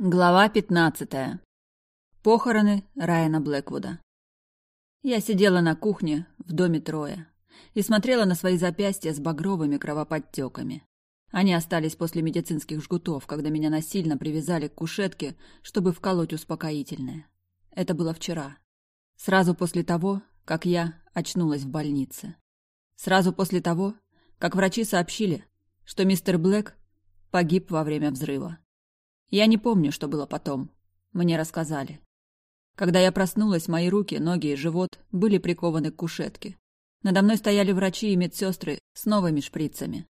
Глава пятнадцатая. Похороны Райана Блэквуда. Я сидела на кухне в доме Троя и смотрела на свои запястья с багровыми кровоподтеками. Они остались после медицинских жгутов, когда меня насильно привязали к кушетке, чтобы вколоть успокоительное. Это было вчера. Сразу после того, как я очнулась в больнице. Сразу после того, как врачи сообщили, что мистер Блэк погиб во время взрыва. Я не помню, что было потом. Мне рассказали. Когда я проснулась, мои руки, ноги и живот были прикованы к кушетке. Надо мной стояли врачи и медсестры с новыми шприцами.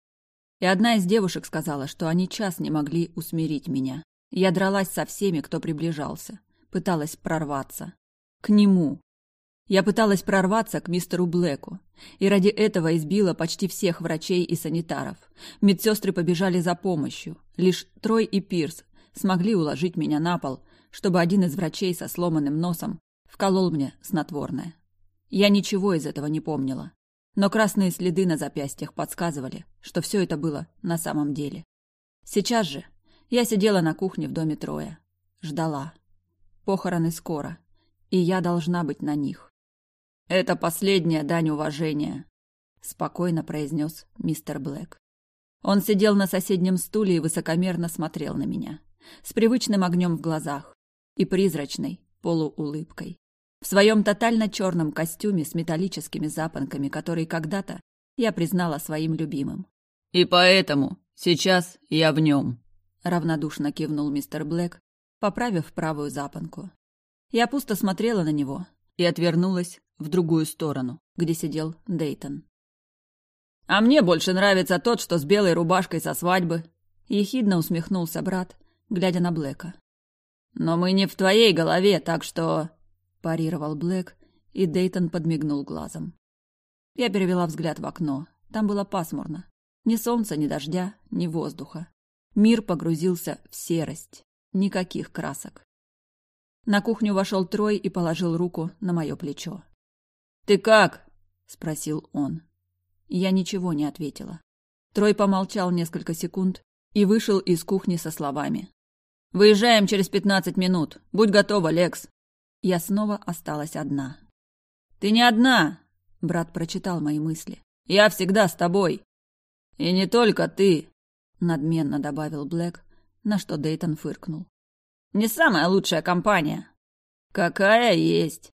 И одна из девушек сказала, что они час не могли усмирить меня. Я дралась со всеми, кто приближался. Пыталась прорваться. К нему. Я пыталась прорваться к мистеру Блэку. И ради этого избила почти всех врачей и санитаров. Медсестры побежали за помощью. Лишь Трой и Пирс смогли уложить меня на пол, чтобы один из врачей со сломанным носом вколол мне снотворное. Я ничего из этого не помнила. Но красные следы на запястьях подсказывали, что все это было на самом деле. Сейчас же я сидела на кухне в доме Троя. Ждала. Похороны скоро, и я должна быть на них. «Это последняя дань уважения», — спокойно произнес мистер Блэк. Он сидел на соседнем стуле и высокомерно смотрел на меня с привычным огнем в глазах и призрачной полуулыбкой. В своем тотально черном костюме с металлическими запонками, который когда-то я признала своим любимым. «И поэтому сейчас я в нем», — равнодушно кивнул мистер Блэк, поправив правую запонку. Я пусто смотрела на него и отвернулась в другую сторону, где сидел Дейтон. «А мне больше нравится тот, что с белой рубашкой со свадьбы», — ехидно усмехнулся брат, глядя на Блэка. «Но мы не в твоей голове, так что...» – парировал Блэк, и Дейтон подмигнул глазом. Я перевела взгляд в окно. Там было пасмурно. Ни солнца, ни дождя, ни воздуха. Мир погрузился в серость. Никаких красок. На кухню вошел Трой и положил руку на мое плечо. «Ты как?» – спросил он. Я ничего не ответила. Трой помолчал несколько секунд и вышел из кухни со словами. Выезжаем через пятнадцать минут. Будь готова, Лекс. Я снова осталась одна. Ты не одна, брат прочитал мои мысли. Я всегда с тобой. И не только ты, надменно добавил Блэк, на что Дейтон фыркнул. Не самая лучшая компания. Какая есть.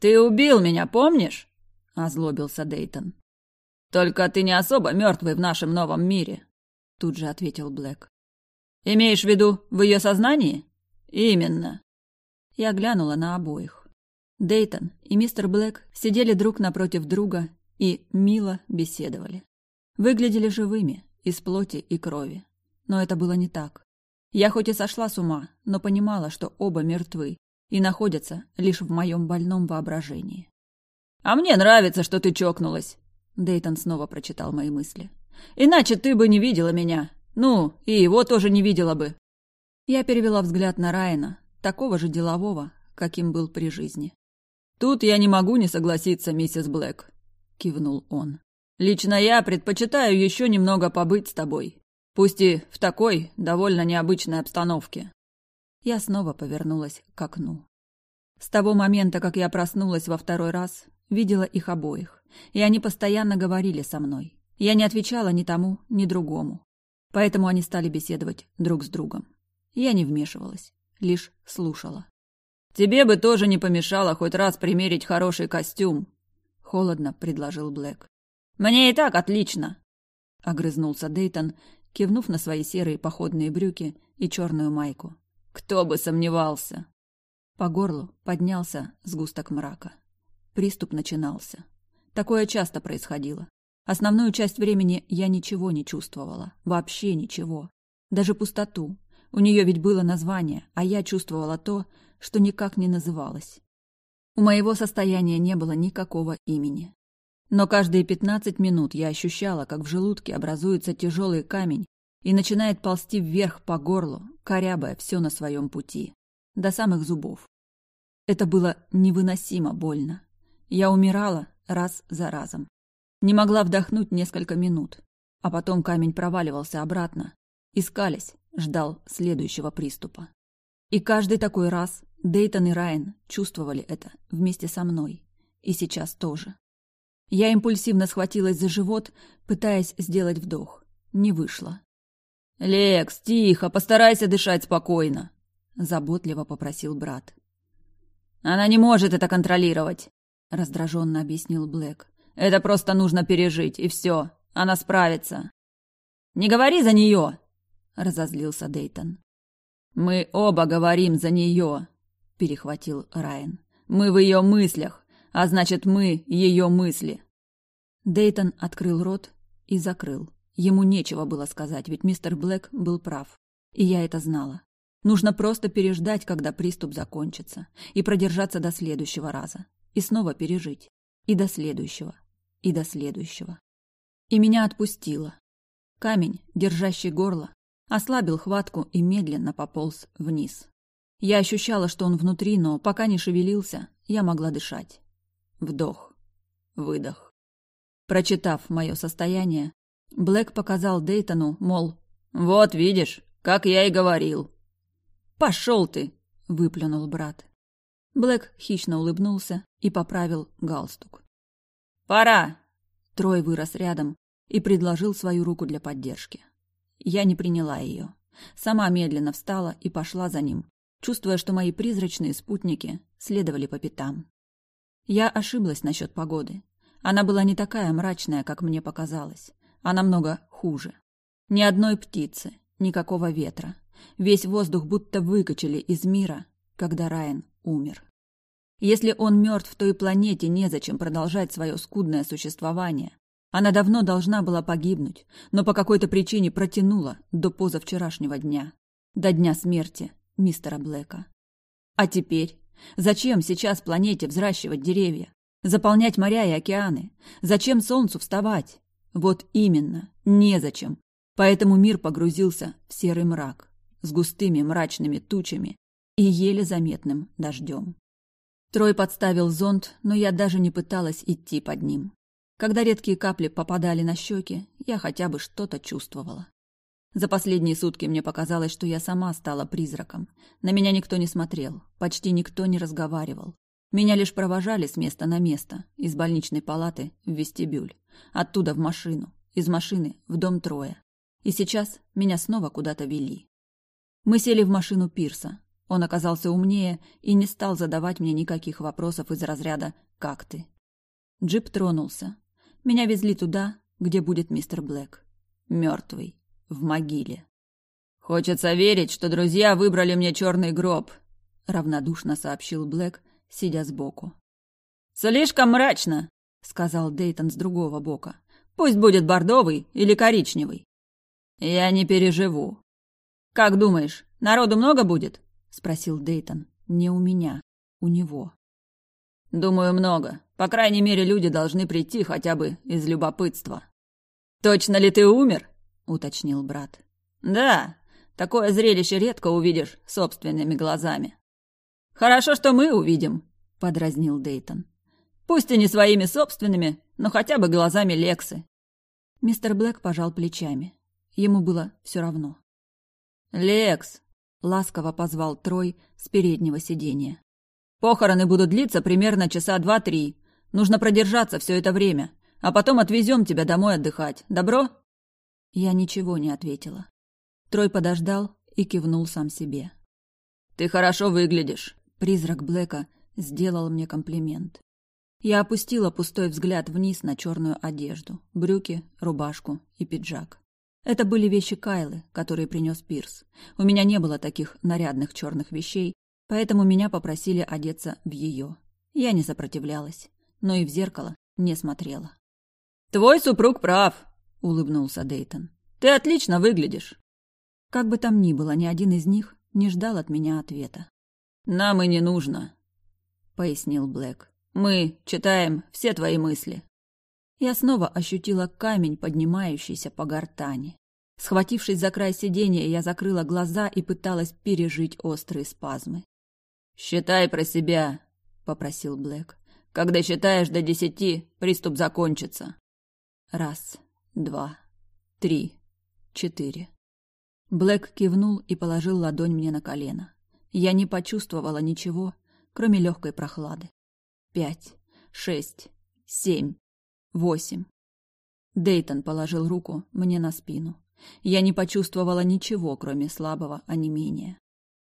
Ты убил меня, помнишь? озлобился Дейтон. Только ты не особо мертвый в нашем новом мире, тут же ответил Блэк. Имеешь в виду в ее сознании? Именно. Я глянула на обоих. Дейтон и мистер Блэк сидели друг напротив друга и мило беседовали. Выглядели живыми, из плоти и крови. Но это было не так. Я хоть и сошла с ума, но понимала, что оба мертвы и находятся лишь в моем больном воображении. «А мне нравится, что ты чокнулась!» Дейтон снова прочитал мои мысли. «Иначе ты бы не видела меня. Ну, и его тоже не видела бы. Я перевела взгляд на Райана, такого же делового, каким был при жизни. Тут я не могу не согласиться, миссис Блэк, кивнул он. Лично я предпочитаю еще немного побыть с тобой, пусть и в такой довольно необычной обстановке. Я снова повернулась к окну. С того момента, как я проснулась во второй раз, видела их обоих, и они постоянно говорили со мной. Я не отвечала ни тому, ни другому. Поэтому они стали беседовать друг с другом. Я не вмешивалась, лишь слушала. «Тебе бы тоже не помешало хоть раз примерить хороший костюм», — холодно предложил Блэк. «Мне и так отлично», — огрызнулся Дейтон, кивнув на свои серые походные брюки и черную майку. «Кто бы сомневался!» По горлу поднялся сгусток мрака. Приступ начинался. Такое часто происходило. Основную часть времени я ничего не чувствовала. Вообще ничего. Даже пустоту. У нее ведь было название, а я чувствовала то, что никак не называлось. У моего состояния не было никакого имени. Но каждые пятнадцать минут я ощущала, как в желудке образуется тяжелый камень и начинает ползти вверх по горлу, корябая все на своем пути. До самых зубов. Это было невыносимо больно. Я умирала раз за разом. Не могла вдохнуть несколько минут, а потом камень проваливался обратно. Искались, ждал следующего приступа. И каждый такой раз Дейтон и Райан чувствовали это вместе со мной. И сейчас тоже. Я импульсивно схватилась за живот, пытаясь сделать вдох. Не вышло. «Лекс, тихо, постарайся дышать спокойно», — заботливо попросил брат. «Она не может это контролировать», — раздраженно объяснил Блэк. «Это просто нужно пережить, и все. Она справится». «Не говори за нее!» — разозлился Дейтон. «Мы оба говорим за нее», — перехватил Райан. «Мы в ее мыслях, а значит, мы ее мысли». Дейтон открыл рот и закрыл. Ему нечего было сказать, ведь мистер Блэк был прав. И я это знала. Нужно просто переждать, когда приступ закончится, и продержаться до следующего раза. И снова пережить. И до следующего. И до следующего. И меня отпустило. Камень, держащий горло, ослабил хватку и медленно пополз вниз. Я ощущала, что он внутри, но пока не шевелился, я могла дышать. Вдох. Выдох. Прочитав мое состояние, Блэк показал Дейтону, мол, «Вот видишь, как я и говорил». «Пошел ты!» — выплюнул брат. Блэк хищно улыбнулся и поправил галстук. «Пора!» Трой вырос рядом и предложил свою руку для поддержки. Я не приняла ее. Сама медленно встала и пошла за ним, чувствуя, что мои призрачные спутники следовали по пятам. Я ошиблась насчет погоды. Она была не такая мрачная, как мне показалось, а намного хуже. Ни одной птицы, никакого ветра. Весь воздух будто выкачали из мира, когда Райан умер. Если он мертв, то и планете незачем продолжать свое скудное существование. Она давно должна была погибнуть, но по какой-то причине протянула до позавчерашнего дня, до дня смерти мистера Блэка. А теперь? Зачем сейчас планете взращивать деревья? Заполнять моря и океаны? Зачем Солнцу вставать? Вот именно, незачем. Поэтому мир погрузился в серый мрак с густыми мрачными тучами и еле заметным дождем. Трой подставил зонт, но я даже не пыталась идти под ним. Когда редкие капли попадали на щеки, я хотя бы что-то чувствовала. За последние сутки мне показалось, что я сама стала призраком. На меня никто не смотрел, почти никто не разговаривал. Меня лишь провожали с места на место, из больничной палаты в вестибюль, оттуда в машину, из машины в дом Троя. И сейчас меня снова куда-то вели. Мы сели в машину Пирса. Он оказался умнее и не стал задавать мне никаких вопросов из разряда «Как ты?». Джип тронулся, меня везли туда, где будет мистер Блэк. Мертвый. В могиле. «Хочется верить, что друзья выбрали мне черный гроб», — равнодушно сообщил Блэк, сидя сбоку. «Слишком мрачно», — сказал Дейтон с другого бока. «Пусть будет бордовый или коричневый». «Я не переживу». «Как думаешь, народу много будет?» — спросил Дейтон. «Не у меня, у него». «Думаю, много. По крайней мере, люди должны прийти хотя бы из любопытства. Точно ли ты умер? уточнил брат. Да, такое зрелище редко увидишь собственными глазами. Хорошо, что мы увидим, подразнил Дейтон. Пусть и не своими собственными, но хотя бы глазами Лексы. Мистер Блэк пожал плечами. Ему было все равно. Лекс, ласково позвал Трой с переднего сиденья. Похороны будут длиться примерно часа два-три. Нужно продержаться все это время, а потом отвезем тебя домой отдыхать. Добро?» Я ничего не ответила. Трой подождал и кивнул сам себе. «Ты хорошо выглядишь», — призрак Блэка сделал мне комплимент. Я опустила пустой взгляд вниз на черную одежду, брюки, рубашку и пиджак. Это были вещи Кайлы, которые принес Пирс. У меня не было таких нарядных черных вещей, поэтому меня попросили одеться в ее. Я не сопротивлялась но и в зеркало не смотрела. «Твой супруг прав», — улыбнулся Дейтон. «Ты отлично выглядишь». Как бы там ни было, ни один из них не ждал от меня ответа. «Нам и не нужно», — пояснил Блэк. «Мы читаем все твои мысли». Я снова ощутила камень, поднимающийся по гортани. Схватившись за край сиденья, я закрыла глаза и пыталась пережить острые спазмы. «Считай про себя», — попросил Блэк. Когда считаешь до десяти, приступ закончится. Раз, два, три, четыре. Блэк кивнул и положил ладонь мне на колено. Я не почувствовала ничего, кроме легкой прохлады. Пять, шесть, семь, восемь. Дейтон положил руку мне на спину. Я не почувствовала ничего, кроме слабого онемения.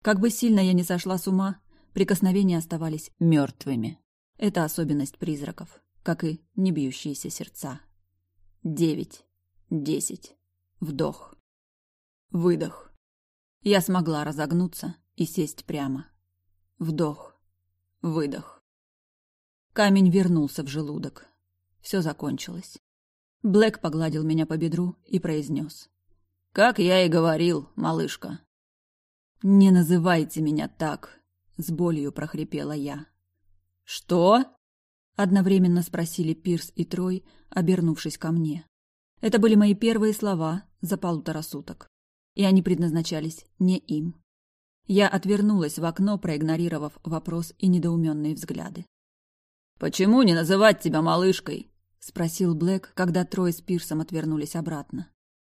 Как бы сильно я ни сошла с ума, прикосновения оставались мертвыми. Это особенность призраков, как и не бьющиеся сердца. Девять, десять. Вдох. Выдох. Я смогла разогнуться и сесть прямо. Вдох. Выдох. Камень вернулся в желудок. Все закончилось. Блэк погладил меня по бедру и произнес. «Как я и говорил, малышка». «Не называйте меня так», — с болью прохрипела я. «Что?» — одновременно спросили Пирс и Трой, обернувшись ко мне. Это были мои первые слова за полутора суток, и они предназначались не им. Я отвернулась в окно, проигнорировав вопрос и недоуменные взгляды. «Почему не называть тебя малышкой?» — спросил Блэк, когда Трой с Пирсом отвернулись обратно.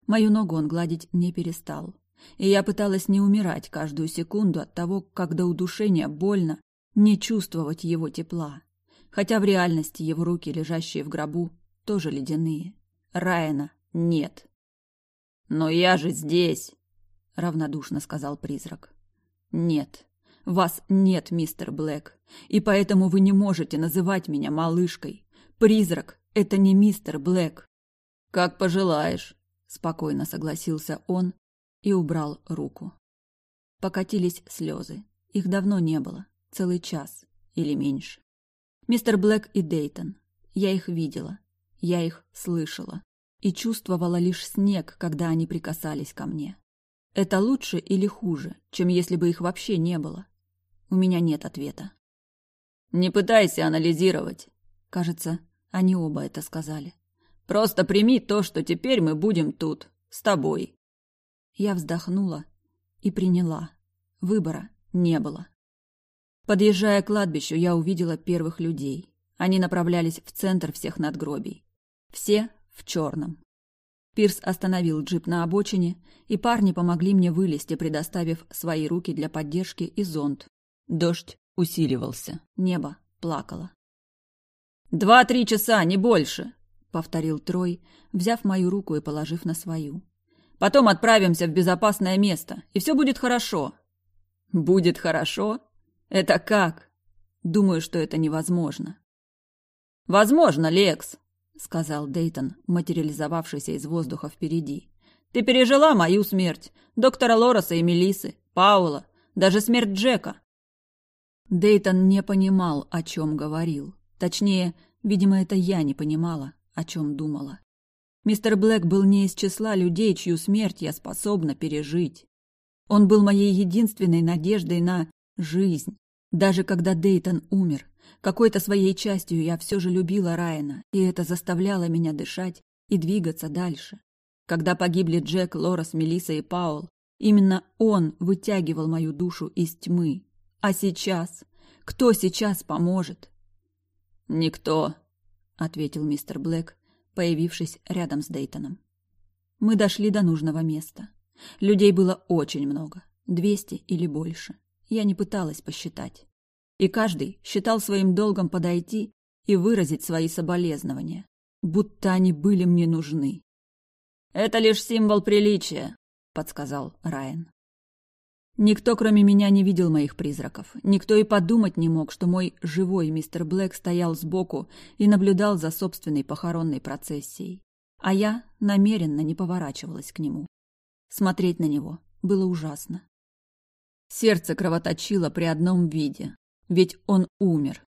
Мою ногу он гладить не перестал, и я пыталась не умирать каждую секунду от того, как до удушения больно не чувствовать его тепла, хотя в реальности его руки, лежащие в гробу, тоже ледяные. Райана нет. «Но я же здесь!» — равнодушно сказал призрак. «Нет, вас нет, мистер Блэк, и поэтому вы не можете называть меня малышкой. Призрак — это не мистер Блэк». «Как пожелаешь», — спокойно согласился он и убрал руку. Покатились слезы. Их давно не было, целый час или меньше. Мистер Блэк и Дейтон. Я их видела, я их слышала и чувствовала лишь снег, когда они прикасались ко мне. Это лучше или хуже, чем если бы их вообще не было? У меня нет ответа. «Не пытайся анализировать», — кажется, они оба это сказали. «Просто прими то, что теперь мы будем тут, с тобой». Я вздохнула и приняла. Выбора не было. Подъезжая к кладбищу, я увидела первых людей. Они направлялись в центр всех надгробий. Все в черном. Пирс остановил джип на обочине, и парни помогли мне вылезти, предоставив свои руки для поддержки и зонт. Дождь усиливался, небо плакало. «Два-три часа, не больше!» — повторил Трой, взяв мою руку и положив на свою. «Потом отправимся в безопасное место, и все будет хорошо». «Будет хорошо? Это как?» «Думаю, что это невозможно». «Возможно, Лекс», сказал Дейтон, материализовавшийся из воздуха впереди. Ты пережила мою смерть, доктора Лореса и Мелисы, Паула, даже смерть Джека. Дейтон не понимал, о чем говорил. Точнее, видимо, это я не понимала, о чем думала. Мистер Блэк был не из числа людей, чью смерть я способна пережить. Он был моей единственной надеждой на жизнь. Даже когда Дейтон умер, какой-то своей частью я все же любила Райана, и это заставляло меня дышать и двигаться дальше. Когда погибли Джек, Лорас, Мелиса и Паул, именно он вытягивал мою душу из тьмы. А сейчас? Кто сейчас поможет? Никто, ответил мистер Блэк, появившись рядом с Дейтоном. Мы дошли до нужного места. Людей было очень много, двести или больше. Я не пыталась посчитать и каждый считал своим долгом подойти и выразить свои соболезнования, будто они были мне нужны. «Это лишь символ приличия», — подсказал Райан. Никто, кроме меня, не видел моих призраков. Никто и подумать не мог, что мой живой мистер Блэк стоял сбоку и наблюдал за собственной похоронной процессией. А я намеренно не поворачивалась к нему. Смотреть на него было ужасно. Сердце кровоточило при одном виде, ведь он умер.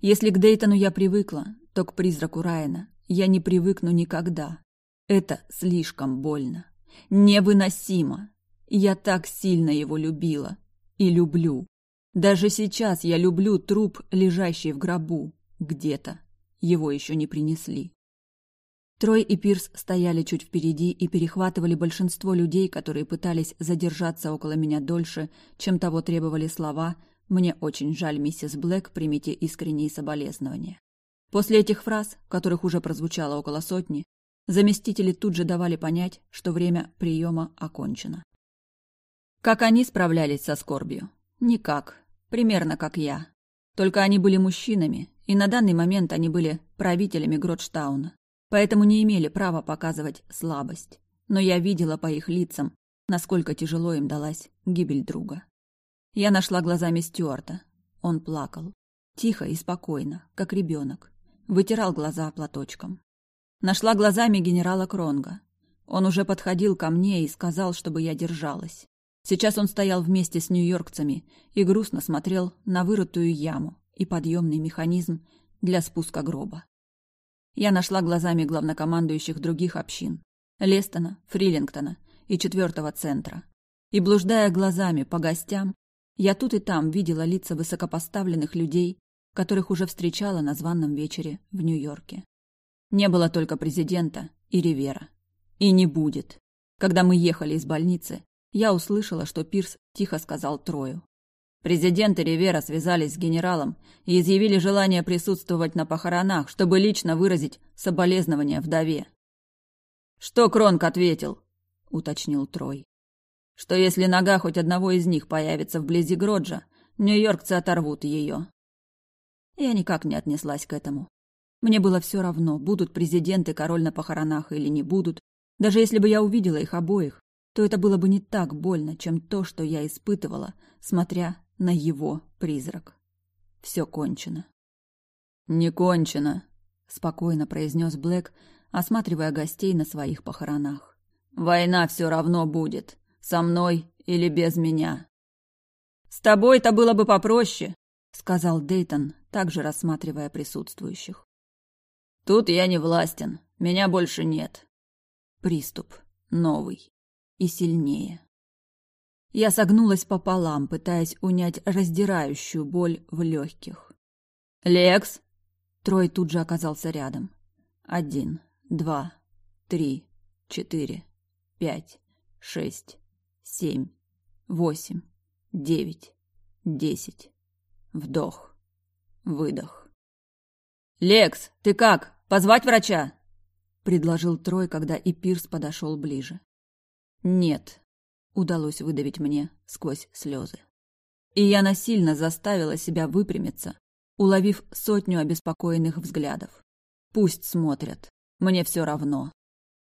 Если к Дейтону я привыкла, то к призраку Райана я не привыкну никогда. Это слишком больно. Невыносимо. Я так сильно его любила. И люблю. Даже сейчас я люблю труп, лежащий в гробу. Где-то. Его еще не принесли. Трой и Пирс стояли чуть впереди и перехватывали большинство людей, которые пытались задержаться около меня дольше, чем того требовали слова, мне очень жаль, миссис Блэк, примите искренние соболезнования. После этих фраз, которых уже прозвучало около сотни, заместители тут же давали понять, что время приема окончено. Как они справлялись со скорбью? Никак. Примерно как я. Только они были мужчинами, и на данный момент они были правителями Гротштауна, поэтому не имели права показывать слабость. Но я видела по их лицам, насколько тяжело им далась гибель друга. Я нашла глазами Стюарта. Он плакал. Тихо и спокойно, как ребенок. Вытирал глаза платочком. Нашла глазами генерала Кронга. Он уже подходил ко мне и сказал, чтобы я держалась. Сейчас он стоял вместе с нью-йоркцами и грустно смотрел на вырытую яму и подъемный механизм для спуска гроба. Я нашла глазами главнокомандующих других общин – Лестона, Фрилингтона и четвертого центра. И, блуждая глазами по гостям, я тут и там видела лица высокопоставленных людей, которых уже встречала на званном вечере в Нью-Йорке. Не было только президента и Ривера. И не будет. Когда мы ехали из больницы, я услышала, что Пирс тихо сказал Трою. Президент и Ривера связались с генералом и изъявили желание присутствовать на похоронах, чтобы лично выразить соболезнования вдове. «Что Кронк ответил?» — уточнил Трой. «Что если нога хоть одного из них появится вблизи Гроджа, нью-йоркцы оторвут ее». Я никак не отнеслась к этому. Мне было все равно, будут президент и король на похоронах или не будут. Даже если бы я увидела их обоих, то это было бы не так больно, чем то, что я испытывала, смотря на его призрак. Все кончено. «Не кончено», — спокойно произнес Блэк, осматривая гостей на своих похоронах. «Война все равно будет, со мной или без меня». «С тобой-то было бы попроще», — сказал Дейтон, также рассматривая присутствующих. «Тут я не властен, меня больше нет». Приступ. Новый и сильнее. Я согнулась пополам, пытаясь унять раздирающую боль в легких. «Лекс!» Трой тут же оказался рядом. Один, два, три, четыре, пять, шесть, семь, восемь, девять, десять. Вдох, выдох. «Лекс, ты как? Позвать врача?» — предложил Трой, когда и Пирс подошел ближе. «Нет», — удалось выдавить мне сквозь слезы. И я насильно заставила себя выпрямиться, уловив сотню обеспокоенных взглядов. Пусть смотрят, мне все равно.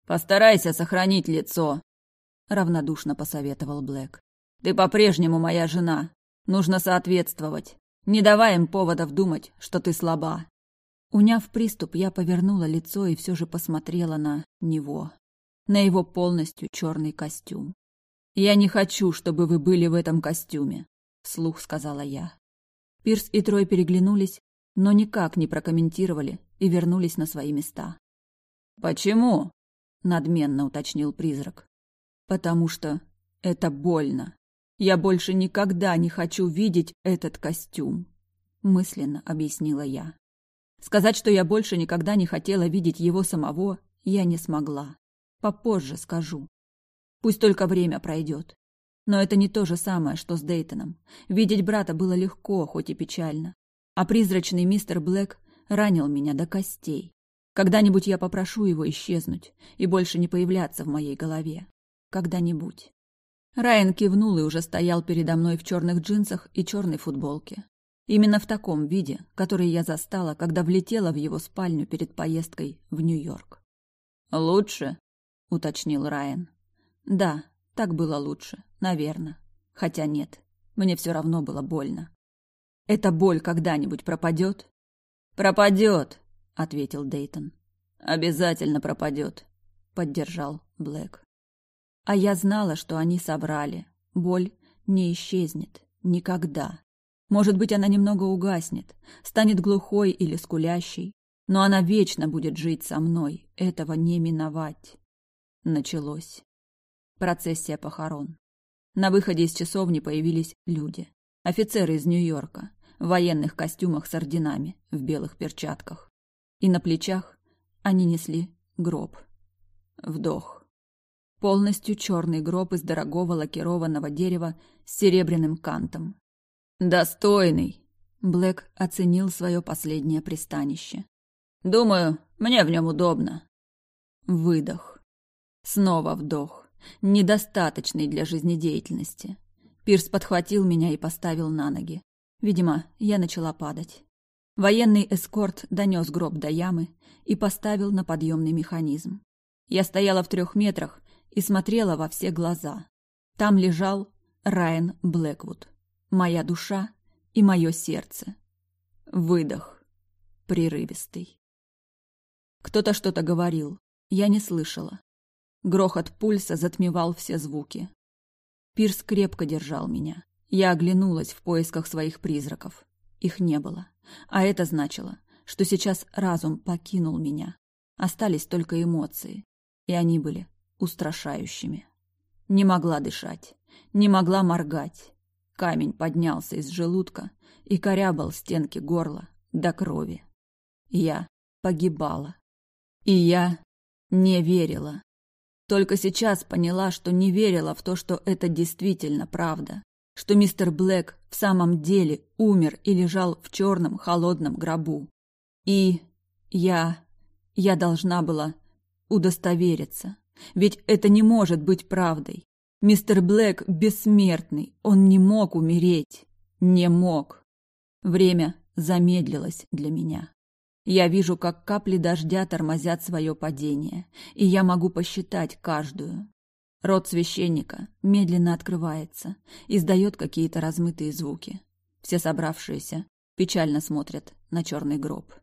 «Постарайся сохранить лицо», — равнодушно посоветовал Блэк. «Ты по-прежнему моя жена. Нужно соответствовать. Не давай им поводов думать, что ты слаба». Уняв приступ, я повернула лицо и все же посмотрела на него на его полностью черный костюм. «Я не хочу, чтобы вы были в этом костюме», — вслух сказала я. Пирс и Трой переглянулись, но никак не прокомментировали и вернулись на свои места. «Почему?» — надменно уточнил призрак. «Потому что это больно. Я больше никогда не хочу видеть этот костюм», — мысленно объяснила я. Сказать, что я больше никогда не хотела видеть его самого, я не смогла. Попозже скажу. Пусть только время пройдет. Но это не то же самое, что с Дейтоном. Видеть брата было легко, хоть и печально. А призрачный мистер Блэк ранил меня до костей. Когда-нибудь я попрошу его исчезнуть и больше не появляться в моей голове. Когда-нибудь. Райан кивнул и уже стоял передо мной в черных джинсах и черной футболке. Именно в таком виде, который я застала, когда влетела в его спальню перед поездкой в Нью-Йорк. «Лучше?» — уточнил Райан. «Да, так было лучше, наверное. Хотя нет, мне все равно было больно. Эта боль когда-нибудь пропадет?» «Пропадет!» — ответил Дейтон. «Обязательно пропадет», — поддержал Блэк. А я знала, что они соврали. Боль не исчезнет. Никогда. Может быть, она немного угаснет, станет глухой или скулящей, но она вечно будет жить со мной. Этого не миновать. Началось. Процессия похорон. На выходе из часовни появились люди. Офицеры из Нью-Йорка, в военных костюмах с орденами, в белых перчатках. И на плечах они несли гроб. Вдох. Полностью черный гроб из дорогого лакированного дерева с серебряным кантом. «Достойный!» Блэк оценил свое последнее пристанище. «Думаю, мне в нем удобно». Выдох. Снова вдох, недостаточный для жизнедеятельности. Пирс подхватил меня и поставил на ноги. Видимо, я начала падать. Военный эскорт донес гроб до ямы и поставил на подъемный механизм. Я стояла в трех метрах и смотрела во все глаза. Там лежал Райан Блэквуд. Моя душа и мое сердце. Выдох. Прерывистый. Кто-то что-то говорил. Я не слышала. Грохот пульса затмевал все звуки. Пирс крепко держал меня. Я оглянулась в поисках своих призраков. Их не было. А это значило, что сейчас разум покинул меня. Остались только эмоции. И они были устрашающими. Не могла дышать. Не могла моргать. Камень поднялся из желудка и корябал стенки горла до крови. Я погибала. И я не верила. Только сейчас поняла, что не верила в то, что это действительно правда. Что мистер Блэк в самом деле умер и лежал в черном холодном гробу. И я... я должна была удостовериться. Ведь это не может быть правдой. Мистер Блэк бессмертный, он не мог умереть. Не мог. Время замедлилось для меня. Я вижу, как капли дождя тормозят свое падение, и я могу посчитать каждую. Рот священника медленно открывается, издает какие-то размытые звуки. Все собравшиеся печально смотрят на черный гроб.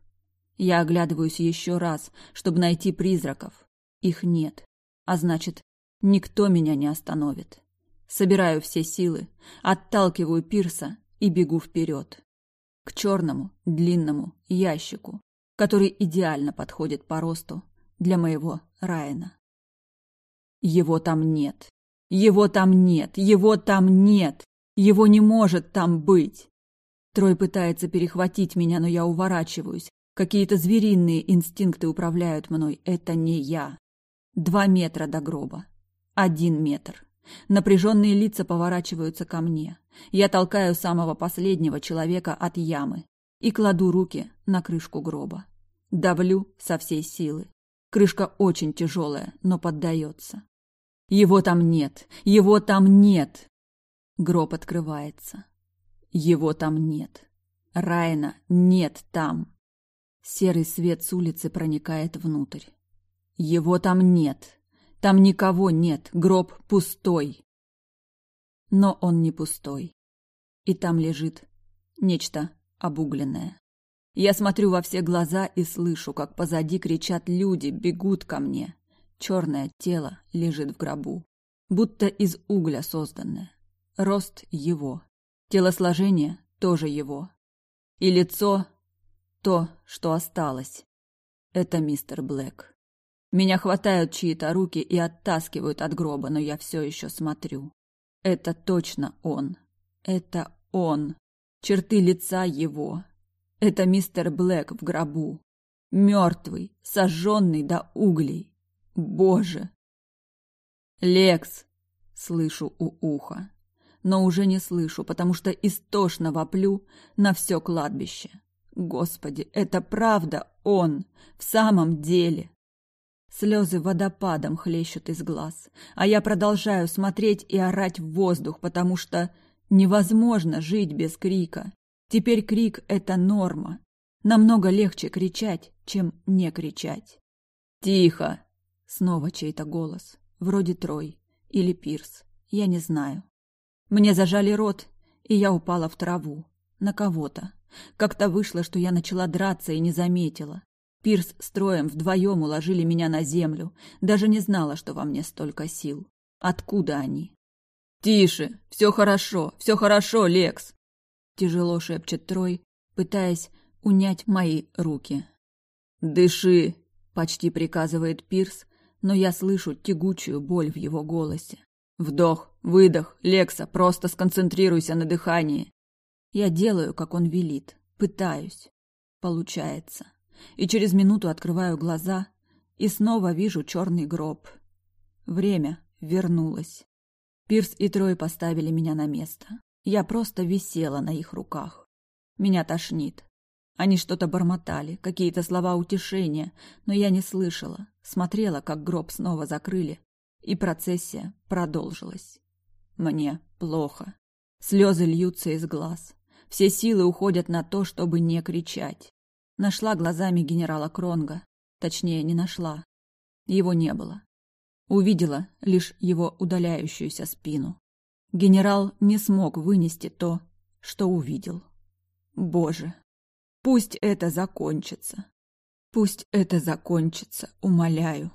Я оглядываюсь еще раз, чтобы найти призраков. Их нет, а значит, никто меня не остановит. Собираю все силы, отталкиваю пирса и бегу вперед. К черному, длинному ящику, который идеально подходит по росту для моего Райана. Его там нет. Его там нет. Его там нет. Его не может там быть. Трой пытается перехватить меня, но я уворачиваюсь. Какие-то звериные инстинкты управляют мной. Это не я. Два метра до гроба. Один метр. Напряженные лица поворачиваются ко мне. Я толкаю самого последнего человека от ямы и кладу руки на крышку гроба. Давлю со всей силы. Крышка очень тяжелая, но поддается. Его там нет, его там нет. Гроб открывается. Его там нет. Райна нет там. Серый свет с улицы проникает внутрь. Его там нет. Там никого нет, гроб пустой. Но он не пустой. И там лежит нечто обугленное. Я смотрю во все глаза и слышу, как позади кричат люди, бегут ко мне. Черное тело лежит в гробу, будто из угля созданное. Рост его. Телосложение тоже его. И лицо то, что осталось. Это мистер Блэк. Меня хватают чьи-то руки и оттаскивают от гроба, но я все еще смотрю. Это точно он. Это он. Черты лица его. Это мистер Блэк в гробу. Мертвый, сожженный до углей. Боже! Лекс! Слышу у уха. Но уже не слышу, потому что истошно воплю на все кладбище. Господи, это правда он! В самом деле! Слезы водопадом хлещут из глаз, а я продолжаю смотреть и орать в воздух, потому что невозможно жить без крика. Теперь крик — это норма. Намного легче кричать, чем не кричать. «Тихо!» Снова чей-то голос. Вроде Трой. Или Пирс. Я не знаю. Мне зажали рот, и я упала в траву. На кого-то. Как-то вышло, что я начала драться и не заметила. Пирс с Троем вдвоем уложили меня на землю. Даже не знала, что во мне столько сил. Откуда они? «Тише! Все хорошо! Все хорошо, Лекс!» Тяжело шепчет Трой, пытаясь унять мои руки. «Дыши!» — почти приказывает Пирс, но я слышу тягучую боль в его голосе. Вдох, выдох, Лекса, просто сконцентрируйся на дыхании. Я делаю, как он велит, пытаюсь. Получается. И через минуту открываю глаза и снова вижу черный гроб. Время вернулось. Пирс и Трой поставили меня на место. Я просто висела на их руках. Меня тошнит. Они что-то бормотали, какие-то слова утешения, но я не слышала, смотрела, как гроб снова закрыли, и процессия продолжилась. Мне плохо. Слезы льются из глаз. Все силы уходят на то, чтобы не кричать. Нашла глазами генерала Кронга. Точнее, не нашла. Его не было. Увидела лишь его удаляющуюся спину. Генерал не смог вынести то, что увидел. Боже, пусть это закончится. Пусть это закончится, умоляю,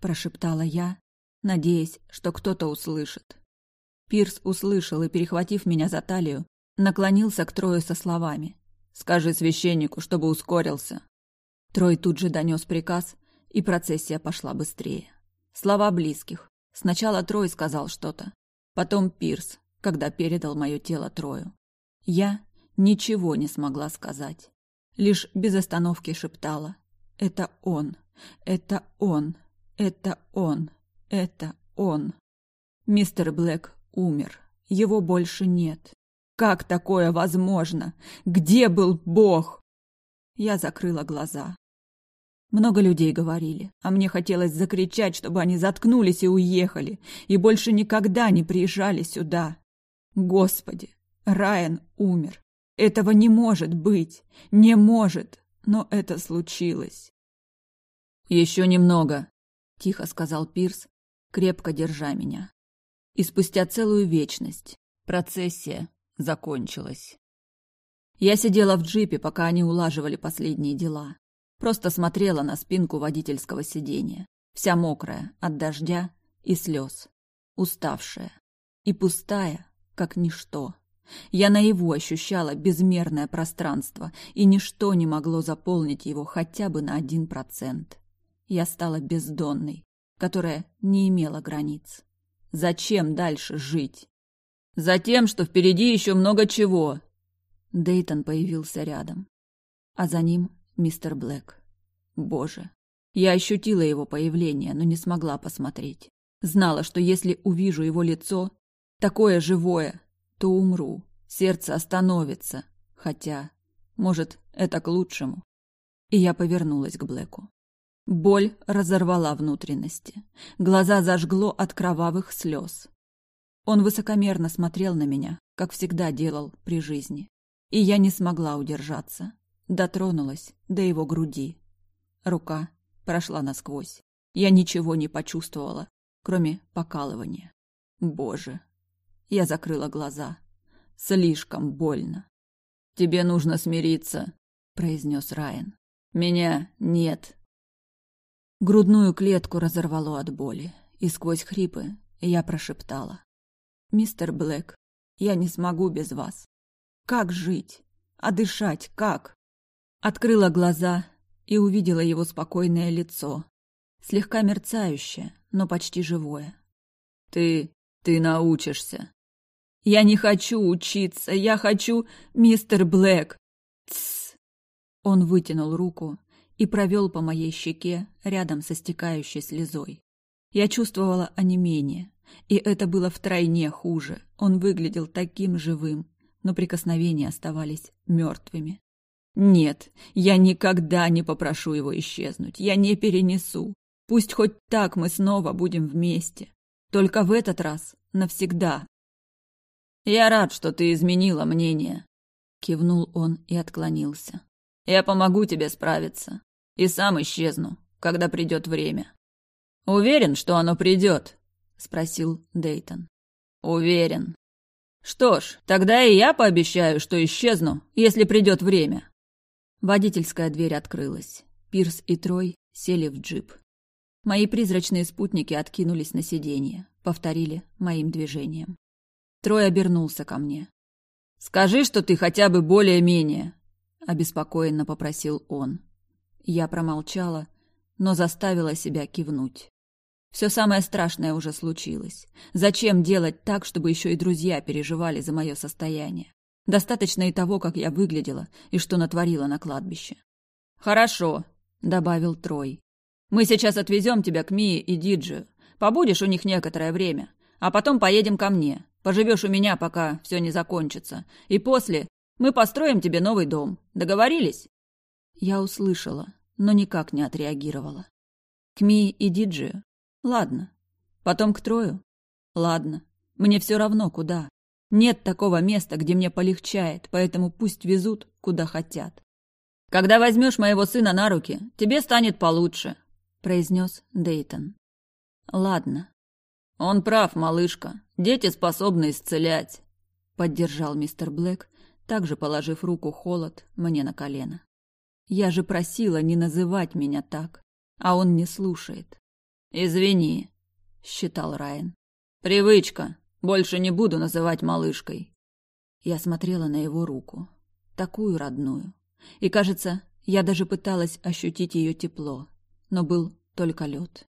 прошептала я, надеясь, что кто-то услышит. Пирс услышал и, перехватив меня за талию, наклонился к Трою со словами. «Скажи священнику, чтобы ускорился». Трой тут же донес приказ, и процессия пошла быстрее. Слова близких. Сначала Трой сказал что-то, потом Пирс, когда передал мое тело Трою. Я ничего не смогла сказать. Лишь без остановки шептала. «Это он! Это он! Это он! Это он!» Мистер Блэк умер. Его больше нет. Как такое возможно? Где был Бог? Я закрыла глаза. Много людей говорили, а мне хотелось закричать, чтобы они заткнулись и уехали, и больше никогда не приезжали сюда. Господи, Райан умер. Этого не может быть. Не может. Но это случилось. «Еще немного», — тихо сказал Пирс, крепко держа меня. И спустя целую вечность процессия закончилась. Я сидела в джипе, пока они улаживали последние дела. Просто смотрела на спинку водительского сиденья, вся мокрая от дождя и слез, уставшая и пустая, как ничто. Я наяву ощущала безмерное пространство, и ничто не могло заполнить его хотя бы на один процент. Я стала бездонной, которая не имела границ. Зачем дальше жить? Затем, что впереди еще много чего. Дейтон появился рядом, а за ним мистер Блэк. Боже, я ощутила его появление, но не смогла посмотреть. Знала, что если увижу его лицо, такое живое, то умру, сердце остановится. Хотя, может, это к лучшему. И я повернулась к Блэку. Боль разорвала внутренности. Глаза зажгло от кровавых слез. Он высокомерно смотрел на меня, как всегда делал при жизни. И я не смогла удержаться. Дотронулась до его груди. Рука прошла насквозь. Я ничего не почувствовала, кроме покалывания. Боже. Я закрыла глаза. Слишком больно. «Тебе нужно смириться», — произнес Райан. «Меня нет». Грудную клетку разорвало от боли, и сквозь хрипы я прошептала. «Мистер Блэк, я не смогу без вас. Как жить? А дышать как?» Открыла глаза и увидела его спокойное лицо, слегка мерцающее, но почти живое. «Ты... ты научишься», я не хочу учиться, я хочу мистер Блэк. Тсс. Он вытянул руку и провел по моей щеке рядом со стекающей слезой. Я чувствовала онемение, и это было втройне хуже. Он выглядел таким живым, но прикосновения оставались мертвыми. Нет, я никогда не попрошу его исчезнуть, я не перенесу. Пусть хоть так мы снова будем вместе. Только в этот раз навсегда. «Я рад, что ты изменила мнение», — кивнул он и отклонился. «Я помогу тебе справиться и сам исчезну, когда придет время». «Уверен, что оно придет?» — спросил Дейтон. «Уверен». «Что ж, тогда и я пообещаю, что исчезну, если придет время». Водительская дверь открылась. Пирс и Трой сели в джип. Мои призрачные спутники откинулись на сиденье, повторили моим движением. Трой обернулся ко мне. «Скажи, что ты хотя бы более-менее», — обеспокоенно попросил он. Я промолчала, но заставила себя кивнуть. Все самое страшное уже случилось. Зачем делать так, чтобы еще и друзья переживали за мое состояние? Достаточно и того, как я выглядела и что натворила на кладбище. «Хорошо», — добавил Трой. «Мы сейчас отвезем тебя к Мии и Диджию. Побудешь у них некоторое время, а потом поедем ко мне. Поживешь у меня, пока все не закончится. И после мы построим тебе новый дом. Договорились?» Я услышала, но никак не отреагировала. К Ми и Диджию? Ладно. Потом к Трою? Ладно. Мне все равно, куда. Нет такого места, где мне полегчает, поэтому пусть везут, куда хотят. Когда возьмешь моего сына на руки, тебе станет получше, произнес Дейтон. Ладно. Он прав, малышка. Дети способны исцелять, поддержал мистер Блэк, также положив руку холод мне на колено. Я же просила не называть меня так, а он не слушает. Извини, считал Райан. Привычка. Больше не буду называть малышкой. Я смотрела на его руку, такую родную. И, кажется, я даже пыталась ощутить ее тепло, но был только лед.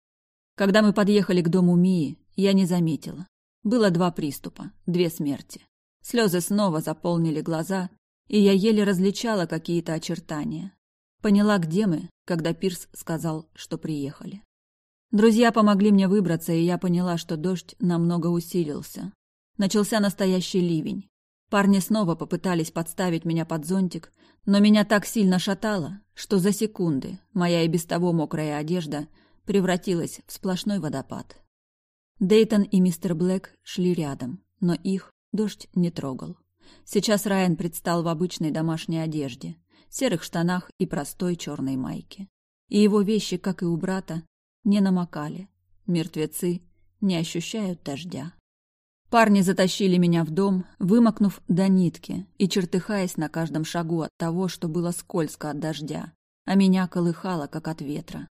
Когда мы подъехали к дому Мии, я не заметила. Было два приступа, две смерти. Слезы снова заполнили глаза, и я еле различала какие-то очертания. Поняла, где мы, когда Пирс сказал, что приехали. Друзья помогли мне выбраться, и я поняла, что дождь намного усилился. Начался настоящий ливень. Парни снова попытались подставить меня под зонтик, но меня так сильно шатало, что за секунды моя и без того мокрая одежда превратилась в сплошной водопад. Дейтон и мистер Блэк шли рядом, но их дождь не трогал. Сейчас Райан предстал в обычной домашней одежде, серых штанах и простой черной майке. И его вещи, как и у брата, не намокали. Мертвецы не ощущают дождя. Парни затащили меня в дом, вымокнув до нитки и чертыхаясь на каждом шагу от того, что было скользко от дождя, а меня колыхало, как от ветра.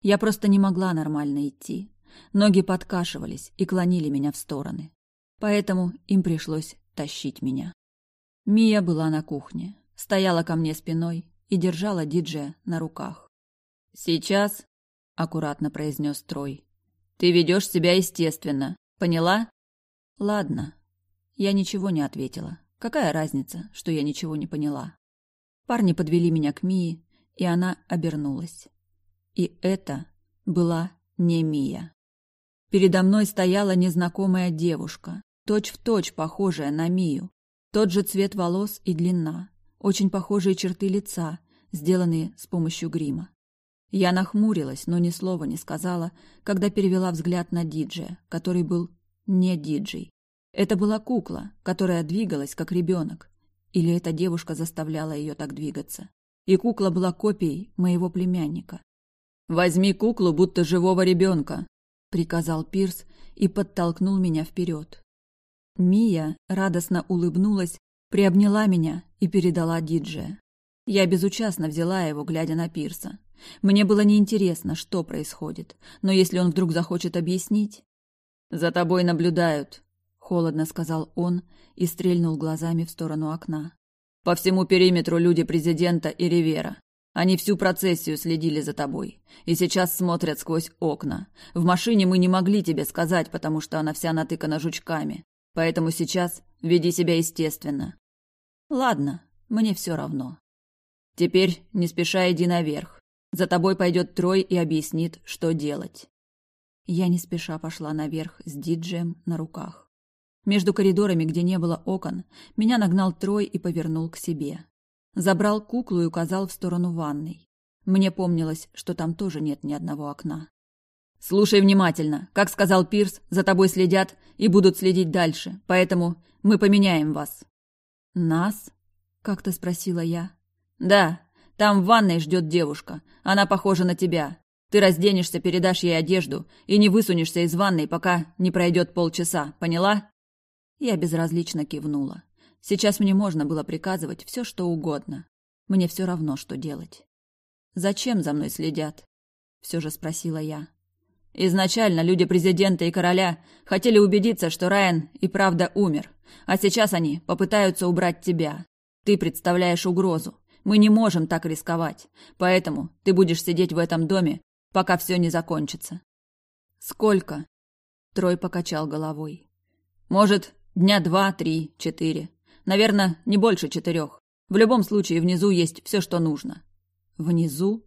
Я просто не могла нормально идти. Ноги подкашивались и клонили меня в стороны. Поэтому им пришлось тащить меня. Мия была на кухне, стояла ко мне спиной и держала диджея на руках. «Сейчас — аккуратно произнес Трой. «Ты ведешь себя естественно. Поняла?» «Ладно». Я ничего не ответила. Какая разница, что я ничего не поняла? Парни подвели меня к Мии, и она обернулась. И это была не Мия. Передо мной стояла незнакомая девушка, точь-в-точь точь похожая на Мию. Тот же цвет волос и длина, очень похожие черты лица, сделанные с помощью грима. Я нахмурилась, но ни слова не сказала, когда перевела взгляд на диджея, который был не диджей. Это была кукла, которая двигалась, как ребенок. Или эта девушка заставляла ее так двигаться. И кукла была копией моего племянника. «Возьми куклу, будто живого ребенка», — приказал Пирс и подтолкнул меня вперед. Мия радостно улыбнулась, приобняла меня и передала диджея. Я безучастно взяла его, глядя на Пирса. Мне было неинтересно, что происходит, но если он вдруг захочет объяснить... «За тобой наблюдают», — холодно сказал он и стрельнул глазами в сторону окна. «По всему периметру люди президента и Ривера. Они всю процессию следили за тобой. И сейчас смотрят сквозь окна. В машине мы не могли тебе сказать, потому что она вся натыкана жучками. Поэтому сейчас веди себя естественно. Ладно, мне все равно. Теперь не спеша иди наверх. За тобой пойдет Трой и объяснит, что делать. Я не спеша пошла наверх с диджеем на руках. Между коридорами, где не было окон, меня нагнал Трой и повернул к себе. Забрал куклу и указал в сторону ванной. Мне помнилось, что там тоже нет ни одного окна. «Слушай внимательно. Как сказал Пирс, за тобой следят и будут следить дальше, поэтому мы поменяем вас». «Нас?» — как-то спросила я. «Да, там в ванной ждет девушка. Она похожа на тебя. Ты разденешься, передашь ей одежду и не высунешься из ванной, пока не пройдет полчаса. Поняла?» Я безразлично кивнула. Сейчас мне можно было приказывать все, что угодно. Мне все равно, что делать. «Зачем за мной следят?» — все же спросила я. Изначально люди президента и короля хотели убедиться, что Райан и правда умер, а сейчас они попытаются убрать тебя. Ты представляешь угрозу. Мы не можем так рисковать. Поэтому ты будешь сидеть в этом доме, пока все не закончится. Сколько? Трой покачал головой. Может, дня два, три, четыре. Наверное, не больше четырех. В любом случае, внизу есть все, что нужно. Внизу?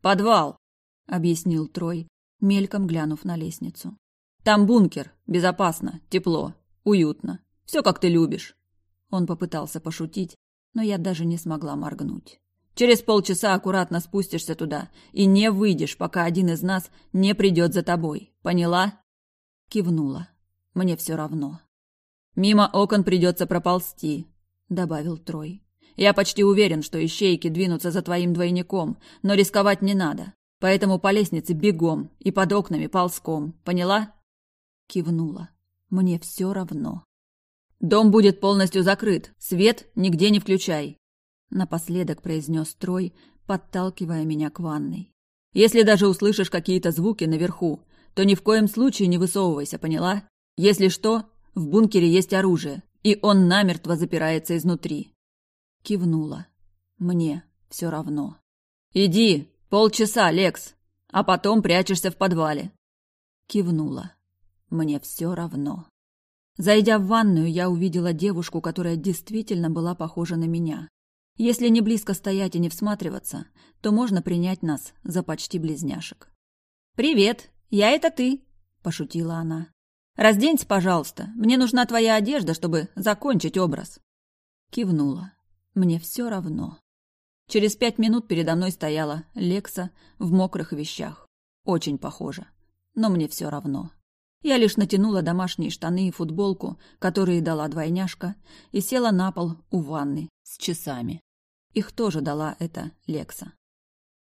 Подвал, объяснил Трой, мельком глянув на лестницу. Там бункер, безопасно, тепло, уютно. Все, как ты любишь. Он попытался пошутить, но я даже не смогла моргнуть. Через полчаса аккуратно спустишься туда и не выйдешь, пока один из нас не придет за тобой. Поняла? Кивнула. Мне все равно. Мимо окон придется проползти, добавил Трой. Я почти уверен, что ищейки двинутся за твоим двойником, но рисковать не надо. Поэтому по лестнице бегом и под окнами ползком. Поняла? Кивнула. Мне все равно. Дом будет полностью закрыт. Свет нигде не включай. Напоследок произнес Трой, подталкивая меня к ванной. Если даже услышишь какие-то звуки наверху, то ни в коем случае не высовывайся, поняла? Если что, в бункере есть оружие, и он намертво запирается изнутри. Кивнула. Мне все равно. Иди, полчаса, Лекс, а потом прячешься в подвале. Кивнула. Мне все равно. Зайдя в ванную, я увидела девушку, которая действительно была похожа на меня. Если не близко стоять и не всматриваться, то можно принять нас за почти близняшек. «Привет, я это ты», – пошутила она. «Разденься, пожалуйста, мне нужна твоя одежда, чтобы закончить образ». Кивнула. Мне все равно. Через пять минут передо мной стояла Лекса в мокрых вещах. Очень похоже. Но мне все равно. Я лишь натянула домашние штаны и футболку, которые дала двойняшка, и села на пол у ванны с часами. Их тоже дала эта Лекса.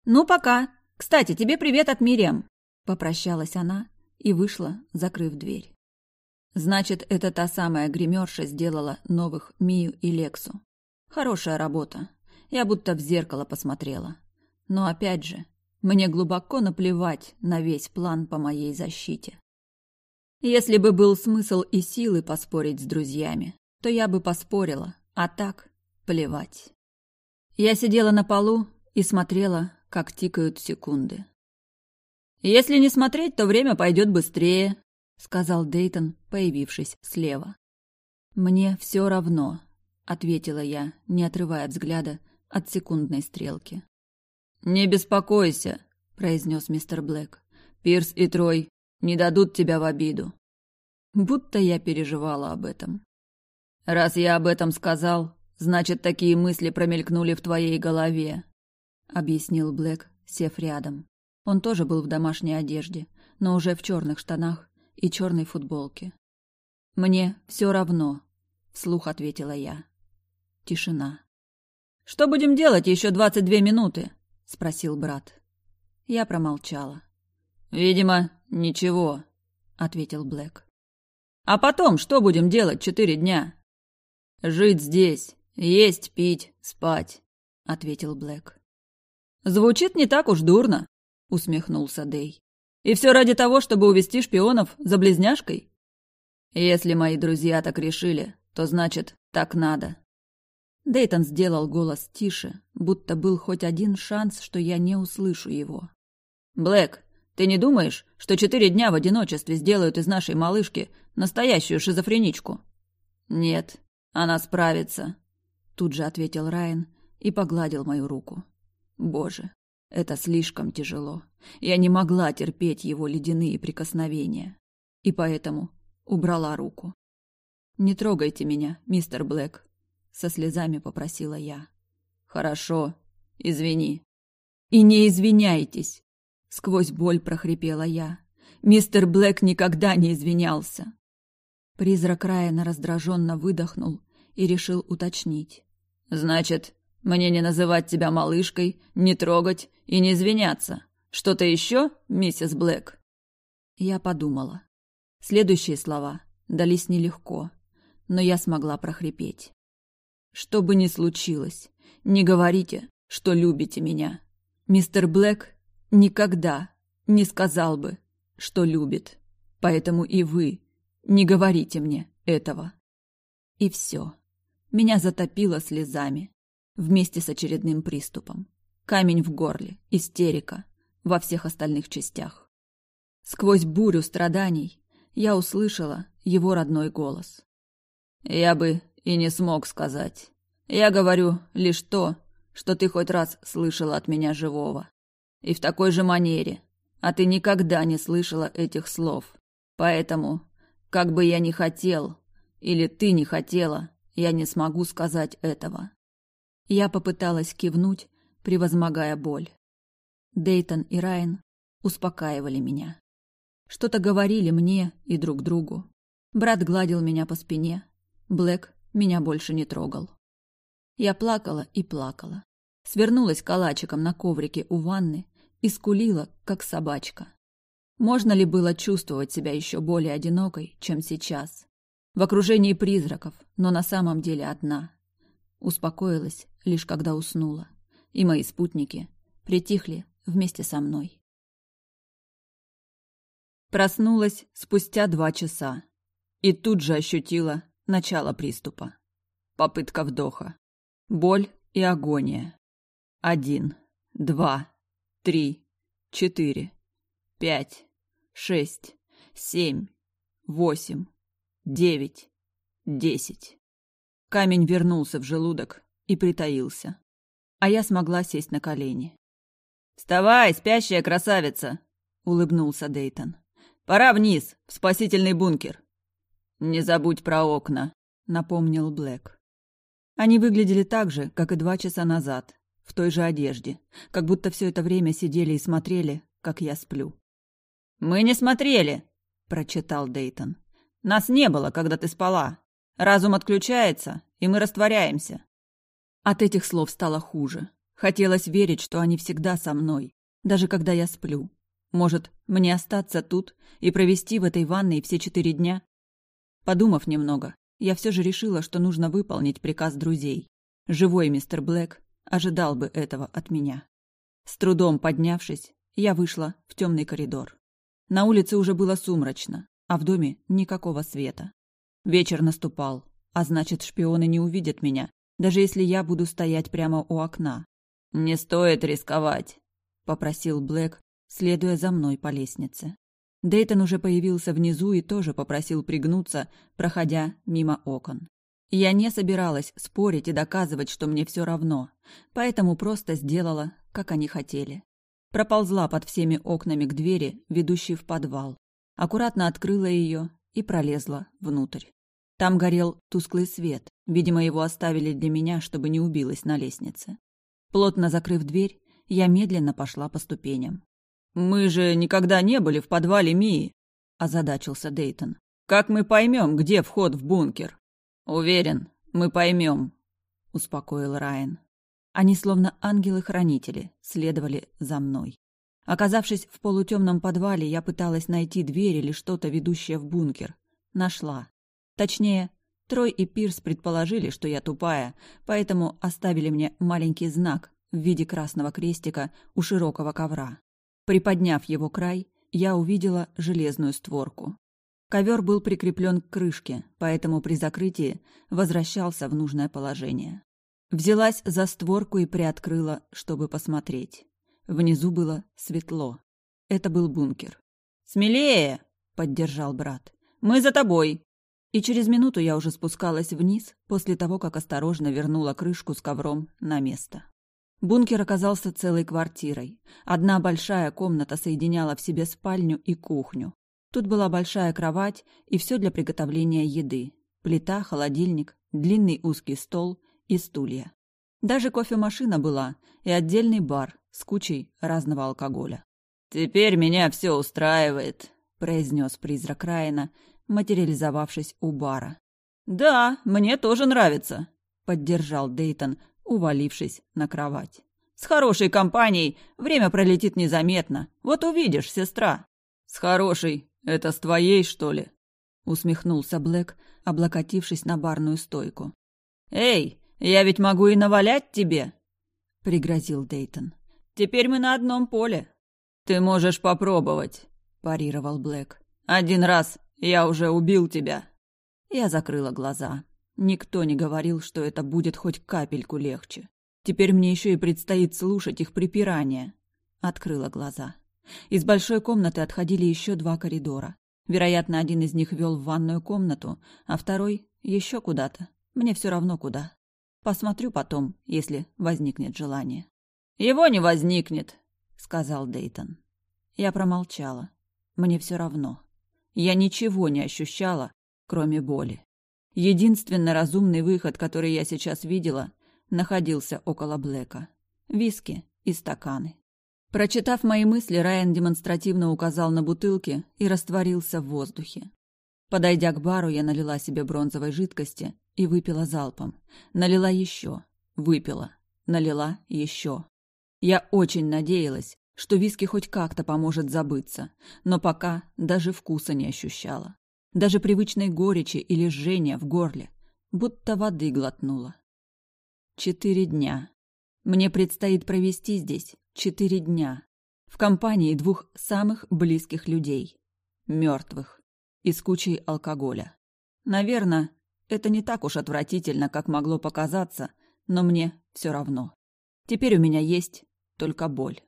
«Ну, пока. Кстати, тебе привет от Мириам!» Попрощалась она и вышла, закрыв дверь. Значит, это та самая гримерша сделала новых Мию и Лексу. Хорошая работа. Я будто в зеркало посмотрела. Но опять же, мне глубоко наплевать на весь план по моей защите. Если бы был смысл и силы поспорить с друзьями, то я бы поспорила, а так плевать. Я сидела на полу и смотрела, как тикают секунды. «Если не смотреть, то время пойдет быстрее», — сказал Дейтон, появившись слева. «Мне все равно», — ответила я, не отрывая взгляда от секундной стрелки. «Не беспокойся», — произнес мистер Блэк. «Пирс и Трой не дадут тебя в обиду». Будто я переживала об этом. «Раз я об этом сказал, значит, такие мысли промелькнули в твоей голове», — объяснил Блэк, сев рядом. Он тоже был в домашней одежде, но уже в черных штанах и черной футболке. «Мне все равно», — вслух ответила я. Тишина. «Что будем делать еще двадцать две минуты?» — спросил брат. Я промолчала. «Видимо, ничего», — ответил Блэк. «А потом что будем делать четыре дня?» «Жить здесь, есть, пить, спать», — ответил Блэк. «Звучит не так уж дурно», — усмехнулся Дей. «И все ради того, чтобы увести шпионов за близняшкой?» «Если мои друзья так решили, то значит, так надо». Дейтон сделал голос тише, будто был хоть один шанс, что я не услышу его. «Блэк, ты не думаешь, что четыре дня в одиночестве сделают из нашей малышки настоящую шизофреничку?» «Нет, она справится», — тут же ответил Райан и погладил мою руку. «Боже, это слишком тяжело. Я не могла терпеть его ледяные прикосновения. И поэтому убрала руку. «Не трогайте меня, мистер Блэк», — со слезами попросила я. «Хорошо, извини». «И не извиняйтесь!» — сквозь боль прохрипела я. «Мистер Блэк никогда не извинялся!» Призрак Райана раздраженно выдохнул и решил уточнить. «Значит, мне не называть тебя малышкой, не трогать и не извиняться. Что-то еще, миссис Блэк?» Я подумала. Следующие слова дались нелегко, но я смогла прохрипеть. «Что бы ни случилось, не говорите, что любите меня. Мистер Блэк никогда не сказал бы, что любит. Поэтому и вы не говорите мне этого». И все. Меня затопило слезами вместе с очередным приступом. Камень в горле, истерика во всех остальных частях. Сквозь бурю страданий я услышала его родной голос. «Я бы и не смог сказать. Я говорю лишь то, что ты хоть раз слышала от меня живого. И в такой же манере. А ты никогда не слышала этих слов. Поэтому, как бы я ни хотел, или ты не хотела, я не смогу сказать этого. Я попыталась кивнуть, превозмогая боль. Дейтон и Райан успокаивали меня. Что-то говорили мне и друг другу. Брат гладил меня по спине. Блэк меня больше не трогал. Я плакала и плакала. Свернулась калачиком на коврике у ванны и скулила, как собачка. Можно ли было чувствовать себя еще более одинокой, чем сейчас? В окружении призраков, но на самом деле одна. Успокоилась лишь когда уснула, и мои спутники притихли вместе со мной. Проснулась спустя два часа и тут же ощутила начало приступа. Попытка вдоха. Боль и агония. Один, два, три, четыре, пять, шесть, семь, восемь, девять, десять. Камень вернулся в желудок и притаился. А я смогла сесть на колени. «Вставай, спящая красавица!» — улыбнулся Дейтон. «Пора вниз, в спасительный бункер!» «Не забудь про окна», — напомнил Блэк. Они выглядели так же, как и два часа назад, в той же одежде, как будто все это время сидели и смотрели, как я сплю. «Мы не смотрели», — прочитал Дейтон. «Нас не было, когда ты спала. Разум отключается, и мы растворяемся». От этих слов стало хуже. Хотелось верить, что они всегда со мной, даже когда я сплю. Может, мне остаться тут и провести в этой ванной все четыре дня? Подумав немного, я все же решила, что нужно выполнить приказ друзей. Живой мистер Блэк ожидал бы этого от меня. С трудом поднявшись, я вышла в темный коридор. На улице уже было сумрачно, а в доме никакого света. Вечер наступал, а значит, шпионы не увидят меня, даже если я буду стоять прямо у окна. «Не стоит рисковать», — попросил Блэк, следуя за мной по лестнице. Дейтон уже появился внизу и тоже попросил пригнуться, проходя мимо окон. Я не собиралась спорить и доказывать, что мне все равно, поэтому просто сделала, как они хотели. Проползла под всеми окнами к двери, ведущей в подвал. Аккуратно открыла ее и пролезла внутрь. Там горел тусклый свет, видимо, его оставили для меня, чтобы не убилась на лестнице. Плотно закрыв дверь, я медленно пошла по ступеням. «Мы же никогда не были в подвале Мии», – озадачился Дейтон. «Как мы поймем, где вход в бункер?» «Уверен, мы поймем», – успокоил Райан. Они, словно ангелы-хранители, следовали за мной. Оказавшись в полутемном подвале, я пыталась найти дверь или что-то, ведущее в бункер. Нашла. Точнее, Трой и Пирс предположили, что я тупая, поэтому оставили мне маленький знак в виде красного крестика у широкого ковра. Приподняв его край, я увидела железную створку. Ковер был прикреплен к крышке, поэтому при закрытии возвращался в нужное положение. Взялась за створку и приоткрыла, чтобы посмотреть. Внизу было светло. Это был бункер. «Смелее!» — поддержал брат. «Мы за тобой!» И через минуту я уже спускалась вниз, после того, как осторожно вернула крышку с ковром на место. Бункер оказался целой квартирой. Одна большая комната соединяла в себе спальню и кухню. Тут была большая кровать и все для приготовления еды. Плита, холодильник, длинный узкий стол и стулья. Даже кофемашина была и отдельный бар с кучей разного алкоголя. «Теперь меня все устраивает», — произнес призрак Райана, материализовавшись у бара. «Да, мне тоже нравится», — поддержал Дейтон, увалившись на кровать. «С хорошей компанией время пролетит незаметно. Вот увидишь, сестра». «С хорошей? Это с твоей, что ли?» усмехнулся Блэк, облокотившись на барную стойку. «Эй, я ведь могу и навалять тебе!» — пригрозил Дейтон. «Теперь мы на одном поле». «Ты можешь попробовать», — парировал Блэк. «Один раз я уже убил тебя». Я закрыла глаза. Никто не говорил, что это будет хоть капельку легче. Теперь мне еще и предстоит слушать их припирания. Открыла глаза. Из большой комнаты отходили еще два коридора. Вероятно, один из них вел в ванную комнату, а второй еще куда-то. Мне все равно куда. Посмотрю потом, если возникнет желание. «Его не возникнет», — сказал Дейтон. Я промолчала. Мне все равно. Я ничего не ощущала, кроме боли. Единственный разумный выход, который я сейчас видела, находился около Блэка. Виски и стаканы. Прочитав мои мысли, Райан демонстративно указал на бутылки и растворился в воздухе. Подойдя к бару, я налила себе бронзовой жидкости и выпила залпом. Налила еще, выпила, налила еще. Я очень надеялась, что виски хоть как-то поможет забыться, но пока даже вкуса не ощущала. Даже привычной горечи или жжения в горле, будто воды глотнула. Четыре дня. Мне предстоит провести здесь четыре дня. В компании двух самых близких людей. Мертвых. И с кучей алкоголя. Наверное, это не так уж отвратительно, как могло показаться, но мне все равно. Теперь у меня есть только боль.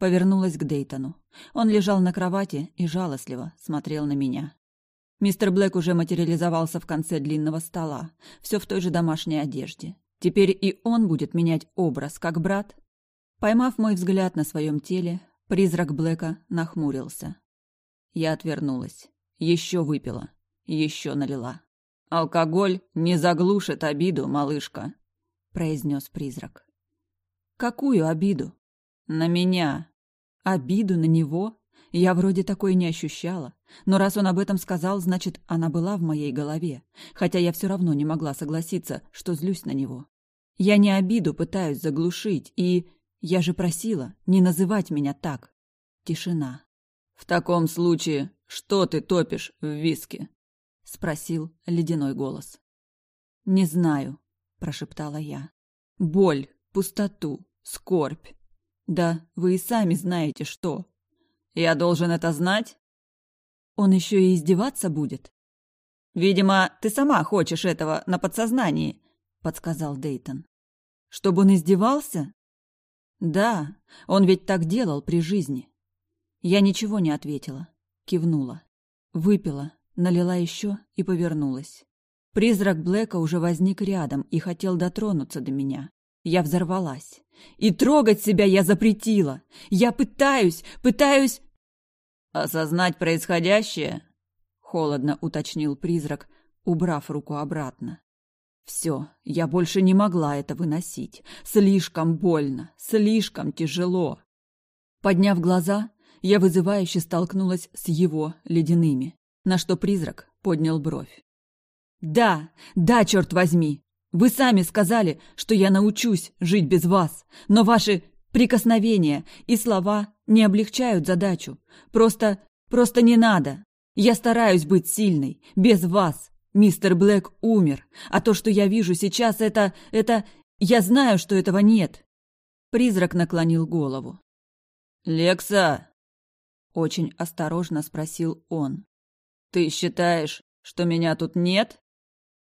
Повернулась к Дейтону. Он лежал на кровати и жалостливо смотрел на меня. Мистер Блэк уже материализовался в конце длинного стола, все в той же домашней одежде. Теперь и он будет менять образ, как брат. Поймав мой взгляд на своем теле, призрак Блэка нахмурился. Я отвернулась. Еще выпила. Еще налила. «Алкоголь не заглушит обиду, малышка», — произнес призрак. «Какую обиду?» «На меня». «Обиду на него?» Я вроде такой не ощущала, но раз он об этом сказал, значит, она была в моей голове, хотя я все равно не могла согласиться, что злюсь на него. Я не обиду пытаюсь заглушить, и... Я же просила не называть меня так. Тишина. «В таком случае, что ты топишь в виске?» — спросил ледяной голос. «Не знаю», — прошептала я. «Боль, пустоту, скорбь. Да, вы и сами знаете, что. Я должен это знать? Он еще и издеваться будет? Видимо, ты сама хочешь этого на подсознании, подсказал Дейтон. Чтобы он издевался? Да, он ведь так делал при жизни. Я ничего не ответила, кивнула, выпила, налила еще и повернулась. Призрак Блэка уже возник рядом и хотел дотронуться до меня. Я взорвалась. И трогать себя я запретила. Я пытаюсь, пытаюсь... «Осознать происходящее?» — холодно уточнил призрак, убрав руку обратно. «Все, я больше не могла это выносить. Слишком больно, слишком тяжело». Подняв глаза, я вызывающе столкнулась с его ледяными, на что призрак поднял бровь. «Да, да, черт возьми! Вы сами сказали, что я научусь жить без вас, но ваши Прикосновения и слова не облегчают задачу. Просто, просто не надо. Я стараюсь быть сильной. Без вас. Мистер Блэк умер. А то, что я вижу сейчас, это... это... Я знаю, что этого нет. Призрак наклонил голову. «Лекса!» Очень осторожно спросил он. «Ты считаешь, что меня тут нет?»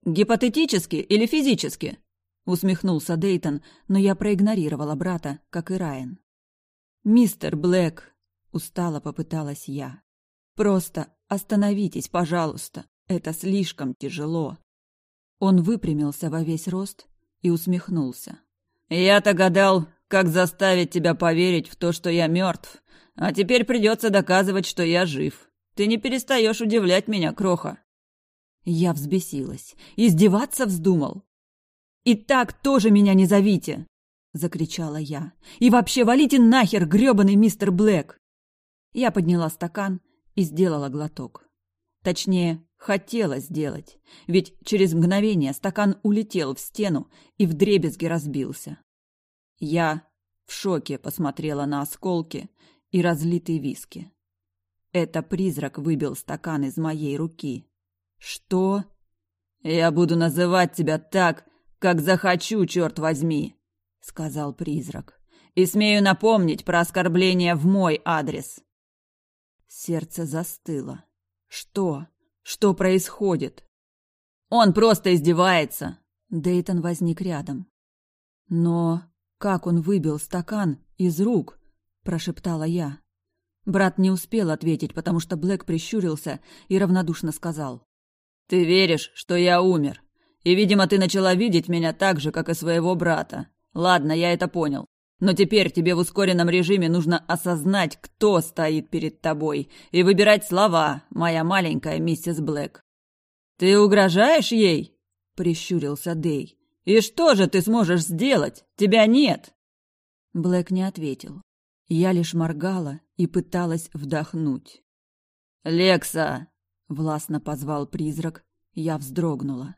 «Гипотетически или физически?» усмехнулся Дейтон, но я проигнорировала брата, как и Райан. Мистер Блэк, устало попыталась я. Просто остановитесь, пожалуйста. Это слишком тяжело. Он выпрямился во весь рост и усмехнулся. Я-то гадал, как заставить тебя поверить в то, что я мертв, а теперь придется доказывать, что я жив. Ты не перестаешь удивлять меня, кроха. Я взбесилась. Издеваться вздумал. «И так тоже меня не зовите!» — закричала я. «И вообще валите нахер, грёбаный мистер Блэк!» Я подняла стакан и сделала глоток. Точнее, хотела сделать, ведь через мгновение стакан улетел в стену и вдребезги разбился. Я в шоке посмотрела на осколки и разлитые виски. Это призрак выбил стакан из моей руки. «Что?» «Я буду называть тебя так, как захочу, черт возьми», — сказал призрак. «И смею напомнить про оскорбление в мой адрес». Сердце застыло. «Что? Что происходит?» «Он просто издевается!» Дейтон возник рядом. «Но как он выбил стакан из рук?» – прошептала я. Брат не успел ответить, потому что Блэк прищурился и равнодушно сказал. «Ты веришь, что я умер? И, видимо, ты начала видеть меня так же, как и своего брата. Ладно, я это понял. Но теперь тебе в ускоренном режиме нужно осознать, кто стоит перед тобой, и выбирать слова, моя маленькая миссис Блэк. «Ты угрожаешь ей?» – прищурился Дей. «И что же ты сможешь сделать? Тебя нет!» Блэк не ответил. Я лишь моргала и пыталась вдохнуть. «Лекса!» Властно позвал призрак, я вздрогнула.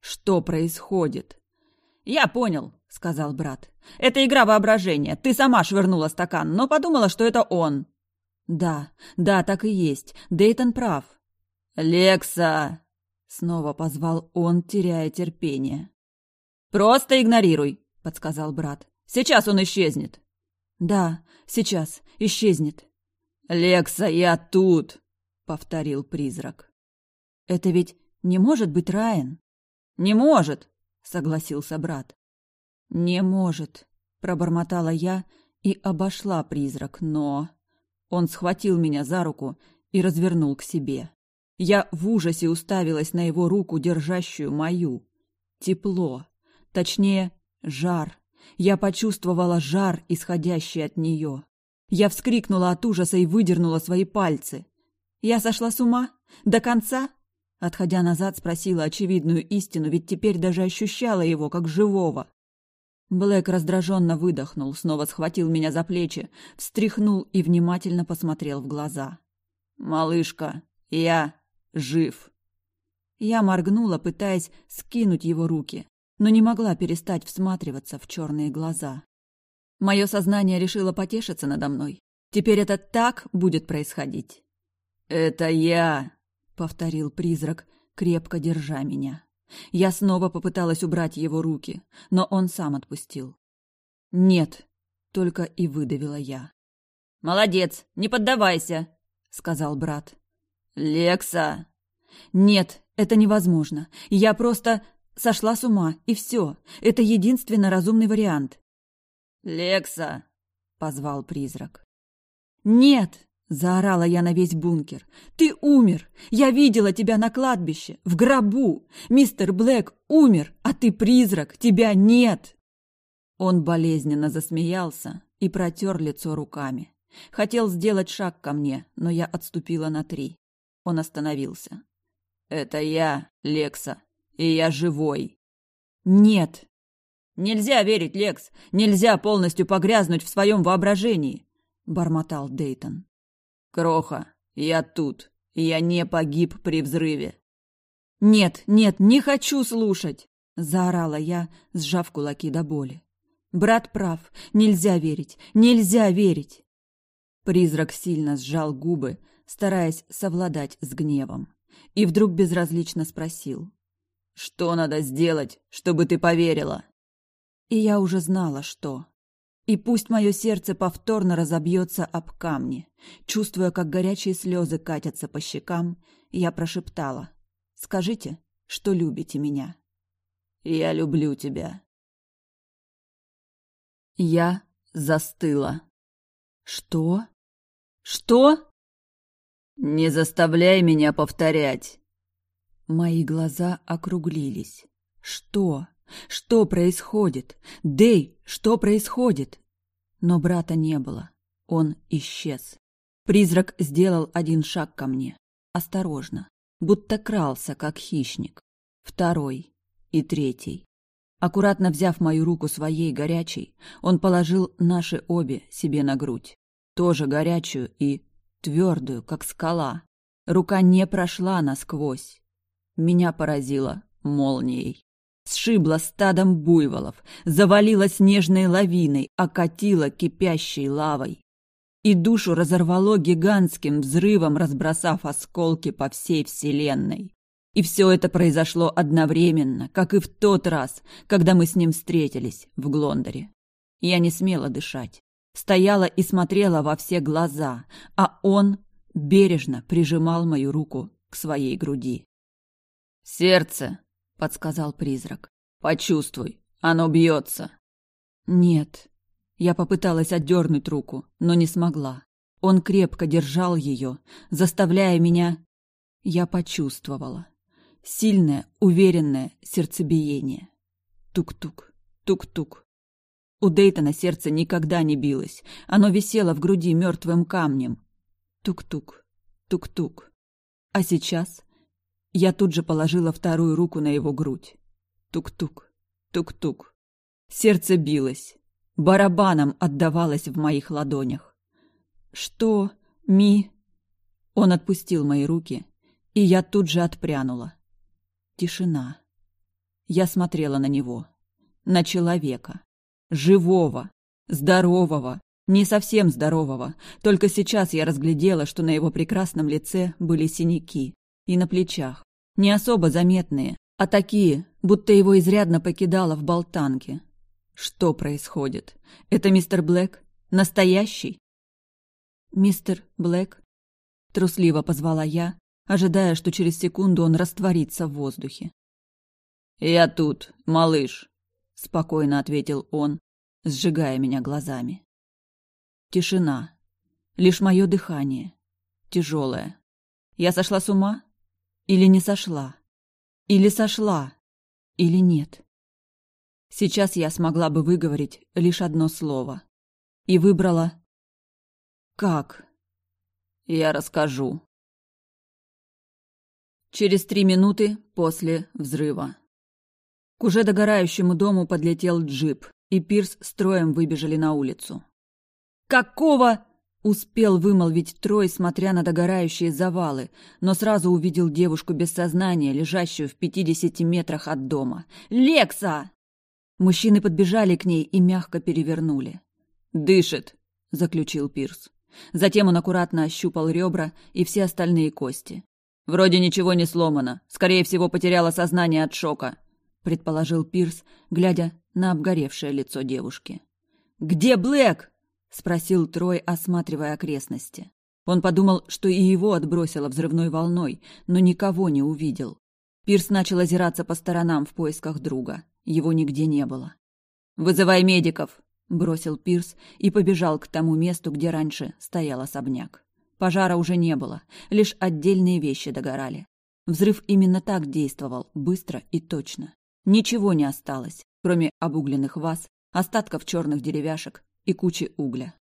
Что происходит? Я понял, сказал брат. Это игра воображения. Ты сама швырнула стакан, но подумала, что это он. Да, да, так и есть. Дейтон прав. Лекса! Снова позвал он, теряя терпение. Просто игнорируй, подсказал брат. Сейчас он исчезнет. Да, сейчас исчезнет. Лекса, я тут, повторил призрак. Это ведь не может быть Райан. Не может, согласился брат. Не может, пробормотала я и обошла призрак, но он схватил меня за руку и развернул к себе. Я в ужасе уставилась на его руку, держащую мою. Тепло, точнее, жар. Я почувствовала жар, исходящий от нее. Я вскрикнула от ужаса и выдернула свои пальцы. Я сошла с ума? До конца? Отходя назад, спросила очевидную истину, ведь теперь даже ощущала его как живого. Блэк раздраженно выдохнул, снова схватил меня за плечи, встряхнул и внимательно посмотрел в глаза. «Малышка, я жив!» Я моргнула, пытаясь скинуть его руки, но не могла перестать всматриваться в черные глаза. Мое сознание решило потешиться надо мной. Теперь это так будет происходить. «Это я!» — повторил призрак, крепко держа меня. Я снова попыталась убрать его руки, но он сам отпустил. «Нет», — только и выдавила я. «Молодец, не поддавайся», — сказал брат. «Лекса!» «Нет, это невозможно. Я просто сошла с ума, и все. Это единственно разумный вариант». «Лекса!» — позвал призрак. «Нет!» — заорала я на весь бункер. «Ты умер! Я видела тебя на кладбище, в гробу! Мистер Блэк умер, а ты призрак! Тебя нет!» Он болезненно засмеялся и протер лицо руками. Хотел сделать шаг ко мне, но я отступила на три. Он остановился. «Это я, Лекса, и я живой!» «Нет!» «Нельзя верить, Лекс! Нельзя полностью погрязнуть в своем воображении!» — бормотал Дейтон. Кроха, я тут. Я не погиб при взрыве. Нет, нет, не хочу слушать, заорала я, сжав кулаки до боли. Брат прав, нельзя верить, нельзя верить. Призрак сильно сжал губы, стараясь совладать с гневом, и вдруг безразлично спросил: "Что надо сделать, чтобы ты поверила?" И я уже знала, что. И пусть мое сердце повторно разобьется об камни. Чувствуя, как горячие слезы катятся по щекам, я прошептала. «Скажите, что любите меня». «Я люблю тебя». Я застыла. «Что? Что?» «Не заставляй меня повторять». Мои глаза округлились. «Что?» Что происходит? Дэй, что происходит? Но брата не было. Он исчез. Призрак сделал один шаг ко мне. Осторожно. Будто крался, как хищник. Второй. И третий. Аккуратно взяв мою руку своей горячей, он положил наши обе себе на грудь. Тоже горячую и твердую, как скала. Рука не прошла насквозь. Меня поразило молнией сшибла стадом буйволов, завалила снежной лавиной, окатила кипящей лавой. И душу разорвало гигантским взрывом, разбросав осколки по всей вселенной. И все это произошло одновременно, как и в тот раз, когда мы с ним встретились в Глондоре. Я не смела дышать. Стояла и смотрела во все глаза, а он бережно прижимал мою руку к своей груди. «Сердце!» Подсказал призрак. Почувствуй, оно бьется. Нет. Я попыталась отдернуть руку, но не смогла. Он крепко держал ее, заставляя меня... Я почувствовала. Сильное, уверенное сердцебиение. Тук-тук, тук-тук. У Дейтона сердце никогда не билось. Оно висело в груди мертвым камнем. Тук-тук, тук-тук. А сейчас я тут же положила вторую руку на его грудь. Тук-тук, тук-тук. Сердце билось. Барабаном отдавалось в моих ладонях. «Что, Ми?» Он отпустил мои руки, и я тут же отпрянула. Тишина. Я смотрела на него. На человека. Живого. Здорового. Не совсем здорового. Только сейчас я разглядела, что на его прекрасном лице были синяки. И на плечах. Не особо заметные, а такие, будто его изрядно покидало в болтанке. Что происходит? Это мистер Блэк? Настоящий? Мистер Блэк? Трусливо позвала я, ожидая, что через секунду он растворится в воздухе. «Я тут, малыш», — спокойно ответил он, сжигая меня глазами. Тишина. Лишь мое дыхание. Тяжелое. Я сошла с ума? Или не сошла? Или сошла? Или нет? Сейчас я смогла бы выговорить лишь одно слово. И выбрала... Как? Я расскажу. Через три минуты после взрыва. К уже догорающему дому подлетел джип, и Пирс с Троем выбежали на улицу. «Какого?» — успел вымолвить Трой, смотря на догорающие завалы, но сразу увидел девушку без сознания, лежащую в пятидесяти метрах от дома. «Лекса!» Мужчины подбежали к ней и мягко перевернули. «Дышит», — заключил Пирс. Затем он аккуратно ощупал ребра и все остальные кости. «Вроде ничего не сломано. Скорее всего, потеряла сознание от шока», — предположил Пирс, глядя на обгоревшее лицо девушки. «Где Блэк?» — спросил Трой, осматривая окрестности. Он подумал, что и его отбросило взрывной волной, но никого не увидел. Пирс начал озираться по сторонам в поисках друга. Его нигде не было. «Вызывай медиков!» — бросил Пирс и побежал к тому месту, где раньше стоял особняк. Пожара уже не было, лишь отдельные вещи догорали. Взрыв именно так действовал, быстро и точно. Ничего не осталось, кроме обугленных ваз, остатков черных деревяшек и кучи угля.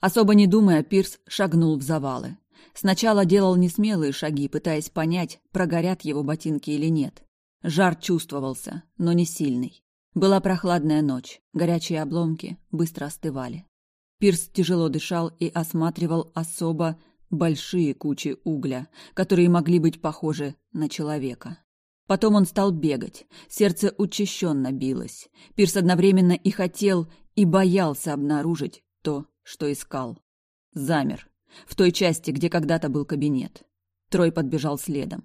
Особо не думая, Пирс шагнул в завалы. Сначала делал несмелые шаги, пытаясь понять, прогорят его ботинки или нет. Жар чувствовался, но не сильный. Была прохладная ночь, горячие обломки быстро остывали. Пирс тяжело дышал и осматривал особо большие кучи угля, которые могли быть похожи на человека. Потом он стал бегать, сердце учащенно билось. Пирс одновременно и хотел, и боялся обнаружить то, что искал. Замер. В той части, где когда-то был кабинет. Трой подбежал следом.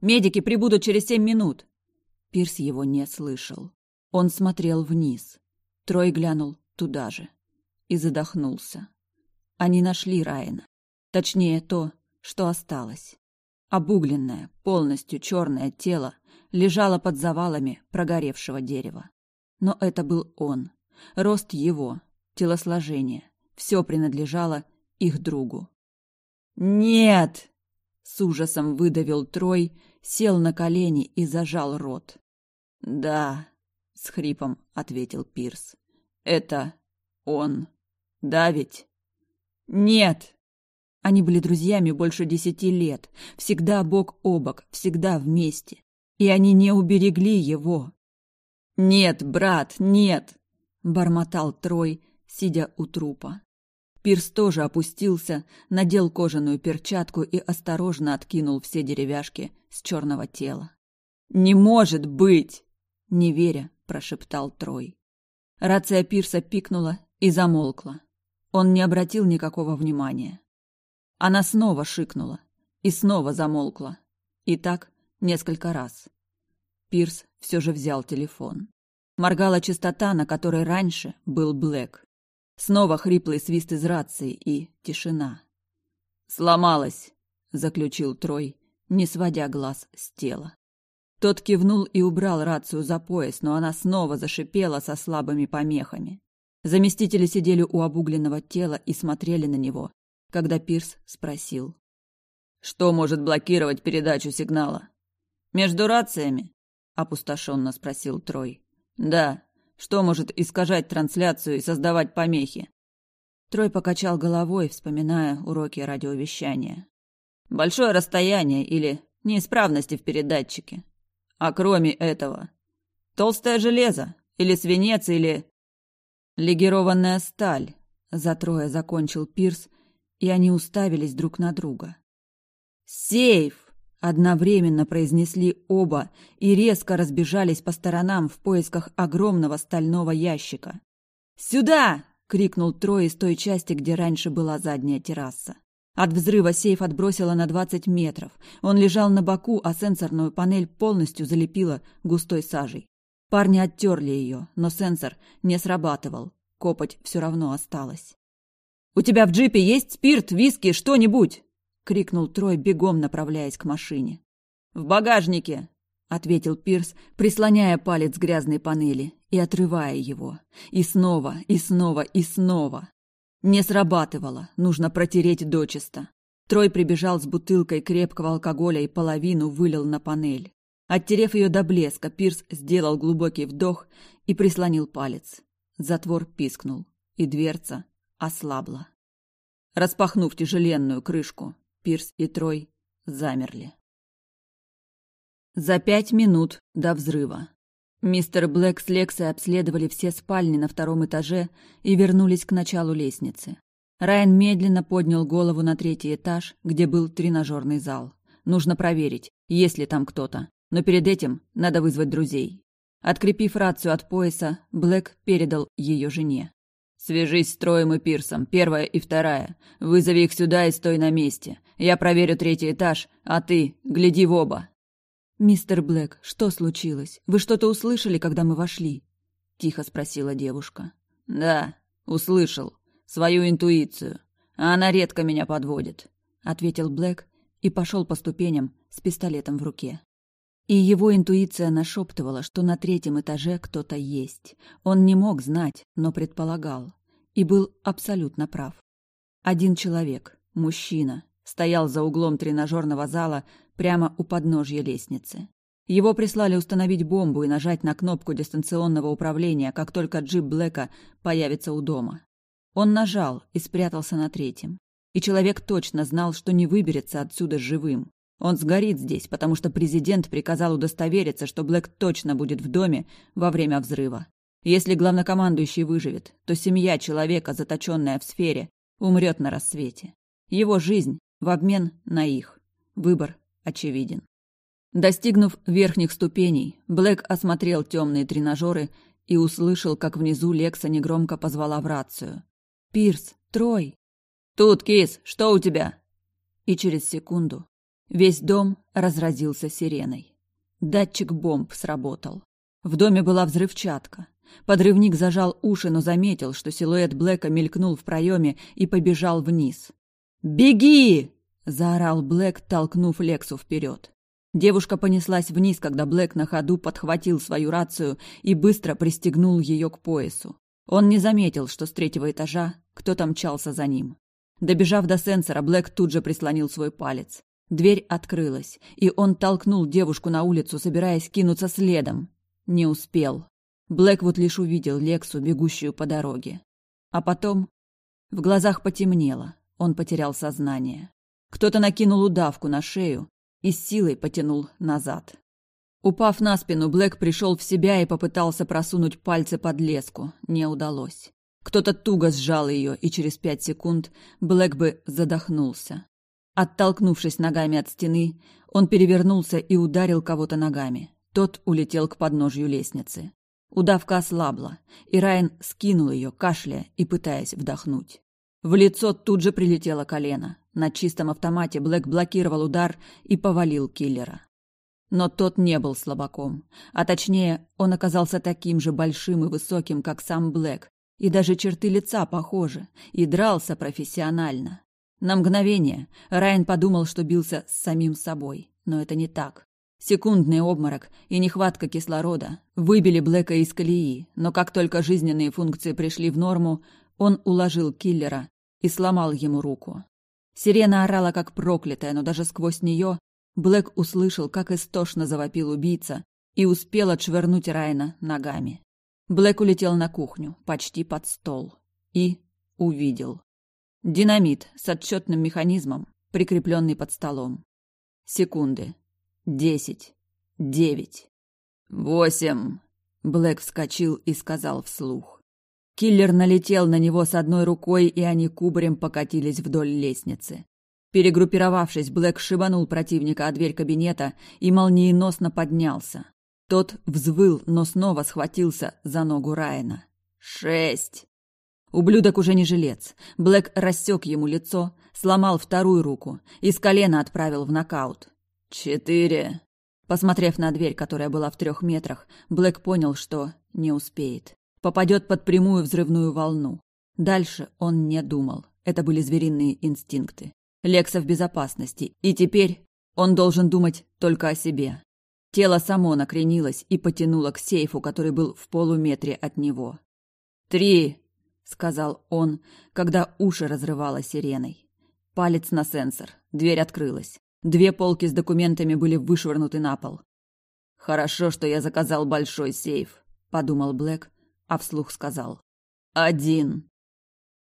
«Медики прибудут через семь минут!» Пирс его не слышал. Он смотрел вниз. Трой глянул туда же. И задохнулся. Они нашли Райана. Точнее, то, что осталось. Обугленное, полностью черное тело лежало под завалами прогоревшего дерева. Но это был он. Рост его, телосложение. Все принадлежало их другу. «Нет!» — с ужасом выдавил Трой, сел на колени и зажал рот. «Да», — с хрипом ответил Пирс. «Это он. Да ведь?» «Нет!» Они были друзьями больше десяти лет, всегда бок о бок, всегда вместе. И они не уберегли его. «Нет, брат, нет!» — бормотал Трой, сидя у трупа. Пирс тоже опустился, надел кожаную перчатку и осторожно откинул все деревяшки с черного тела. «Не может быть!» — не веря, прошептал Трой. Рация Пирса пикнула и замолкла. Он не обратил никакого внимания. Она снова шикнула и снова замолкла. И так несколько раз. Пирс все же взял телефон. Моргала частота, на которой раньше был Блэк. Снова хриплый свист из рации и тишина. «Сломалась», — заключил Трой, не сводя глаз с тела. Тот кивнул и убрал рацию за пояс, но она снова зашипела со слабыми помехами. Заместители сидели у обугленного тела и смотрели на него, когда Пирс спросил. «Что может блокировать передачу сигнала?» «Между рациями?» — опустошенно спросил Трой. «Да, что может искажать трансляцию и создавать помехи? Трой покачал головой, вспоминая уроки радиовещания. Большое расстояние или неисправности в передатчике. А кроме этого, толстое железо или свинец или легированная сталь. За трое закончил Пирс, и они уставились друг на друга. «Сейф!» — Одновременно произнесли оба и резко разбежались по сторонам в поисках огромного стального ящика. «Сюда!» — крикнул Трой из той части, где раньше была задняя терраса. От взрыва сейф отбросило на двадцать метров. Он лежал на боку, а сенсорную панель полностью залепила густой сажей. Парни оттерли ее, но сенсор не срабатывал. Копоть все равно осталась. «У тебя в джипе есть спирт, виски, что-нибудь?» — крикнул Трой, бегом направляясь к машине. «В багажнике!» — ответил Пирс, прислоняя палец к грязной панели и отрывая его. И снова, и снова, и снова. Не срабатывало, нужно протереть дочисто. Трой прибежал с бутылкой крепкого алкоголя и половину вылил на панель. Оттерев ее до блеска, Пирс сделал глубокий вдох и прислонил палец. Затвор пискнул, и дверца ослабла. Распахнув тяжеленную крышку, Пирс и Трой замерли. За пять минут до взрыва. Мистер Блэк с Лексой обследовали все спальни на втором этаже и вернулись к началу лестницы. Райан медленно поднял голову на третий этаж, где был тренажерный зал. Нужно проверить, есть ли там кто-то. Но перед этим надо вызвать друзей. Открепив рацию от пояса, Блэк передал ее жене. «Свяжись с Троем и Пирсом, первая и вторая. Вызови их сюда и стой на месте. Я проверю третий этаж, а ты гляди в оба». «Мистер Блэк, что случилось? Вы что-то услышали, когда мы вошли?» — тихо спросила девушка. «Да, услышал. Свою интуицию. Она редко меня подводит», — ответил Блэк и пошел по ступеням с пистолетом в руке. И его интуиция нашептывала, что на третьем этаже кто-то есть. Он не мог знать, но предполагал. И был абсолютно прав. Один человек, мужчина, стоял за углом тренажерного зала прямо у подножья лестницы. Его прислали установить бомбу и нажать на кнопку дистанционного управления, как только джип Блэка появится у дома. Он нажал и спрятался на третьем. И человек точно знал, что не выберется отсюда живым. Он сгорит здесь, потому что президент приказал удостовериться, что Блэк точно будет в доме во время взрыва. Если главнокомандующий выживет, то семья человека, заточенная в сфере, умрет на рассвете. Его жизнь в обмен на их. Выбор очевиден. Достигнув верхних ступеней, Блэк осмотрел темные тренажеры и услышал, как внизу Лекса негромко позвала в рацию. «Пирс! Трой!» «Тут, кис! Что у тебя?» И через секунду Весь дом разразился сиреной. Датчик бомб сработал. В доме была взрывчатка. Подрывник зажал уши, но заметил, что силуэт Блэка мелькнул в проеме и побежал вниз. «Беги!» – заорал Блэк, толкнув Лексу вперед. Девушка понеслась вниз, когда Блэк на ходу подхватил свою рацию и быстро пристегнул ее к поясу. Он не заметил, что с третьего этажа кто-то мчался за ним. Добежав до сенсора, Блэк тут же прислонил свой палец. Дверь открылась, и он толкнул девушку на улицу, собираясь кинуться следом. Не успел. Блэквуд лишь увидел Лексу, бегущую по дороге. А потом в глазах потемнело, он потерял сознание. Кто-то накинул удавку на шею и с силой потянул назад. Упав на спину, Блэк пришел в себя и попытался просунуть пальцы под леску. Не удалось. Кто-то туго сжал ее, и через пять секунд Блэк бы задохнулся. Оттолкнувшись ногами от стены, он перевернулся и ударил кого-то ногами. Тот улетел к подножью лестницы. Удавка ослабла, и Райан скинул ее, кашляя и пытаясь вдохнуть. В лицо тут же прилетело колено. На чистом автомате Блэк блокировал удар и повалил киллера. Но тот не был слабаком. А точнее, он оказался таким же большим и высоким, как сам Блэк. И даже черты лица похожи. И дрался профессионально. На мгновение Райан подумал, что бился с самим собой, но это не так. Секундный обморок и нехватка кислорода выбили Блэка из колеи, но как только жизненные функции пришли в норму, он уложил киллера и сломал ему руку. Сирена орала как проклятая, но даже сквозь нее Блэк услышал, как истошно завопил убийца и успел отшвырнуть Райана ногами. Блэк улетел на кухню, почти под стол, и увидел. Динамит с отчетным механизмом, прикрепленный под столом. Секунды. Десять. Девять. Восемь. Блэк вскочил и сказал вслух. Киллер налетел на него с одной рукой, и они кубарем покатились вдоль лестницы. Перегруппировавшись, Блэк шибанул противника о дверь кабинета и молниеносно поднялся. Тот взвыл, но снова схватился за ногу Райана. «Шесть!» Ублюдок уже не жилец. Блэк рассек ему лицо, сломал вторую руку и с колена отправил в нокаут. «Четыре!» Посмотрев на дверь, которая была в трех метрах, Блэк понял, что не успеет. Попадет под прямую взрывную волну. Дальше он не думал. Это были звериные инстинкты. Лекса в безопасности, и теперь он должен думать только о себе. Тело само накренилось и потянуло к сейфу, который был в полуметре от него. «Три!» — сказал он, когда уши разрывало сиреной. Палец на сенсор. Дверь открылась. Две полки с документами были вышвырнуты на пол. «Хорошо, что я заказал большой сейф», — подумал Блэк, а вслух сказал. «Один»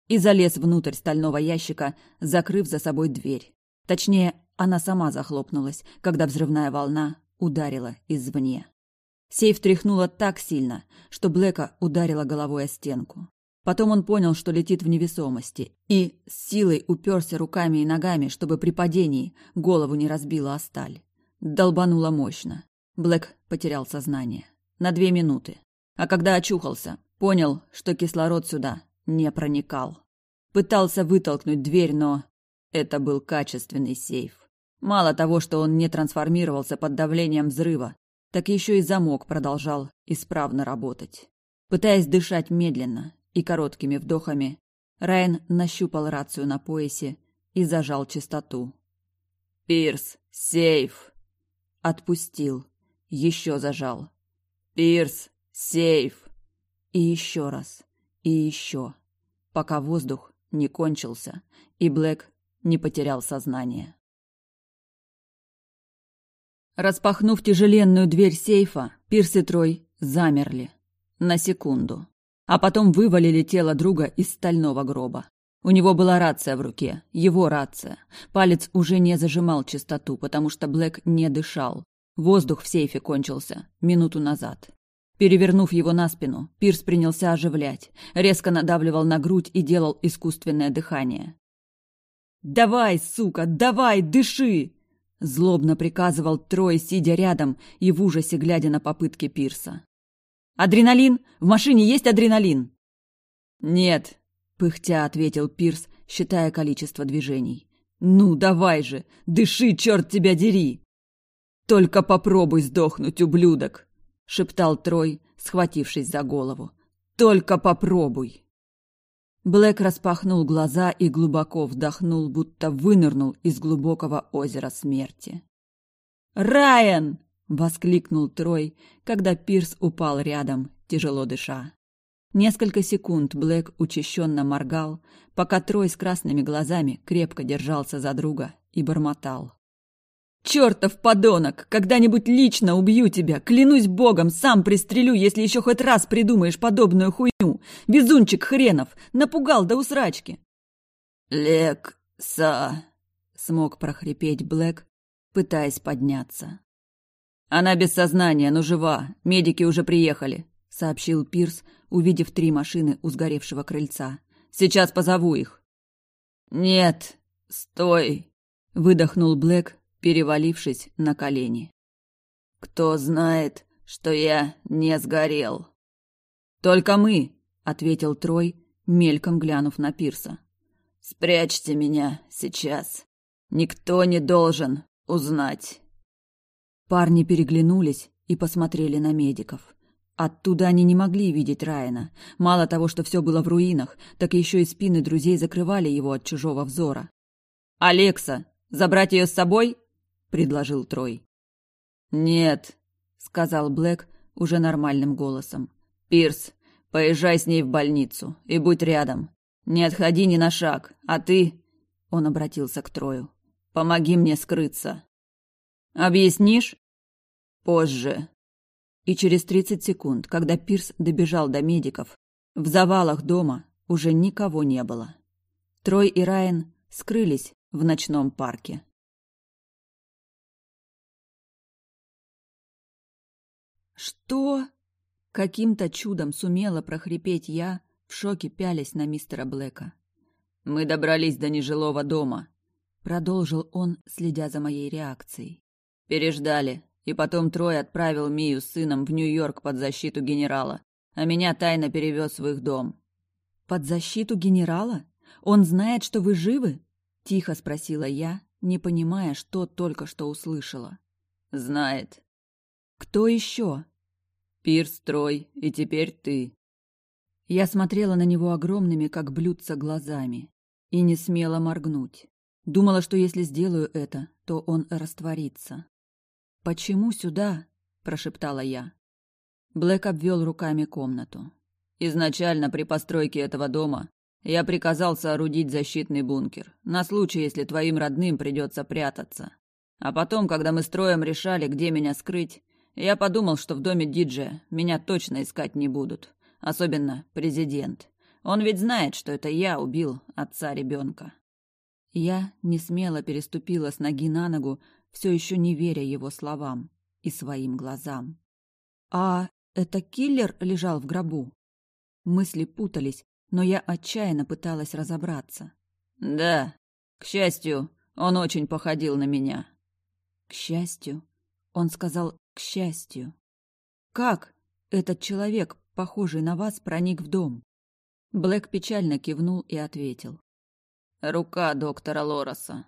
и залез внутрь стального ящика, закрыв за собой дверь. Точнее, она сама захлопнулась, когда взрывная волна ударила извне. Сейф тряхнуло так сильно, что Блэка ударила головой о стенку. Потом он понял, что летит в невесомости, и с силой уперся руками и ногами, чтобы при падении голову не разбила о сталь. Долбануло мощно. Блэк потерял сознание. На две минуты. А когда очухался, понял, что кислород сюда не проникал. Пытался вытолкнуть дверь, но это был качественный сейф. Мало того, что он не трансформировался под давлением взрыва, так еще и замок продолжал исправно работать. Пытаясь дышать медленно и короткими вдохами, Райан нащупал рацию на поясе и зажал чистоту. «Пирс, сейф!» Отпустил. Еще зажал. «Пирс, сейф!» И еще раз и еще, пока воздух не кончился и Блэк не потерял сознание. Распахнув тяжеленную дверь сейфа, Пирс и Трой замерли. На секунду. А потом вывалили тело друга из стального гроба. У него была рация в руке, его рация. Палец уже не зажимал чистоту, потому что Блэк не дышал. Воздух в сейфе кончился минуту назад. Перевернув его на спину, Пирс принялся оживлять, резко надавливал на грудь и делал искусственное дыхание. «Давай, сука, давай, дыши!» Злобно приказывал Трой, сидя рядом и в ужасе глядя на попытки Пирса. «Адреналин? В машине есть адреналин?» «Нет», — пыхтя ответил Пирс, считая количество движений. «Ну, давай же! Дыши, черт тебя дери!» «Только попробуй сдохнуть, ублюдок!» шептал Трой, схватившись за голову. Только попробуй. Блэк распахнул глаза и глубоко вдохнул, будто вынырнул из глубокого озера смерти. «Райан!» — воскликнул Трой, когда Пирс упал рядом, тяжело дыша. Несколько секунд Блэк учащенно моргал, пока Трой с красными глазами крепко держался за друга и бормотал. Чертов подонок! Когда-нибудь лично убью тебя! Клянусь богом, сам пристрелю, если еще хоть раз придумаешь подобную хуйню! Везунчик хренов! Напугал до усрачки!» «Лекса!» — смог прохрипеть Блэк, пытаясь подняться. «Она без сознания, но жива. Медики уже приехали», — сообщил Пирс, увидев три машины у сгоревшего крыльца. «Сейчас позову их». «Нет, стой!» — выдохнул Блэк, перевалившись на колени. «Кто знает, что я не сгорел?» «Только мы», — ответил Трой, мельком глянув на Пирса. «Спрячьте меня сейчас. Никто не должен узнать». Парни переглянулись и посмотрели на медиков. Оттуда они не могли видеть Райана. Мало того, что все было в руинах, так еще и спины друзей закрывали его от чужого взора. «Алекса, забрать ее с собой?» — предложил Трой. «Нет», — сказал Блэк уже нормальным голосом. «Пирс, поезжай с ней в больницу и будь рядом. Не отходи ни на шаг, а ты...» — он обратился к Трою. «Помоги мне скрыться». «Объяснишь?» «Позже». И через тридцать секунд, когда Пирс добежал до медиков, в завалах дома уже никого не было. Трой и Райан скрылись в ночном парке. «Что?» Каким-то чудом сумела прохрипеть я, в шоке пялясь на мистера Блэка. «Мы добрались до нежилого дома», — Продолжил он, следя за моей реакцией. Переждали, и потом Трой отправил Мию с сыном в Нью-Йорк под защиту генерала, а меня тайно перевез в их дом. «Под защиту генерала? Он знает, что вы живы?» — тихо спросила я, не понимая, что только что услышала. «Знает». «Кто еще?» «Пирс, Трой, и теперь ты». Я смотрела на него огромными, как блюдца, глазами и не смела моргнуть. Думала, что если сделаю это, то он растворится. «Почему сюда?» – прошептала я. Блэк обвел руками комнату. «Изначально при постройке этого дома я приказал соорудить защитный бункер, на случай, если твоим родным придется прятаться. А потом, когда мы строем решали, где меня скрыть, я подумал, что в доме диджея меня точно искать не будут. Особенно президент. Он ведь знает, что это я убил отца ребенка. Я не смело переступила с ноги на ногу, все еще не веря его словам и своим глазам. «А это киллер лежал в гробу?» Мысли путались, но я отчаянно пыталась разобраться. «Да, к счастью, он очень походил на меня». «К счастью?» Он сказал «к счастью». «Как этот человек, похожий на вас, проник в дом?» Блэк печально кивнул и ответил. Рука доктора Лороса.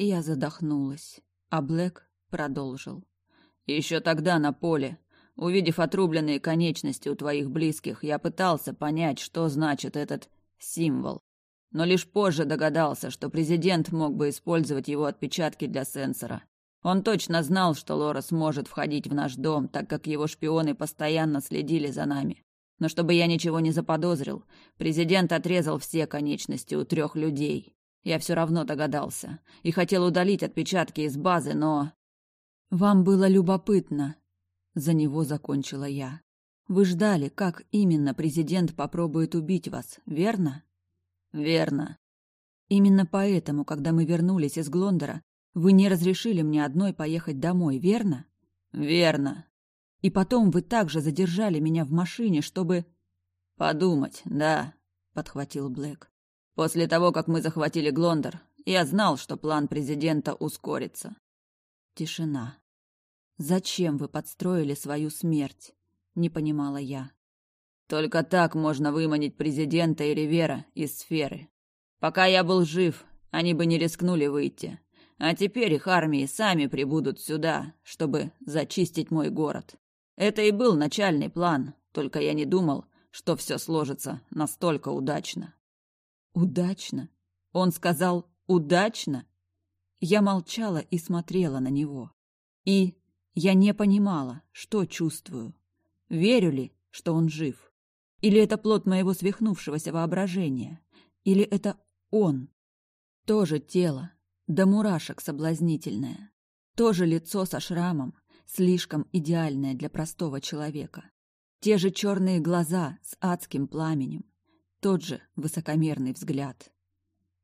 Я задохнулась, а Блэк продолжил. Еще тогда на поле, увидев отрубленные конечности у твоих близких, я пытался понять, что значит этот символ. Но лишь позже догадался, что президент мог бы использовать его отпечатки для сенсора. Он точно знал, что Лорес может входить в наш дом, так как его шпионы постоянно следили за нами. Но чтобы я ничего не заподозрил, президент отрезал все конечности у трех людей. Я все равно догадался и хотел удалить отпечатки из базы, но... Вам было любопытно. За него закончила я. Вы ждали, как именно президент попробует убить вас, верно? Верно. Именно поэтому, когда мы вернулись из Глондора, вы не разрешили мне одной поехать домой, верно? Верно. И потом вы также задержали меня в машине, чтобы... Подумать, да, подхватил Блэк. После того, как мы захватили Глондор, я знал, что план президента ускорится. Тишина. Зачем вы подстроили свою смерть? Не понимала я. Только так можно выманить президента и Ривера из сферы. Пока я был жив, они бы не рискнули выйти. А теперь их армии сами прибудут сюда, чтобы зачистить мой город. Это и был начальный план, только я не думал, что все сложится настолько удачно. Удачно? Он сказал «удачно»? Я молчала и смотрела на него. И я не понимала, что чувствую. Верю ли, что он жив? Или это плод моего свихнувшегося воображения? Или это он? Тоже тело, да мурашек соблазнительное. Тоже лицо со шрамом, слишком идеальная для простого человека. Те же черные глаза с адским пламенем, тот же высокомерный взгляд.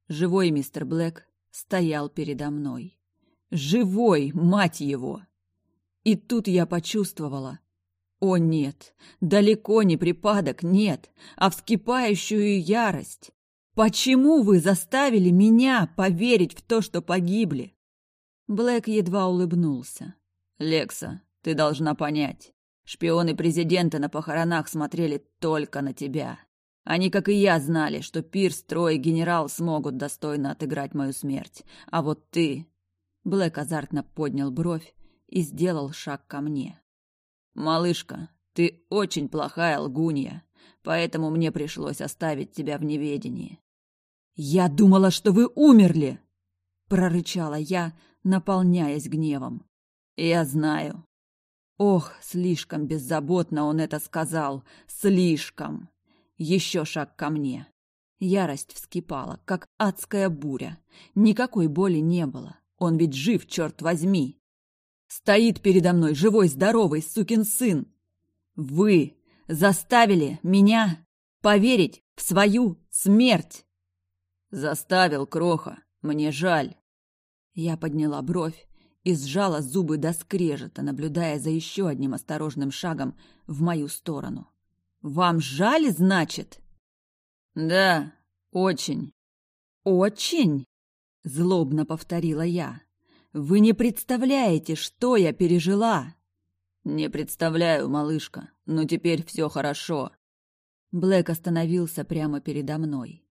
Живой мистер Блэк стоял передо мной. Живой, мать его! И тут я почувствовала, о нет, далеко не припадок, нет, а вскипающую ярость. Почему вы заставили меня поверить в то, что погибли? Блэк едва улыбнулся. Лекса, ты должна понять. Шпионы президента на похоронах смотрели только на тебя. Они, как и я, знали, что Пирс, Трой и генерал смогут достойно отыграть мою смерть. А вот ты... Блэк азартно поднял бровь и сделал шаг ко мне. «Малышка, ты очень плохая лгунья, поэтому мне пришлось оставить тебя в неведении». «Я думала, что вы умерли!» — прорычала я, наполняясь гневом. Я знаю. Ох, слишком беззаботно он это сказал. Слишком. Еще шаг ко мне. Ярость вскипала, как адская буря. Никакой боли не было. Он ведь жив, черт возьми. Стоит передо мной живой, здоровый сукин сын. Вы заставили меня поверить в свою смерть. Заставил, Кроха. Мне жаль. Я подняла бровь и сжала зубы до скрежета, наблюдая за еще одним осторожным шагом в мою сторону. «Вам жаль, значит?» «Да, очень». «Очень?» Злобно повторила я. «Вы не представляете, что я пережила!» «Не представляю, малышка, но теперь все хорошо». Блэк остановился прямо передо мной.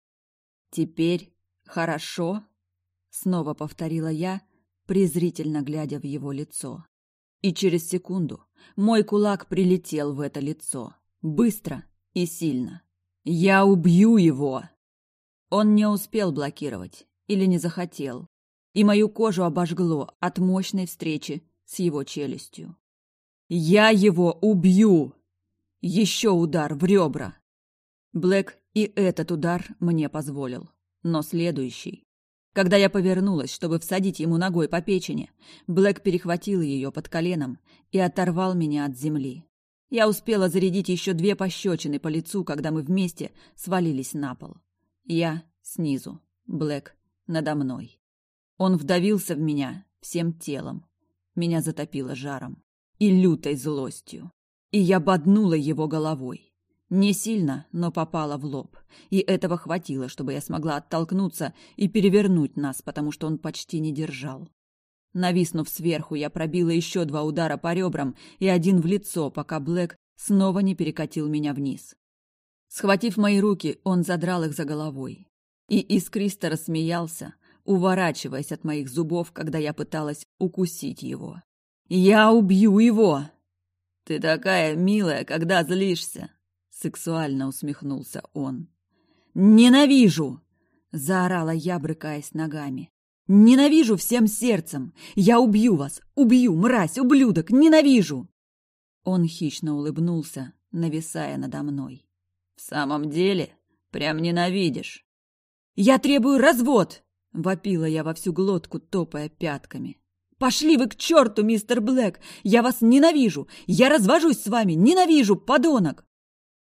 «Теперь хорошо?» Снова повторила я, презрительно глядя в его лицо. И через секунду мой кулак прилетел в это лицо. Быстро и сильно. «Я убью его!» Он не успел блокировать или не захотел, и мою кожу обожгло от мощной встречи с его челюстью. «Я его убью!» Еще удар в ребра. Блэк и этот удар мне позволил, но следующий. Когда я повернулась, чтобы всадить ему ногой по печени, Блэк перехватил ее под коленом и оторвал меня от земли. Я успела зарядить еще две пощечины по лицу, когда мы вместе свалились на пол. Я снизу, Блэк надо мной. Он вдавился в меня всем телом. Меня затопило жаром и лютой злостью. И я боднула его головой. Не сильно, но попала в лоб. И этого хватило, чтобы я смогла оттолкнуться и перевернуть нас, потому что он почти не держал. Нависнув сверху, я пробила еще два удара по ребрам и один в лицо, пока Блэк снова не перекатил меня вниз. Схватив мои руки, он задрал их за головой. И искристо рассмеялся, уворачиваясь от моих зубов, когда я пыталась укусить его. «Я убью его!» «Ты такая милая, когда злишься!» Сексуально усмехнулся он. «Ненавижу!» — заорала я, брыкаясь ногами. «Ненавижу всем сердцем! Я убью вас! Убью, мразь, ублюдок! Ненавижу!» Он хищно улыбнулся, нависая надо мной. «В самом деле? Прям ненавидишь?» «Я требую развод!» — вопила я во всю глотку, топая пятками. «Пошли вы к черту, мистер Блэк! Я вас ненавижу! Я развожусь с вами! Ненавижу, подонок!»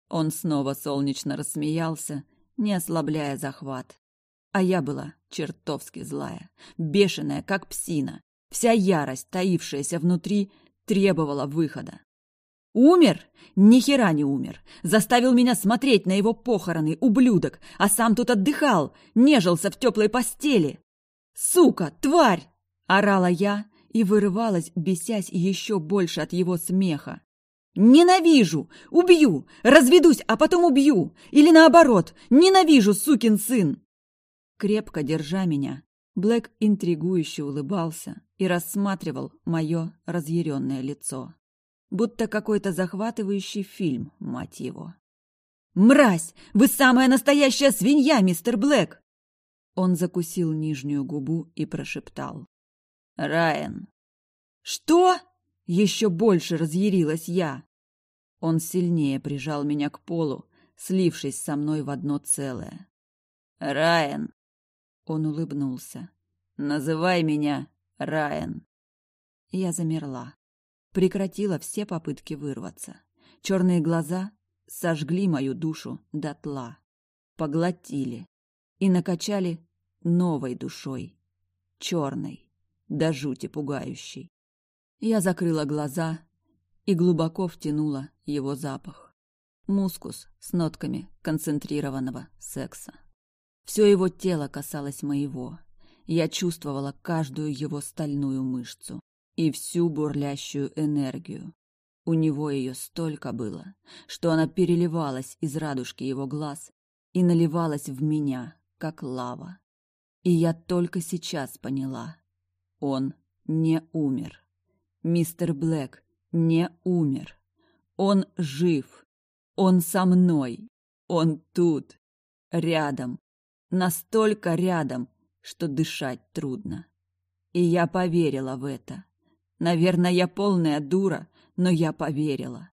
Он снова солнечно рассмеялся, не ослабляя захват. А я была чертовски злая, бешеная, как псина. Вся ярость, таившаяся внутри, требовала выхода. Умер? Ни хера не умер. Заставил меня смотреть на его похороны, ублюдок, а сам тут отдыхал, нежился в теплой постели. Сука, тварь! Орала я и вырывалась, бесясь еще больше от его смеха. Ненавижу! Убью! Разведусь, а потом убью! Или наоборот, ненавижу, сукин сын!» Крепко держа меня, Блэк интригующе улыбался и рассматривал мое разъяренное лицо. Будто какой-то захватывающий фильм, мать его. «Мразь! Вы самая настоящая свинья, мистер Блэк!» Он закусил нижнюю губу и прошептал. «Райан!» «Что?» Еще больше разъярилась я. Он сильнее прижал меня к полу, слившись со мной в одно целое. «Райан!» Он улыбнулся. «Называй меня Райан!» Я замерла. Прекратила все попытки вырваться. Черные глаза сожгли мою душу дотла. Поглотили. И накачали новой душой. Черной, до жути пугающей. Я закрыла глаза и глубоко втянула его запах. Мускус с нотками концентрированного секса. Все его тело касалось моего. Я чувствовала каждую его стальную мышцу и всю бурлящую энергию. У него ее столько было, что она переливалась из радужки его глаз и наливалась в меня, как лава. И я только сейчас поняла. Он не умер. Мистер Блэк не умер. Он жив. Он со мной. Он тут. Рядом. Настолько рядом, что дышать трудно. И я поверила в это. Наверное, я полная дура, но я поверила.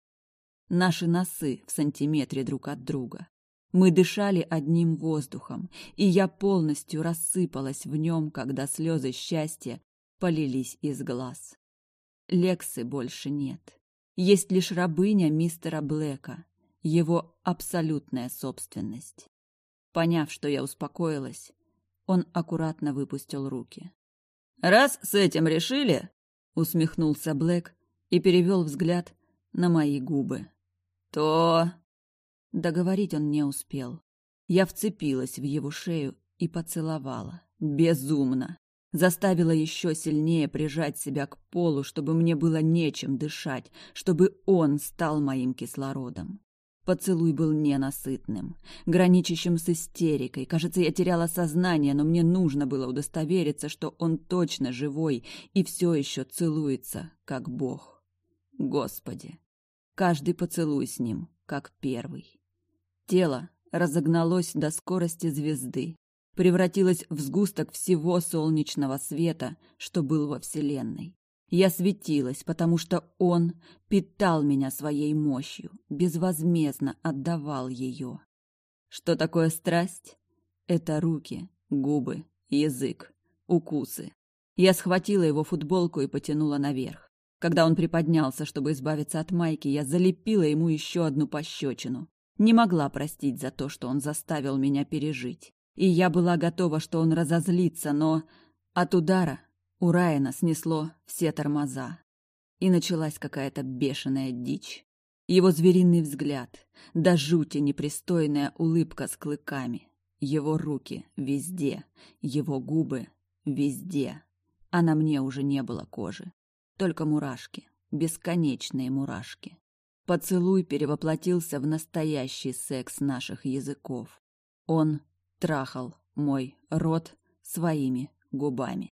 Наши носы в сантиметре друг от друга. Мы дышали одним воздухом, и я полностью рассыпалась в нем, когда слезы счастья полились из глаз. Лексы больше нет. Есть лишь рабыня мистера Блэка, его абсолютная собственность. Поняв, что я успокоилась, он аккуратно выпустил руки. «Раз с этим решили», — усмехнулся Блэк и перевел взгляд на мои губы, — «то...» Договорить он не успел. Я вцепилась в его шею и поцеловала, Безумно. Заставила еще сильнее прижать себя к полу, чтобы мне было нечем дышать, чтобы он стал моим кислородом. Поцелуй был ненасытным, граничащим с истерикой. Кажется, я теряла сознание, но мне нужно было удостовериться, что он точно живой и все еще целуется, как Бог. Господи! Каждый поцелуй с ним, как первый. Тело разогналось до скорости звезды, превратилось в сгусток всего солнечного света, что был во Вселенной. Я светилась, потому что он питал меня своей мощью, безвозмездно отдавал ее. Что такое страсть? Это руки, губы, язык, укусы. Я схватила его футболку и потянула наверх. Когда он приподнялся, чтобы избавиться от майки, я залепила ему еще одну пощечину. Не могла простить за то, что он заставил меня пережить. И я была готова, что он разозлится, но от удара у Райана снесло все тормоза. И началась какая-то бешеная дичь. Его звериный взгляд, до жути непристойная улыбка с клыками. Его руки везде, его губы везде. А на мне уже не было кожи. Только мурашки, бесконечные мурашки. Поцелуй перевоплотился в настоящий секс наших языков. Он трахал мой рот своими губами.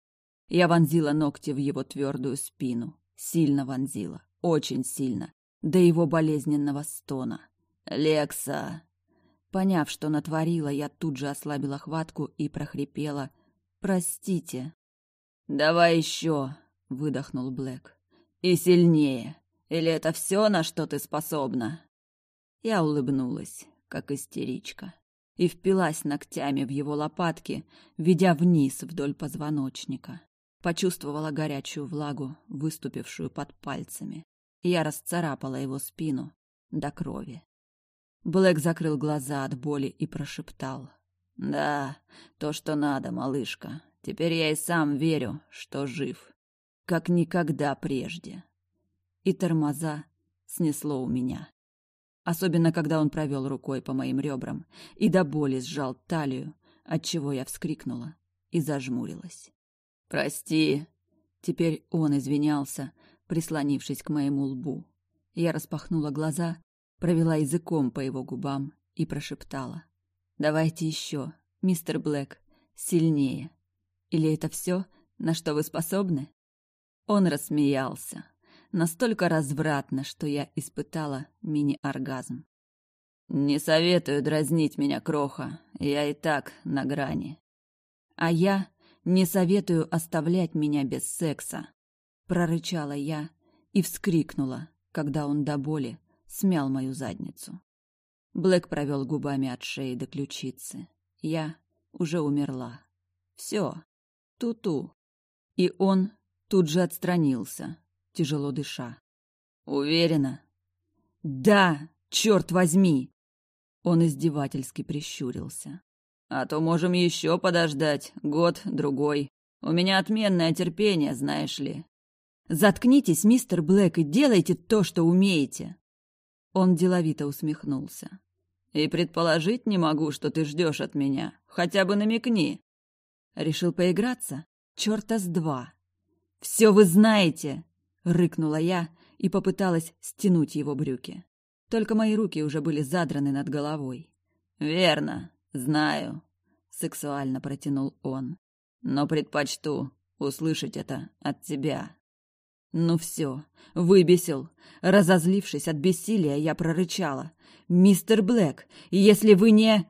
Я вонзила ногти в его твердую спину. Сильно вонзила. Очень сильно. До его болезненного стона. «Лекса!» Поняв, что натворила, я тут же ослабила хватку и прохрипела. «Простите». «Давай еще!» — выдохнул Блэк. «И сильнее! Или это все, на что ты способна?» Я улыбнулась, как истеричка, и впилась ногтями в его лопатки, ведя вниз вдоль позвоночника. Почувствовала горячую влагу, выступившую под пальцами. Я расцарапала его спину до крови. Блэк закрыл глаза от боли и прошептал. «Да, то, что надо, малышка. Теперь я и сам верю, что жив. Как никогда прежде». И тормоза снесло у меня. Особенно, когда он провел рукой по моим ребрам и до боли сжал талию, отчего я вскрикнула и зажмурилась. «Прости». Теперь он извинялся, прислонившись к моему лбу. Я распахнула глаза, провела языком по его губам и прошептала. «Давайте еще, мистер Блэк, сильнее. Или это все, на что вы способны?» Он рассмеялся. Настолько развратно, что я испытала мини-оргазм. «Не советую дразнить меня, Кроха. Я и так на грани». А я не советую оставлять меня без секса, прорычала я и вскрикнула, когда он до боли смял мою задницу. Блэк провел губами от шеи до ключицы. Я уже умерла. Все. Ту-ту. И он тут же отстранился, тяжело дыша. Уверена? Да, черт возьми! Он издевательски прищурился. А то можем еще подождать, год-другой. У меня отменное терпение, знаешь ли. Заткнитесь, мистер Блэк, и делайте то, что умеете. Он деловито усмехнулся. И предположить не могу, что ты ждешь от меня. Хотя бы намекни. Решил поиграться? Черта с два. Все вы знаете, рыкнула я и попыталась стянуть его брюки. Только мои руки уже были задраны над головой. Верно, «Знаю», — сексуально протянул он. «Но предпочту услышать это от тебя». Ну все, выбесил. Разозлившись от бессилия, я прорычала. «Мистер Блэк, если вы не...»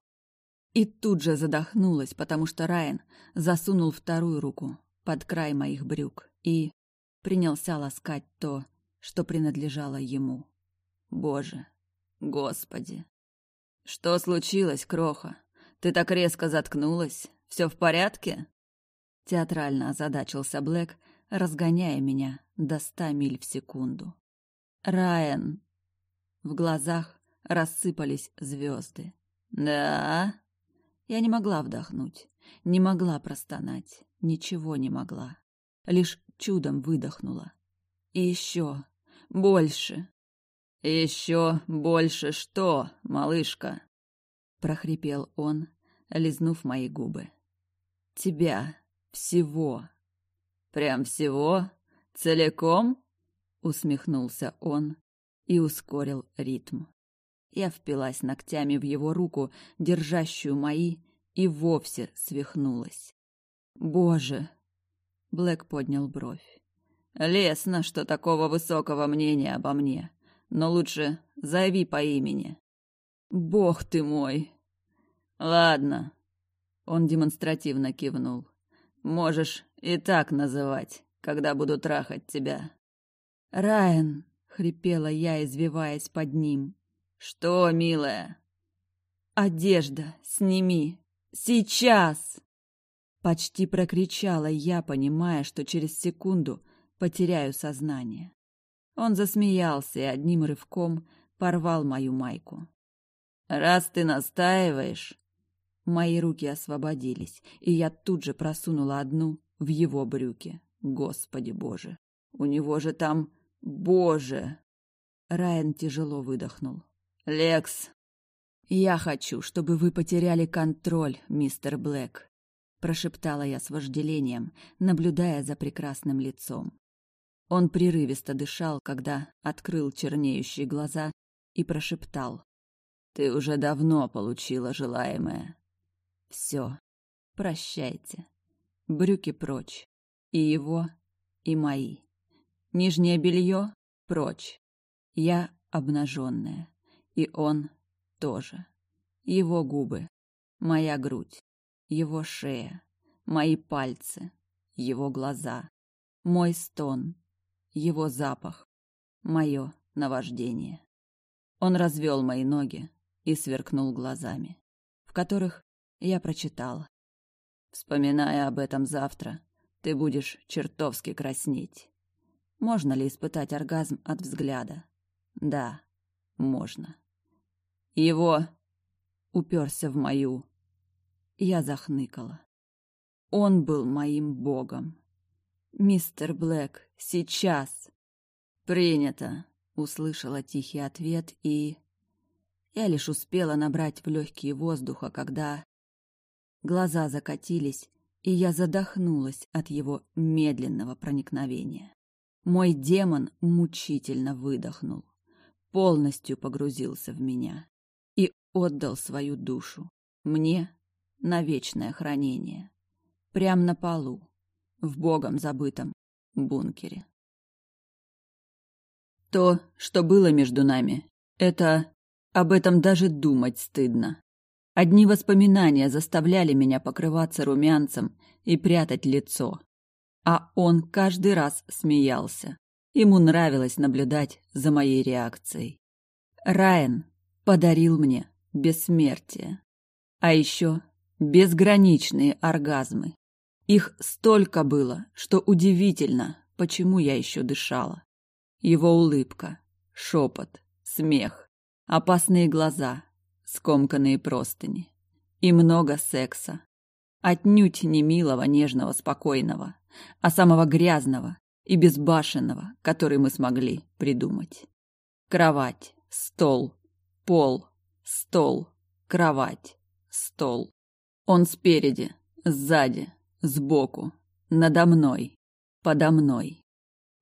И тут же задохнулась, потому что Райан засунул вторую руку под край моих брюк и принялся ласкать то, что принадлежало ему. Боже, Господи! Что случилось, Кроха? Ты так резко заткнулась. Все в порядке? Театрально озадачился Блэк, разгоняя меня до ста миль в секунду. Райан. В глазах рассыпались звезды. Да? Я не могла вдохнуть, не могла простонать, ничего не могла. Лишь чудом выдохнула. И еще больше. Еще больше что, малышка? Прохрипел он, лизнув мои губы. Тебя. Всего. Прям всего? Целиком? Усмехнулся он и ускорил ритм. Я впилась ногтями в его руку, держащую мои, и вовсе свихнулась. «Боже!» Блэк поднял бровь. «Лестно, что такого высокого мнения обо мне, но лучше зови по имени». «Бог ты мой!» «Ладно», — он демонстративно кивнул. «Можешь и так называть, когда буду трахать тебя». «Райан!» — хрипела я, извиваясь под ним. «Что, милая?» «Одежда, сними! Сейчас!» Почти прокричала я, понимая, что через секунду потеряю сознание. Он засмеялся и одним рывком порвал мою майку. «Раз ты настаиваешь...» Мои руки освободились, и я тут же просунула одну в его брюки. Господи боже! У него же там... Боже! Райан тяжело выдохнул. «Лекс!» «Я хочу, чтобы вы потеряли контроль, мистер Блэк», — прошептала я с вожделением, наблюдая за прекрасным лицом. Он прерывисто дышал, когда открыл чернеющие глаза и прошептал. «Ты уже давно получила желаемое». «Все, прощайте. Брюки прочь. И его, и мои. Нижнее белье прочь. Я обнаженная. И он тоже. Его губы, моя грудь, его шея, мои пальцы, его глаза, мой стон, его запах, мое наваждение. Он развел мои ноги и сверкнул глазами, в которых я прочитала. Вспоминая об этом завтра, ты будешь чертовски краснеть. Можно ли испытать оргазм от взгляда? Да, можно. Его уперся в мою. Я захныкала. Он был моим богом. «Мистер Блэк, сейчас!» «Принято!» — услышала тихий ответ, и... Я лишь успела набрать в легкие воздуха, когда... Глаза закатились, и я задохнулась от его медленного проникновения. Мой демон мучительно выдохнул, полностью погрузился в меня отдал свою душу мне на вечное хранение. Прям на полу, в богом забытом бункере. То, что было между нами, это... Об этом даже думать стыдно. Одни воспоминания заставляли меня покрываться румянцем и прятать лицо. А он каждый раз смеялся. Ему нравилось наблюдать за моей реакцией. Райан подарил мне бессмертие. А еще безграничные оргазмы. Их столько было, что удивительно, почему я еще дышала. Его улыбка, шепот, смех, опасные глаза, скомканные простыни. И много секса. Отнюдь не милого, нежного, спокойного, а самого грязного и безбашенного, который мы смогли придумать. Кровать, стол, пол, Стол, кровать, стол. Он спереди, сзади, сбоку, надо мной, подо мной.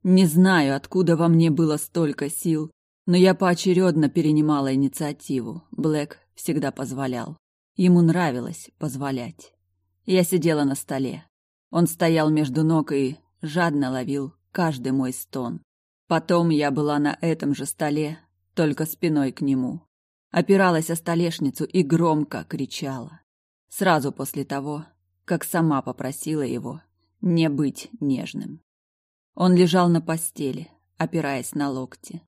Не знаю, откуда во мне было столько сил, но я поочередно перенимала инициативу. Блэк всегда позволял. Ему нравилось позволять. Я сидела на столе. Он стоял между ног и жадно ловил каждый мой стон. Потом я была на этом же столе, только спиной к нему опиралась о столешницу и громко кричала. Сразу после того, как сама попросила его не быть нежным. Он лежал на постели, опираясь на локти.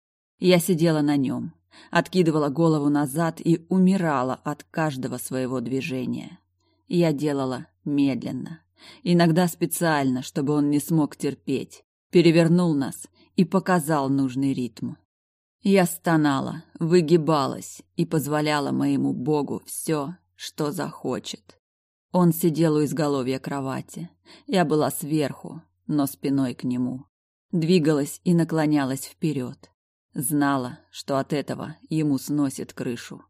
Я сидела на нем, откидывала голову назад и умирала от каждого своего движения. Я делала медленно, иногда специально, чтобы он не смог терпеть, перевернул нас и показал нужный ритм. Я стонала, выгибалась и позволяла моему богу все, что захочет. Он сидел у изголовья кровати. Я была сверху, но спиной к нему. Двигалась и наклонялась вперед. Знала, что от этого ему сносит крышу.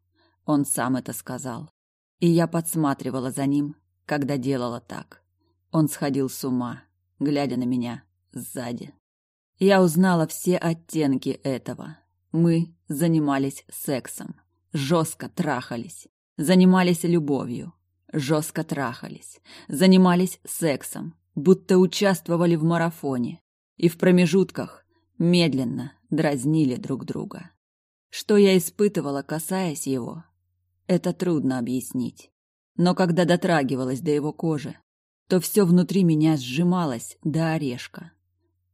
Он сам это сказал. И я подсматривала за ним, когда делала так. Он сходил с ума, глядя на меня сзади. Я узнала все оттенки этого. Мы занимались сексом, жестко трахались, занимались любовью, жестко трахались, занимались сексом, будто участвовали в марафоне, и в промежутках медленно дразнили друг друга. Что я испытывала, касаясь его, это трудно объяснить. Но когда дотрагивалась до его кожи, то все внутри меня сжималось до орешка.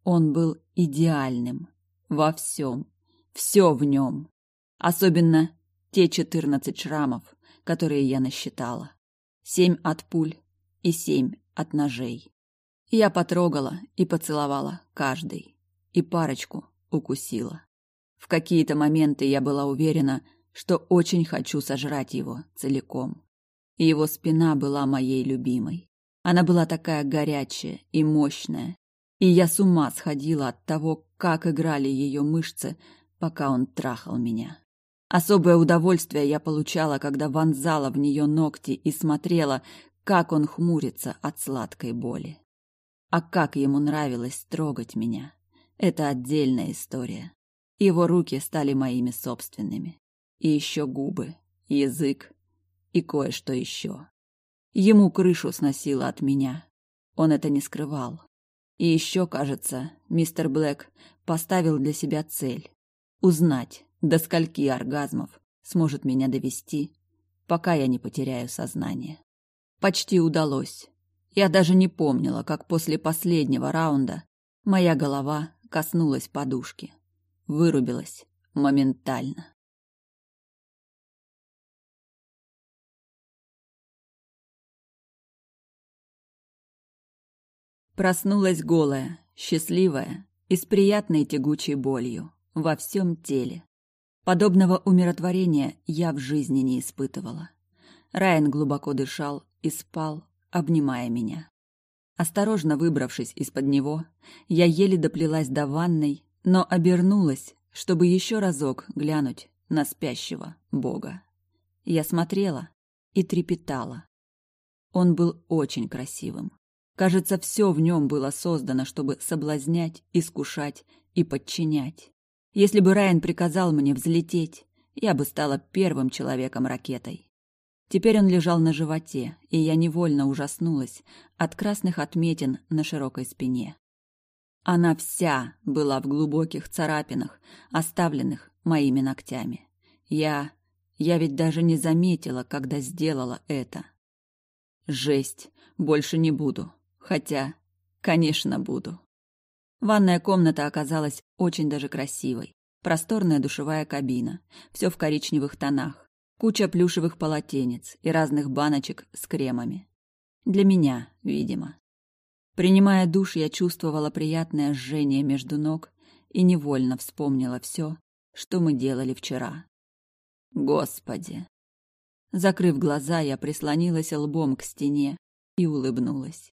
Он был идеальным во всем, все в нем. Особенно те четырнадцать шрамов, которые я насчитала. Семь от пуль и семь от ножей. Я потрогала и поцеловала каждый, и парочку укусила. В какие-то моменты я была уверена, что очень хочу сожрать его целиком. Его спина была моей любимой. Она была такая горячая и мощная, и я с ума сходила от того, как играли ее мышцы, пока он трахал меня. Особое удовольствие я получала, когда вонзала в нее ногти и смотрела, как он хмурится от сладкой боли. А как ему нравилось трогать меня. Это отдельная история. Его руки стали моими собственными. И еще губы, язык и кое-что еще. Ему крышу сносило от меня. Он это не скрывал. И еще, кажется, мистер Блэк поставил для себя цель — узнать, до скольки оргазмов сможет меня довести, пока я не потеряю сознание. Почти удалось. Я даже не помнила, как после последнего раунда моя голова коснулась подушки. Вырубилась моментально. Проснулась голая, счастливая и с приятной тягучей болью во всем теле. Подобного умиротворения я в жизни не испытывала. Райан глубоко дышал и спал, обнимая меня. Осторожно выбравшись из-под него, я еле доплелась до ванной, но обернулась, чтобы еще разок глянуть на спящего Бога. Я смотрела и трепетала. Он был очень красивым. Кажется, все в нем было создано, чтобы соблазнять, искушать и подчинять. Если бы Райан приказал мне взлететь, я бы стала первым человеком-ракетой. Теперь он лежал на животе, и я невольно ужаснулась от красных отметин на широкой спине. Она вся была в глубоких царапинах, оставленных моими ногтями. Я... я ведь даже не заметила, когда сделала это. Жесть, больше не буду. Хотя, конечно, буду. Ванная комната оказалась очень даже красивой. Просторная душевая кабина, все в коричневых тонах, куча плюшевых полотенец и разных баночек с кремами. Для меня, видимо. Принимая душ, я чувствовала приятное жжение между ног и невольно вспомнила все, что мы делали вчера. Господи! Закрыв глаза, я прислонилась лбом к стене и улыбнулась.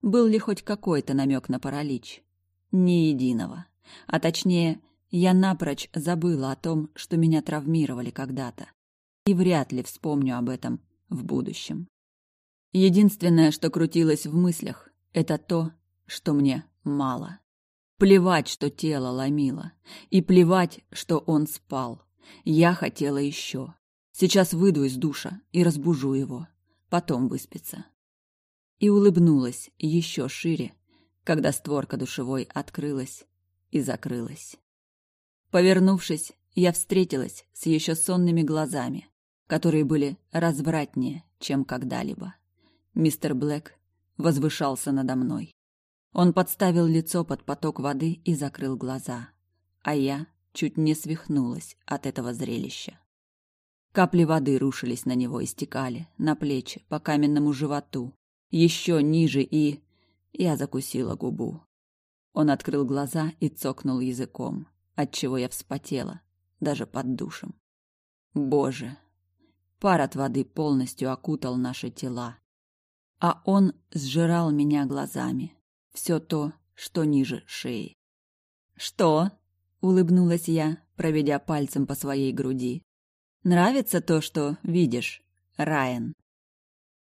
Был ли хоть какой-то намек на паралич? Ни единого. А точнее, я напрочь забыла о том, что меня травмировали когда-то. И вряд ли вспомню об этом в будущем. Единственное, что крутилось в мыслях, это то, что мне мало. Плевать, что тело ломило. И плевать, что он спал. Я хотела еще. Сейчас выйду из душа и разбужу его. Потом выспится и улыбнулась еще шире, когда створка душевой открылась и закрылась. Повернувшись, я встретилась с еще сонными глазами, которые были развратнее, чем когда-либо. Мистер Блэк возвышался надо мной. Он подставил лицо под поток воды и закрыл глаза, а я чуть не свихнулась от этого зрелища. Капли воды рушились на него и стекали, на плечи, по каменному животу, еще ниже и... Я закусила губу. Он открыл глаза и цокнул языком, отчего я вспотела, даже под душем. Боже! Пар от воды полностью окутал наши тела. А он сжирал меня глазами. Все то, что ниже шеи. «Что?» — улыбнулась я, проведя пальцем по своей груди. «Нравится то, что видишь, Райан?»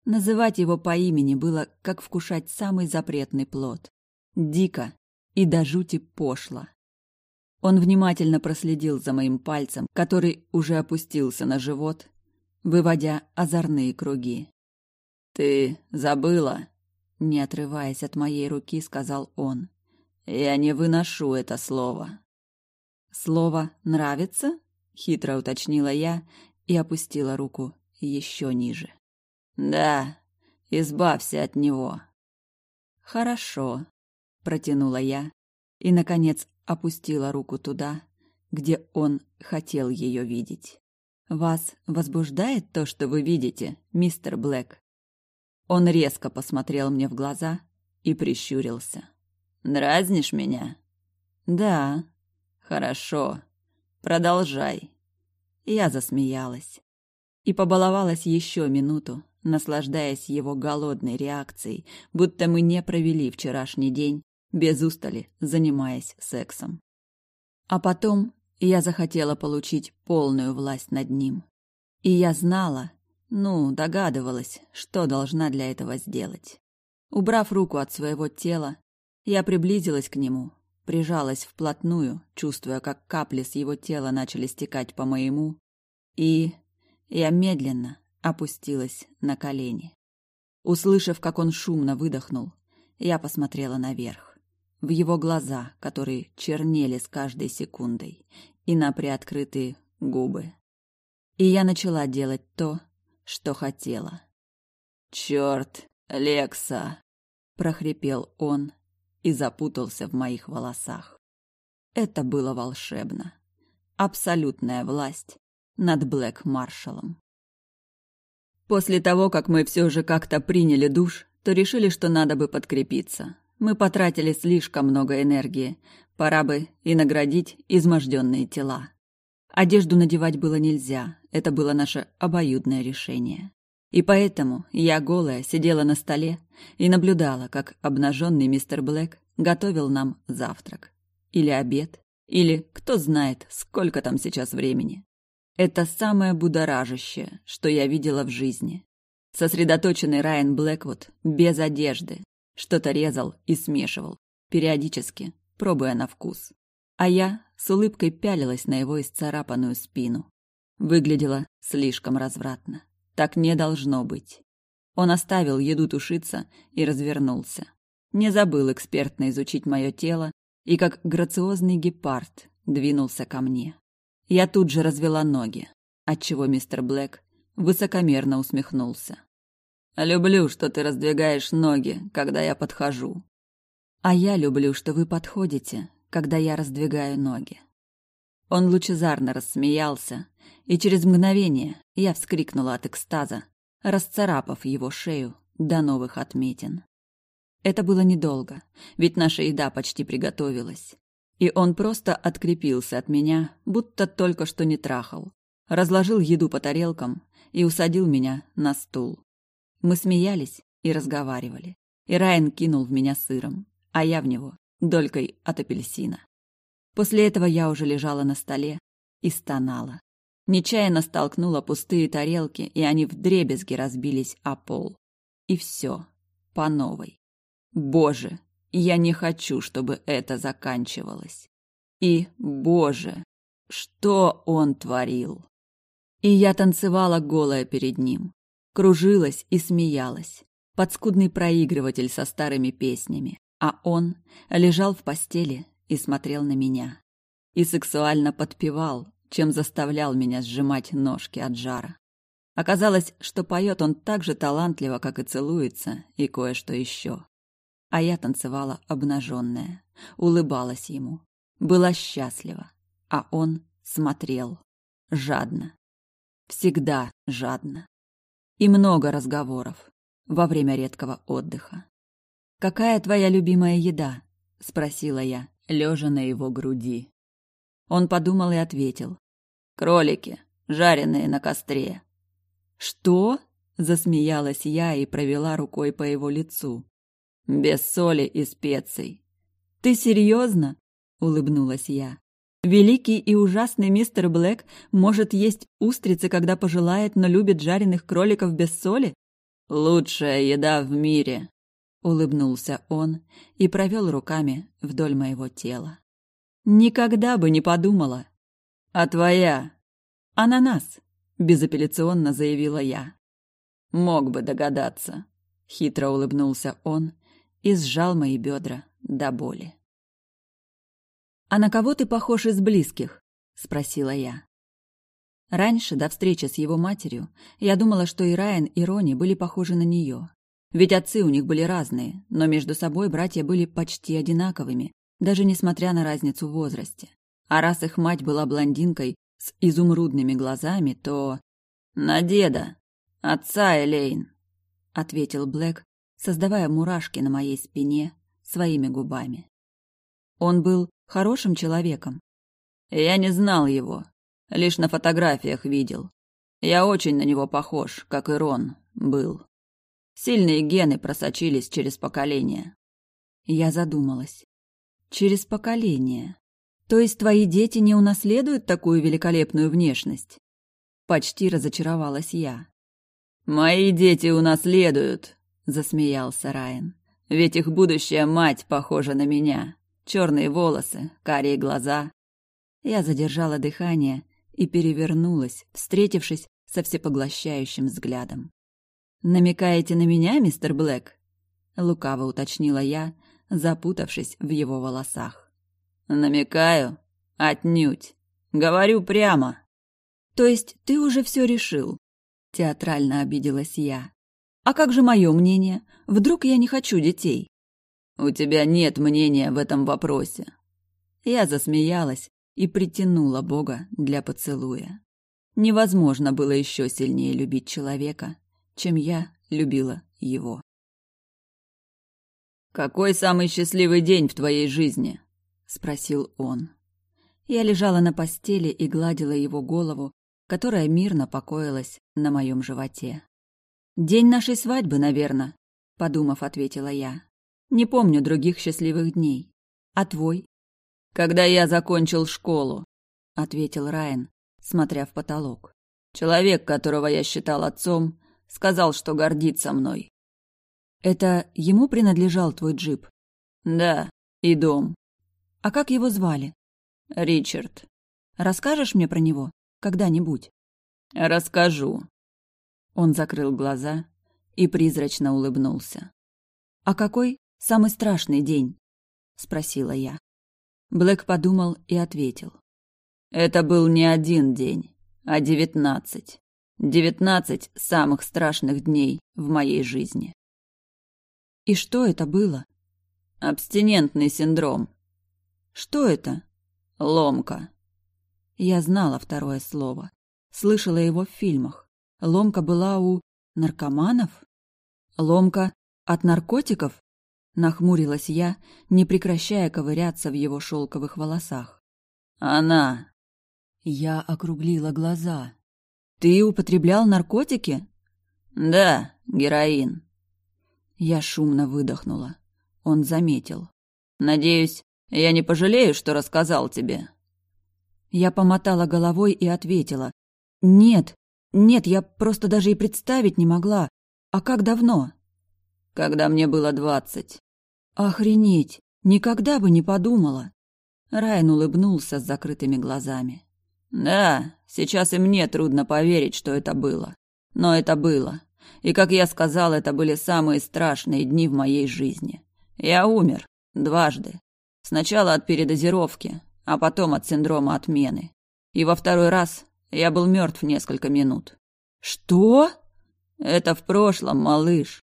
Называть его по имени было, как вкушать самый запретный плод. Дико и до жути пошло. Он внимательно проследил за моим пальцем, который уже опустился на живот, выводя озорные круги. «Ты забыла?» Не отрываясь от моей руки, сказал он. «Я не выношу это слово». «Слово «нравится»?» — хитро уточнила я и опустила руку еще ниже. «Да, избавься от него». «Хорошо», — протянула я и, наконец, опустила руку туда, где он хотел ее видеть. «Вас возбуждает то, что вы видите, мистер Блэк?» Он резко посмотрел мне в глаза и прищурился. «Дразнишь меня?» «Да». «Хорошо. Продолжай». Я засмеялась и побаловалась еще минуту, наслаждаясь его голодной реакцией, будто мы не провели вчерашний день без устали, занимаясь сексом. А потом я захотела получить полную власть над ним. И я знала, ну, догадывалась, что должна для этого сделать. Убрав руку от своего тела, я приблизилась к нему, прижалась вплотную, чувствуя, как капли с его тела начали стекать по моему, и я медленно опустилась на колени. Услышав, как он шумно выдохнул, я посмотрела наверх, в его глаза, которые чернели с каждой секундой, и на приоткрытые губы. И я начала делать то, что хотела. «Чёрт, Лекса!» — прохрипел он и запутался в моих волосах. Это было волшебно. Абсолютная власть над Блэк-маршалом. После того, как мы все же как-то приняли душ, то решили, что надо бы подкрепиться. Мы потратили слишком много энергии. Пора бы и наградить изможденные тела. Одежду надевать было нельзя, это было наше обоюдное решение. И поэтому я голая сидела на столе и наблюдала, как обнаженный мистер Блэк готовил нам завтрак. Или обед, или кто знает, сколько там сейчас времени. Это самое будоражащее, что я видела в жизни. Сосредоточенный Райан Блэквуд без одежды что-то резал и смешивал, периодически пробуя на вкус. А я с улыбкой пялилась на его исцарапанную спину. Выглядело слишком развратно. Так не должно быть. Он оставил еду тушиться и развернулся. Не забыл экспертно изучить мое тело и, как грациозный гепард, двинулся ко мне. Я тут же развела ноги, отчего мистер Блэк высокомерно усмехнулся. «Люблю, что ты раздвигаешь ноги, когда я подхожу». «А я люблю, что вы подходите, когда я раздвигаю ноги». Он лучезарно рассмеялся, и через мгновение я вскрикнула от экстаза, расцарапав его шею до новых отметин. Это было недолго, ведь наша еда почти приготовилась. И он просто открепился от меня, будто только что не трахал. Разложил еду по тарелкам и усадил меня на стул. Мы смеялись и разговаривали. И Райан кинул в меня сыром, а я в него долькой от апельсина. После этого я уже лежала на столе и стонала. Нечаянно столкнула пустые тарелки, и они вдребезги разбились о пол. И все по новой. Боже, я не хочу, чтобы это заканчивалось. И, боже, что он творил? И я танцевала голая перед ним, кружилась и смеялась, подскудный проигрыватель со старыми песнями, а он лежал в постели и смотрел на меня. И сексуально подпевал, чем заставлял меня сжимать ножки от жара. Оказалось, что поет он так же талантливо, как и целуется, и кое-что еще. А я танцевала обнаженная, улыбалась ему, была счастлива, а он смотрел жадно. Всегда жадно. И много разговоров во время редкого отдыха. «Какая твоя любимая еда?» — спросила я, лежа на его груди. Он подумал и ответил. «Кролики, жареные на костре». «Что?» — засмеялась я и провела рукой по его лицу. Без соли и специй. Ты серьезно? улыбнулась я. Великий и ужасный мистер Блэк может есть устрицы, когда пожелает, но любит жареных кроликов без соли? лучшая еда в мире!» Улыбнулся он и провел руками вдоль моего тела. «Никогда бы не подумала!» «А твоя?» «Ананас!» – безапелляционно заявила я. «Мог бы догадаться!» – хитро улыбнулся он и сжал мои бедра до боли. «А на кого ты похож из близких?» – спросила я. Раньше, до встречи с его матерью, я думала, что и Райан, и Рони были похожи на нее. Ведь отцы у них были разные, но между собой братья были почти одинаковыми, даже несмотря на разницу в возрасте. А раз их мать была блондинкой с изумрудными глазами, то... «На деда! Отца Элейн!» — ответил Блэк, создавая мурашки на моей спине своими губами. Он был хорошим человеком. Я не знал его, лишь на фотографиях видел. Я очень на него похож, как и Рон был. Сильные гены просочились через поколения. Я задумалась. Через поколение. То есть твои дети не унаследуют такую великолепную внешность? Почти разочаровалась я. Мои дети унаследуют, засмеялся Райан. Ведь их будущая мать похожа на меня. Черные волосы, карие глаза. Я задержала дыхание и перевернулась, встретившись со всепоглощающим взглядом. «Намекаете на меня, мистер Блэк?» — лукаво уточнила я, запутавшись в его волосах. «Намекаю? Отнюдь. Говорю прямо». «То есть ты уже все решил?» — театрально обиделась я. «А как же мое мнение? Вдруг я не хочу детей?» «У тебя нет мнения в этом вопросе». Я засмеялась и притянула Бога для поцелуя. Невозможно было еще сильнее любить человека, чем я любила его. «Какой самый счастливый день в твоей жизни?» — спросил он. Я лежала на постели и гладила его голову, которая мирно покоилась на моем животе. «День нашей свадьбы, наверное», — подумав, ответила я. «Не помню других счастливых дней. А твой?» «Когда я закончил школу», — ответил Райан, смотря в потолок. «Человек, которого я считал отцом, Сказал, что гордится мной. Это ему принадлежал твой джип? Да, и дом. А как его звали? Ричард. Расскажешь мне про него когда-нибудь? Расскажу. Он закрыл глаза и призрачно улыбнулся. А какой самый страшный день? спросила я. Блэк подумал и ответил. Это был не один день, а девятнадцать. Девятнадцать самых страшных дней в моей жизни. И что это было? Абстинентный синдром. Что это? Ломка. Я знала второе слово. Слышала его в фильмах. Ломка была у наркоманов? Ломка от наркотиков? Нахмурилась я, не прекращая ковыряться в его шелковых волосах. Она. Я округлила глаза. Ты употреблял наркотики? Да, героин. Я шумно выдохнула. Он заметил. Надеюсь, я не пожалею, что рассказал тебе. Я помотала головой и ответила. Нет, нет, я просто даже и представить не могла. А как давно? Когда мне было двадцать. Охренеть, никогда бы не подумала. Райан улыбнулся с закрытыми глазами. Да, сейчас и мне трудно поверить, что это было. Но это было. И, как я сказал, это были самые страшные дни в моей жизни. Я умер. Дважды. Сначала от передозировки, а потом от синдрома отмены. И во второй раз я был мертв несколько минут. «Что?» «Это в прошлом, малыш», —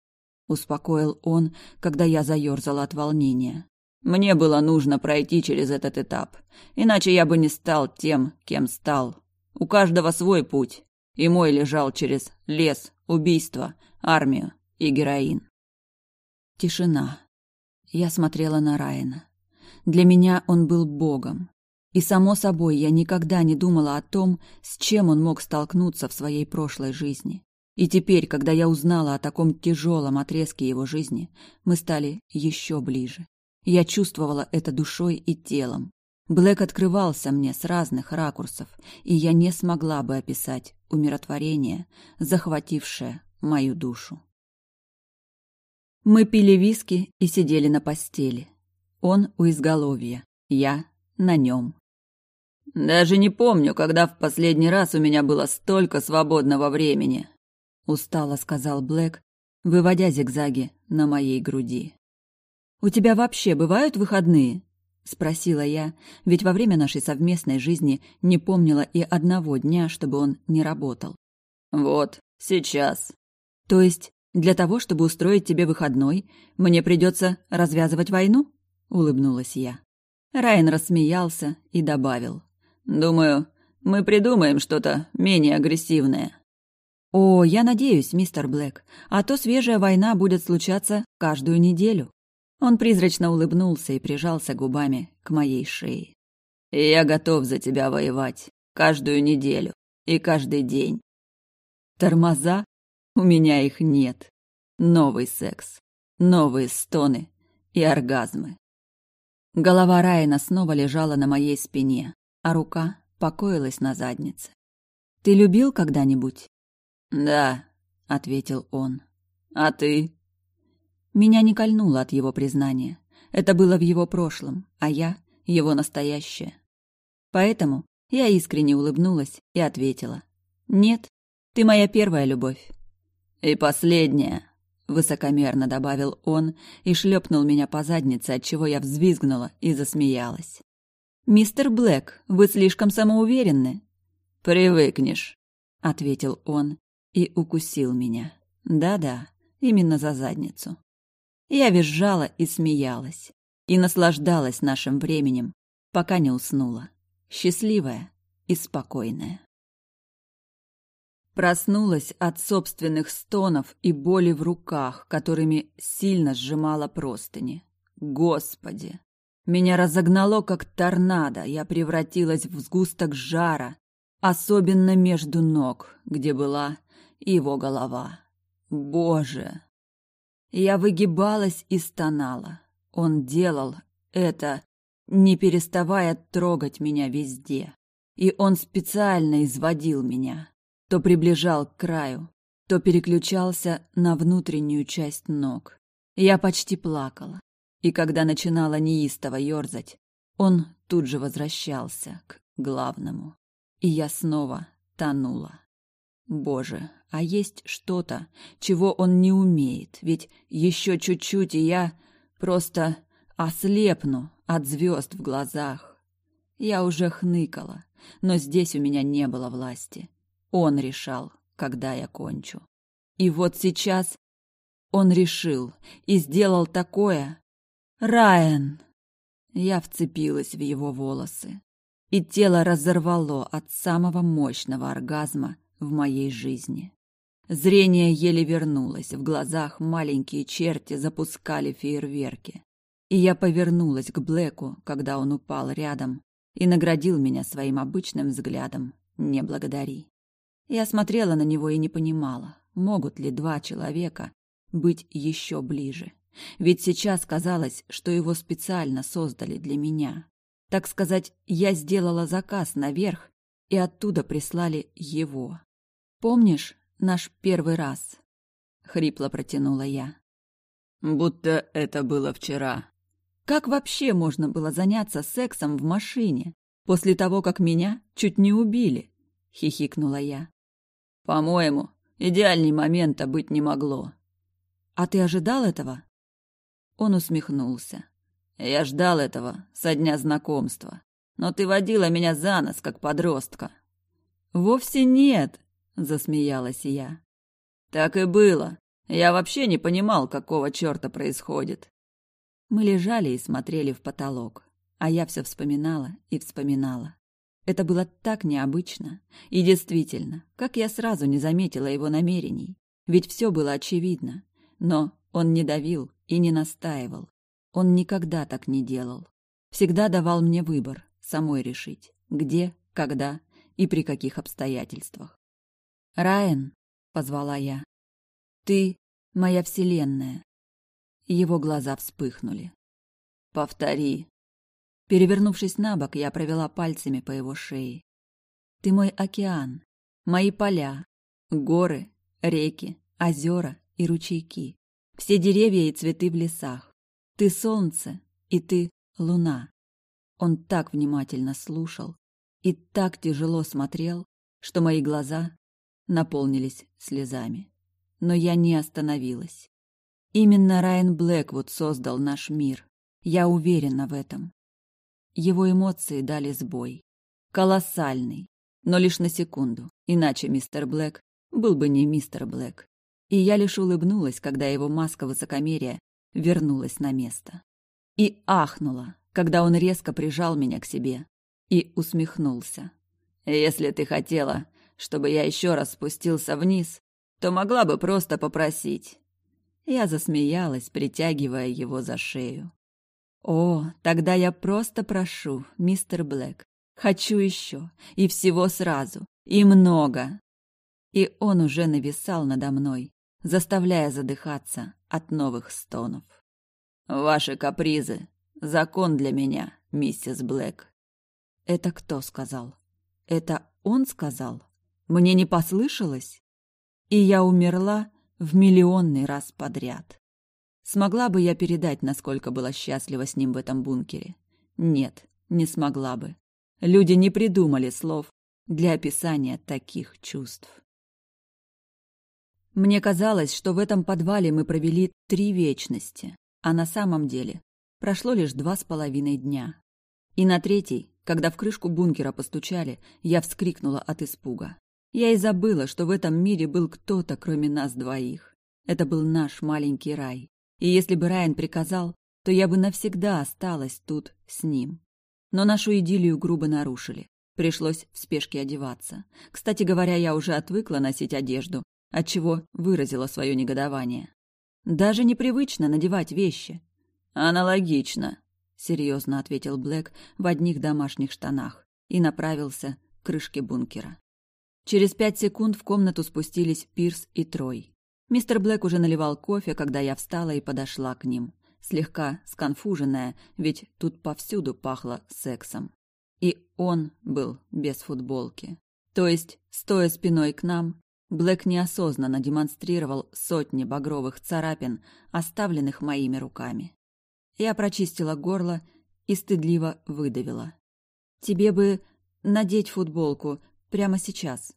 успокоил он, когда я заерзала от волнения. Мне было нужно пройти через этот этап, иначе я бы не стал тем, кем стал. У каждого свой путь, и мой лежал через лес, убийство, армию и героин. Тишина. Я смотрела на Райана. Для меня он был богом. И, само собой, я никогда не думала о том, с чем он мог столкнуться в своей прошлой жизни. И теперь, когда я узнала о таком тяжелом отрезке его жизни, мы стали еще ближе. Я чувствовала это душой и телом. Блэк открывался мне с разных ракурсов, и я не смогла бы описать умиротворение, захватившее мою душу. Мы пили виски и сидели на постели. Он у изголовья, я на нем. «Даже не помню, когда в последний раз у меня было столько свободного времени», — устало сказал Блэк, выводя зигзаги на моей груди. «У тебя вообще бывают выходные?» — спросила я, ведь во время нашей совместной жизни не помнила и одного дня, чтобы он не работал. «Вот, сейчас». «То есть для того, чтобы устроить тебе выходной, мне придется развязывать войну?» — улыбнулась я. Райан рассмеялся и добавил. «Думаю, мы придумаем что-то менее агрессивное». «О, я надеюсь, мистер Блэк, а то свежая война будет случаться каждую неделю». Он призрачно улыбнулся и прижался губами к моей шее. «Я готов за тебя воевать. Каждую неделю. И каждый день». Тормоза? У меня их нет. Новый секс. Новые стоны и оргазмы. Голова Райана снова лежала на моей спине, а рука покоилась на заднице. «Ты любил когда-нибудь?» «Да», — ответил он. «А ты?» Меня не кольнуло от его признания. Это было в его прошлом, а я — его настоящее. Поэтому я искренне улыбнулась и ответила. «Нет, ты моя первая любовь». «И последняя», — высокомерно добавил он и шлепнул меня по заднице, от чего я взвизгнула и засмеялась. «Мистер Блэк, вы слишком самоуверенны». «Привыкнешь», — ответил он и укусил меня. Да-да, именно за задницу. Я визжала и смеялась, и наслаждалась нашим временем, пока не уснула, счастливая и спокойная. Проснулась от собственных стонов и боли в руках, которыми сильно сжимала простыни. Господи! Меня разогнало, как торнадо, я превратилась в сгусток жара, особенно между ног, где была его голова. Боже! Я выгибалась и стонала. Он делал это, не переставая трогать меня везде. И он специально изводил меня. То приближал к краю, то переключался на внутреннюю часть ног. Я почти плакала. И когда начинала неистово ерзать, он тут же возвращался к главному. И я снова тонула. Боже, а есть что-то, чего он не умеет, ведь еще чуть-чуть, и я просто ослепну от звезд в глазах. Я уже хныкала, но здесь у меня не было власти. Он решал, когда я кончу. И вот сейчас он решил и сделал такое. Райан! Я вцепилась в его волосы, и тело разорвало от самого мощного оргазма в моей жизни. Зрение еле вернулось, в глазах маленькие черти запускали фейерверки. И я повернулась к Блэку, когда он упал рядом, и наградил меня своим обычным взглядом «Не благодари». Я смотрела на него и не понимала, могут ли два человека быть еще ближе. Ведь сейчас казалось, что его специально создали для меня. Так сказать, я сделала заказ наверх, и оттуда прислали его. Помнишь, наш первый раз?» — хрипло протянула я. «Будто это было вчера». «Как вообще можно было заняться сексом в машине после того, как меня чуть не убили?» — хихикнула я. «По-моему, идеальный момента быть не могло». «А ты ожидал этого?» Он усмехнулся. «Я ждал этого со дня знакомства, но ты водила меня за нос, как подростка». «Вовсе нет», — засмеялась я. «Так и было. Я вообще не понимал, какого черта происходит». Мы лежали и смотрели в потолок, а я все вспоминала и вспоминала. Это было так необычно. И действительно, как я сразу не заметила его намерений. Ведь все было очевидно. Но он не давил и не настаивал. Он никогда так не делал. Всегда давал мне выбор, самой решить, где, когда и при каких обстоятельствах. «Райан», — позвала я, — «ты моя вселенная». Его глаза вспыхнули. «Повтори». Перевернувшись на бок, я провела пальцами по его шее. «Ты мой океан, мои поля, горы, реки, озера и ручейки. все деревья и цветы в лесах. Ты солнце, и ты луна. Он так внимательно слушал и так тяжело смотрел, что мои глаза наполнились слезами. Но я не остановилась. Именно Райан Блэквуд создал наш мир. Я уверена в этом. Его эмоции дали сбой. Колоссальный, но лишь на секунду, иначе мистер Блэк был бы не мистер Блэк. И я лишь улыбнулась, когда его маска высокомерия вернулась на место. И ахнула, когда он резко прижал меня к себе и усмехнулся. «Если ты хотела, чтобы я еще раз спустился вниз, то могла бы просто попросить». Я засмеялась, притягивая его за шею. «О, тогда я просто прошу, мистер Блэк. Хочу еще, и всего сразу, и много». И он уже нависал надо мной, заставляя задыхаться от новых стонов. «Ваши капризы — закон для меня, миссис Блэк». «Это кто сказал? Это он сказал? Мне не послышалось?» И я умерла в миллионный раз подряд. Смогла бы я передать, насколько была счастлива с ним в этом бункере? Нет, не смогла бы. Люди не придумали слов для описания таких чувств. Мне казалось, что в этом подвале мы провели три вечности, а на самом деле прошло лишь два с половиной дня. И на третий, когда в крышку бункера постучали, я вскрикнула от испуга. Я и забыла, что в этом мире был кто-то, кроме нас двоих. Это был наш маленький рай. И если бы Райан приказал, то я бы навсегда осталась тут с ним. Но нашу идиллию грубо нарушили. Пришлось в спешке одеваться. Кстати говоря, я уже отвыкла носить одежду, отчего выразила свое негодование. Даже непривычно надевать вещи. Аналогично, серьезно ответил Блэк в одних домашних штанах и направился к крышке бункера. Через пять секунд в комнату спустились Пирс и Трой. Мистер Блэк уже наливал кофе, когда я встала и подошла к ним, слегка сконфуженная, ведь тут повсюду пахло сексом. И он был без футболки. То есть, стоя спиной к нам, Блэк неосознанно демонстрировал сотни багровых царапин, оставленных моими руками. Я прочистила горло и стыдливо выдавила. «Тебе бы надеть футболку прямо сейчас».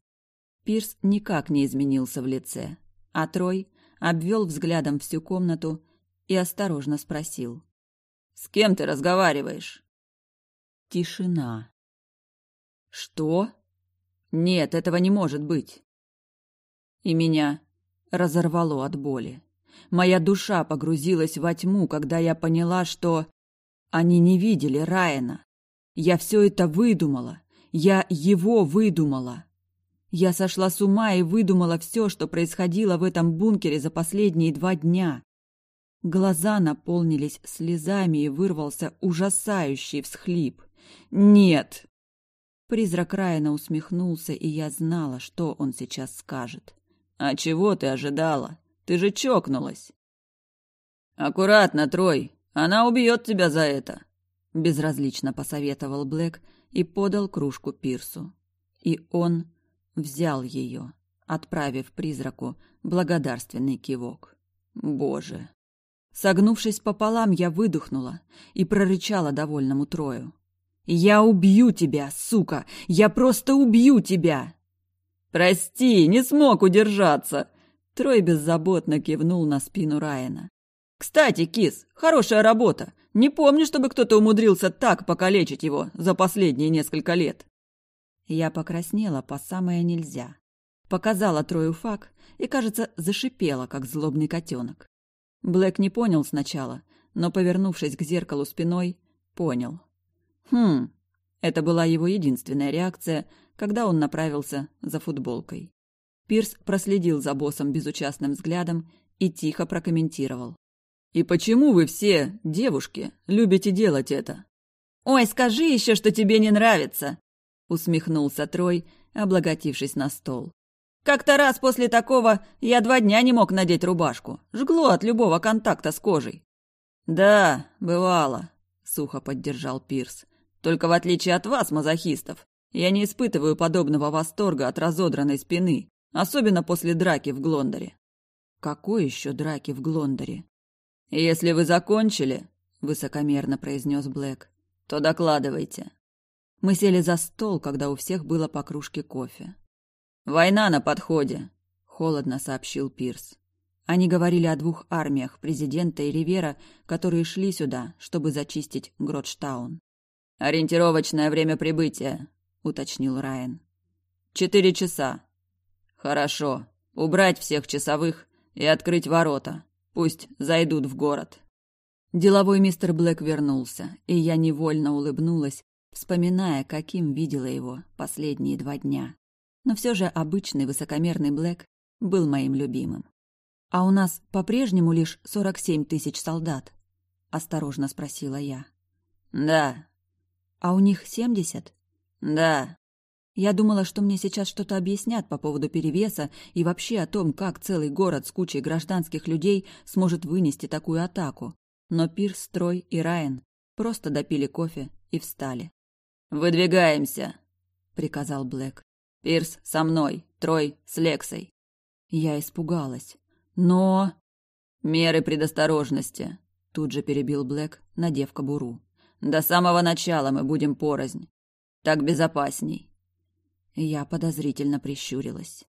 Пирс никак не изменился в лице, а Трой обвел взглядом всю комнату и осторожно спросил. «С кем ты разговариваешь?» Тишина. «Что? Нет, этого не может быть!» И меня разорвало от боли. Моя душа погрузилась во тьму, когда я поняла, что... Они не видели Райана. Я все это выдумала. Я его выдумала. Я сошла с ума и выдумала все, что происходило в этом бункере за последние два дня. Глаза наполнились слезами и вырвался ужасающий всхлип. «Нет!» Призрак Райана усмехнулся, и я знала, что он сейчас скажет. «А чего ты ожидала? Ты же чокнулась!» «Аккуратно, Трой! Она убьет тебя за это!» Безразлично посоветовал Блэк и подал кружку Пирсу. И он взял ее, отправив призраку благодарственный кивок. Боже! Согнувшись пополам, я выдохнула и прорычала довольному Трою. «Я убью тебя, сука! Я просто убью тебя!» «Прости, не смог удержаться!» Трой беззаботно кивнул на спину Райана. «Кстати, Кис, хорошая работа. Не помню, чтобы кто-то умудрился так покалечить его за последние несколько лет». Я покраснела по самое нельзя. Показала Трою фак и, кажется, зашипела, как злобный котенок. Блэк не понял сначала, но, повернувшись к зеркалу спиной, понял. Хм, это была его единственная реакция, когда он направился за футболкой. Пирс проследил за боссом безучастным взглядом и тихо прокомментировал. «И почему вы все, девушки, любите делать это?» «Ой, скажи еще, что тебе не нравится!» усмехнулся Трой, облаготившись на стол. Как-то раз после такого я два дня не мог надеть рубашку. Жгло от любого контакта с кожей. Да, бывало, сухо поддержал Пирс. Только в отличие от вас, мазохистов, я не испытываю подобного восторга от разодранной спины, особенно после драки в Глондоре. Какой еще драки в Глондоре? «Если вы закончили», — высокомерно произнес Блэк, — «то докладывайте». Мы сели за стол, когда у всех было по кружке кофе. «Война на подходе», — холодно сообщил Пирс. Они говорили о двух армиях, президента и Ривера, которые шли сюда, чтобы зачистить Гротштаун. «Ориентировочное время прибытия», — уточнил Райан. «Четыре часа». «Хорошо. Убрать всех часовых и открыть ворота. Пусть зайдут в город». Деловой мистер Блэк вернулся, и я невольно улыбнулась, вспоминая, каким видела его последние два дня. Но все же обычный высокомерный Блэк был моим любимым. «А у нас по-прежнему лишь сорок семь тысяч солдат?» — осторожно спросила я. «Да». «А у них семьдесят?» «Да». Я думала, что мне сейчас что-то объяснят по поводу перевеса и вообще о том, как целый город с кучей гражданских людей сможет вынести такую атаку. Но Пирс, Трой и Райан просто допили кофе и встали. «Выдвигаемся», — приказал Блэк. «Пирс со мной, Трой с Лексой». Я испугалась. «Но...» «Меры предосторожности», — тут же перебил Блэк, надев кобуру. «До самого начала мы будем порознь. Так безопасней». Я подозрительно прищурилась.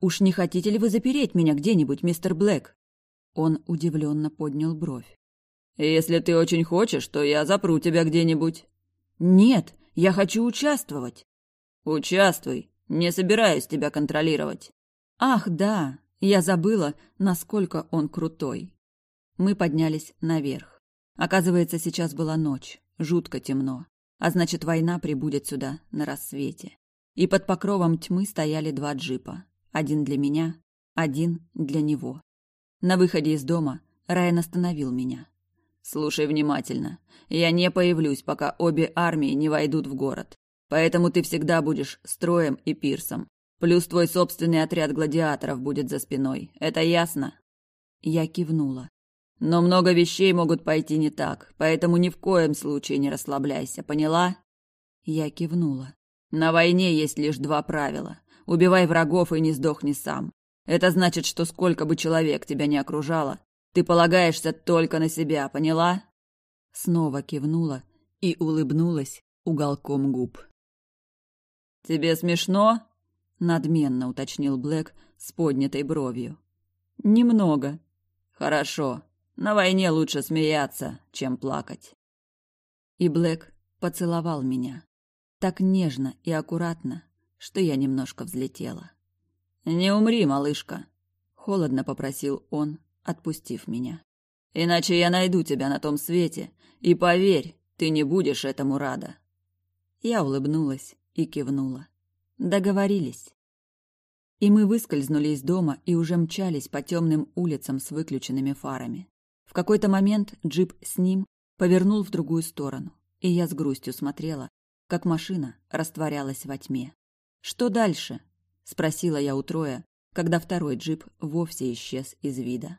«Уж не хотите ли вы запереть меня где-нибудь, мистер Блэк?» Он удивленно поднял бровь. «Если ты очень хочешь, то я запру тебя где-нибудь». «Нет, я хочу участвовать». «Участвуй, не собираюсь тебя контролировать». «Ах, да, я забыла, насколько он крутой». Мы поднялись наверх. Оказывается, сейчас была ночь, жутко темно, а значит, война прибудет сюда на рассвете и под покровом тьмы стояли два джипа. Один для меня, один для него. На выходе из дома Райан остановил меня. «Слушай внимательно. Я не появлюсь, пока обе армии не войдут в город. Поэтому ты всегда будешь строем и пирсом. Плюс твой собственный отряд гладиаторов будет за спиной. Это ясно?» Я кивнула. «Но много вещей могут пойти не так, поэтому ни в коем случае не расслабляйся, поняла?» Я кивнула. На войне есть лишь два правила. Убивай врагов и не сдохни сам. Это значит, что сколько бы человек тебя не окружало, ты полагаешься только на себя, поняла? Снова кивнула и улыбнулась уголком губ. Тебе смешно? надменно уточнил Блэк с поднятой бровью. Немного. Хорошо. На войне лучше смеяться, чем плакать. И Блэк поцеловал меня так нежно и аккуратно, что я немножко взлетела. «Не умри, малышка», — холодно попросил он, отпустив меня. «Иначе я найду тебя на том свете, и поверь, ты не будешь этому рада». Я улыбнулась и кивнула. Договорились. И мы выскользнули из дома и уже мчались по темным улицам с выключенными фарами. В какой-то момент джип с ним повернул в другую сторону, и я с грустью смотрела, как машина растворялась во тьме. «Что дальше?» — спросила я у Троя, когда второй джип вовсе исчез из вида.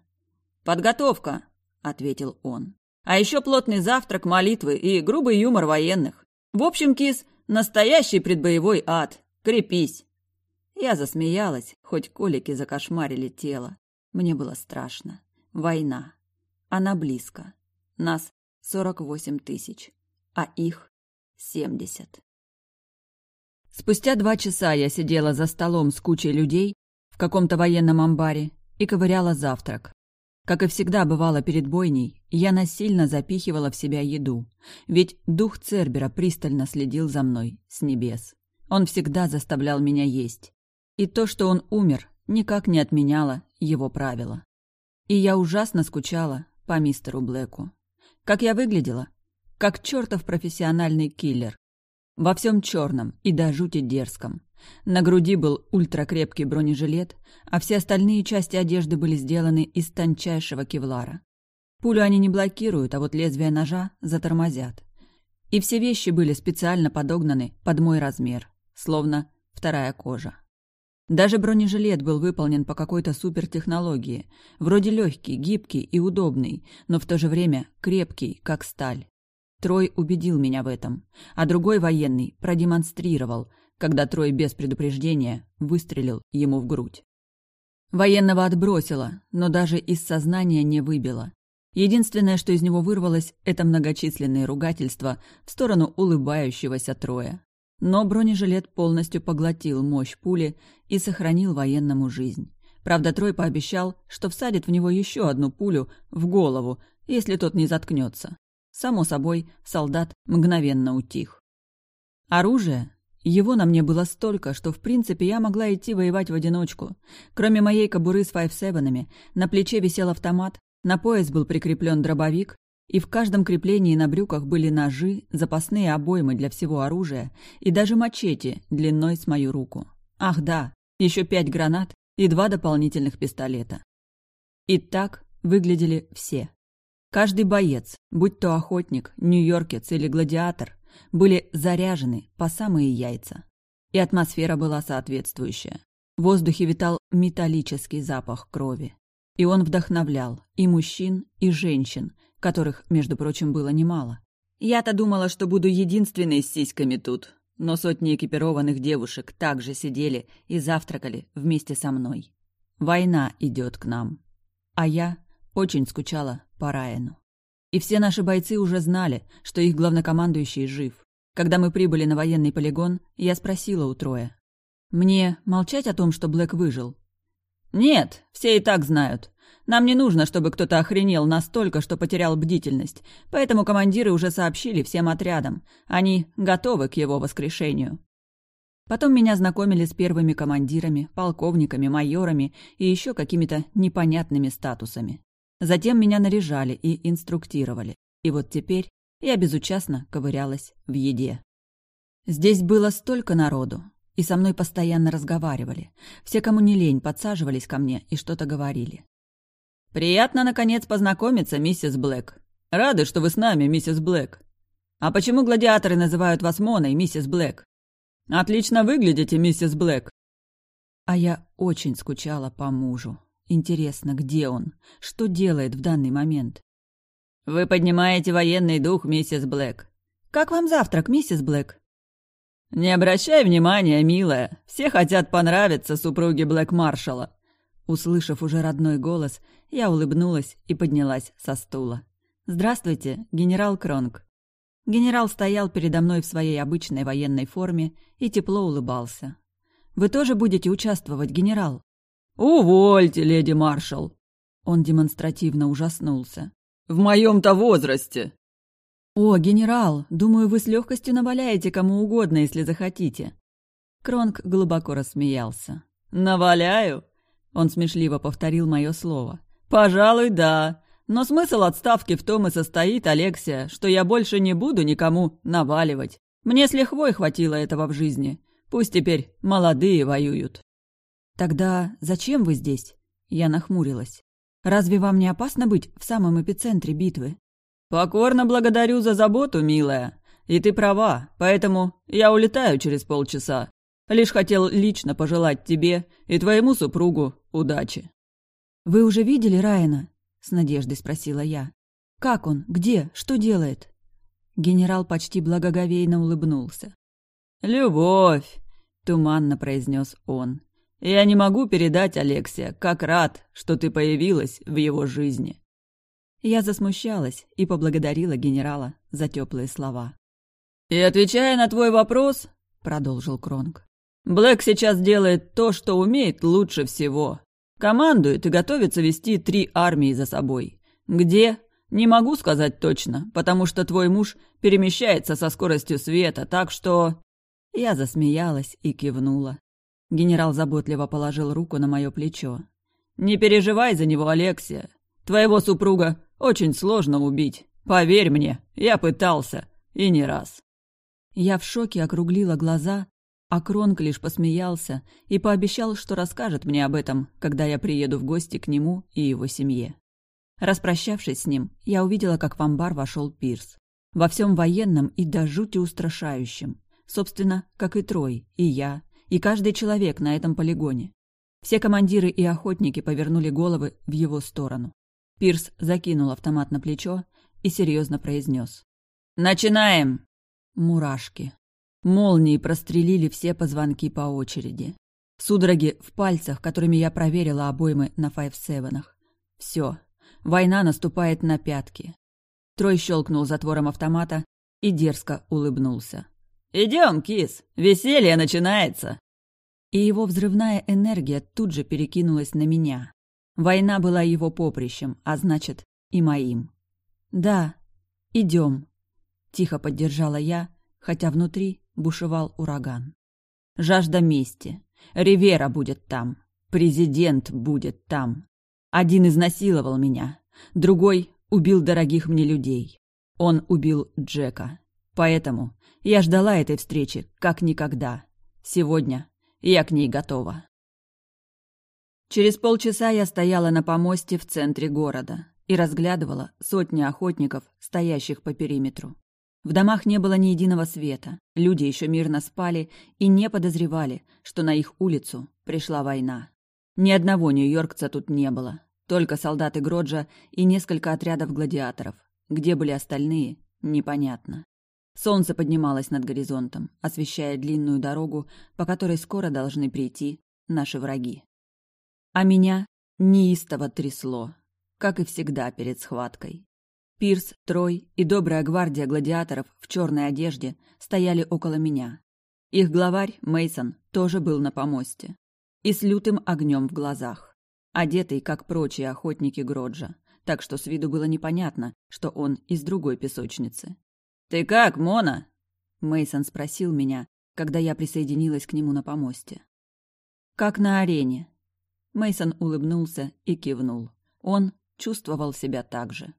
«Подготовка!» — ответил он. «А еще плотный завтрак, молитвы и грубый юмор военных. В общем, кис, настоящий предбоевой ад. Крепись!» Я засмеялась, хоть колики закошмарили тело. Мне было страшно. Война. Она близко. Нас сорок восемь тысяч, а их семьдесят. Спустя два часа я сидела за столом с кучей людей в каком-то военном амбаре и ковыряла завтрак. Как и всегда бывало перед бойней, я насильно запихивала в себя еду, ведь дух Цербера пристально следил за мной с небес. Он всегда заставлял меня есть. И то, что он умер, никак не отменяло его правила. И я ужасно скучала по мистеру Блэку. Как я выглядела? Как чертов профессиональный киллер. Во всем черном и до жути дерзком. На груди был ультракрепкий бронежилет, а все остальные части одежды были сделаны из тончайшего кевлара. Пулю они не блокируют, а вот лезвие ножа затормозят. И все вещи были специально подогнаны под мой размер, словно вторая кожа. Даже бронежилет был выполнен по какой-то супертехнологии, вроде легкий, гибкий и удобный, но в то же время крепкий, как сталь. Трой убедил меня в этом, а другой военный продемонстрировал, когда Трой без предупреждения выстрелил ему в грудь. Военного отбросило, но даже из сознания не выбило. Единственное, что из него вырвалось, это многочисленные ругательства в сторону улыбающегося Троя. Но бронежилет полностью поглотил мощь пули и сохранил военному жизнь. Правда, Трой пообещал, что всадит в него еще одну пулю в голову, если тот не заткнется. Само собой, солдат мгновенно утих. Оружие? Его на мне было столько, что в принципе я могла идти воевать в одиночку. Кроме моей кобуры с файв-севенами, на плече висел автомат, на пояс был прикреплен дробовик, и в каждом креплении на брюках были ножи, запасные обоймы для всего оружия и даже мачете длиной с мою руку. Ах да, еще пять гранат и два дополнительных пистолета. И так выглядели все. Каждый боец, будь то охотник, нью-йоркец или гладиатор, были заряжены по самые яйца. И атмосфера была соответствующая. В воздухе витал металлический запах крови. И он вдохновлял и мужчин, и женщин, которых, между прочим, было немало. Я-то думала, что буду единственной с сиськами тут, но сотни экипированных девушек также сидели и завтракали вместе со мной. Война идет к нам. А я очень скучала по Райану. И все наши бойцы уже знали, что их главнокомандующий жив. Когда мы прибыли на военный полигон, я спросила у Троя. «Мне молчать о том, что Блэк выжил?» «Нет, все и так знают. Нам не нужно, чтобы кто-то охренел настолько, что потерял бдительность, поэтому командиры уже сообщили всем отрядам. Они готовы к его воскрешению». Потом меня знакомили с первыми командирами, полковниками, майорами и еще какими-то непонятными статусами. Затем меня наряжали и инструктировали. И вот теперь я безучастно ковырялась в еде. Здесь было столько народу, и со мной постоянно разговаривали. Все, кому не лень, подсаживались ко мне и что-то говорили. «Приятно, наконец, познакомиться, миссис Блэк. Рады, что вы с нами, миссис Блэк. А почему гладиаторы называют вас Моной, миссис Блэк? Отлично выглядите, миссис Блэк». А я очень скучала по мужу. Интересно, где он? Что делает в данный момент? «Вы поднимаете военный дух, миссис Блэк». «Как вам завтрак, миссис Блэк?» «Не обращай внимания, милая. Все хотят понравиться супруге Блэк-маршала». Услышав уже родной голос, я улыбнулась и поднялась со стула. «Здравствуйте, генерал Кронг». Генерал стоял передо мной в своей обычной военной форме и тепло улыбался. «Вы тоже будете участвовать, генерал?» «Увольте, леди маршал!» Он демонстративно ужаснулся. «В моем-то возрасте!» «О, генерал, думаю, вы с легкостью наваляете кому угодно, если захотите». Кронг глубоко рассмеялся. «Наваляю?» Он смешливо повторил мое слово. «Пожалуй, да. Но смысл отставки в том и состоит, Алексия, что я больше не буду никому наваливать. Мне с лихвой хватило этого в жизни. Пусть теперь молодые воюют». «Тогда зачем вы здесь?» Я нахмурилась. «Разве вам не опасно быть в самом эпицентре битвы?» «Покорно благодарю за заботу, милая. И ты права, поэтому я улетаю через полчаса. Лишь хотел лично пожелать тебе и твоему супругу удачи». «Вы уже видели Райана?» — с надеждой спросила я. «Как он? Где? Что делает?» Генерал почти благоговейно улыбнулся. «Любовь!» — туманно произнес он. «Я не могу передать, Алексия, как рад, что ты появилась в его жизни». Я засмущалась и поблагодарила генерала за теплые слова. «И отвечая на твой вопрос», — продолжил Кронг, «Блэк сейчас делает то, что умеет лучше всего. Командует и готовится вести три армии за собой. Где? Не могу сказать точно, потому что твой муж перемещается со скоростью света, так что...» Я засмеялась и кивнула. Генерал заботливо положил руку на мое плечо. «Не переживай за него, Алексия. Твоего супруга очень сложно убить. Поверь мне, я пытался. И не раз. Я в шоке округлила глаза, а Кронк лишь посмеялся и пообещал, что расскажет мне об этом, когда я приеду в гости к нему и его семье. Распрощавшись с ним, я увидела, как в амбар вошел Пирс. Во всем военном и до жути устрашающем. Собственно, как и Трой, и я, и каждый человек на этом полигоне. Все командиры и охотники повернули головы в его сторону. Пирс закинул автомат на плечо и серьезно произнес. «Начинаем!» Мурашки. Молнии прострелили все позвонки по очереди. Судороги в пальцах, которыми я проверила обоймы на файв-севенах. Все. Война наступает на пятки. Трой щелкнул затвором автомата и дерзко улыбнулся. «Идем, кис, веселье начинается!» И его взрывная энергия тут же перекинулась на меня. Война была его поприщем, а значит, и моим. «Да, идем», — тихо поддержала я, хотя внутри бушевал ураган. Жажда мести. Ривера будет там. Президент будет там. Один изнасиловал меня, другой убил дорогих мне людей. Он убил Джека. Поэтому я ждала этой встречи как никогда. Сегодня я к ней готова. Через полчаса я стояла на помосте в центре города и разглядывала сотни охотников, стоящих по периметру. В домах не было ни единого света, люди еще мирно спали и не подозревали, что на их улицу пришла война. Ни одного нью-йоркца тут не было, только солдаты Гроджа и несколько отрядов гладиаторов. Где были остальные, непонятно. Солнце поднималось над горизонтом, освещая длинную дорогу, по которой скоро должны прийти наши враги. А меня неистово трясло, как и всегда перед схваткой. Пирс, Трой и добрая гвардия гладиаторов в черной одежде стояли около меня. Их главарь, Мейсон тоже был на помосте. И с лютым огнем в глазах. Одетый, как прочие охотники Гроджа, так что с виду было непонятно, что он из другой песочницы. «Ты как, Мона?» Мейсон спросил меня, когда я присоединилась к нему на помосте. «Как на арене». Мейсон улыбнулся и кивнул. Он чувствовал себя так же.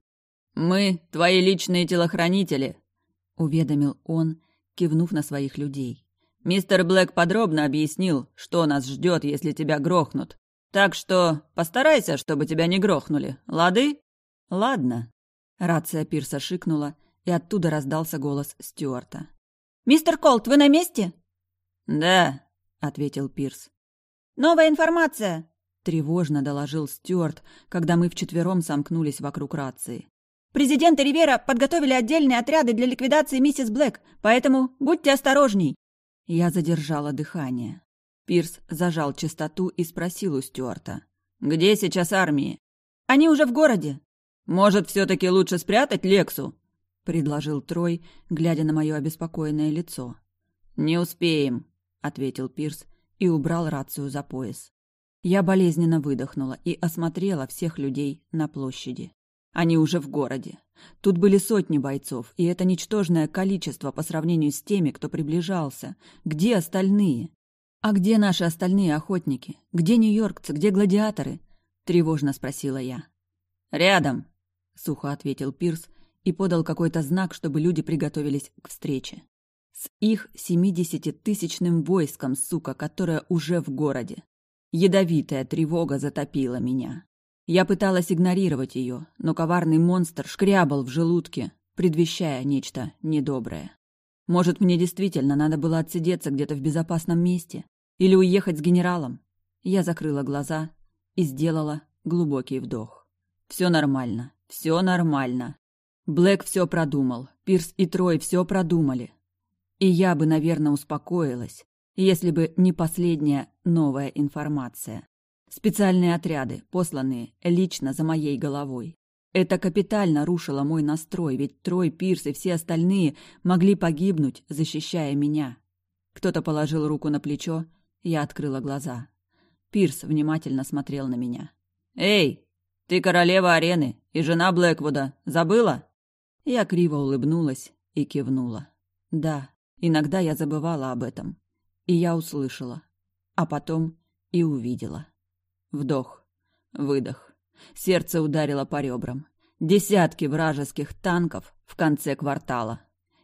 «Мы твои личные телохранители», — уведомил он, кивнув на своих людей. «Мистер Блэк подробно объяснил, что нас ждет, если тебя грохнут. Так что постарайся, чтобы тебя не грохнули, лады?» «Ладно». Рация Пирса шикнула, и оттуда раздался голос Стюарта. «Мистер Колт, вы на месте?» «Да», — ответил Пирс. «Новая информация!» — тревожно доложил Стюарт, когда мы вчетвером сомкнулись вокруг рации. Президент и Ривера подготовили отдельные отряды для ликвидации миссис Блэк, поэтому будьте осторожней». Я задержала дыхание. Пирс зажал чистоту и спросил у Стюарта. «Где сейчас армии?» «Они уже в городе». «Может, все-таки лучше спрятать Лексу?» — предложил Трой, глядя на мое обеспокоенное лицо. «Не успеем», — ответил Пирс и убрал рацию за пояс. Я болезненно выдохнула и осмотрела всех людей на площади. Они уже в городе. Тут были сотни бойцов, и это ничтожное количество по сравнению с теми, кто приближался. Где остальные? А где наши остальные охотники? Где нью-йоркцы? Где гладиаторы? Тревожно спросила я. Рядом, сухо ответил Пирс и подал какой-то знак, чтобы люди приготовились к встрече. С их семидесятитысячным войском, сука, которое уже в городе. Ядовитая тревога затопила меня. Я пыталась игнорировать ее, но коварный монстр шкрябал в желудке, предвещая нечто недоброе. Может, мне действительно надо было отсидеться где-то в безопасном месте? Или уехать с генералом? Я закрыла глаза и сделала глубокий вдох. Все нормально, все нормально. Блэк все продумал, Пирс и Трой все продумали. И я бы, наверное, успокоилась, если бы не последняя новая информация. Специальные отряды, посланные лично за моей головой. Это капитально рушило мой настрой, ведь Трой, Пирс и все остальные могли погибнуть, защищая меня. Кто-то положил руку на плечо, я открыла глаза. Пирс внимательно смотрел на меня. «Эй, ты королева арены и жена Блэквуда. Забыла?» Я криво улыбнулась и кивнула. Да, иногда я забывала об этом. И я услышала. А потом и увидела. Вдох, выдох. Сердце ударило по ребрам. Десятки вражеских танков в конце квартала.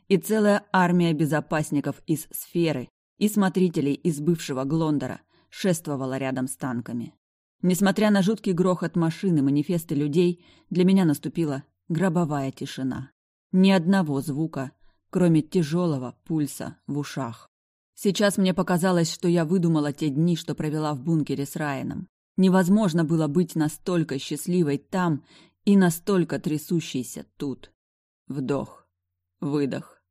И целая армия безопасников из сферы и смотрителей из бывшего Глондора шествовала рядом с танками. Несмотря на жуткий грохот машин и манифесты людей, для меня наступила гробовая тишина. Ни одного звука, кроме тяжелого пульса в ушах. Сейчас мне показалось, что я выдумала те дни, что провела в бункере с Райаном. Невозможно было быть настолько счастливой там и настолько трясущейся тут. Вдох, выдох.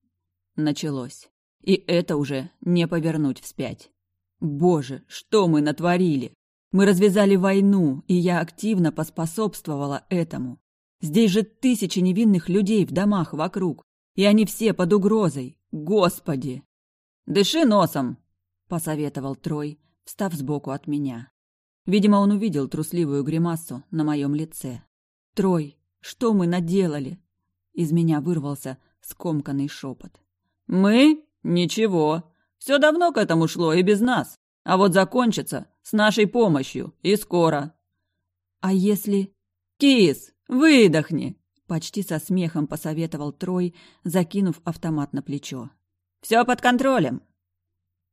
Началось. И это уже не повернуть вспять. Боже, что мы натворили? Мы развязали войну, и я активно поспособствовала этому. Здесь же тысячи невинных людей в домах вокруг, и они все под угрозой. Господи! Дыши носом, посоветовал Трой, встав сбоку от меня. Видимо, он увидел трусливую гримасу на моем лице. Трой, что мы наделали? Из меня вырвался скомканный шепот. Мы? Ничего. Все давно к этому шло и без нас. А вот закончится с нашей помощью и скоро. А если... Кис, выдохни! Почти со смехом посоветовал Трой, закинув автомат на плечо. Все под контролем.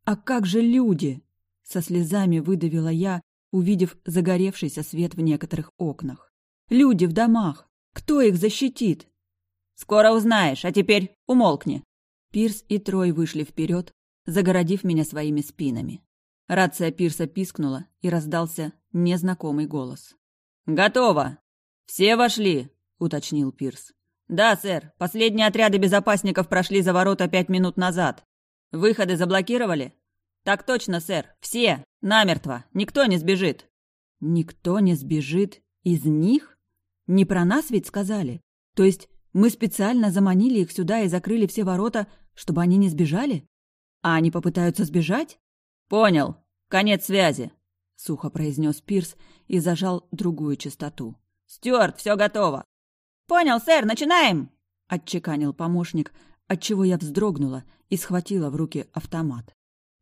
А как же люди? Со слезами выдавила я, увидев загоревшийся свет в некоторых окнах. Люди в домах. Кто их защитит? Скоро узнаешь, а теперь умолкни. Пирс и Трой вышли вперед, загородив меня своими спинами. Рация Пирса пискнула, и раздался незнакомый голос. «Готово! Все вошли!» — уточнил Пирс. «Да, сэр. Последние отряды безопасников прошли за ворота пять минут назад. Выходы заблокировали?» «Так точно, сэр. Все. Намертво. Никто не сбежит». «Никто не сбежит? Из них? Не про нас ведь сказали? То есть мы специально заманили их сюда и закрыли все ворота, чтобы они не сбежали? А они попытаются сбежать? Понял. Конец связи, сухо произнес Пирс и зажал другую частоту. Стюарт, все готово. Понял, сэр, начинаем! отчеканил помощник, отчего я вздрогнула и схватила в руки автомат.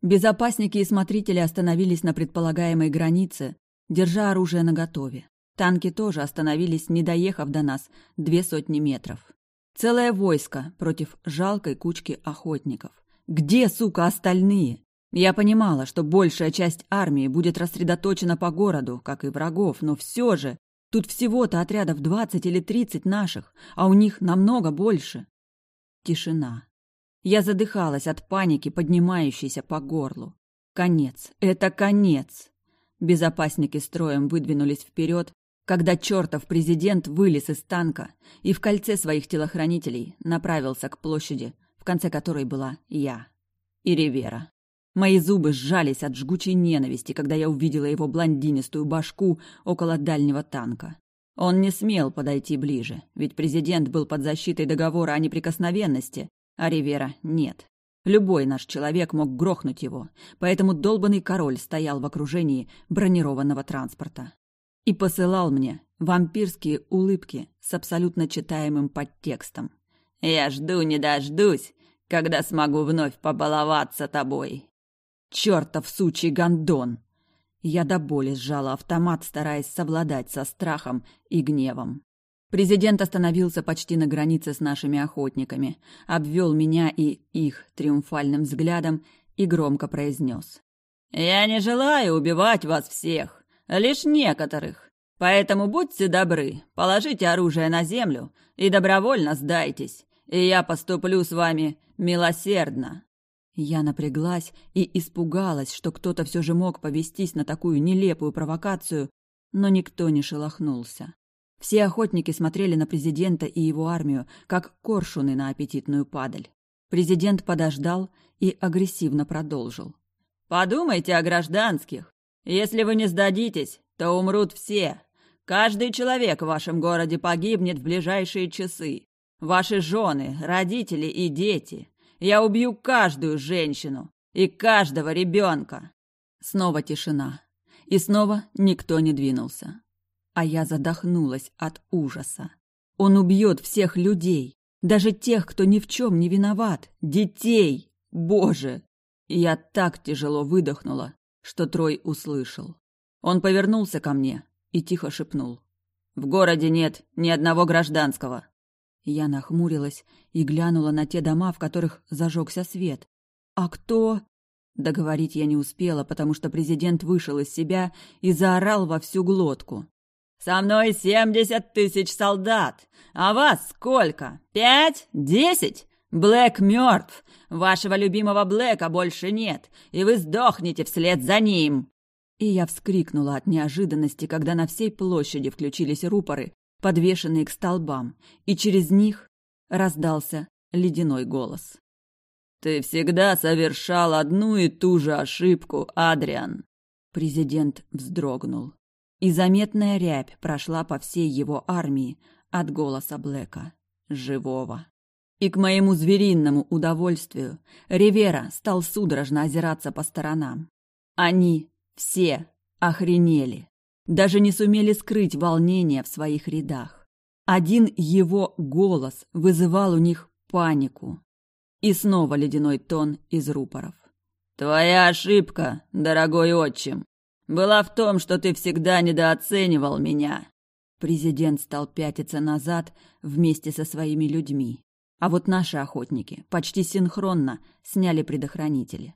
Безопасники и смотрители остановились на предполагаемой границе, держа оружие наготове. Танки тоже остановились, не доехав до нас две сотни метров. Целое войско против жалкой кучки охотников. Где, сука, остальные? Я понимала, что большая часть армии будет рассредоточена по городу, как и врагов, но все же тут всего-то отрядов двадцать или тридцать наших, а у них намного больше. Тишина. Я задыхалась от паники, поднимающейся по горлу. Конец. Это конец. Безопасники строем выдвинулись вперед, когда чертов президент вылез из танка и в кольце своих телохранителей направился к площади, в конце которой была я и Ривера. Мои зубы сжались от жгучей ненависти, когда я увидела его блондинистую башку около дальнего танка. Он не смел подойти ближе, ведь президент был под защитой договора о неприкосновенности, а Ривера нет. Любой наш человек мог грохнуть его, поэтому долбанный король стоял в окружении бронированного транспорта и посылал мне вампирские улыбки с абсолютно читаемым подтекстом. «Я жду не дождусь, когда смогу вновь побаловаться тобой». «Чёртов сучий гондон!» Я до боли сжала автомат, стараясь совладать со страхом и гневом. Президент остановился почти на границе с нашими охотниками, обвел меня и их триумфальным взглядом и громко произнес. «Я не желаю убивать вас всех лишь некоторых. Поэтому будьте добры, положите оружие на землю и добровольно сдайтесь, и я поступлю с вами милосердно». Я напряглась и испугалась, что кто-то все же мог повестись на такую нелепую провокацию, но никто не шелохнулся. Все охотники смотрели на президента и его армию, как коршуны на аппетитную падаль. Президент подождал и агрессивно продолжил. «Подумайте о гражданских. Если вы не сдадитесь, то умрут все. Каждый человек в вашем городе погибнет в ближайшие часы. Ваши жены, родители и дети. Я убью каждую женщину и каждого ребенка. Снова тишина. И снова никто не двинулся. А я задохнулась от ужаса. Он убьет всех людей, даже тех, кто ни в чем не виноват. Детей! Боже! Я так тяжело выдохнула, что Трой услышал. Он повернулся ко мне и тихо шепнул. «В городе нет ни одного гражданского». Я нахмурилась и глянула на те дома, в которых зажегся свет. «А кто?» Договорить я не успела, потому что президент вышел из себя и заорал во всю глотку. «Со мной семьдесят тысяч солдат! А вас сколько? Пять? Десять? Блэк мертв. Вашего любимого Блэка больше нет, и вы сдохнете вслед за ним. И я вскрикнула от неожиданности, когда на всей площади включились рупоры, подвешенные к столбам, и через них раздался ледяной голос. Ты всегда совершал одну и ту же ошибку, Адриан. Президент вздрогнул. И заметная рябь прошла по всей его армии от голоса Блэка, живого. И к моему зверинному удовольствию Ривера стал судорожно озираться по сторонам. Они все охренели. Даже не сумели скрыть волнение в своих рядах. Один его голос вызывал у них панику. И снова ледяной тон из рупоров. «Твоя ошибка, дорогой отчим, была в том, что ты всегда недооценивал меня». Президент стал пятиться назад вместе со своими людьми. А вот наши охотники почти синхронно сняли предохранители.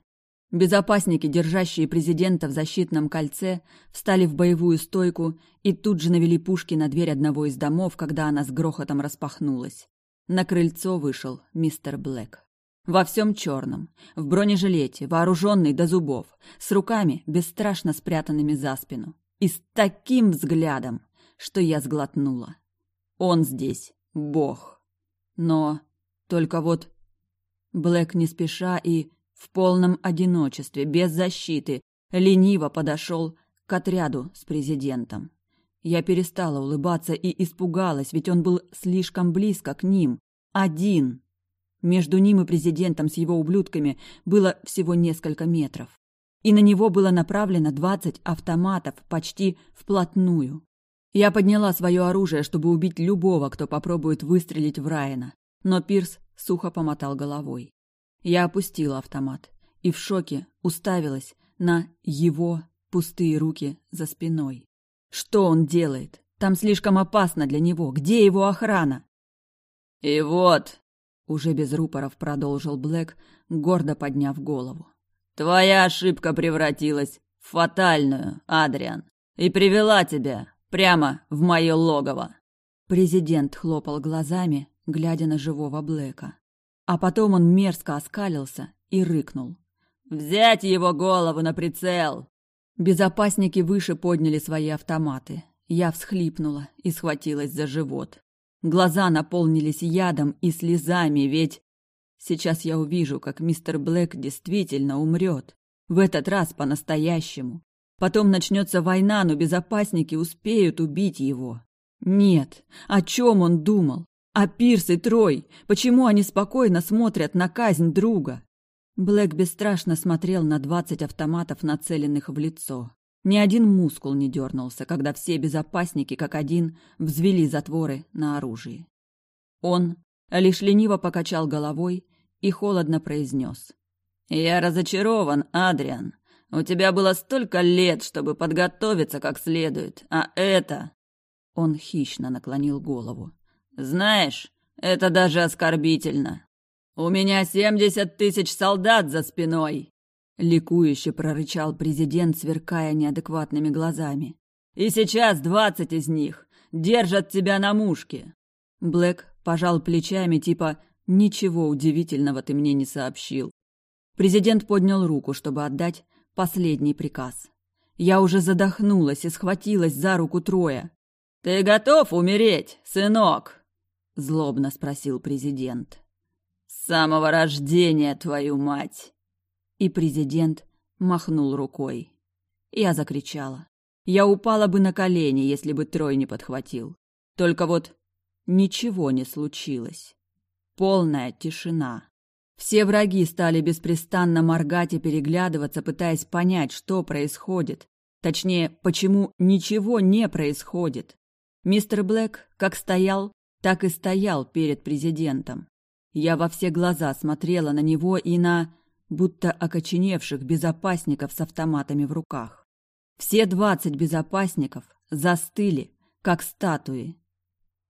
Безопасники, держащие президента в защитном кольце, встали в боевую стойку и тут же навели пушки на дверь одного из домов, когда она с грохотом распахнулась. На крыльцо вышел мистер Блэк. Во всем черном, в бронежилете, вооруженный до зубов, с руками бесстрашно спрятанными за спину. И с таким взглядом, что я сглотнула. Он здесь бог. Но только вот Блэк не спеша и в полном одиночестве, без защиты, лениво подошел к отряду с президентом. Я перестала улыбаться и испугалась, ведь он был слишком близко к ним. Один. Между ним и президентом с его ублюдками было всего несколько метров. И на него было направлено двадцать автоматов почти вплотную. Я подняла свое оружие, чтобы убить любого, кто попробует выстрелить в Райана. Но Пирс сухо помотал головой. Я опустила автомат и в шоке уставилась на его пустые руки за спиной. Что он делает? Там слишком опасно для него. Где его охрана? И вот, уже без рупоров продолжил Блэк, гордо подняв голову. Твоя ошибка превратилась в фатальную, Адриан, и привела тебя прямо в мое логово. Президент хлопал глазами, глядя на живого Блэка. А потом он мерзко оскалился и рыкнул. «Взять его голову на прицел!» Безопасники выше подняли свои автоматы. Я всхлипнула и схватилась за живот. Глаза наполнились ядом и слезами, ведь... Сейчас я увижу, как мистер Блэк действительно умрет. В этот раз по-настоящему. Потом начнется война, но безопасники успеют убить его. Нет, о чем он думал? А Пирс и Трой, почему они спокойно смотрят на казнь друга? Блэк бесстрашно смотрел на двадцать автоматов, нацеленных в лицо. Ни один мускул не дернулся, когда все безопасники, как один, взвели затворы на оружие. Он лишь лениво покачал головой и холодно произнес. «Я разочарован, Адриан. У тебя было столько лет, чтобы подготовиться как следует, а это...» Он хищно наклонил голову. Знаешь, это даже оскорбительно. У меня семьдесят тысяч солдат за спиной!» Ликующе прорычал президент, сверкая неадекватными глазами. «И сейчас двадцать из них держат тебя на мушке!» Блэк пожал плечами, типа «Ничего удивительного ты мне не сообщил». Президент поднял руку, чтобы отдать последний приказ. Я уже задохнулась и схватилась за руку Троя. «Ты готов умереть, сынок?» Злобно спросил президент. С самого рождения, твою мать. И президент махнул рукой. Я закричала. Я упала бы на колени, если бы Трой не подхватил. Только вот ничего не случилось. Полная тишина. Все враги стали беспрестанно моргать и переглядываться, пытаясь понять, что происходит. Точнее, почему ничего не происходит. Мистер Блэк как стоял, так и стоял перед президентом. Я во все глаза смотрела на него и на будто окоченевших безопасников с автоматами в руках. Все двадцать безопасников застыли, как статуи.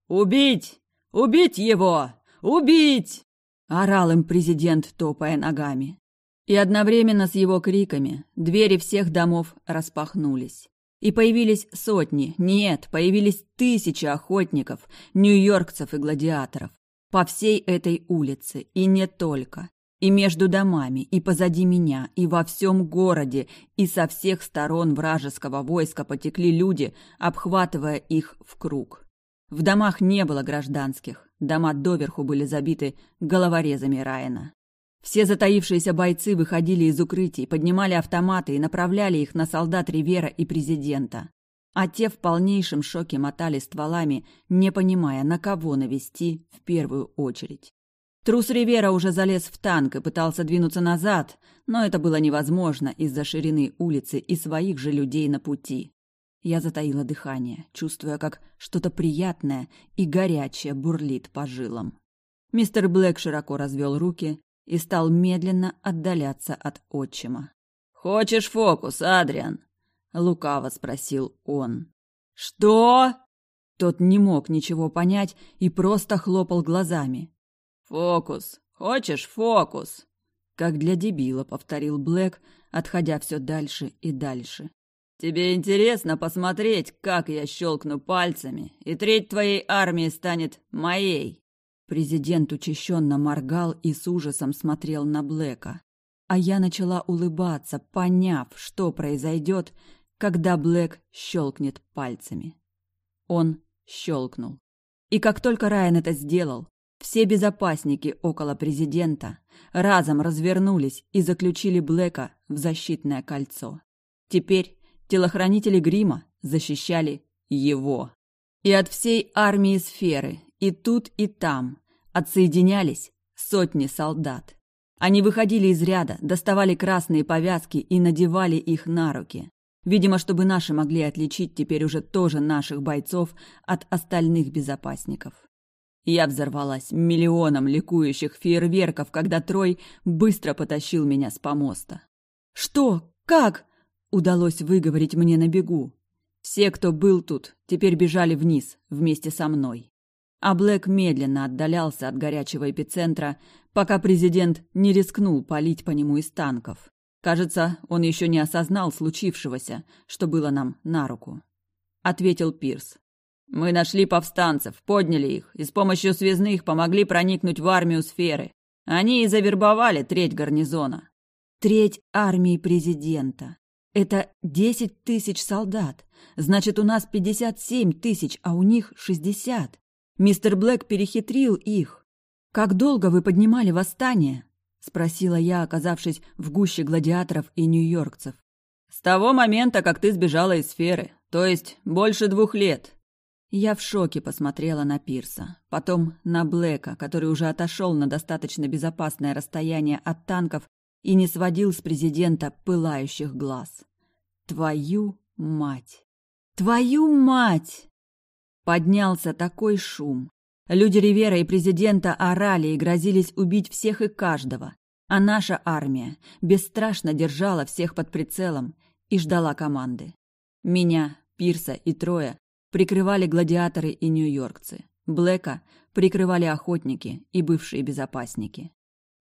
«Убить! Убить его! Убить!» – орал им президент, топая ногами. И одновременно с его криками двери всех домов распахнулись. И появились сотни, нет, появились тысячи охотников, нью-йоркцев и гладиаторов. По всей этой улице, и не только. И между домами, и позади меня, и во всем городе, и со всех сторон вражеского войска потекли люди, обхватывая их в круг. В домах не было гражданских, дома доверху были забиты головорезами Райана. Все затаившиеся бойцы выходили из укрытий, поднимали автоматы и направляли их на солдат Ривера и президента. А те в полнейшем шоке мотали стволами, не понимая, на кого навести в первую очередь. Трус Ривера уже залез в танк и пытался двинуться назад, но это было невозможно из-за ширины улицы и своих же людей на пути. Я затаила дыхание, чувствуя, как что-то приятное и горячее бурлит по жилам. Мистер Блэк широко развел руки и стал медленно отдаляться от отчима. «Хочешь фокус, Адриан?» — лукаво спросил он. «Что?» Тот не мог ничего понять и просто хлопал глазами. «Фокус! Хочешь фокус?» Как для дебила, повторил Блэк, отходя все дальше и дальше. Тебе интересно посмотреть, как я щелкну пальцами, и треть твоей армии станет моей?» Президент учащенно моргал и с ужасом смотрел на Блэка. А я начала улыбаться, поняв, что произойдет, когда Блэк щелкнет пальцами. Он щелкнул. И как только Райан это сделал, все безопасники около президента разом развернулись и заключили Блэка в защитное кольцо. Теперь Телохранители грима защищали его. И от всей армии сферы, и тут, и там, отсоединялись сотни солдат. Они выходили из ряда, доставали красные повязки и надевали их на руки. Видимо, чтобы наши могли отличить теперь уже тоже наших бойцов от остальных безопасников. Я взорвалась миллионом ликующих фейерверков, когда Трой быстро потащил меня с помоста. «Что? Как? удалось выговорить мне на бегу. Все, кто был тут, теперь бежали вниз вместе со мной. А Блэк медленно отдалялся от горячего эпицентра, пока президент не рискнул палить по нему из танков. Кажется, он еще не осознал случившегося, что было нам на руку. Ответил Пирс. «Мы нашли повстанцев, подняли их и с помощью связных помогли проникнуть в армию сферы. Они и завербовали треть гарнизона». Треть армии президента. Это десять тысяч солдат. Значит, у нас пятьдесят семь тысяч, а у них шестьдесят. Мистер Блэк перехитрил их. Как долго вы поднимали восстание? спросила я, оказавшись в гуще гладиаторов и нью-йоркцев. С того момента, как ты сбежала из сферы, то есть больше двух лет. Я в шоке посмотрела на Пирса, потом на Блэка, который уже отошел на достаточно безопасное расстояние от танков и не сводил с президента пылающих глаз. Твою мать! Твою мать! Поднялся такой шум. Люди Ривера и президента орали и грозились убить всех и каждого. А наша армия бесстрашно держала всех под прицелом и ждала команды. Меня, Пирса и Троя прикрывали гладиаторы и нью-йоркцы. Блэка прикрывали охотники и бывшие безопасники.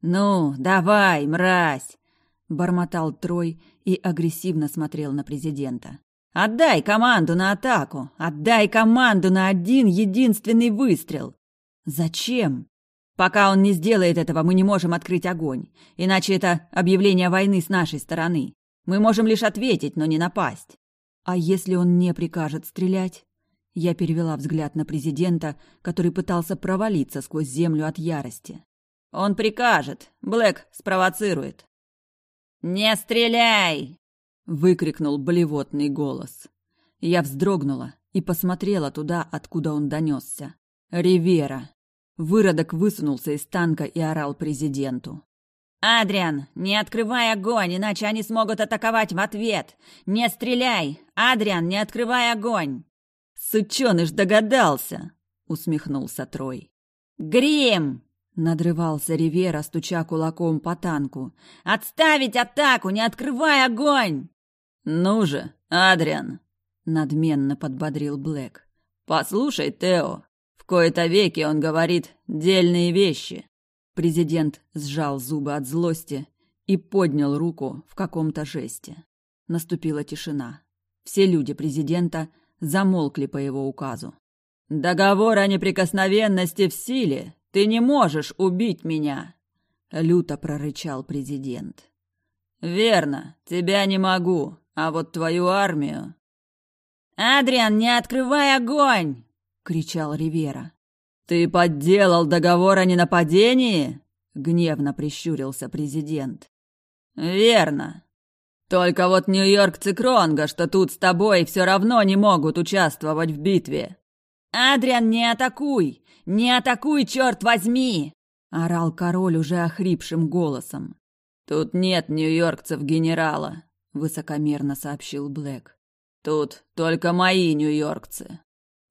«Ну, давай, мразь!» — бормотал Трой и агрессивно смотрел на президента. «Отдай команду на атаку! Отдай команду на один единственный выстрел!» «Зачем?» «Пока он не сделает этого, мы не можем открыть огонь. Иначе это объявление войны с нашей стороны. Мы можем лишь ответить, но не напасть». «А если он не прикажет стрелять?» Я перевела взгляд на президента, который пытался провалиться сквозь землю от ярости. Он прикажет. Блэк спровоцирует. «Не стреляй!» — выкрикнул болевотный голос. Я вздрогнула и посмотрела туда, откуда он донесся. Ривера. Выродок высунулся из танка и орал президенту. «Адриан, не открывай огонь, иначе они смогут атаковать в ответ! Не стреляй! Адриан, не открывай огонь!» «Сученыш догадался!» — усмехнулся Трой. «Грим!» Надрывался Ривера, стуча кулаком по танку. «Отставить атаку! Не открывай огонь!» «Ну же, Адриан!» Надменно подбодрил Блэк. «Послушай, Тео, в кои-то веки он говорит дельные вещи». Президент сжал зубы от злости и поднял руку в каком-то жесте. Наступила тишина. Все люди президента замолкли по его указу. «Договор о неприкосновенности в силе ты не можешь убить меня!» — люто прорычал президент. «Верно, тебя не могу, а вот твою армию...» «Адриан, не открывай огонь!» — кричал Ривера. «Ты подделал договор о ненападении?» — гневно прищурился президент. Верно. Только вот нью-йоркцы Кронга, что тут с тобой, все равно не могут участвовать в битве. Адриан, не атакуй! Не атакуй, черт возьми! орал король уже охрипшим голосом. Тут нет нью-йоркцев генерала, высокомерно сообщил Блэк. Тут только мои нью-йоркцы.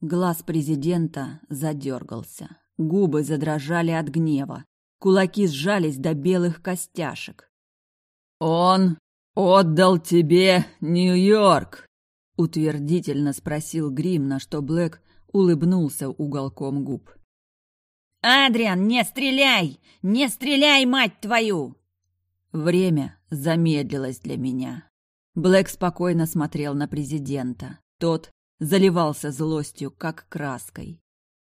Глаз президента задергался, губы задрожали от гнева, кулаки сжались до белых костяшек. Он отдал тебе Нью-Йорк, утвердительно спросил Грим, на что Блэк улыбнулся уголком губ. Адриан, не стреляй! Не стреляй, мать твою! Время замедлилось для меня. Блэк спокойно смотрел на президента. Тот заливался злостью, как краской.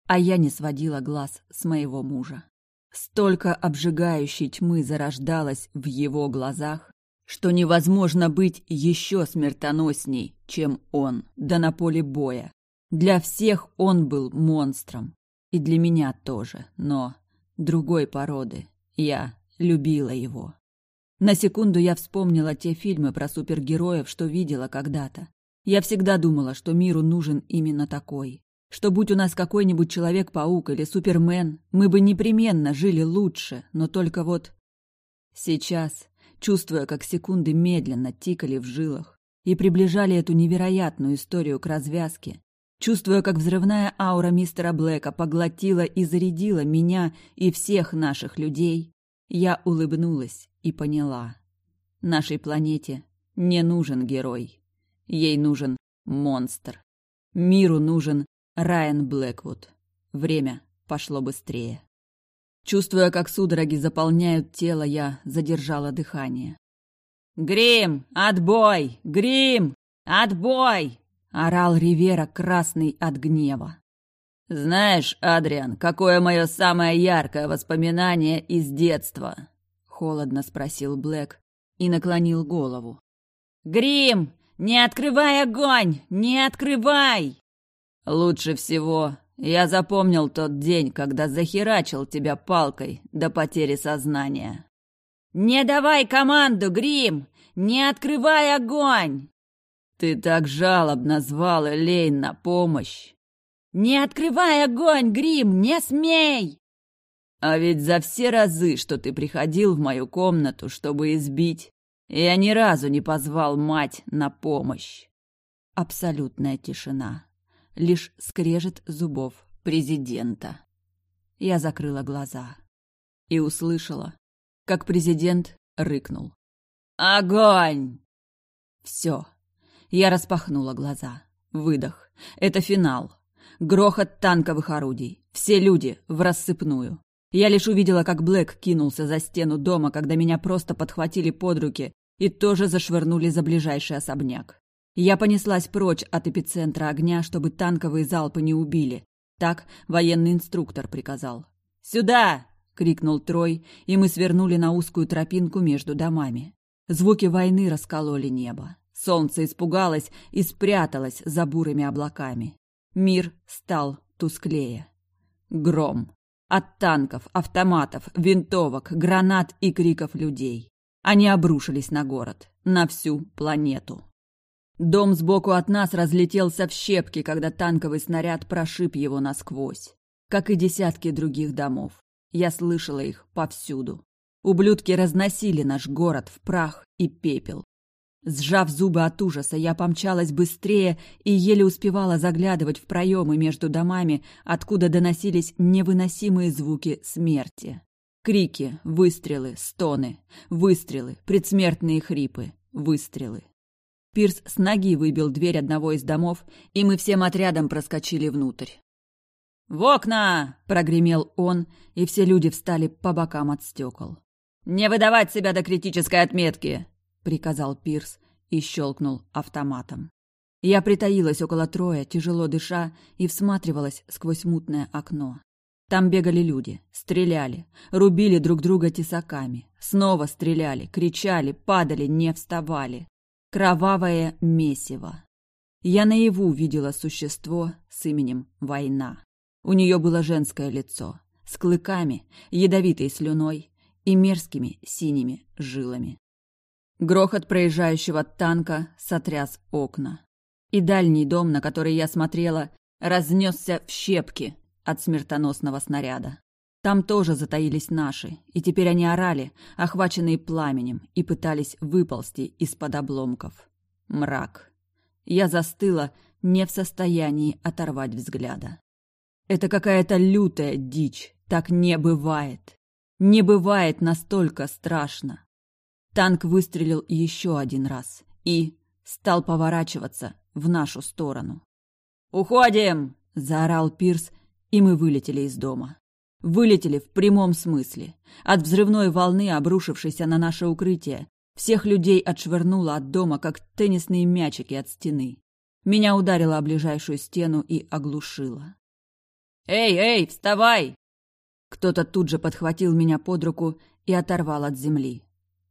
А я не сводила глаз с моего мужа. Столько обжигающей тьмы зарождалось в его глазах, что невозможно быть еще смертоносней, чем он, да на поле боя. Для всех он был монстром. И для меня тоже, но другой породы. Я любила его. На секунду я вспомнила те фильмы про супергероев, что видела когда-то. Я всегда думала, что миру нужен именно такой. Что будь у нас какой-нибудь Человек-паук или Супермен, мы бы непременно жили лучше, но только вот... Сейчас, чувствуя, как секунды медленно тикали в жилах и приближали эту невероятную историю к развязке, чувствуя, как взрывная аура мистера Блэка поглотила и зарядила меня и всех наших людей, я улыбнулась и поняла. Нашей планете не нужен герой. Ей нужен монстр. Миру нужен Райан Блэквуд. Время пошло быстрее. Чувствуя, как судороги заполняют тело, я задержала дыхание. «Грим! Отбой! Грим! Отбой!» — орал Ривера, красный от гнева. «Знаешь, Адриан, какое мое самое яркое воспоминание из детства?» — холодно спросил Блэк и наклонил голову. «Грим, не открывай огонь! Не открывай!» «Лучше всего я запомнил тот день, когда захерачил тебя палкой до потери сознания». «Не давай команду, Грим! Не открывай огонь!» «Ты так жалобно звал Элейн на помощь!» «Не открывай огонь, Грим, не смей!» «А ведь за все разы, что ты приходил в мою комнату, чтобы избить, я ни разу не позвал мать на помощь!» Абсолютная тишина. Лишь скрежет зубов президента. Я закрыла глаза и услышала, как президент рыкнул. «Огонь!» Все. Я распахнула глаза. Выдох. Это финал. Грохот танковых орудий. Все люди в рассыпную. Я лишь увидела, как Блэк кинулся за стену дома, когда меня просто подхватили под руки и тоже зашвырнули за ближайший особняк. Я понеслась прочь от эпицентра огня, чтобы танковые залпы не убили. Так военный инструктор приказал. «Сюда!» — крикнул Трой, и мы свернули на узкую тропинку между домами. Звуки войны раскололи небо. Солнце испугалось и спряталось за бурыми облаками. Мир стал тусклее. Гром. От танков, автоматов, винтовок, гранат и криков людей. Они обрушились на город, на всю планету. Дом сбоку от нас разлетелся в щепки, когда танковый снаряд прошиб его насквозь. Как и десятки других домов. Я слышала их повсюду. Ублюдки разносили наш город в прах и пепел. Сжав зубы от ужаса, я помчалась быстрее и еле успевала заглядывать в проемы между домами, откуда доносились невыносимые звуки смерти. Крики, выстрелы, стоны, выстрелы, предсмертные хрипы, выстрелы. Пирс с ноги выбил дверь одного из домов, и мы всем отрядом проскочили внутрь. «В окна!» – прогремел он, и все люди встали по бокам от стекол. «Не выдавать себя до критической отметки!» — приказал Пирс и щелкнул автоматом. Я притаилась около Троя, тяжело дыша, и всматривалась сквозь мутное окно. Там бегали люди, стреляли, рубили друг друга тесаками, снова стреляли, кричали, падали, не вставали. Кровавое месиво. Я наяву видела существо с именем Война. У нее было женское лицо, с клыками, ядовитой слюной и мерзкими синими жилами. Грохот проезжающего танка сотряс окна. И дальний дом, на который я смотрела, разнесся в щепки от смертоносного снаряда. Там тоже затаились наши, и теперь они орали, охваченные пламенем, и пытались выползти из-под обломков. Мрак. Я застыла, не в состоянии оторвать взгляда. Это какая-то лютая дичь, так не бывает. Не бывает настолько страшно. Танк выстрелил еще один раз и стал поворачиваться в нашу сторону. «Уходим!» – заорал Пирс, и мы вылетели из дома. Вылетели в прямом смысле. От взрывной волны, обрушившейся на наше укрытие, всех людей отшвырнуло от дома, как теннисные мячики от стены. Меня ударило о ближайшую стену и оглушило. «Эй, эй, вставай!» Кто-то тут же подхватил меня под руку и оторвал от земли.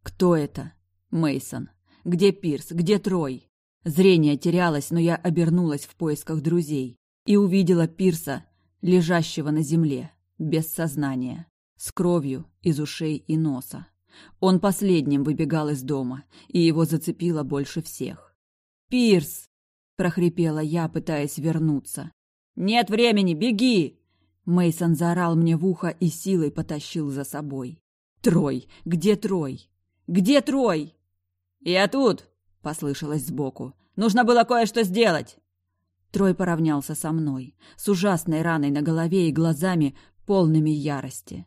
Кто это? Мейсон. Где Пирс? Где Трой? Зрение терялось, но я обернулась в поисках друзей и увидела Пирса, лежащего на земле, без сознания, с кровью из ушей и носа. Он последним выбегал из дома, и его зацепило больше всех. «Пирс!» – прохрипела я, пытаясь вернуться. «Нет времени, беги!» Мейсон заорал мне в ухо и силой потащил за собой. «Трой! Где Трой? Где Трой?» «Я тут!» – послышалось сбоку. «Нужно было кое-что сделать!» Трой поравнялся со мной, с ужасной раной на голове и глазами, полными ярости.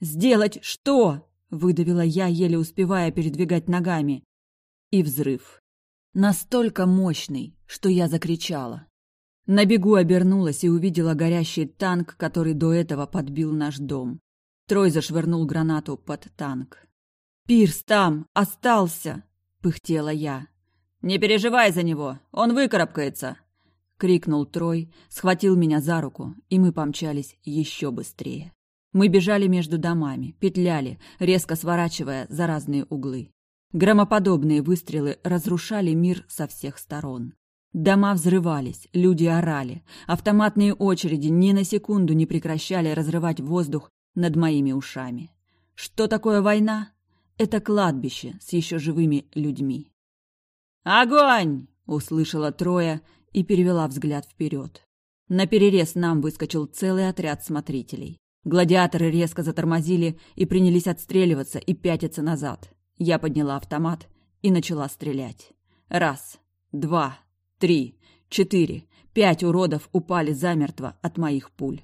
«Сделать что?» – выдавила я, еле успевая передвигать ногами. И взрыв. Настолько мощный, что я закричала. На бегу обернулась и увидела горящий танк, который до этого подбил наш дом. Трой зашвырнул гранату под танк. «Пирс там! Остался!» – пыхтела я. «Не переживай за него! Он выкарабкается!» — крикнул Трой, схватил меня за руку, и мы помчались еще быстрее. Мы бежали между домами, петляли, резко сворачивая за разные углы. Громоподобные выстрелы разрушали мир со всех сторон. Дома взрывались, люди орали, автоматные очереди ни на секунду не прекращали разрывать воздух над моими ушами. Что такое война? Это кладбище с еще живыми людьми. «Огонь!» — услышала Троя и перевела взгляд вперед. На перерез нам выскочил целый отряд смотрителей. Гладиаторы резко затормозили и принялись отстреливаться и пятиться назад. Я подняла автомат и начала стрелять. Раз, два, Три, четыре, пять уродов упали замертво от моих пуль.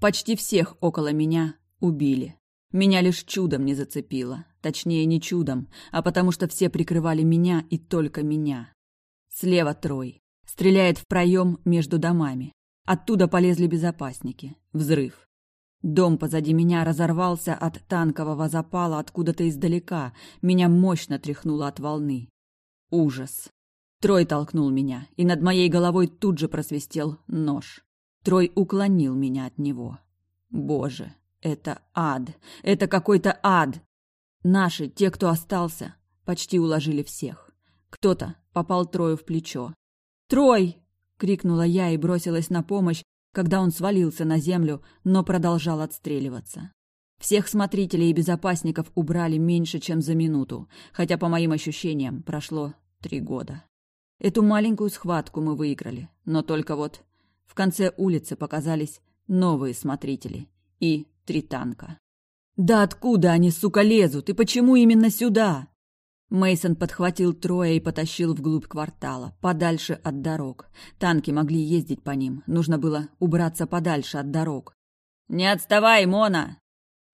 Почти всех около меня убили. Меня лишь чудом не зацепило. Точнее, не чудом, а потому что все прикрывали меня и только меня. Слева трой. Стреляет в проем между домами. Оттуда полезли безопасники. Взрыв. Дом позади меня разорвался от танкового запала откуда-то издалека. Меня мощно тряхнуло от волны. Ужас. Трой толкнул меня, и над моей головой тут же просвистел нож. Трой уклонил меня от него. Боже, это ад! Это какой-то ад! Наши, те, кто остался, почти уложили всех. Кто-то попал Трою в плечо. «Трой!» — крикнула я и бросилась на помощь, когда он свалился на землю, но продолжал отстреливаться. Всех смотрителей и безопасников убрали меньше, чем за минуту, хотя, по моим ощущениям, прошло три года. Эту маленькую схватку мы выиграли, но только вот в конце улицы показались новые смотрители и три танка. «Да откуда они, сука, лезут? И почему именно сюда?» Мейсон подхватил трое и потащил вглубь квартала, подальше от дорог. Танки могли ездить по ним, нужно было убраться подальше от дорог. «Не отставай, Мона!»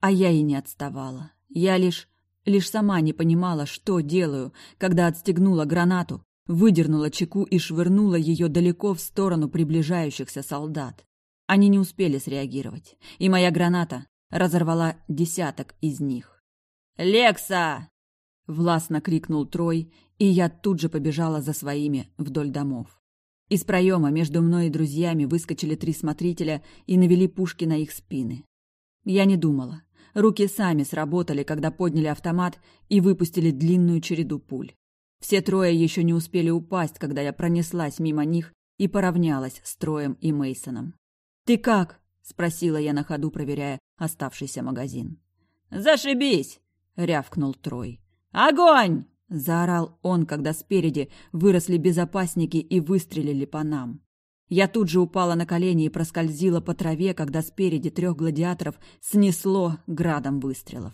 А я и не отставала. Я лишь... лишь сама не понимала, что делаю, когда отстегнула гранату, выдернула чеку и швырнула ее далеко в сторону приближающихся солдат. Они не успели среагировать, и моя граната разорвала десяток из них. «Лекса!» — властно крикнул Трой, и я тут же побежала за своими вдоль домов. Из проема между мной и друзьями выскочили три смотрителя и навели пушки на их спины. Я не думала. Руки сами сработали, когда подняли автомат и выпустили длинную череду пуль. Все трое еще не успели упасть, когда я пронеслась мимо них и поравнялась с Троем и Мейсоном. «Ты как?» – спросила я на ходу, проверяя оставшийся магазин. «Зашибись!» — рявкнул Трой. «Огонь!» — заорал он, когда спереди выросли безопасники и выстрелили по нам. Я тут же упала на колени и проскользила по траве, когда спереди трех гладиаторов снесло градом выстрелов.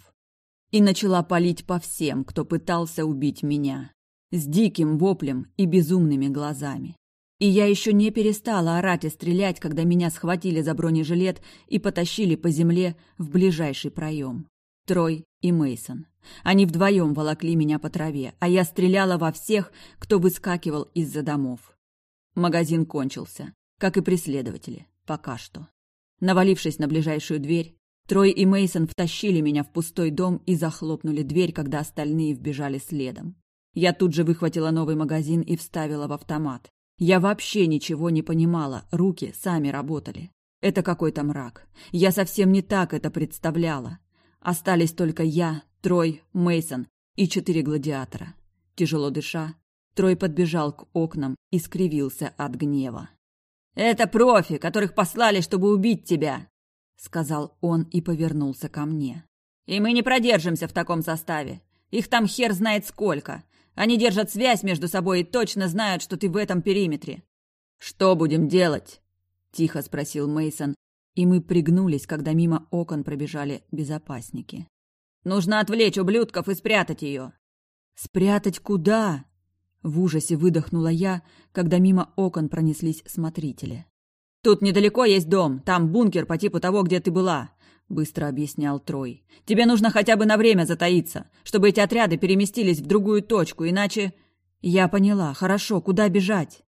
И начала палить по всем, кто пытался убить меня. С диким воплем и безумными глазами. И я еще не перестала орать и стрелять, когда меня схватили за бронежилет и потащили по земле в ближайший проем. Трой и Мейсон. Они вдвоем волокли меня по траве, а я стреляла во всех, кто выскакивал из-за домов. Магазин кончился, как и преследователи, пока что. Навалившись на ближайшую дверь, Трой и Мейсон втащили меня в пустой дом и захлопнули дверь, когда остальные вбежали следом. Я тут же выхватила новый магазин и вставила в автомат. Я вообще ничего не понимала, руки сами работали. Это какой-то мрак. Я совсем не так это представляла. Остались только я, Трой, Мейсон и четыре гладиатора. Тяжело дыша, Трой подбежал к окнам и скривился от гнева. «Это профи, которых послали, чтобы убить тебя!» — сказал он и повернулся ко мне. «И мы не продержимся в таком составе. Их там хер знает сколько. Они держат связь между собой и точно знают, что ты в этом периметре». «Что будем делать?» — тихо спросил Мейсон, и мы пригнулись, когда мимо окон пробежали безопасники. «Нужно отвлечь ублюдков и спрятать ее». «Спрятать куда?» В ужасе выдохнула я, когда мимо окон пронеслись смотрители. «Тут недалеко есть дом, там бункер по типу того, где ты была», — быстро объяснял Трой. «Тебе нужно хотя бы на время затаиться, чтобы эти отряды переместились в другую точку, иначе...» «Я поняла. Хорошо, куда бежать?»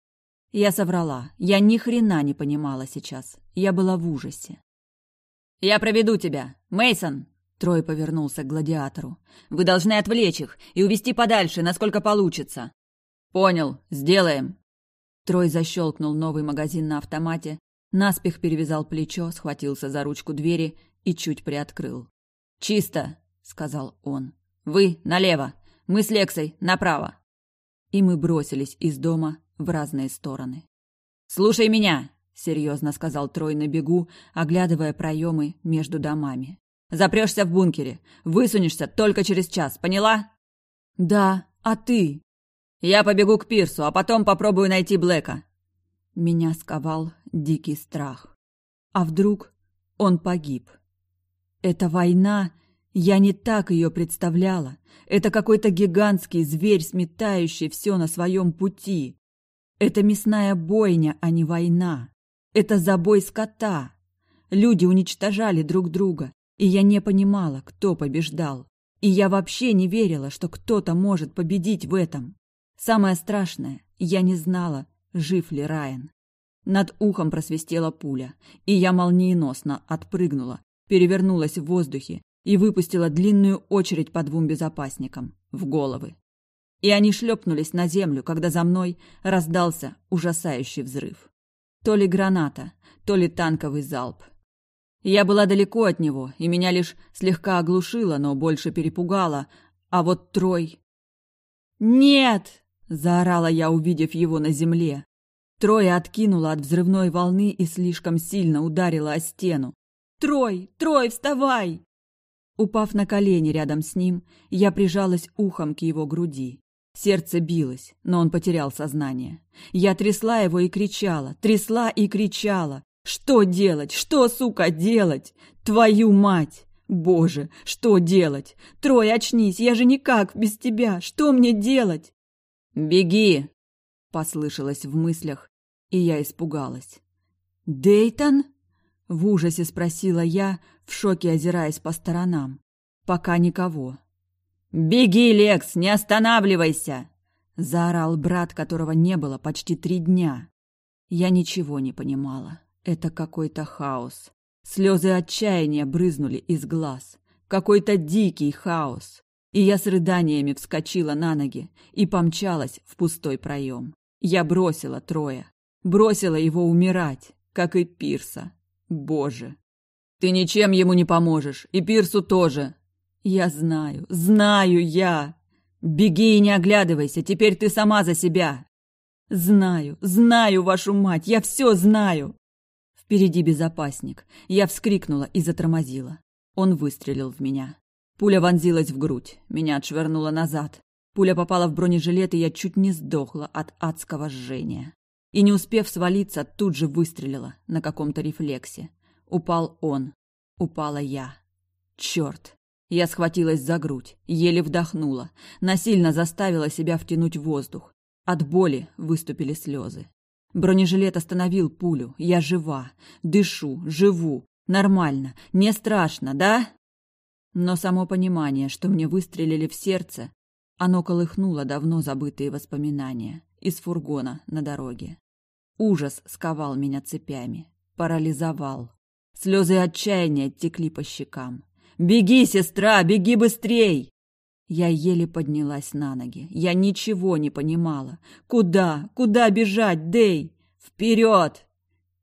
Я соврала. Я ни хрена не понимала сейчас. Я была в ужасе. «Я проведу тебя. Мейсон, Трой повернулся к гладиатору. «Вы должны отвлечь их и увести подальше, насколько получится. «Понял, сделаем». Трой защелкнул новый магазин на автомате, наспех перевязал плечо, схватился за ручку двери и чуть приоткрыл. «Чисто», — сказал он. «Вы налево, мы с Лексой направо». И мы бросились из дома в разные стороны. «Слушай меня», — серьезно сказал Трой на бегу, оглядывая проемы между домами. «Запрешься в бункере, высунешься только через час, поняла?» «Да, а ты?» Я побегу к пирсу, а потом попробую найти Блэка. Меня сковал дикий страх. А вдруг он погиб? Это война, я не так ее представляла. Это какой-то гигантский зверь, сметающий все на своем пути. Это мясная бойня, а не война. Это забой скота. Люди уничтожали друг друга, и я не понимала, кто побеждал. И я вообще не верила, что кто-то может победить в этом. Самое страшное, я не знала, жив ли Райан. Над ухом просвистела пуля, и я молниеносно отпрыгнула, перевернулась в воздухе и выпустила длинную очередь по двум безопасникам в головы. И они шлепнулись на землю, когда за мной раздался ужасающий взрыв. То ли граната, то ли танковый залп. Я была далеко от него, и меня лишь слегка оглушило, но больше перепугало, а вот Трой... «Нет!» Заорала я, увидев его на земле. Трое откинула от взрывной волны и слишком сильно ударила о стену. «Трой! Трой, вставай!» Упав на колени рядом с ним, я прижалась ухом к его груди. Сердце билось, но он потерял сознание. Я трясла его и кричала, трясла и кричала. «Что делать? Что, сука, делать? Твою мать! Боже, что делать? Трой, очнись, я же никак без тебя. Что мне делать?» «Беги!» — послышалось в мыслях, и я испугалась. «Дейтон?» — в ужасе спросила я, в шоке озираясь по сторонам. «Пока никого». «Беги, Лекс, не останавливайся!» — заорал брат, которого не было почти три дня. Я ничего не понимала. Это какой-то хаос. Слезы отчаяния брызнули из глаз. Какой-то дикий хаос и я с рыданиями вскочила на ноги и помчалась в пустой проем. Я бросила Троя. Бросила его умирать, как и Пирса. Боже. Ты ничем ему не поможешь, и Пирсу тоже. Я знаю, знаю я. Беги и не оглядывайся, теперь ты сама за себя. Знаю, знаю, вашу мать, я все знаю. Впереди безопасник. Я вскрикнула и затормозила. Он выстрелил в меня. Пуля вонзилась в грудь, меня отшвырнуло назад. Пуля попала в бронежилет, и я чуть не сдохла от адского жжения. И не успев свалиться, тут же выстрелила на каком-то рефлексе. Упал он. Упала я. Черт! Я схватилась за грудь, еле вдохнула, насильно заставила себя втянуть воздух. От боли выступили слезы. Бронежилет остановил пулю. Я жива, дышу, живу, нормально, не страшно, да? Но само понимание, что мне выстрелили в сердце, оно колыхнуло давно забытые воспоминания из фургона на дороге. Ужас сковал меня цепями, парализовал. Слезы отчаяния текли по щекам. «Беги, сестра, беги быстрей!» Я еле поднялась на ноги. Я ничего не понимала. Куда? Куда бежать, Дей? Вперед!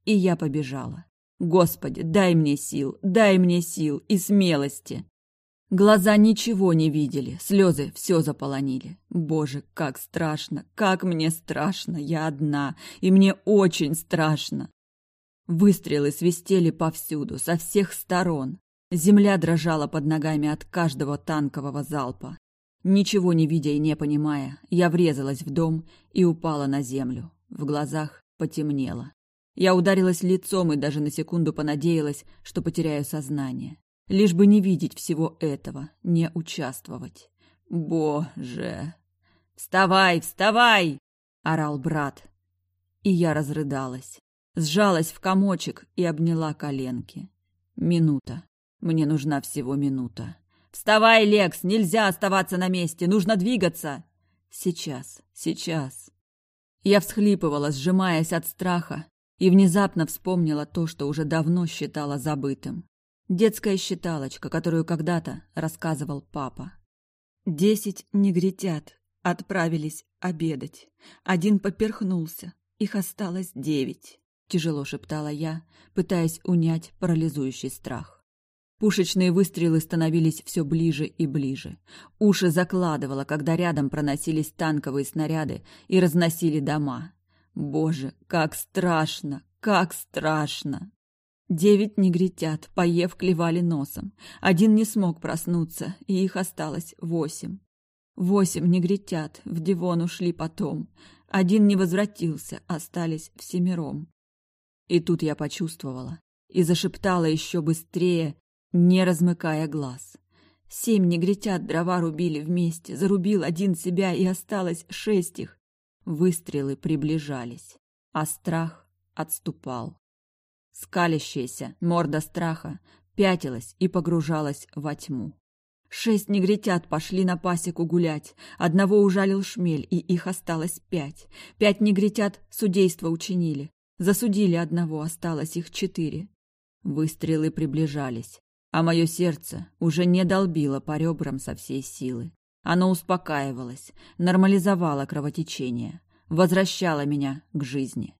И я побежала. Господи, дай мне сил, дай мне сил и смелости. Глаза ничего не видели, слезы все заполонили. Боже, как страшно, как мне страшно, я одна, и мне очень страшно. Выстрелы свистели повсюду, со всех сторон. Земля дрожала под ногами от каждого танкового залпа. Ничего не видя и не понимая, я врезалась в дом и упала на землю. В глазах потемнело. Я ударилась лицом и даже на секунду понадеялась, что потеряю сознание. Лишь бы не видеть всего этого, не участвовать. Боже! «Вставай, вставай!» — орал брат. И я разрыдалась, сжалась в комочек и обняла коленки. Минута. Мне нужна всего минута. «Вставай, Лекс! Нельзя оставаться на месте! Нужно двигаться!» «Сейчас, сейчас!» Я всхлипывала, сжимаясь от страха, и внезапно вспомнила то, что уже давно считала забытым. Детская считалочка, которую когда-то рассказывал папа. Десять негритят отправились обедать. Один поперхнулся. Их осталось девять. Тяжело шептала я, пытаясь унять парализующий страх. Пушечные выстрелы становились все ближе и ближе. Уши закладывало, когда рядом проносились танковые снаряды и разносили дома. Боже, как страшно, как страшно! Девять негритят, поев, клевали носом. Один не смог проснуться, и их осталось восемь. Восемь негритят в Дивон ушли потом. Один не возвратился, остались всемиром. И тут я почувствовала и зашептала еще быстрее, не размыкая глаз. Семь негритят дрова рубили вместе, зарубил один себя, и осталось шесть их. Выстрелы приближались, а страх отступал. Скалящаяся морда страха пятилась и погружалась во тьму. Шесть негритят пошли на пасеку гулять. Одного ужалил шмель, и их осталось пять. Пять негритят судейство учинили. Засудили одного, осталось их четыре. Выстрелы приближались, а мое сердце уже не долбило по ребрам со всей силы. Оно успокаивалось, нормализовало кровотечение, возвращало меня к жизни.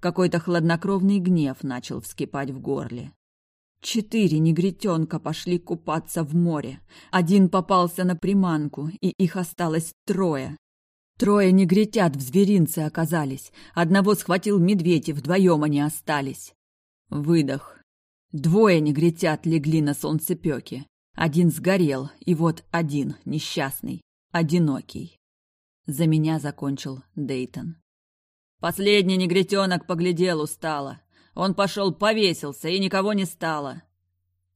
Какой-то хладнокровный гнев начал вскипать в горле. Четыре негритенка пошли купаться в море. Один попался на приманку, и их осталось трое. Трое негритят в зверинце оказались. Одного схватил медведь, и вдвоем они остались. Выдох. Двое негритят легли на солнцепёке. Один сгорел, и вот один, несчастный, одинокий. За меня закончил Дейтон. Последний негритенок поглядел устало. Он пошел повесился, и никого не стало.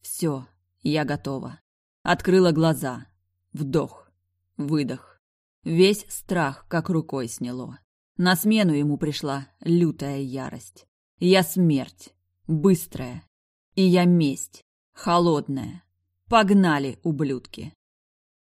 Все, я готова. Открыла глаза. Вдох. Выдох. Весь страх как рукой сняло. На смену ему пришла лютая ярость. Я смерть. Быстрая. И я месть. Холодная. Погнали, ублюдки.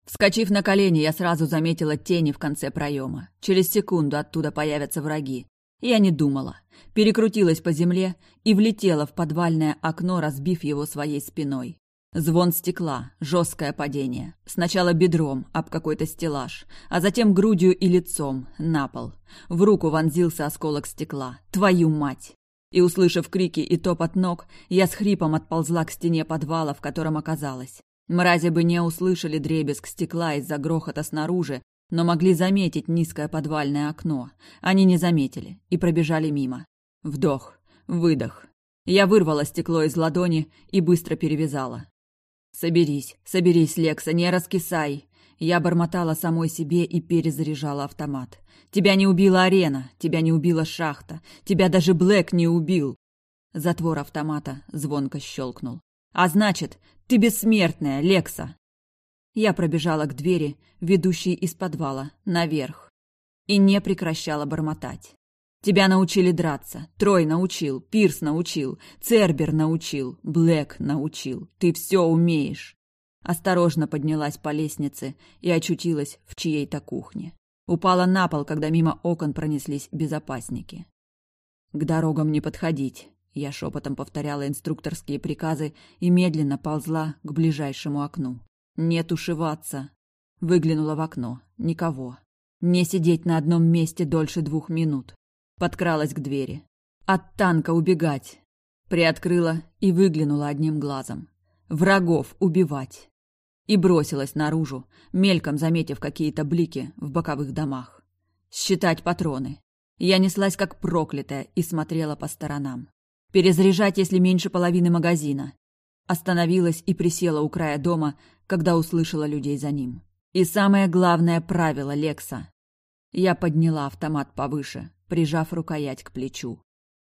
Вскочив на колени, я сразу заметила тени в конце проема. Через секунду оттуда появятся враги. Я не думала. Перекрутилась по земле и влетела в подвальное окно, разбив его своей спиной. Звон стекла, жесткое падение. Сначала бедром об какой-то стеллаж, а затем грудью и лицом на пол. В руку вонзился осколок стекла. Твою мать! И, услышав крики и топот ног, я с хрипом отползла к стене подвала, в котором оказалась. Мрази бы не услышали дребезг стекла из-за грохота снаружи, но могли заметить низкое подвальное окно. Они не заметили и пробежали мимо. Вдох, выдох. Я вырвала стекло из ладони и быстро перевязала. «Соберись, соберись, Лекса, не раскисай!» Я бормотала самой себе и перезаряжала автомат. «Тебя не убила арена, тебя не убила шахта, тебя даже Блэк не убил!» Затвор автомата звонко щелкнул. «А значит, ты бессмертная, Лекса!» Я пробежала к двери, ведущей из подвала, наверх, и не прекращала бормотать. Тебя научили драться. Трой научил, Пирс научил, Цербер научил, Блэк научил. Ты все умеешь. Осторожно поднялась по лестнице и очутилась в чьей-то кухне. Упала на пол, когда мимо окон пронеслись безопасники. К дорогам не подходить. Я шепотом повторяла инструкторские приказы и медленно ползла к ближайшему окну. Не тушеваться. Выглянула в окно. Никого. Не сидеть на одном месте дольше двух минут. Подкралась к двери. От танка убегать. Приоткрыла и выглянула одним глазом. Врагов убивать. И бросилась наружу, мельком заметив какие-то блики в боковых домах. Считать патроны. Я неслась как проклятая и смотрела по сторонам. Перезаряжать, если меньше половины магазина. Остановилась и присела у края дома, когда услышала людей за ним. И самое главное правило Лекса. Я подняла автомат повыше, прижав рукоять к плечу.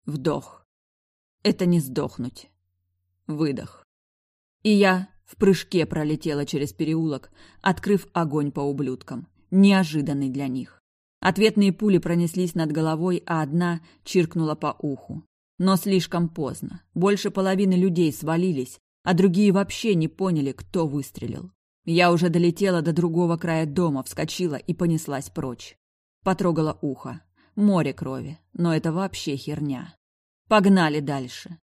Вдох. Это не сдохнуть. Выдох. И я в прыжке пролетела через переулок, открыв огонь по ублюдкам, неожиданный для них. Ответные пули пронеслись над головой, а одна чиркнула по уху. Но слишком поздно. Больше половины людей свалились, а другие вообще не поняли, кто выстрелил. Я уже долетела до другого края дома, вскочила и понеслась прочь. Потрогала ухо. Море крови, но это вообще херня. Погнали дальше.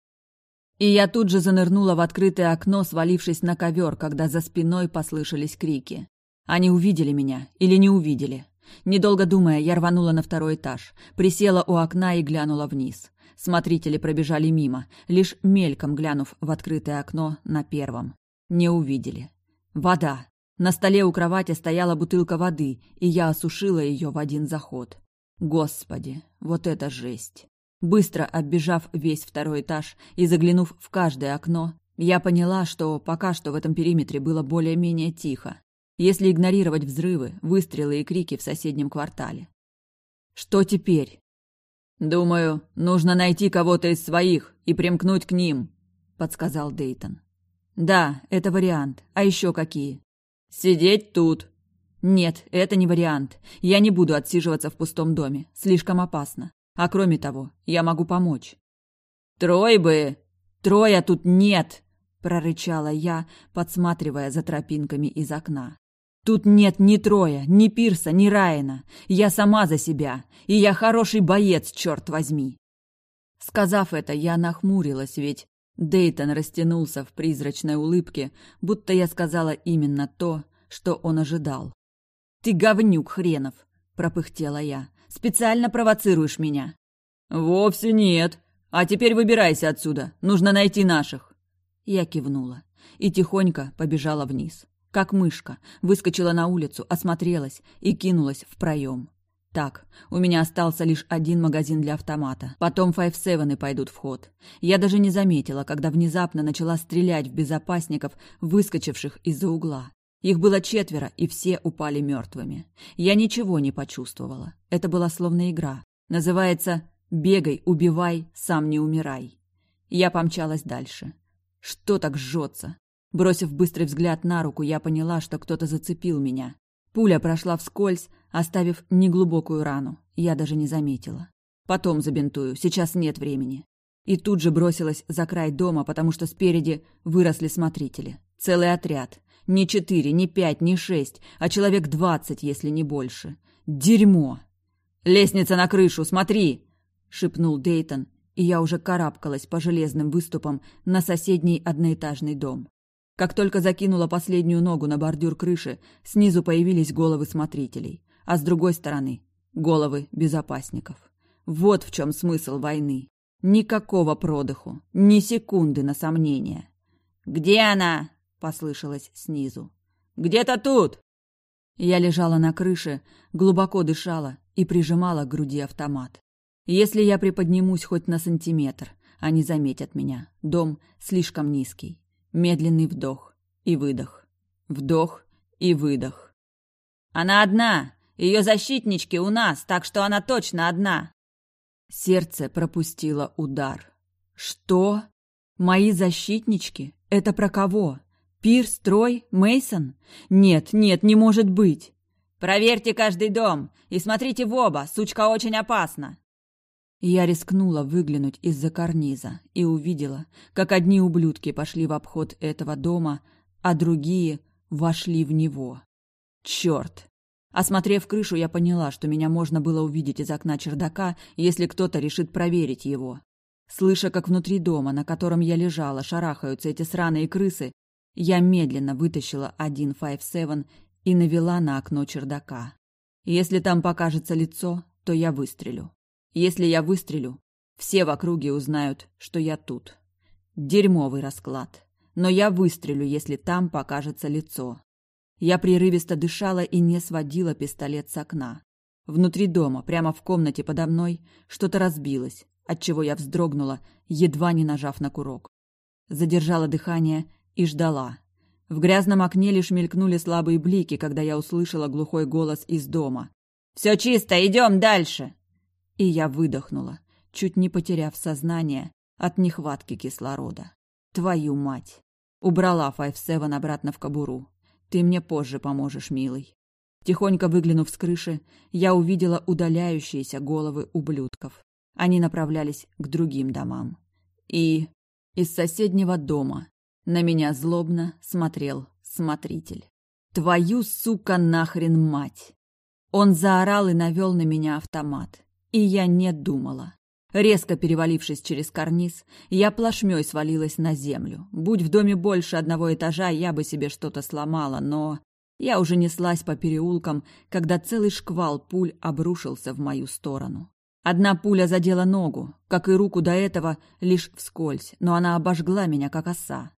И я тут же занырнула в открытое окно, свалившись на ковер, когда за спиной послышались крики. Они увидели меня или не увидели. Недолго думая, я рванула на второй этаж, присела у окна и глянула вниз. Смотрители пробежали мимо, лишь мельком глянув в открытое окно на первом. Не увидели. Вода. На столе у кровати стояла бутылка воды, и я осушила ее в один заход. Господи, вот это жесть. Быстро оббежав весь второй этаж и заглянув в каждое окно, я поняла, что пока что в этом периметре было более-менее тихо, если игнорировать взрывы, выстрелы и крики в соседнем квартале. Что теперь? Думаю, нужно найти кого-то из своих и примкнуть к ним, подсказал Дейтон. Да, это вариант. А еще какие? Сидеть тут, нет, это не вариант. Я не буду отсиживаться в пустом доме. Слишком опасно. А кроме того, я могу помочь. Трой бы! Троя тут нет! прорычала я, подсматривая за тропинками из окна. Тут нет ни Троя, ни Пирса, ни Райана. Я сама за себя, и я хороший боец, черт возьми. Сказав это, я нахмурилась, ведь Дейтон растянулся в призрачной улыбке, будто я сказала именно то, что он ожидал. «Ты говнюк хренов!» – пропыхтела я. «Специально провоцируешь меня!» «Вовсе нет! А теперь выбирайся отсюда! Нужно найти наших!» Я кивнула и тихонько побежала вниз. Как мышка, выскочила на улицу, осмотрелась и кинулась в проем. Так, у меня остался лишь один магазин для автомата. Потом Five Севены пойдут в ход. Я даже не заметила, когда внезапно начала стрелять в безопасников, выскочивших из-за угла. Их было четверо, и все упали мертвыми. Я ничего не почувствовала. Это была словно игра. Называется «Бегай, убивай, сам не умирай». Я помчалась дальше. Что так жжется? Бросив быстрый взгляд на руку, я поняла, что кто-то зацепил меня. Пуля прошла вскользь, оставив неглубокую рану. Я даже не заметила. Потом забинтую, сейчас нет времени. И тут же бросилась за край дома, потому что спереди выросли смотрители. Целый отряд. Не четыре, не пять, не шесть, а человек двадцать, если не больше. Дерьмо! «Лестница на крышу, смотри!» — шепнул Дейтон, и я уже карабкалась по железным выступам на соседний одноэтажный дом. Как только закинула последнюю ногу на бордюр крыши, снизу появились головы смотрителей, а с другой стороны — головы безопасников. Вот в чем смысл войны. Никакого продыху, ни секунды на сомнение. «Где она?» — послышалось снизу. «Где-то тут!» Я лежала на крыше, глубоко дышала и прижимала к груди автомат. Если я приподнимусь хоть на сантиметр, они заметят меня. Дом слишком низкий. Медленный вдох и выдох. Вдох и выдох. «Она одна! Ее защитнички у нас, так что она точно одна!» Сердце пропустило удар. «Что? Мои защитнички? Это про кого? Пирс, Трой, Мейсон? Нет, нет, не может быть!» «Проверьте каждый дом и смотрите в оба, сучка очень опасна!» Я рискнула выглянуть из-за карниза и увидела, как одни ублюдки пошли в обход этого дома, а другие вошли в него. Черт! Осмотрев крышу, я поняла, что меня можно было увидеть из окна чердака, если кто-то решит проверить его. Слыша, как внутри дома, на котором я лежала, шарахаются эти сраные крысы, я медленно вытащила один Five Seven и навела на окно чердака. Если там покажется лицо, то я выстрелю. Если я выстрелю, все в округе узнают, что я тут. Дерьмовый расклад. Но я выстрелю, если там покажется лицо. Я прерывисто дышала и не сводила пистолет с окна. Внутри дома, прямо в комнате подо мной, что-то разбилось, отчего я вздрогнула, едва не нажав на курок. Задержала дыхание и ждала. В грязном окне лишь мелькнули слабые блики, когда я услышала глухой голос из дома. «Все чисто, идем дальше!» И я выдохнула, чуть не потеряв сознание от нехватки кислорода. Твою мать! Убрала Файв Севен обратно в кобуру. Ты мне позже поможешь, милый. Тихонько выглянув с крыши, я увидела удаляющиеся головы ублюдков. Они направлялись к другим домам. И из соседнего дома на меня злобно смотрел смотритель. Твою, сука, нахрен мать! Он заорал и навел на меня автомат. И я не думала. Резко перевалившись через карниз, я плашмей свалилась на землю. Будь в доме больше одного этажа, я бы себе что-то сломала, но... Я уже неслась по переулкам, когда целый шквал пуль обрушился в мою сторону. Одна пуля задела ногу, как и руку до этого, лишь вскользь, но она обожгла меня, как оса.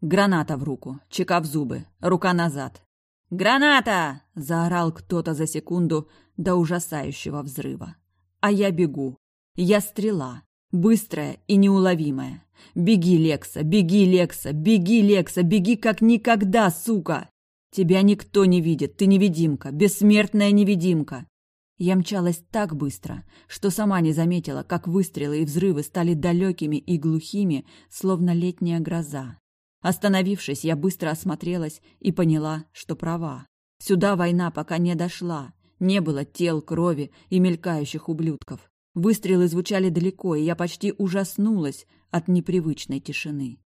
Граната в руку, чека в зубы, рука назад. «Граната!» – заорал кто-то за секунду до ужасающего взрыва. А я бегу, я стрела, быстрая и неуловимая. Беги, Лекса, беги, Лекса, беги, Лекса, беги как никогда, сука! Тебя никто не видит, ты невидимка, бессмертная невидимка. Я мчалась так быстро, что сама не заметила, как выстрелы и взрывы стали далекими и глухими, словно летняя гроза. Остановившись, я быстро осмотрелась и поняла, что права. Сюда война пока не дошла, не было тел, крови и мелькающих ублюдков. Выстрелы звучали далеко, и я почти ужаснулась от непривычной тишины.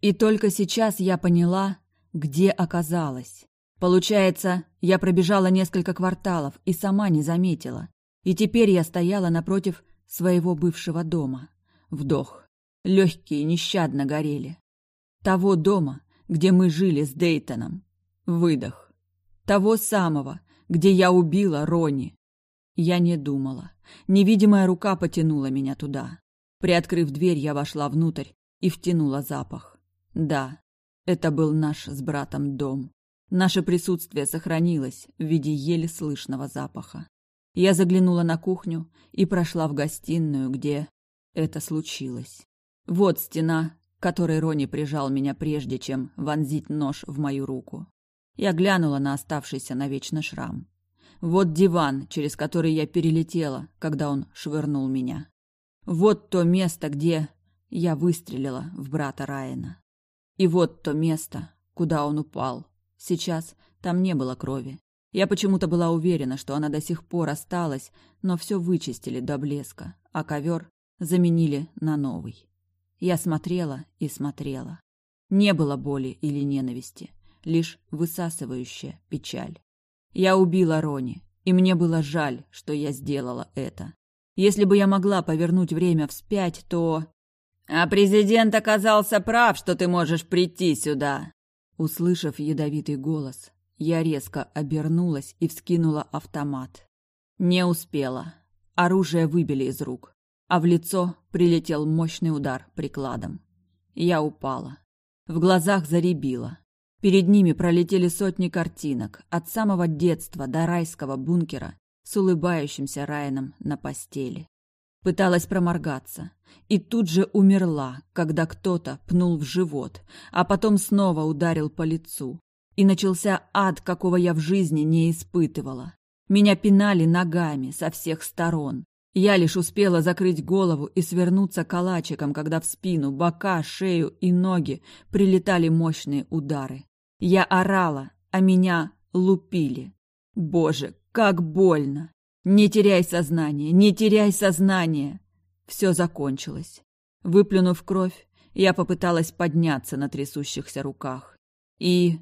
И только сейчас я поняла, где оказалась. Получается, я пробежала несколько кварталов и сама не заметила. И теперь я стояла напротив своего бывшего дома. Вдох. Легкие нещадно горели. Того дома, где мы жили с Дейтоном. Выдох. Того самого, где я убила Рони. Я не думала. Невидимая рука потянула меня туда. Приоткрыв дверь, я вошла внутрь и втянула запах. Да, это был наш с братом дом. Наше присутствие сохранилось в виде еле слышного запаха. Я заглянула на кухню и прошла в гостиную, где это случилось. Вот стена, которой Рони прижал меня прежде, чем вонзить нож в мою руку. Я глянула на оставшийся навечно шрам. Вот диван, через который я перелетела, когда он швырнул меня. Вот то место, где я выстрелила в брата Райана. И вот то место, куда он упал. Сейчас там не было крови. Я почему-то была уверена, что она до сих пор осталась, но все вычистили до блеска, а ковер заменили на новый. Я смотрела и смотрела. Не было боли или ненависти, лишь высасывающая печаль. Я убила Рони, и мне было жаль, что я сделала это. Если бы я могла повернуть время вспять, то... А президент оказался прав, что ты можешь прийти сюда. Услышав ядовитый голос, я резко обернулась и вскинула автомат. Не успела. Оружие выбили из рук, а в лицо прилетел мощный удар прикладом. Я упала. В глазах заребило. Перед ними пролетели сотни картинок, от самого детства до райского бункера с улыбающимся Райаном на постели. Пыталась проморгаться. И тут же умерла, когда кто-то пнул в живот, а потом снова ударил по лицу. И начался ад, какого я в жизни не испытывала. Меня пинали ногами со всех сторон. Я лишь успела закрыть голову и свернуться калачиком, когда в спину, бока, шею и ноги прилетали мощные удары. Я орала, а меня лупили. Боже, как больно! Не теряй сознание, не теряй сознание! Все закончилось. Выплюнув кровь, я попыталась подняться на трясущихся руках. И...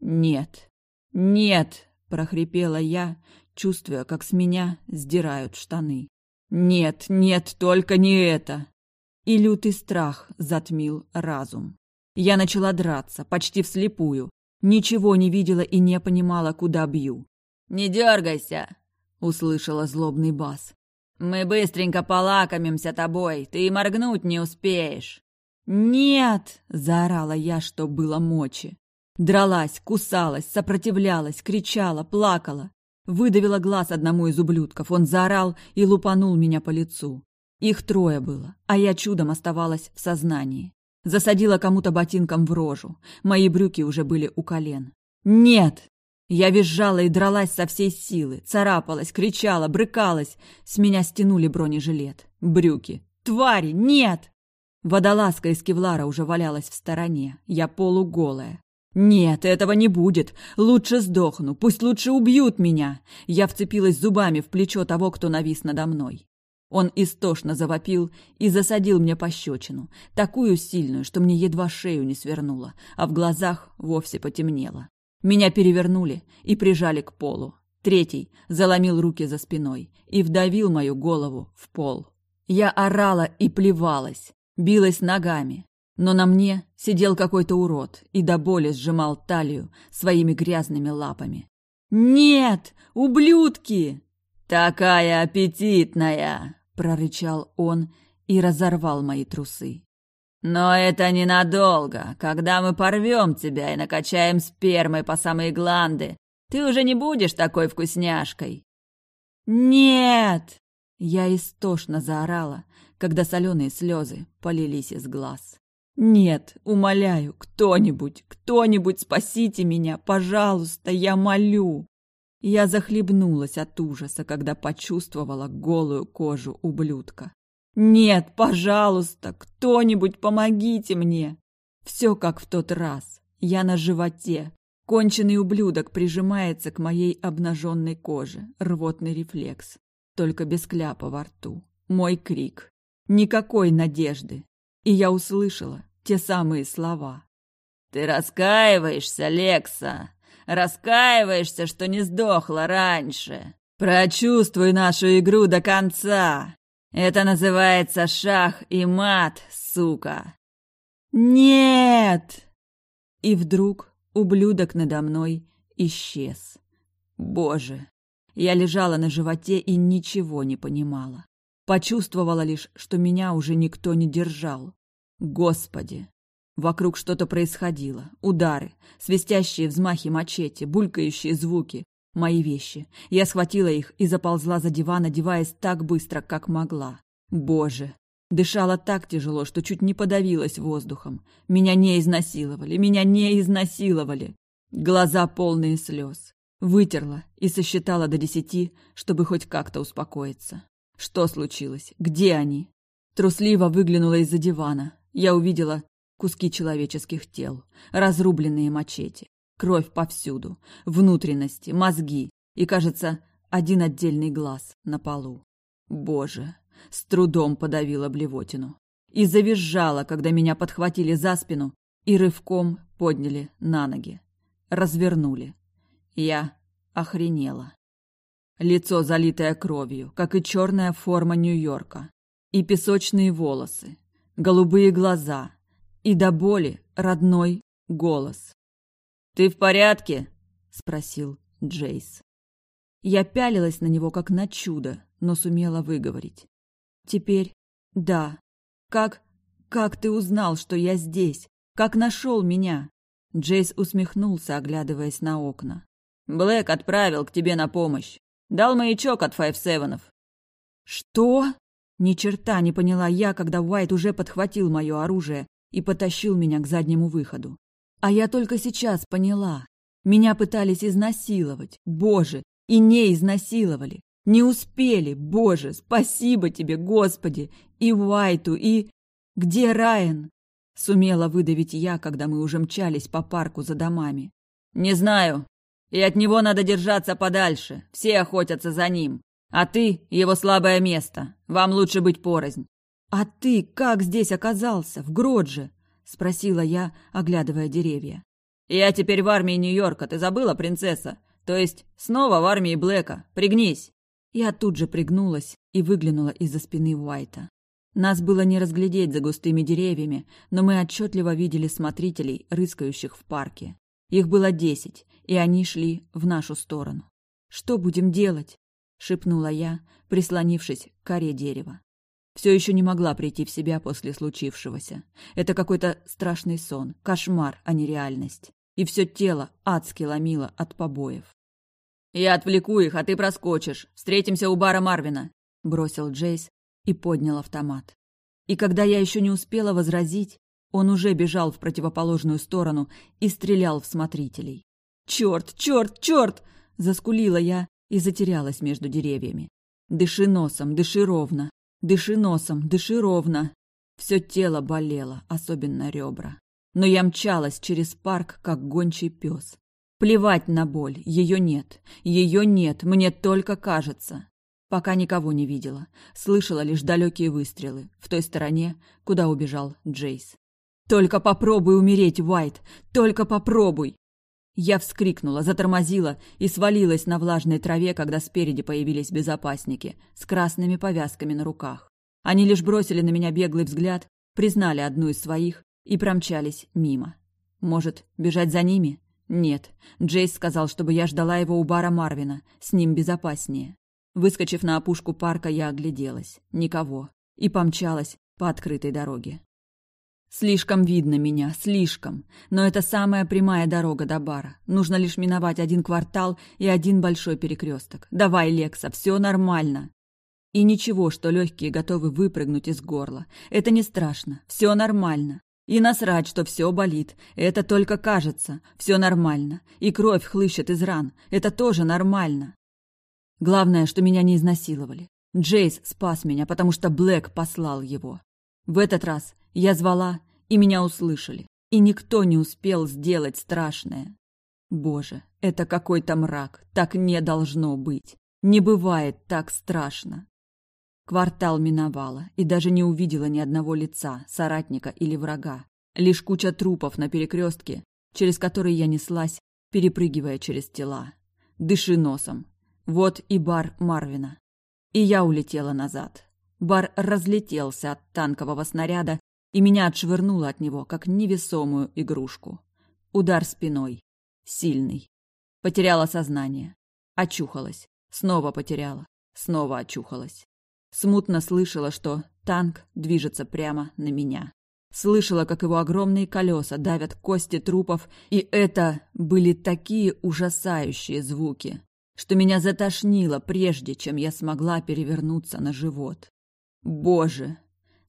нет, нет, прохрипела я, чувствуя, как с меня сдирают штаны. Нет, нет, только не это. И лютый страх затмил разум. Я начала драться, почти вслепую. Ничего не видела и не понимала, куда бью. «Не дергайся!» — услышала злобный бас. «Мы быстренько полакомимся тобой, ты и моргнуть не успеешь!» «Нет!» — заорала я, что было мочи. Дралась, кусалась, сопротивлялась, кричала, плакала. Выдавила глаз одному из ублюдков, он заорал и лупанул меня по лицу. Их трое было, а я чудом оставалась в сознании. Засадила кому-то ботинком в рожу. Мои брюки уже были у колен. «Нет!» Я визжала и дралась со всей силы, царапалась, кричала, брыкалась. С меня стянули бронежилет, брюки. «Твари, нет!» Водолазка из кевлара уже валялась в стороне. Я полуголая. «Нет, этого не будет. Лучше сдохну. Пусть лучше убьют меня!» Я вцепилась зубами в плечо того, кто навис надо мной. Он истошно завопил и засадил мне пощечину, такую сильную, что мне едва шею не свернуло, а в глазах вовсе потемнело. Меня перевернули и прижали к полу. Третий заломил руки за спиной и вдавил мою голову в пол. Я орала и плевалась, билась ногами, но на мне сидел какой-то урод и до боли сжимал талию своими грязными лапами. «Нет! Ублюдки!» «Такая аппетитная!» – прорычал он и разорвал мои трусы. Но это ненадолго. Когда мы порвем тебя и накачаем спермой по самые гланды, ты уже не будешь такой вкусняшкой. Нет! Я истошно заорала, когда соленые слезы полились из глаз. Нет, умоляю, кто-нибудь, кто-нибудь спасите меня, пожалуйста, я молю. Я захлебнулась от ужаса, когда почувствовала голую кожу ублюдка. «Нет, пожалуйста, кто-нибудь помогите мне!» Все как в тот раз. Я на животе. Конченый ублюдок прижимается к моей обнаженной коже. Рвотный рефлекс. Только без кляпа во рту. Мой крик. Никакой надежды. И я услышала те самые слова. «Ты раскаиваешься, Лекса? Раскаиваешься, что не сдохла раньше? Прочувствуй нашу игру до конца!» Это называется шах и мат, сука. Нет! И вдруг ублюдок надо мной исчез. Боже! Я лежала на животе и ничего не понимала. Почувствовала лишь, что меня уже никто не держал. Господи! Вокруг что-то происходило. Удары, свистящие взмахи мачете, булькающие звуки. Мои вещи. Я схватила их и заползла за диван, одеваясь так быстро, как могла. Боже! Дышала так тяжело, что чуть не подавилась воздухом. Меня не изнасиловали, меня не изнасиловали. Глаза полные слез. Вытерла и сосчитала до десяти, чтобы хоть как-то успокоиться. Что случилось? Где они? Трусливо выглянула из-за дивана. Я увидела куски человеческих тел, разрубленные мачете. Кровь повсюду, внутренности, мозги и, кажется, один отдельный глаз на полу. Боже, с трудом подавила блевотину. И завизжала, когда меня подхватили за спину и рывком подняли на ноги. Развернули. Я охренела. Лицо, залитое кровью, как и черная форма Нью-Йорка. И песочные волосы, голубые глаза, и до боли родной голос. «Ты в порядке?» — спросил Джейс. Я пялилась на него как на чудо, но сумела выговорить. «Теперь да. Как... как ты узнал, что я здесь? Как нашел меня?» Джейс усмехнулся, оглядываясь на окна. «Блэк отправил к тебе на помощь. Дал маячок от Файв Севенов». «Что?» Ни черта не поняла я, когда Уайт уже подхватил мое оружие и потащил меня к заднему выходу. А я только сейчас поняла. Меня пытались изнасиловать, боже, и не изнасиловали. Не успели, боже, спасибо тебе, Господи, и Уайту, и... Где Райан? Сумела выдавить я, когда мы уже мчались по парку за домами. Не знаю. И от него надо держаться подальше. Все охотятся за ним. А ты — его слабое место. Вам лучше быть порознь. А ты как здесь оказался, в Гродже? Спросила я, оглядывая деревья. Я теперь в армии Нью-Йорка, ты забыла, принцесса? То есть снова в армии Блэка. Пригнись. Я тут же пригнулась и выглянула из-за спины Уайта. Нас было не разглядеть за густыми деревьями, но мы отчетливо видели смотрителей, рыскающих в парке. Их было десять, и они шли в нашу сторону. «Что будем делать?» — шепнула я, прислонившись к коре дерева. Все еще не могла прийти в себя после случившегося. Это какой-то страшный сон, кошмар, а не реальность. И все тело адски ломило от побоев. «Я отвлеку их, а ты проскочишь. Встретимся у бара Марвина», — бросил Джейс, и поднял автомат. И когда я еще не успела возразить, он уже бежал в противоположную сторону и стрелял в смотрителей. «Черт, черт, черт!» – заскулила я и затерялась между деревьями. «Дыши носом, дыши ровно, дыши носом, дыши ровно!» Все тело болело, особенно ребра. Но я мчалась через парк, как гончий пес. Плевать на боль, ее нет, ее нет, мне только кажется. Пока никого не видела. Слышала лишь далекие выстрелы в той стороне, куда убежал Джейс. «Только попробуй умереть, Уайт! Только попробуй!» Я вскрикнула, затормозила и свалилась на влажной траве, когда спереди появились безопасники с красными повязками на руках. Они лишь бросили на меня беглый взгляд, признали одну из своих и промчались мимо. Может, бежать за ними? Нет. Джейс сказал, чтобы я ждала его у бара Марвина. С ним безопаснее. Выскочив на опушку парка, я огляделась. Никого. И помчалась по открытой дороге. Слишком видно меня, слишком. Но это самая прямая дорога до бара. Нужно лишь миновать один квартал и один большой перекресток. Давай, Лекса, все нормально. И ничего, что легкие готовы выпрыгнуть из горла. Это не страшно. Все нормально. И насрать, что все болит. Это только кажется. Все нормально. И кровь хлыщет из ран. Это тоже нормально. Главное, что меня не изнасиловали. Джейс спас меня, потому что Блэк послал его. В этот раз я звала, и меня услышали. И никто не успел сделать страшное. Боже, это какой-то мрак. Так не должно быть. Не бывает так страшно. Квартал миновала и даже не увидела ни одного лица, соратника или врага. Лишь куча трупов на перекрестке, через который я неслась, перепрыгивая через тела. Дыши носом, вот и бар Марвина. И я улетела назад. Бар разлетелся от танкового снаряда, и меня отшвырнуло от него, как невесомую игрушку. Удар спиной. Сильный. Потеряла сознание. Очухалась. Снова потеряла. Снова очухалась. Смутно слышала, что танк движется прямо на меня. Слышала, как его огромные колеса давят кости трупов, и это были такие ужасающие звуки, что меня затошнило, прежде чем я смогла перевернуться на живот. Боже!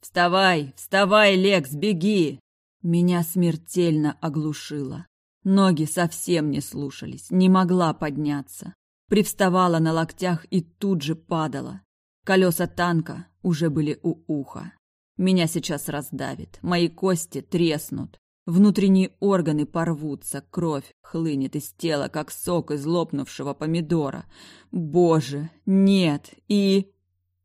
Вставай, вставай, Лекс, беги! Меня смертельно оглушило. Ноги совсем не слушались, не могла подняться. Привставала на локтях и тут же падала. Колеса танка уже были у уха. Меня сейчас раздавит, мои кости треснут. Внутренние органы порвутся, кровь хлынет из тела, как сок из лопнувшего помидора. Боже, нет, и...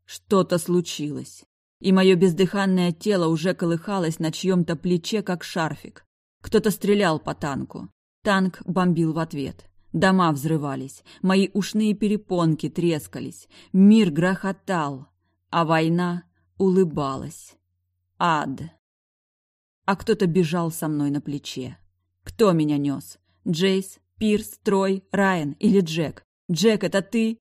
Что-то случилось. И мое бездыханное тело уже колыхалось на чьем-то плече, как шарфик. Кто-то стрелял по танку. Танк бомбил в ответ. Дома взрывались, мои ушные перепонки трескались, мир грохотал, а война улыбалась. Ад а кто-то бежал со мной на плече. Кто меня нес? Джейс, Пирс, Трой, Райан или Джек? Джек, это ты?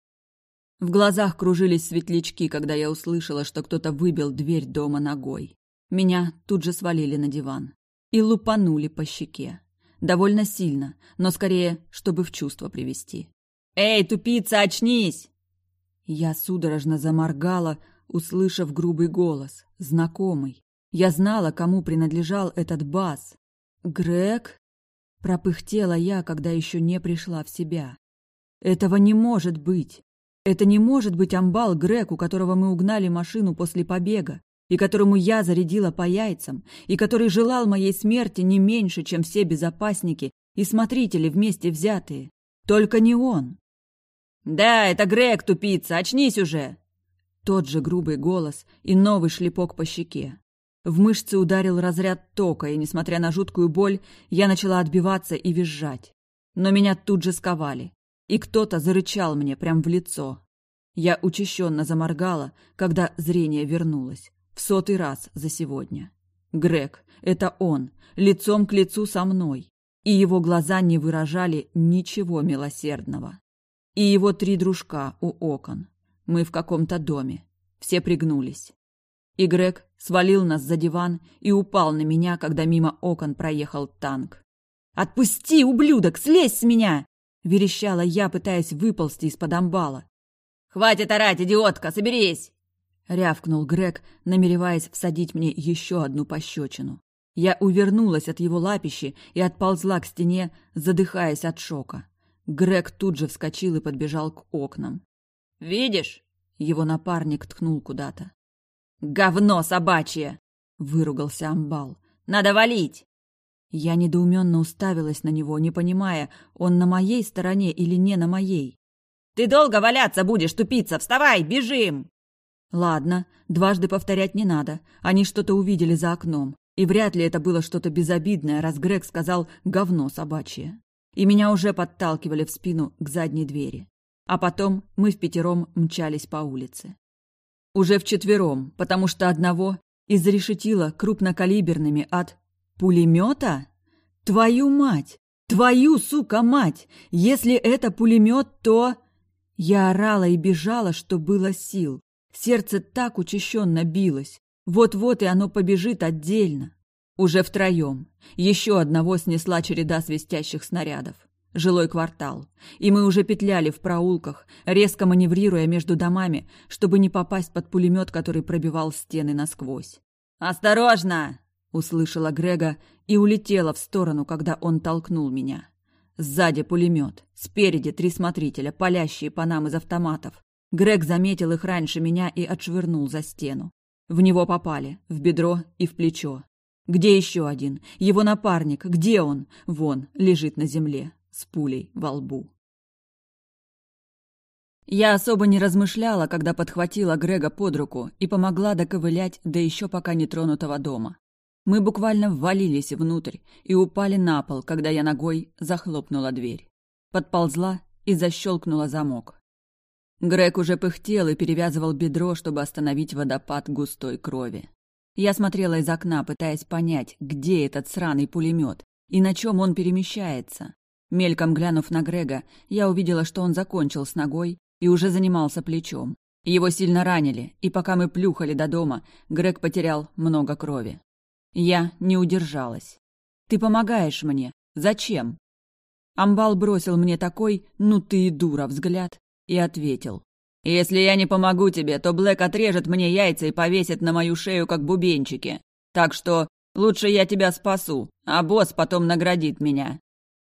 В глазах кружились светлячки, когда я услышала, что кто-то выбил дверь дома ногой. Меня тут же свалили на диван и лупанули по щеке. Довольно сильно, но скорее, чтобы в чувство привести. «Эй, тупица, очнись!» Я судорожно заморгала, услышав грубый голос, знакомый. Я знала, кому принадлежал этот бас. «Грег?» – пропыхтела я, когда еще не пришла в себя. «Этого не может быть! Это не может быть амбал Грег, у которого мы угнали машину после побега, и которому я зарядила по яйцам, и который желал моей смерти не меньше, чем все безопасники и смотрители вместе взятые. Только не он!» «Да, это Грег, тупица, очнись уже!» Тот же грубый голос и новый шлепок по щеке. В мышцы ударил разряд тока, и, несмотря на жуткую боль, я начала отбиваться и визжать. Но меня тут же сковали, и кто-то зарычал мне прямо в лицо. Я учащенно заморгала, когда зрение вернулось. В сотый раз за сегодня. Грег, это он, лицом к лицу со мной. И его глаза не выражали ничего милосердного. И его три дружка у окон. Мы в каком-то доме. Все пригнулись. И Грег свалил нас за диван и упал на меня, когда мимо окон проехал танк. «Отпусти, ублюдок, слезь с меня!» – верещала я, пытаясь выползти из-под амбала. «Хватит орать, идиотка, соберись!» – рявкнул Грег, намереваясь всадить мне еще одну пощечину. Я увернулась от его лапищи и отползла к стене, задыхаясь от шока. Грег тут же вскочил и подбежал к окнам. «Видишь?» – его напарник ткнул куда-то. «Говно собачье!» — выругался Амбал. «Надо валить!» Я недоуменно уставилась на него, не понимая, он на моей стороне или не на моей. «Ты долго валяться будешь, тупица! Вставай, бежим!» Ладно, дважды повторять не надо. Они что-то увидели за окном. И вряд ли это было что-то безобидное, раз Грег сказал «говно собачье». И меня уже подталкивали в спину к задней двери. А потом мы в пятером мчались по улице. Уже вчетвером, потому что одного изрешетило крупнокалиберными от пулемета? Твою мать! Твою, сука, мать! Если это пулемет, то... Я орала и бежала, что было сил. Сердце так учащенно билось. Вот-вот и оно побежит отдельно. Уже втроем. Еще одного снесла череда свистящих снарядов жилой квартал, и мы уже петляли в проулках, резко маневрируя между домами, чтобы не попасть под пулемет, который пробивал стены насквозь. «Осторожно!» — услышала Грега и улетела в сторону, когда он толкнул меня. Сзади пулемет, спереди три смотрителя, палящие по нам из автоматов. Грег заметил их раньше меня и отшвырнул за стену. В него попали, в бедро и в плечо. Где еще один? Его напарник, где он? Вон, лежит на земле, с пулей во лбу. Я особо не размышляла, когда подхватила Грега под руку и помогла доковылять до еще пока не тронутого дома. Мы буквально ввалились внутрь и упали на пол, когда я ногой захлопнула дверь. Подползла и защелкнула замок. Грег уже пыхтел и перевязывал бедро, чтобы остановить водопад густой крови. Я смотрела из окна, пытаясь понять, где этот сраный пулемет и на чем он перемещается. Мельком глянув на Грега, я увидела, что он закончил с ногой и уже занимался плечом. Его сильно ранили, и пока мы плюхали до дома, Грег потерял много крови. Я не удержалась. «Ты помогаешь мне. Зачем?» Амбал бросил мне такой «ну ты и дура» взгляд и ответил. «Если я не помогу тебе, то Блэк отрежет мне яйца и повесит на мою шею, как бубенчики. Так что лучше я тебя спасу, а босс потом наградит меня.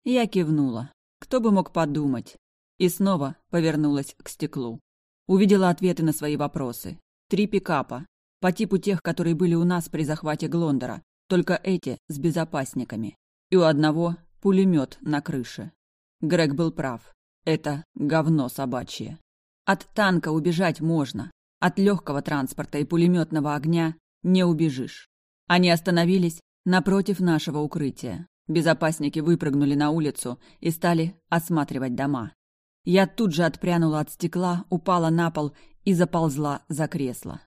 Я кивнула. Кто бы мог подумать? И снова повернулась к стеклу. Увидела ответы на свои вопросы. Три пикапа. По типу тех, которые были у нас при захвате Глондора. Только эти с безопасниками. И у одного пулемет на крыше. Грег был прав. Это говно собачье. От танка убежать можно. От легкого транспорта и пулеметного огня не убежишь. Они остановились напротив нашего укрытия. Безопасники выпрыгнули на улицу и стали осматривать дома. Я тут же отпрянула от стекла, упала на пол и заползла за кресло.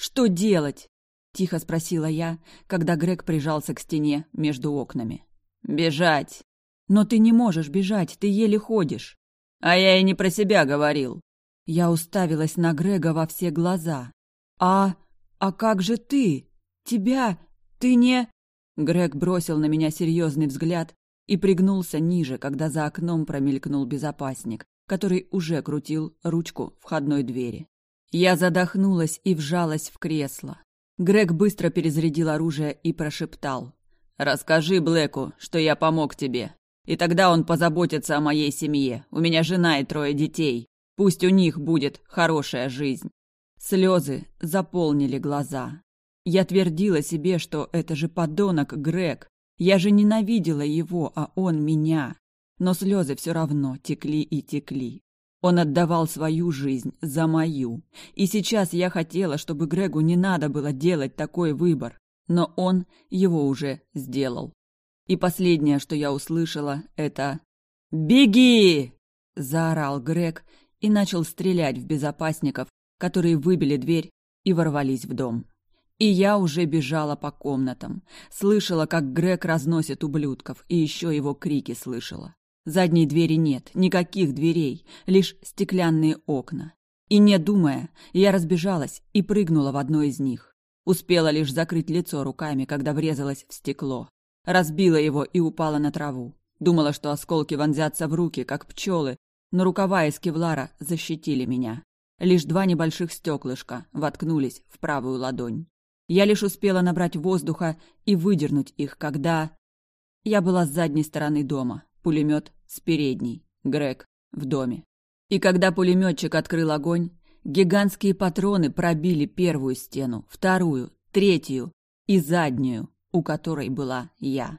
«Что делать?» – тихо спросила я, когда Грег прижался к стене между окнами. «Бежать!» «Но ты не можешь бежать, ты еле ходишь». «А я и не про себя говорил». Я уставилась на Грега во все глаза. «А... а как же ты? Тебя... ты не...» Грег бросил на меня серьезный взгляд и пригнулся ниже, когда за окном промелькнул безопасник, который уже крутил ручку входной двери. Я задохнулась и вжалась в кресло. Грег быстро перезарядил оружие и прошептал. «Расскажи Блэку, что я помог тебе. И тогда он позаботится о моей семье. У меня жена и трое детей. Пусть у них будет хорошая жизнь». Слезы заполнили глаза. Я твердила себе, что это же подонок Грег. Я же ненавидела его, а он меня. Но слезы все равно текли и текли. Он отдавал свою жизнь за мою. И сейчас я хотела, чтобы Грегу не надо было делать такой выбор. Но он его уже сделал. И последнее, что я услышала, это «Беги!» – заорал Грег и начал стрелять в безопасников, которые выбили дверь и ворвались в дом. И я уже бежала по комнатам, слышала, как Грег разносит ублюдков, и еще его крики слышала. Задней двери нет, никаких дверей, лишь стеклянные окна. И не думая, я разбежалась и прыгнула в одно из них. Успела лишь закрыть лицо руками, когда врезалась в стекло. Разбила его и упала на траву. Думала, что осколки вонзятся в руки, как пчелы, но рукава из кевлара защитили меня. Лишь два небольших стеклышка воткнулись в правую ладонь. Я лишь успела набрать воздуха и выдернуть их, когда... Я была с задней стороны дома, пулемет с передней, Грег в доме. И когда пулеметчик открыл огонь, гигантские патроны пробили первую стену, вторую, третью и заднюю, у которой была я.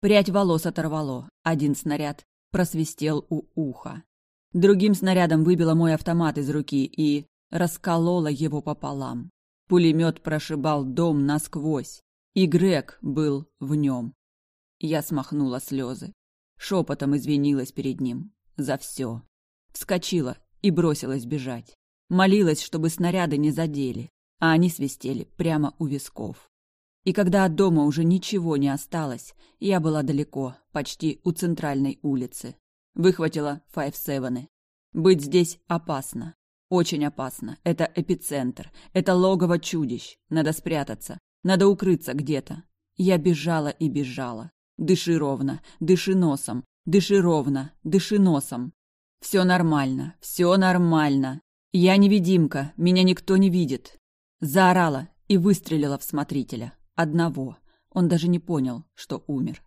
Прядь волос оторвало, один снаряд просвистел у уха. Другим снарядом выбило мой автомат из руки и расколола его пополам. Пулемет прошибал дом насквозь, и Грег был в нем. Я смахнула слезы. Шепотом извинилась перед ним. За все. Вскочила и бросилась бежать. Молилась, чтобы снаряды не задели, а они свистели прямо у висков. И когда от дома уже ничего не осталось, я была далеко, почти у центральной улицы. Выхватила файв-севены. Быть здесь опасно. Очень опасно. Это эпицентр. Это логово чудищ. Надо спрятаться. Надо укрыться где-то. Я бежала и бежала. Дыши ровно, дыши носом, дыши ровно, дыши носом. Все нормально, все нормально. Я невидимка, меня никто не видит. Заорала и выстрелила в смотрителя. Одного. Он даже не понял, что умер.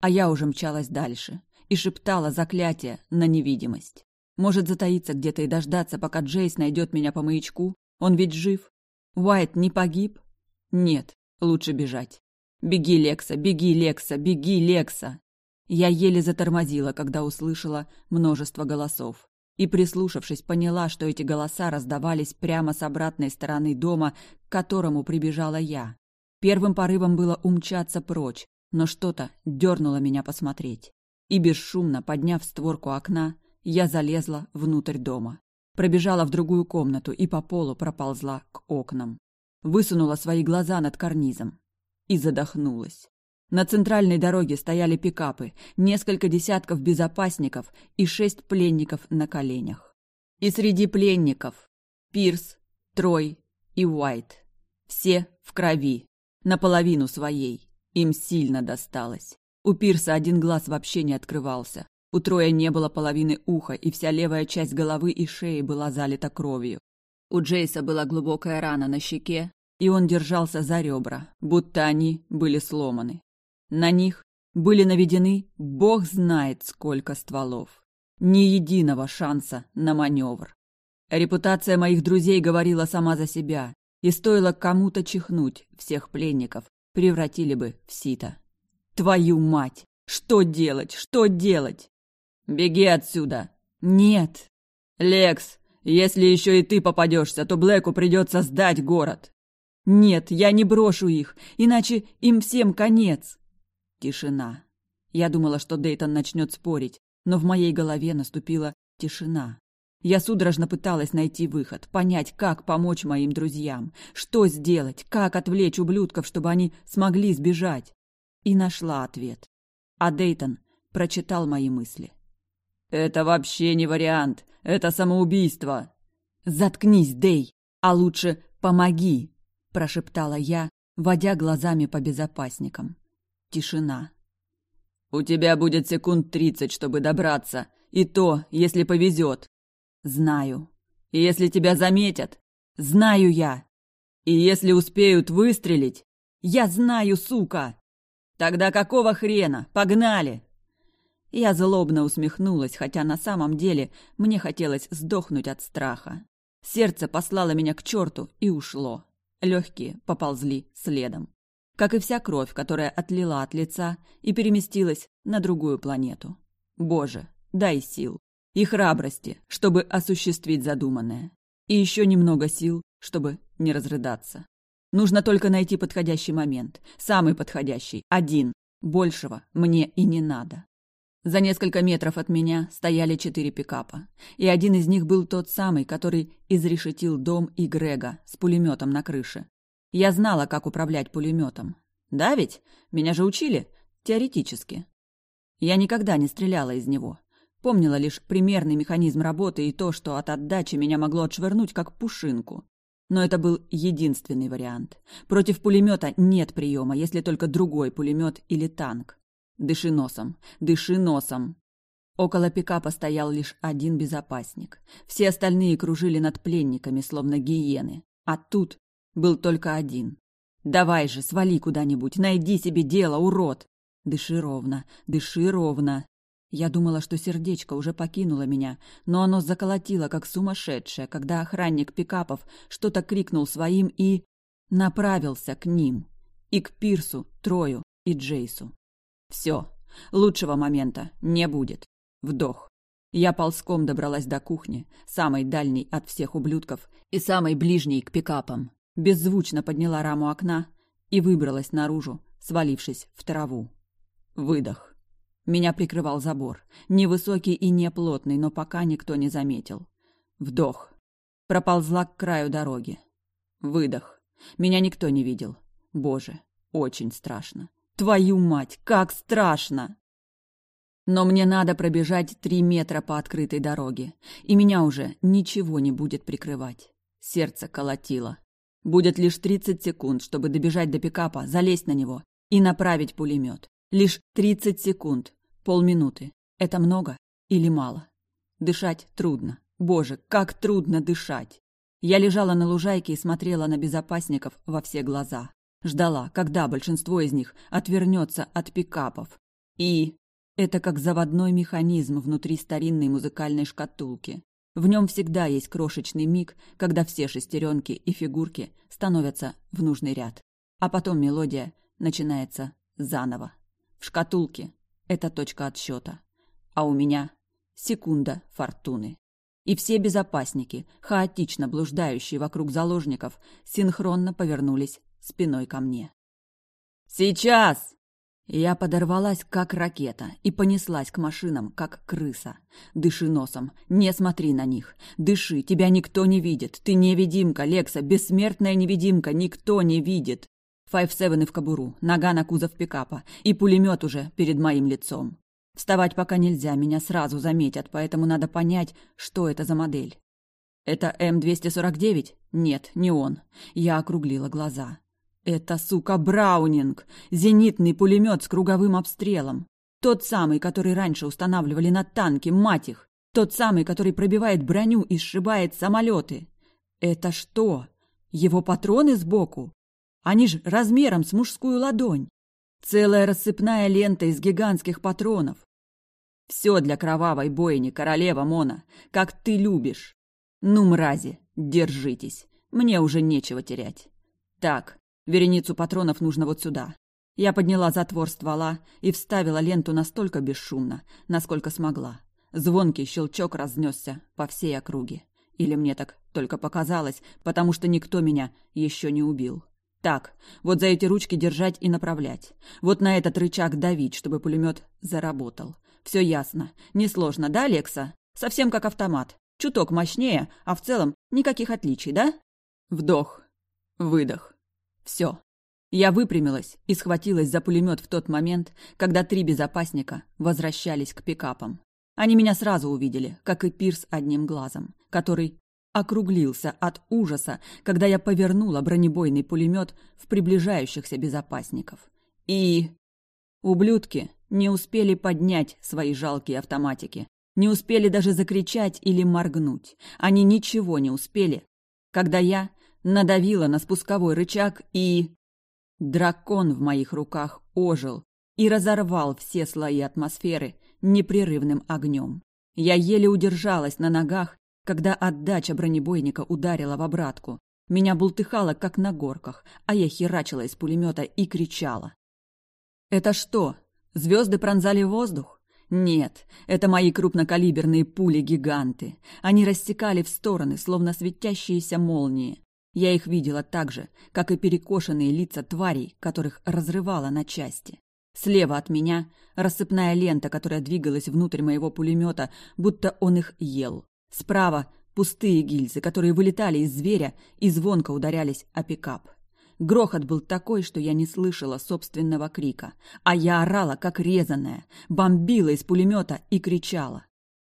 А я уже мчалась дальше и шептала заклятие на невидимость. Может затаиться где-то и дождаться, пока Джейс найдет меня по маячку? Он ведь жив. Уайт не погиб? Нет, лучше бежать. «Беги, Лекса, беги, Лекса, беги, Лекса!» Я еле затормозила, когда услышала множество голосов. И, прислушавшись, поняла, что эти голоса раздавались прямо с обратной стороны дома, к которому прибежала я. Первым порывом было умчаться прочь, но что-то дернуло меня посмотреть. И бесшумно, подняв створку окна, я залезла внутрь дома. Пробежала в другую комнату и по полу проползла к окнам. Высунула свои глаза над карнизом и задохнулась. На центральной дороге стояли пикапы, несколько десятков безопасников и шесть пленников на коленях. И среди пленников Пирс, Трой и Уайт. Все в крови, наполовину своей. Им сильно досталось. У Пирса один глаз вообще не открывался. У Троя не было половины уха, и вся левая часть головы и шеи была залита кровью. У Джейса была глубокая рана на щеке, и он держался за ребра, будто они были сломаны. На них были наведены бог знает сколько стволов. Ни единого шанса на маневр. Репутация моих друзей говорила сама за себя, и стоило кому-то чихнуть, всех пленников превратили бы в сито. Твою мать! Что делать? Что делать? Беги отсюда! Нет! Лекс, если еще и ты попадешься, то Блэку придется сдать город. Нет, я не брошу их, иначе им всем конец. Тишина. Я думала, что Дейтон начнет спорить, но в моей голове наступила тишина. Я судорожно пыталась найти выход, понять, как помочь моим друзьям, что сделать, как отвлечь ублюдков, чтобы они смогли сбежать. И нашла ответ. А Дейтон прочитал мои мысли. «Это вообще не вариант. Это самоубийство». «Заткнись, Дей, а лучше помоги», прошептала я, водя глазами по безопасникам. Тишина. У тебя будет секунд тридцать, чтобы добраться, и то, если повезет. Знаю. И если тебя заметят, Знаю я. И если успеют выстрелить... Я знаю, сука! Тогда какого хрена? Погнали! Я злобно усмехнулась, хотя на самом деле мне хотелось сдохнуть от страха. Сердце послало меня к черту и ушло. Легкие поползли следом. Как и вся кровь, которая отлила от лица и переместилась на другую планету. Боже, дай сил и храбрости, чтобы осуществить задуманное. И еще немного сил, чтобы не разрыдаться. Нужно только найти подходящий момент. Самый подходящий. Один. Большего мне и не надо. За несколько метров от меня стояли четыре пикапа. И один из них был тот самый, который изрешетил дом и Грега с пулеметом на крыше. Я знала, как управлять пулеметом. Да ведь? Меня же учили? Теоретически. Я никогда не стреляла из него. Помнила лишь примерный механизм работы и то, что от отдачи меня могло отшвырнуть, как пушинку. Но это был единственный вариант. Против пулемета нет приема, если только другой пулемет или танк. Дыши носом, дыши носом. Около пикапа стоял лишь один безопасник. Все остальные кружили над пленниками, словно гиены. А тут был только один. «Давай же, свали куда-нибудь, найди себе дело, урод!» «Дыши ровно, дыши ровно!» Я думала, что сердечко уже покинуло меня, но оно заколотило, как сумасшедшее, когда охранник пикапов что-то крикнул своим и... направился к ним. И к Пирсу, Трою и Джейсу. Все. Лучшего момента не будет. Вдох. Я ползком добралась до кухни, самой дальней от всех ублюдков и самой ближней к пикапам. Беззвучно подняла раму окна и выбралась наружу, свалившись в траву. Выдох. Меня прикрывал забор. Невысокий и неплотный, но пока никто не заметил. Вдох. Проползла к краю дороги. Выдох. Меня никто не видел. Боже, очень страшно. Твою мать, как страшно! Но мне надо пробежать три метра по открытой дороге, и меня уже ничего не будет прикрывать. Сердце колотило. Будет лишь тридцать секунд, чтобы добежать до пикапа, залезть на него и направить пулемет. Лишь тридцать секунд, Полминуты. Это много или мало? Дышать трудно. Боже, как трудно дышать! Я лежала на лужайке и смотрела на безопасников во все глаза. Ждала, когда большинство из них отвернется от пикапов. И это как заводной механизм внутри старинной музыкальной шкатулки. В нем всегда есть крошечный миг, когда все шестеренки и фигурки становятся в нужный ряд. А потом мелодия начинается заново. В шкатулке это точка отсчета. А у меня секунда фортуны. И все безопасники, хаотично блуждающие вокруг заложников, синхронно повернулись спиной ко мне. «Сейчас!» Я подорвалась, как ракета, и понеслась к машинам, как крыса. Дыши носом, не смотри на них. Дыши, тебя никто не видит. Ты невидимка, Лекса, бессмертная невидимка, никто не видит. Файв-севены в кобуру, нога на кузов пикапа и пулемет уже перед моим лицом. Вставать пока нельзя, меня сразу заметят, поэтому надо понять, что это за модель. Это М249? Нет, не он. Я округлила глаза. Это, сука, Браунинг! Зенитный пулемет с круговым обстрелом. Тот самый, который раньше устанавливали на танки, мать их! Тот самый, который пробивает броню и сшибает самолеты. Это что? Его патроны сбоку? Они ж размером с мужскую ладонь. Целая рассыпная лента из гигантских патронов. Все для кровавой бойни, королева Мона, как ты любишь. Ну, мрази, держитесь, мне уже нечего терять. Так, вереницу патронов нужно вот сюда. Я подняла затвор ствола и вставила ленту настолько бесшумно, насколько смогла. Звонкий щелчок разнесся по всей округе. Или мне так только показалось, потому что никто меня еще не убил. Так, вот за эти ручки держать и направлять. Вот на этот рычаг давить, чтобы пулемет заработал. Все ясно. Несложно, да, Лекса? Совсем как автомат. Чуток мощнее, а в целом никаких отличий, да? Вдох. Выдох. Все. Я выпрямилась и схватилась за пулемет в тот момент, когда три безопасника возвращались к пикапам. Они меня сразу увидели, как и Пирс одним глазом, который округлился от ужаса, когда я повернула бронебойный пулемет в приближающихся безопасников. И... Ублюдки не успели поднять свои жалкие автоматики, не успели даже закричать или моргнуть. Они ничего не успели, когда я надавила на спусковой рычаг и... Дракон в моих руках ожил и разорвал все слои атмосферы непрерывным огнем. Я еле удержалась на ногах, когда отдача бронебойника ударила в обратку. Меня бултыхало, как на горках, а я херачила из пулемета и кричала. «Это что, звезды пронзали воздух?» Нет, это мои крупнокалиберные пули-гиганты. Они рассекали в стороны, словно светящиеся молнии. Я их видела так же, как и перекошенные лица тварей, которых разрывало на части. Слева от меня рассыпная лента, которая двигалась внутрь моего пулемета, будто он их ел. Справа пустые гильзы, которые вылетали из зверя и звонко ударялись о пикап. Грохот был такой, что я не слышала собственного крика, а я орала, как резаная, бомбила из пулемета и кричала.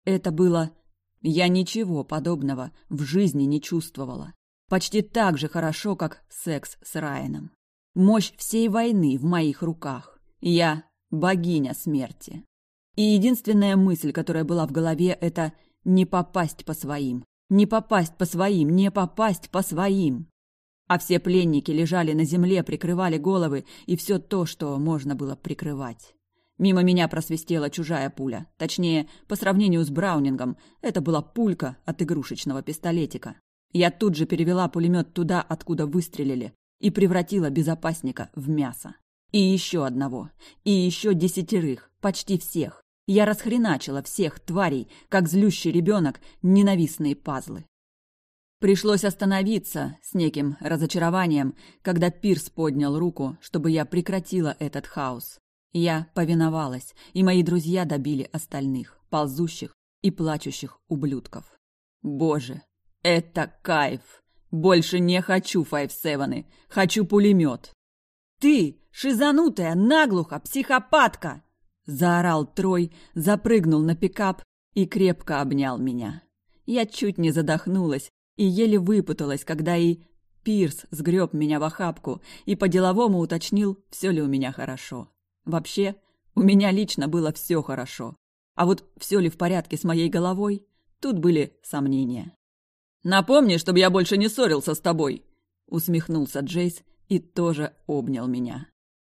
Это было... Я ничего подобного в жизни не чувствовала. Почти так же хорошо, как секс с Райаном. Мощь всей войны в моих руках. Я богиня смерти. И единственная мысль, которая была в голове, это не попасть по своим. Не попасть по своим, не попасть по своим. А все пленники лежали на земле, прикрывали головы и все то, что можно было прикрывать. Мимо меня просвистела чужая пуля. Точнее, по сравнению с Браунингом, это была пулька от игрушечного пистолетика. Я тут же перевела пулемет туда, откуда выстрелили, и превратила безопасника в мясо. И еще одного, и еще десятерых, почти всех. Я расхреначила всех тварей, как злющий ребенок, ненавистные пазлы. Пришлось остановиться с неким разочарованием, когда Пирс поднял руку, чтобы я прекратила этот хаос. Я повиновалась, и мои друзья добили остальных, ползущих и плачущих ублюдков. Боже, это кайф. Больше не хочу файв-севены. Хочу пулемет. Ты, шизанутая, наглуха, психопатка! Заорал Трой, запрыгнул на пикап и крепко обнял меня. Я чуть не задохнулась и еле выпуталась, когда и Пирс сгреб меня в охапку и по-деловому уточнил, все ли у меня хорошо. Вообще, у меня лично было все хорошо. А вот все ли в порядке с моей головой, тут были сомнения. Напомни, чтобы я больше не ссорился с тобой!» Усмехнулся Джейс и тоже обнял меня.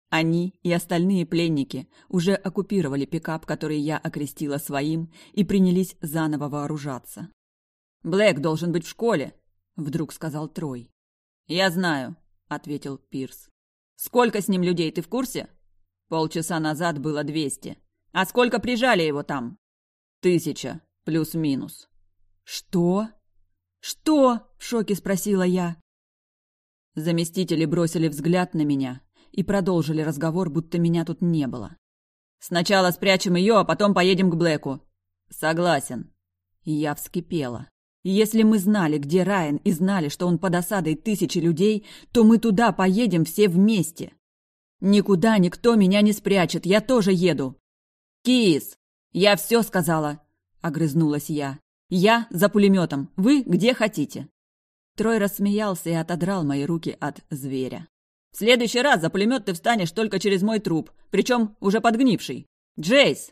Они и остальные пленники уже оккупировали пикап, который я окрестила своим, и принялись заново вооружаться. «Блэк должен быть в школе», — вдруг сказал Трой. «Я знаю», — ответил Пирс. «Сколько с ним людей, ты в курсе?» Полчаса назад было двести. «А сколько прижали его там?» «Тысяча, плюс-минус». «Что?» «Что?» – в шоке спросила я. Заместители бросили взгляд на меня и продолжили разговор, будто меня тут не было. «Сначала спрячем ее, а потом поедем к Блэку». «Согласен». Я вскипела. «Если мы знали, где Райан, и знали, что он под осадой тысячи людей, то мы туда поедем все вместе». «Никуда никто меня не спрячет, я тоже еду». «Кис, я все сказала», — огрызнулась я. Я за пулеметом. Вы где хотите. Трой рассмеялся и отодрал мои руки от зверя. В следующий раз за пулемет ты встанешь только через мой труп, причем уже подгнивший. Джейс!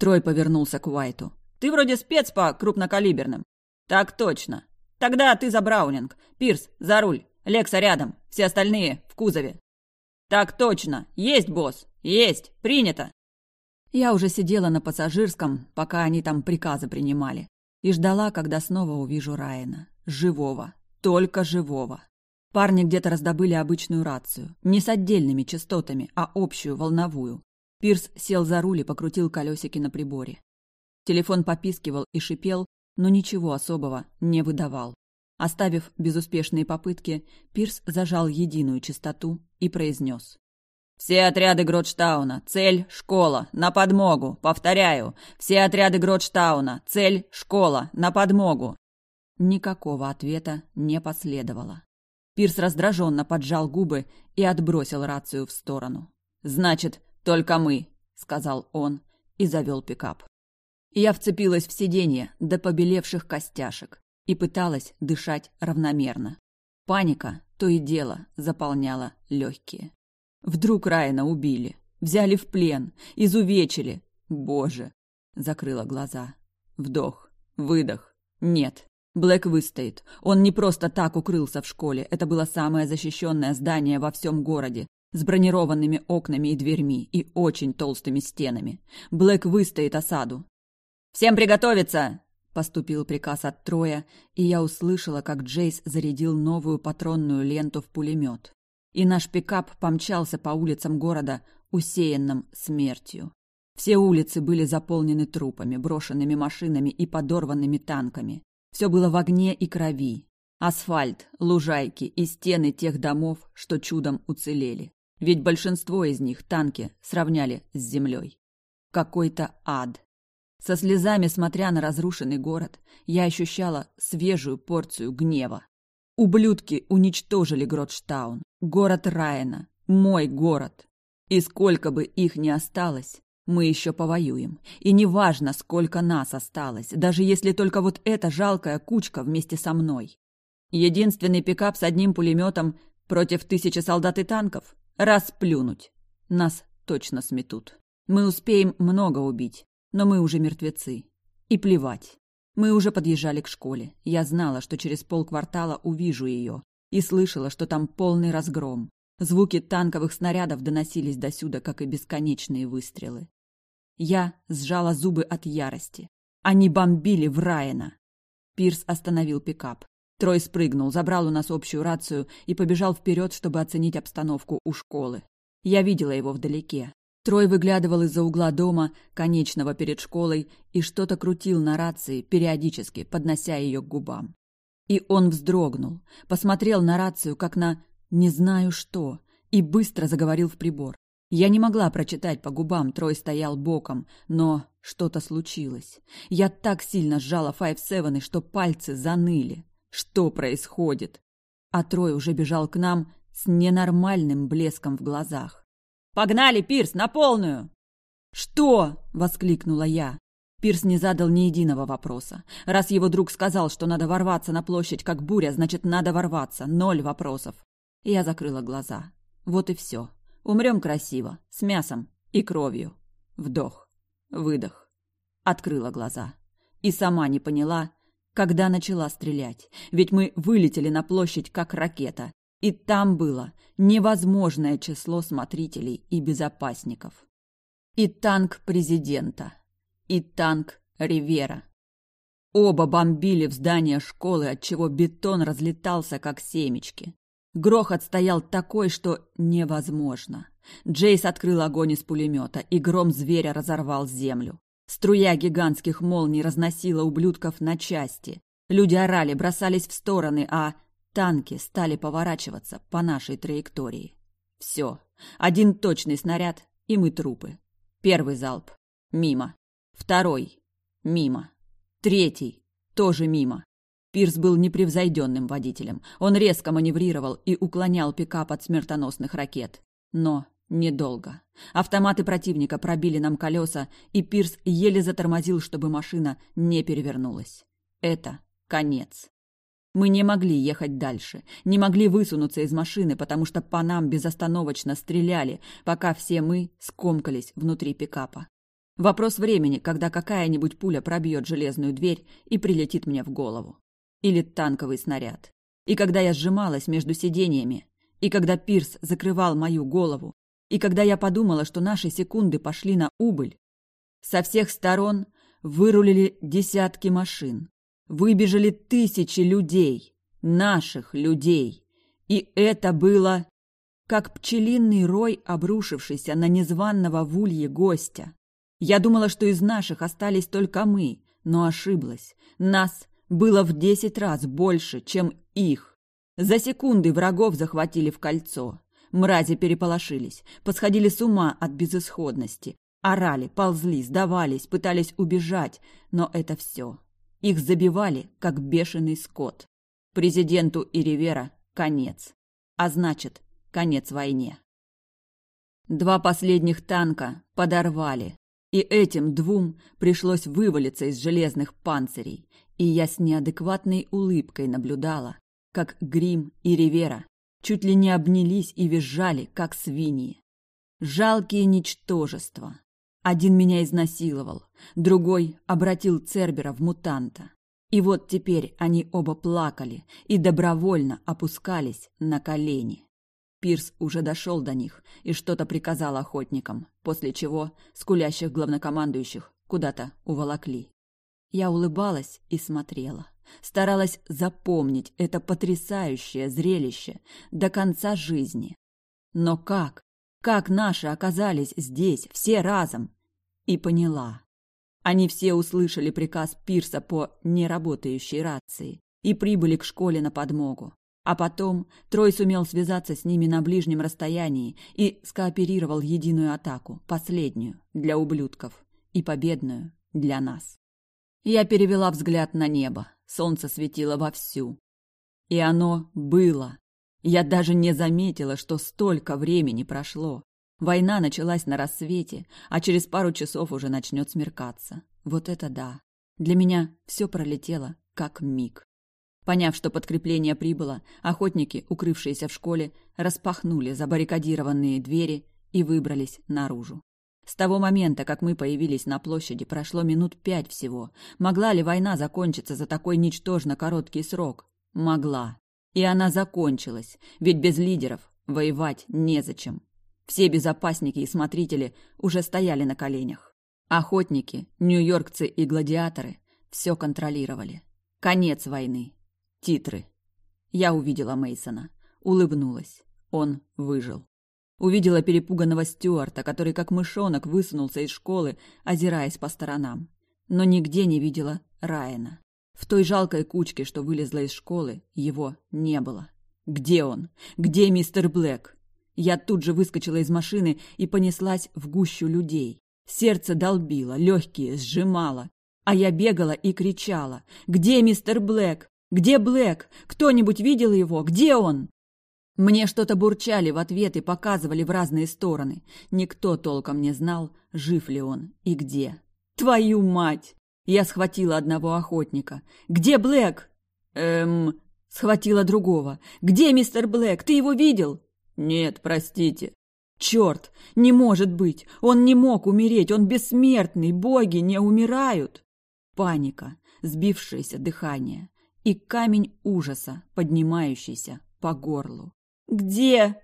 Трой повернулся к Уайту. Ты вроде спец по крупнокалиберным. Так точно. Тогда ты за Браунинг. Пирс, за руль. Лекса рядом. Все остальные в кузове. Так точно. Есть, босс. Есть. Принято. Я уже сидела на пассажирском, пока они там приказы принимали и ждала, когда снова увижу Райана. Живого. Только живого. Парни где-то раздобыли обычную рацию. Не с отдельными частотами, а общую, волновую. Пирс сел за руль и покрутил колесики на приборе. Телефон попискивал и шипел, но ничего особого не выдавал. Оставив безуспешные попытки, Пирс зажал единую частоту и произнес. «Все отряды Гротштауна. Цель – школа. На подмогу. Повторяю. Все отряды Гротштауна. Цель – школа. На подмогу». Никакого ответа не последовало. Пирс раздраженно поджал губы и отбросил рацию в сторону. «Значит, только мы», – сказал он и завел пикап. Я вцепилась в сиденье до побелевших костяшек и пыталась дышать равномерно. Паника то и дело заполняла легкие. Вдруг Райана убили, взяли в плен, изувечили. Боже! Закрыла глаза. Вдох, выдох. Нет, Блэк выстоит. Он не просто так укрылся в школе. Это было самое защищенное здание во всем городе, с бронированными окнами и дверьми и очень толстыми стенами. Блэк выстоит осаду. «Всем приготовиться!» – поступил приказ от Троя, и я услышала, как Джейс зарядил новую патронную ленту в пулемет. И наш пикап помчался по улицам города, усеянным смертью. Все улицы были заполнены трупами, брошенными машинами и подорванными танками. Все было в огне и крови. Асфальт, лужайки и стены тех домов, что чудом уцелели. Ведь большинство из них танки сравняли с землей. Какой-то ад. Со слезами, смотря на разрушенный город, я ощущала свежую порцию гнева. Ублюдки уничтожили Гротштаун, город Райана, мой город. И сколько бы их ни осталось, мы еще повоюем. И неважно, сколько нас осталось, даже если только вот эта жалкая кучка вместе со мной. Единственный пикап с одним пулеметом против тысячи солдат и танков? Расплюнуть. Нас точно сметут. Мы успеем много убить, но мы уже мертвецы. И плевать. Мы уже подъезжали к школе. Я знала, что через полквартала увижу ее. И слышала, что там полный разгром. Звуки танковых снарядов доносились досюда, как и бесконечные выстрелы. Я сжала зубы от ярости. Они бомбили в Райана. Пирс остановил пикап. Трой спрыгнул, забрал у нас общую рацию и побежал вперед, чтобы оценить обстановку у школы. Я видела его вдалеке. Трой выглядывал из-за угла дома, конечного перед школой, и что-то крутил на рации, периодически поднося ее к губам. И он вздрогнул, посмотрел на рацию, как на «не знаю что», и быстро заговорил в прибор. Я не могла прочитать по губам, Трой стоял боком, но что-то случилось. Я так сильно сжала Five Seven, что пальцы заныли. Что происходит? А Трой уже бежал к нам с ненормальным блеском в глазах. «Погнали, Пирс, на полную!» «Что?» — воскликнула я. Пирс не задал ни единого вопроса. Раз его друг сказал, что надо ворваться на площадь как буря, значит, надо ворваться. Ноль вопросов. Я закрыла глаза. Вот и все. Умрем красиво, с мясом и кровью. Вдох, выдох. Открыла глаза. И сама не поняла, когда начала стрелять. Ведь мы вылетели на площадь, как ракета. И там было невозможное число смотрителей и безопасников. И танк президента. И танк Ривера. Оба бомбили в здание школы, отчего бетон разлетался, как семечки. Грохот стоял такой, что невозможно. Джейс открыл огонь из пулемета, и гром зверя разорвал землю. Струя гигантских молний разносила ублюдков на части. Люди орали, бросались в стороны, а танки стали поворачиваться по нашей траектории. Все. Один точный снаряд, и мы трупы. Первый залп. Мимо. Второй. Мимо. Третий. Тоже мимо. Пирс был непревзойденным водителем. Он резко маневрировал и уклонял пикап от смертоносных ракет. Но недолго. Автоматы противника пробили нам колеса, и Пирс еле затормозил, чтобы машина не перевернулась. Это конец. Мы не могли ехать дальше, не могли высунуться из машины, потому что по нам безостановочно стреляли, пока все мы скомкались внутри пикапа. Вопрос времени, когда какая-нибудь пуля пробьет железную дверь и прилетит мне в голову или танковый снаряд. И когда я сжималась между сиденьями, и когда Пирс закрывал мою голову, и когда я подумала, что наши секунды пошли на убыль, со всех сторон вырулили десятки машин, выбежали тысячи людей, наших людей, и это было как пчелиный рой, обрушившийся на незваного в улье гостя. Я думала, что из наших остались только мы, но ошиблась. Нас было в десять раз больше, чем их. За секунды врагов захватили в кольцо. Мрази переполошились, посходили с ума от безысходности. Орали, ползли, сдавались, пытались убежать, но это все. Их забивали, как бешеный скот. Президенту и Ривера конец. А значит, конец войне. Два последних танка подорвали, и этим двум пришлось вывалиться из железных панцирей, и я с неадекватной улыбкой наблюдала, как Грим и Ривера чуть ли не обнялись и визжали, как свиньи. Жалкие ничтожества. Один меня изнасиловал, другой обратил Цербера в мутанта. И вот теперь они оба плакали и добровольно опускались на колени. Пирс уже дошел до них и что-то приказал охотникам, после чего скулящих главнокомандующих куда-то уволокли. Я улыбалась и смотрела. Старалась запомнить это потрясающее зрелище до конца жизни. Но как? Как наши оказались здесь, все разом? И поняла. Они все услышали приказ Пирса по неработающей рации и прибыли к школе на подмогу. А потом Трой сумел связаться с ними на ближнем расстоянии и скооперировал единую атаку, последнюю, для ублюдков, и победную для нас. Я перевела взгляд на небо. Солнце светило вовсю. И оно было. Я даже не заметила, что столько времени прошло. Война началась на рассвете, а через пару часов уже начнет смеркаться. Вот это да. Для меня все пролетело, как миг. Поняв, что подкрепление прибыло, охотники, укрывшиеся в школе, распахнули забаррикадированные двери и выбрались наружу. С того момента, как мы появились на площади, прошло минут пять всего. Могла ли война закончиться за такой ничтожно короткий срок? Могла. И она закончилась, ведь без лидеров воевать незачем. Все безопасники и смотрители уже стояли на коленях. Охотники, нью-йоркцы и гладиаторы все контролировали. Конец войны. Титры. Я увидела Мейсона, улыбнулась. Он выжил. Увидела перепуганного Стюарта, который как мышонок высунулся из школы, озираясь по сторонам. Но нигде не видела Райана. В той жалкой кучке, что вылезла из школы, его не было. Где он? Где мистер Блэк? Я тут же выскочила из машины и понеслась в гущу людей. Сердце долбило, легкие сжимало. А я бегала и кричала. «Где мистер Блэк? Где Блэк? Кто-нибудь видел его? Где он?» Мне что-то бурчали в ответ и показывали в разные стороны. Никто толком не знал, жив ли он и где. «Твою мать!» Я схватила одного охотника. «Где Блэк?» «Эм...» Схватила другого. «Где мистер Блэк? Ты его видел?» «Нет, простите». «Черт! Не может быть! Он не мог умереть! Он бессмертный! Боги не умирают!» Паника, сбившееся дыхание и камень ужаса, поднимающийся по горлу. «Где?»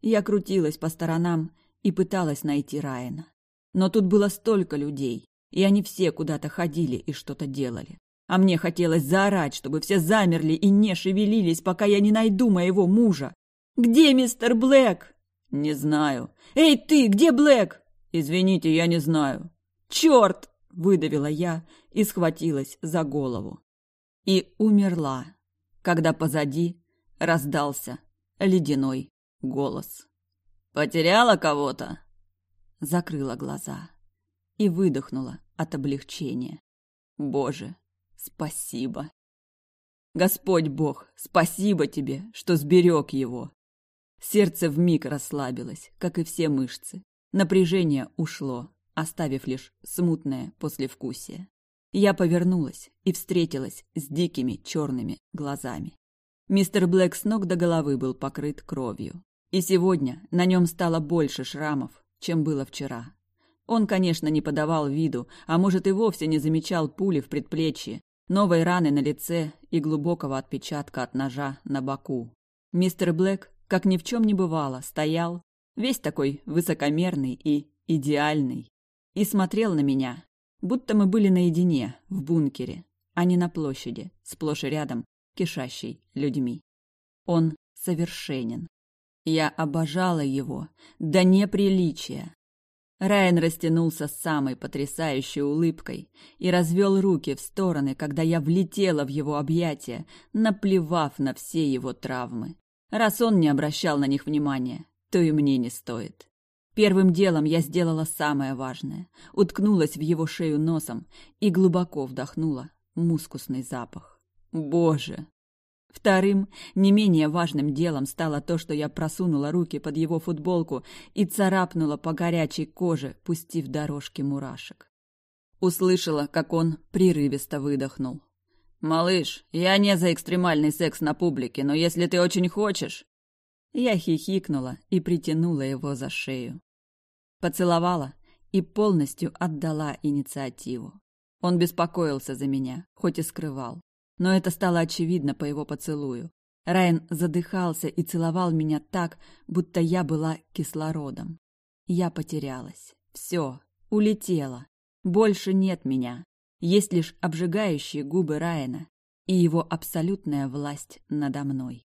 Я крутилась по сторонам и пыталась найти Райана. Но тут было столько людей, и они все куда-то ходили и что-то делали. А мне хотелось заорать, чтобы все замерли и не шевелились, пока я не найду моего мужа. «Где мистер Блэк?» «Не знаю». «Эй, ты, где Блэк?» «Извините, я не знаю». «Черт!» – выдавила я и схватилась за голову. И умерла, когда позади раздался ледяной голос. «Потеряла кого-то?» Закрыла глаза и выдохнула от облегчения. «Боже, спасибо!» «Господь Бог, спасибо тебе, что сберег его!» Сердце вмиг расслабилось, как и все мышцы. Напряжение ушло, оставив лишь смутное послевкусие. Я повернулась и встретилась с дикими черными глазами. Мистер Блэк с ног до головы был покрыт кровью. И сегодня на нем стало больше шрамов, чем было вчера. Он, конечно, не подавал виду, а может и вовсе не замечал пули в предплечье, новой раны на лице и глубокого отпечатка от ножа на боку. Мистер Блэк как ни в чем не бывало, стоял, весь такой высокомерный и идеальный, и смотрел на меня, будто мы были наедине, в бункере, а не на площади, сплошь и рядом, кишащей людьми. Он совершенен. Я обожала его, до неприличия. Райан растянулся с самой потрясающей улыбкой и развел руки в стороны, когда я влетела в его объятия, наплевав на все его травмы. Раз он не обращал на них внимания, то и мне не стоит. Первым делом я сделала самое важное. Уткнулась в его шею носом и глубоко вдохнула мускусный запах. Боже! Вторым, не менее важным делом стало то, что я просунула руки под его футболку и царапнула по горячей коже, пустив дорожки мурашек. Услышала, как он прерывисто выдохнул. «Малыш, я не за экстремальный секс на публике, но если ты очень хочешь...» Я хихикнула и притянула его за шею. Поцеловала и полностью отдала инициативу. Он беспокоился за меня, хоть и скрывал. Но это стало очевидно по его поцелую. Райан задыхался и целовал меня так, будто я была кислородом. Я потерялась. Все, улетела. Больше нет меня. Есть лишь обжигающие губы Райана и его абсолютная власть надо мной.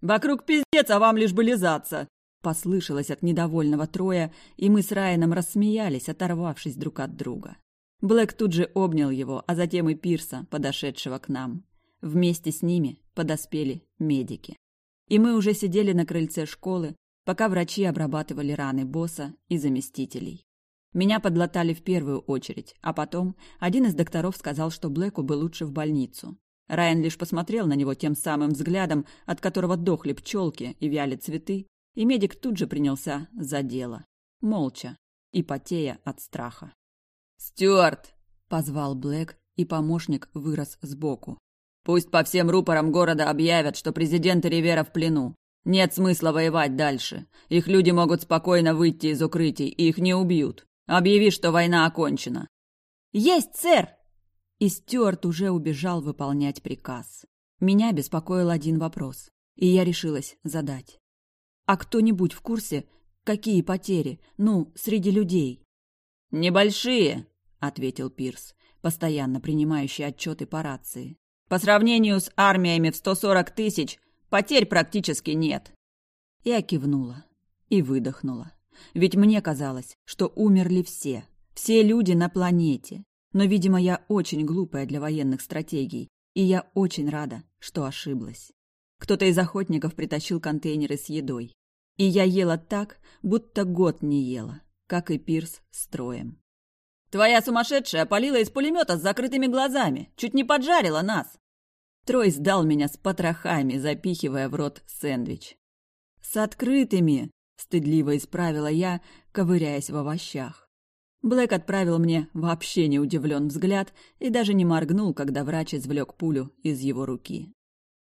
«Вокруг пиздец, а вам лишь бы лизаться!» Послышалось от недовольного Троя, и мы с Райаном рассмеялись, оторвавшись друг от друга. Блэк тут же обнял его, а затем и Пирса, подошедшего к нам. Вместе с ними подоспели медики. И мы уже сидели на крыльце школы, пока врачи обрабатывали раны босса и заместителей. Меня подлатали в первую очередь, а потом один из докторов сказал, что Блэку бы лучше в больницу. Райан лишь посмотрел на него тем самым взглядом, от которого дохли пчелки и вяли цветы, и медик тут же принялся за дело. Молча и потея от страха. «Стюарт!» — позвал Блэк, и помощник вырос сбоку. «Пусть по всем рупорам города объявят, что президент Ривера в плену. Нет смысла воевать дальше. Их люди могут спокойно выйти из укрытий, и их не убьют. Объяви, что война окончена». «Есть, сэр!» И Стюарт уже убежал выполнять приказ. Меня беспокоил один вопрос, и я решилась задать. А кто-нибудь в курсе, какие потери, ну, среди людей? Небольшие, ответил Пирс, постоянно принимающий отчеты по рации. По сравнению с армиями в 140 тысяч, потерь практически нет. Я кивнула и выдохнула. Ведь мне казалось, что умерли все, все люди на планете. Но, видимо, я очень глупая для военных стратегий, и я очень рада, что ошиблась. Кто-то из охотников притащил контейнеры с едой. И я ела так, будто год не ела, как и Пирс с Троем. «Твоя сумасшедшая полила из пулемета с закрытыми глазами, чуть не поджарила нас!» Трой сдал меня с потрохами, запихивая в рот сэндвич. «С открытыми!» – стыдливо исправила я, ковыряясь в овощах. Блэк отправил мне вообще не удивлен взгляд и даже не моргнул, когда врач извлек пулю из его руки.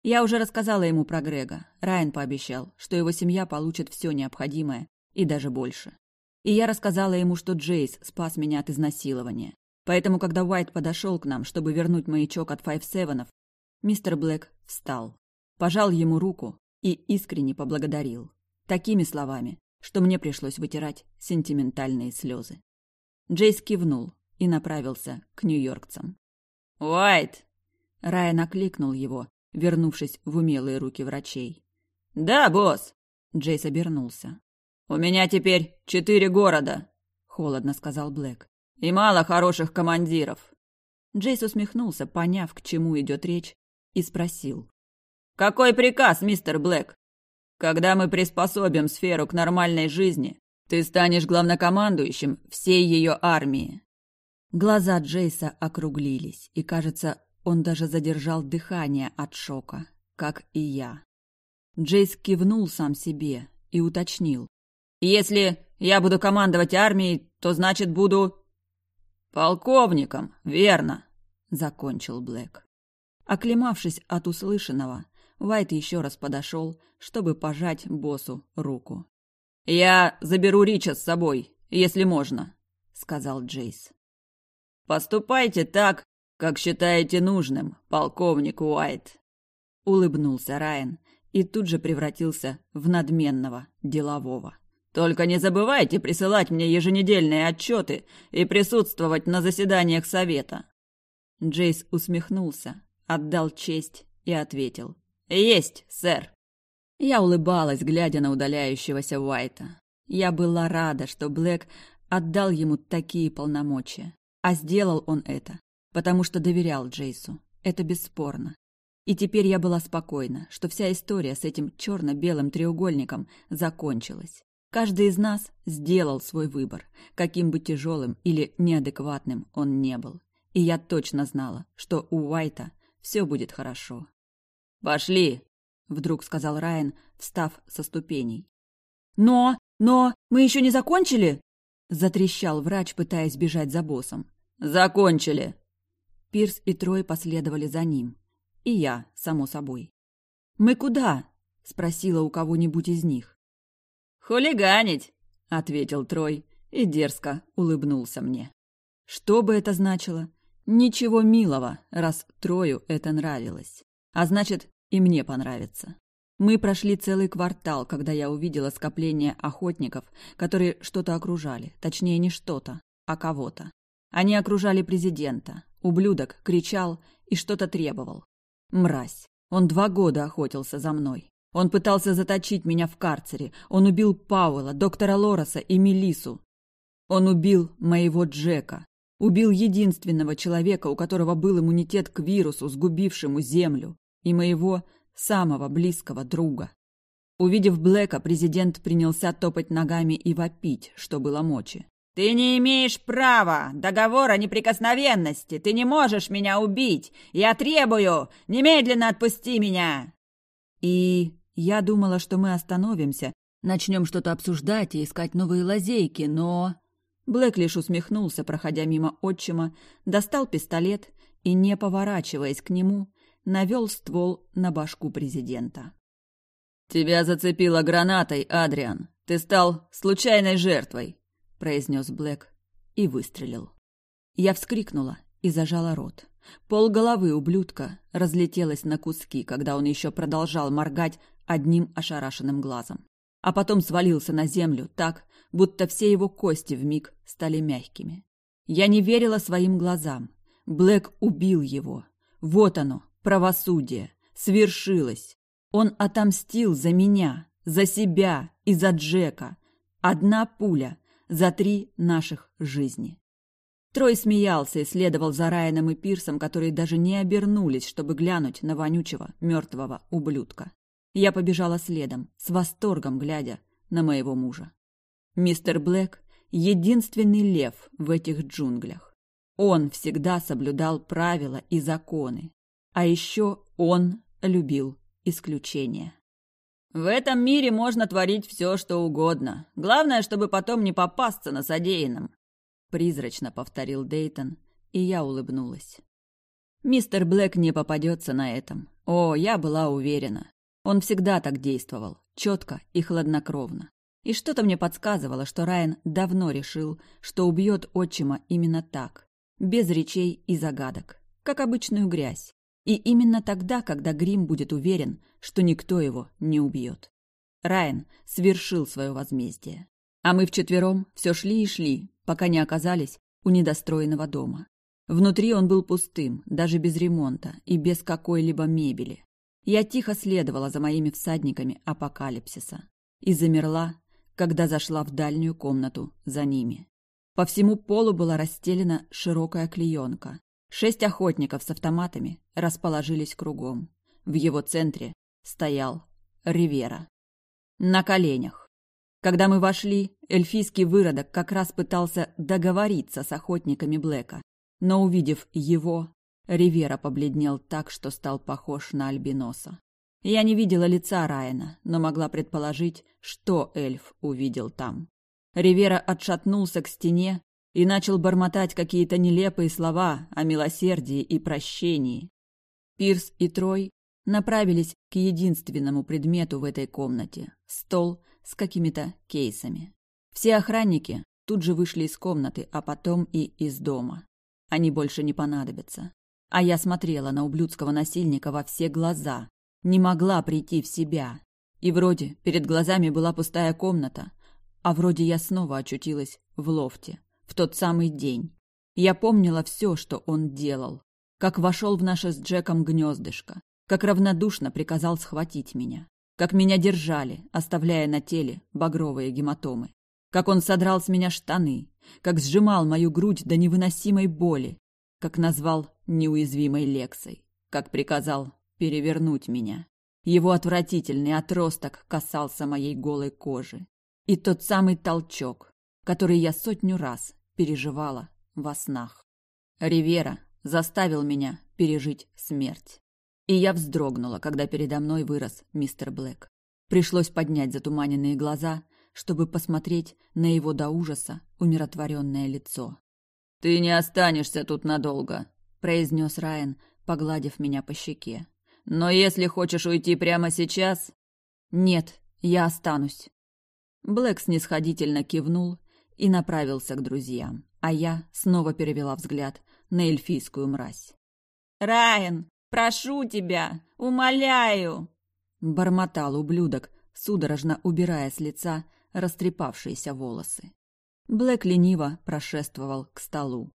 Я уже рассказала ему про Грега. Райан пообещал, что его семья получит все необходимое и даже больше. И я рассказала ему, что Джейс спас меня от изнасилования. Поэтому, когда Уайт подошел к нам, чтобы вернуть маячок от Файв Севенов, мистер Блэк встал, пожал ему руку и искренне поблагодарил. Такими словами, что мне пришлось вытирать сентиментальные слезы. Джейс кивнул и направился к нью-йоркцам. «Уайт!» Райан окликнул его, вернувшись в умелые руки врачей. «Да, босс!» Джейс обернулся. «У меня теперь четыре города», — холодно сказал Блэк. «И мало хороших командиров». Джейс усмехнулся, поняв, к чему идет речь, и спросил. «Какой приказ, мистер Блэк? Когда мы приспособим сферу к нормальной жизни, ты станешь главнокомандующим всей ее армии». Глаза Джейса округлились, и, кажется, он даже задержал дыхание от шока, как и я. Джейс кивнул сам себе и уточнил. «Если я буду командовать армией, то значит буду...» «Полковником, верно», — закончил Блэк. Оклемавшись от услышанного, Вайт еще раз подошел, чтобы пожать боссу руку. «Я заберу Рича с собой, если можно», — сказал Джейс. «Поступайте так, как считаете нужным, полковник Уайт. Улыбнулся Райан и тут же превратился в надменного делового. Только не забывайте присылать мне еженедельные отчеты и присутствовать на заседаниях совета. Джейс усмехнулся, отдал честь и ответил. «Есть, сэр!» Я улыбалась, глядя на удаляющегося Уайта. Я была рада, что Блэк отдал ему такие полномочия. А сделал он это, потому что доверял Джейсу. Это бесспорно. И теперь я была спокойна, что вся история с этим черно-белым треугольником закончилась. Каждый из нас сделал свой выбор, каким бы тяжелым или неадекватным он не был. И я точно знала, что у Уайта все будет хорошо. «Пошли!» — вдруг сказал Райан, встав со ступеней. «Но, но, мы еще не закончили?» — затрещал врач, пытаясь бежать за боссом. «Закончили!» Пирс и Трой последовали за ним. И я, само собой. «Мы куда?» — спросила у кого-нибудь из них. «Хулиганить!» — ответил Трой и дерзко улыбнулся мне. Что бы это значило? Ничего милого, раз Трою это нравилось. А значит, и мне понравится. Мы прошли целый квартал, когда я увидела скопление охотников, которые что-то окружали. Точнее, не что-то, а кого-то. Они окружали президента. Ублюдок кричал и что-то требовал. Мразь. Он два года охотился за мной. Он пытался заточить меня в карцере. Он убил Пауэлла, доктора Лореса и Мелису. Он убил моего Джека. Убил единственного человека, у которого был иммунитет к вирусу, сгубившему Землю. И моего самого близкого друга. Увидев Блэка, президент принялся топать ногами и вопить, что было мочи. «Ты не имеешь права! Договор о неприкосновенности! Ты не можешь меня убить! Я требую! Немедленно отпусти меня!» И я думала, что мы остановимся, начнем что-то обсуждать и искать новые лазейки, но... Блэк лишь усмехнулся, проходя мимо отчима, достал пистолет и, не поворачиваясь к нему, навел ствол на башку президента. «Тебя зацепило гранатой, Адриан. Ты стал случайной жертвой», — произнес Блэк и выстрелил. Я вскрикнула и зажала рот. Пол головы ублюдка разлетелось на куски, когда он еще продолжал моргать одним ошарашенным глазом. А потом свалился на землю так, будто все его кости вмиг стали мягкими. Я не верила своим глазам. Блэк убил его. Вот оно, Правосудие свершилось. Он отомстил за меня, за себя и за Джека. Одна пуля за три наших жизни. Трой смеялся и следовал за Райаном и Пирсом, которые даже не обернулись, чтобы глянуть на вонючего, мертвого ублюдка. Я побежала следом, с восторгом глядя на моего мужа. Мистер Блэк — единственный лев в этих джунглях. Он всегда соблюдал правила и законы, а еще он любил исключения. В этом мире можно творить все, что угодно. Главное, чтобы потом не попасться на содеянном. Призрачно повторил Дейтон, и я улыбнулась. Мистер Блэк не попадется на этом. О, я была уверена. Он всегда так действовал, четко и хладнокровно. И что-то мне подсказывало, что Райан давно решил, что убьет отчима именно так, без речей и загадок, как обычную грязь, и именно тогда, когда Грим будет уверен, что никто его не убьет. Райан свершил свое возмездие. А мы вчетвером все шли и шли, пока не оказались у недостроенного дома. Внутри он был пустым, даже без ремонта и без какой-либо мебели. Я тихо следовала за моими всадниками апокалипсиса и замерла, когда зашла в дальнюю комнату за ними. По всему полу была расстелена широкая клеенка, Шесть охотников с автоматами расположились кругом. В его центре стоял Ривера. На коленях. Когда мы вошли, эльфийский выродок как раз пытался договориться с охотниками Блэка, но, увидев его, Ривера побледнел так, что стал похож на альбиноса. Я не видела лица Райана, но могла предположить, что эльф увидел там. Ривера отшатнулся к стене и начал бормотать какие-то нелепые слова о милосердии и прощении. Пирс и Трой направились к единственному предмету в этой комнате – стол с какими-то кейсами. Все охранники тут же вышли из комнаты, а потом и из дома. Они больше не понадобятся. А я смотрела на ублюдского насильника во все глаза, не могла прийти в себя. И вроде перед глазами была пустая комната, а вроде я снова очутилась в лофте в тот самый день. Я помнила все, что он делал. Как вошел в наше с Джеком гнездышко. Как равнодушно приказал схватить меня. Как меня держали, оставляя на теле багровые гематомы. Как он содрал с меня штаны. Как сжимал мою грудь до невыносимой боли. Как назвал неуязвимой Лексой. Как приказал перевернуть меня. Его отвратительный отросток касался моей голой кожи. И тот самый толчок, который я сотню раз переживала во снах. Ривера заставил меня пережить смерть. И я вздрогнула, когда передо мной вырос мистер Блэк. Пришлось поднять затуманенные глаза, чтобы посмотреть на его до ужаса умиротворенное лицо. «Ты не останешься тут надолго», — произнес Райан, погладив меня по щеке. «Но если хочешь уйти прямо сейчас...» «Нет, я останусь». Блэк снисходительно кивнул и направился к друзьям, а я снова перевела взгляд на эльфийскую мразь. «Райан, прошу тебя, умоляю!» Бормотал ублюдок, судорожно убирая с лица растрепавшиеся волосы. Блэк лениво прошествовал к столу.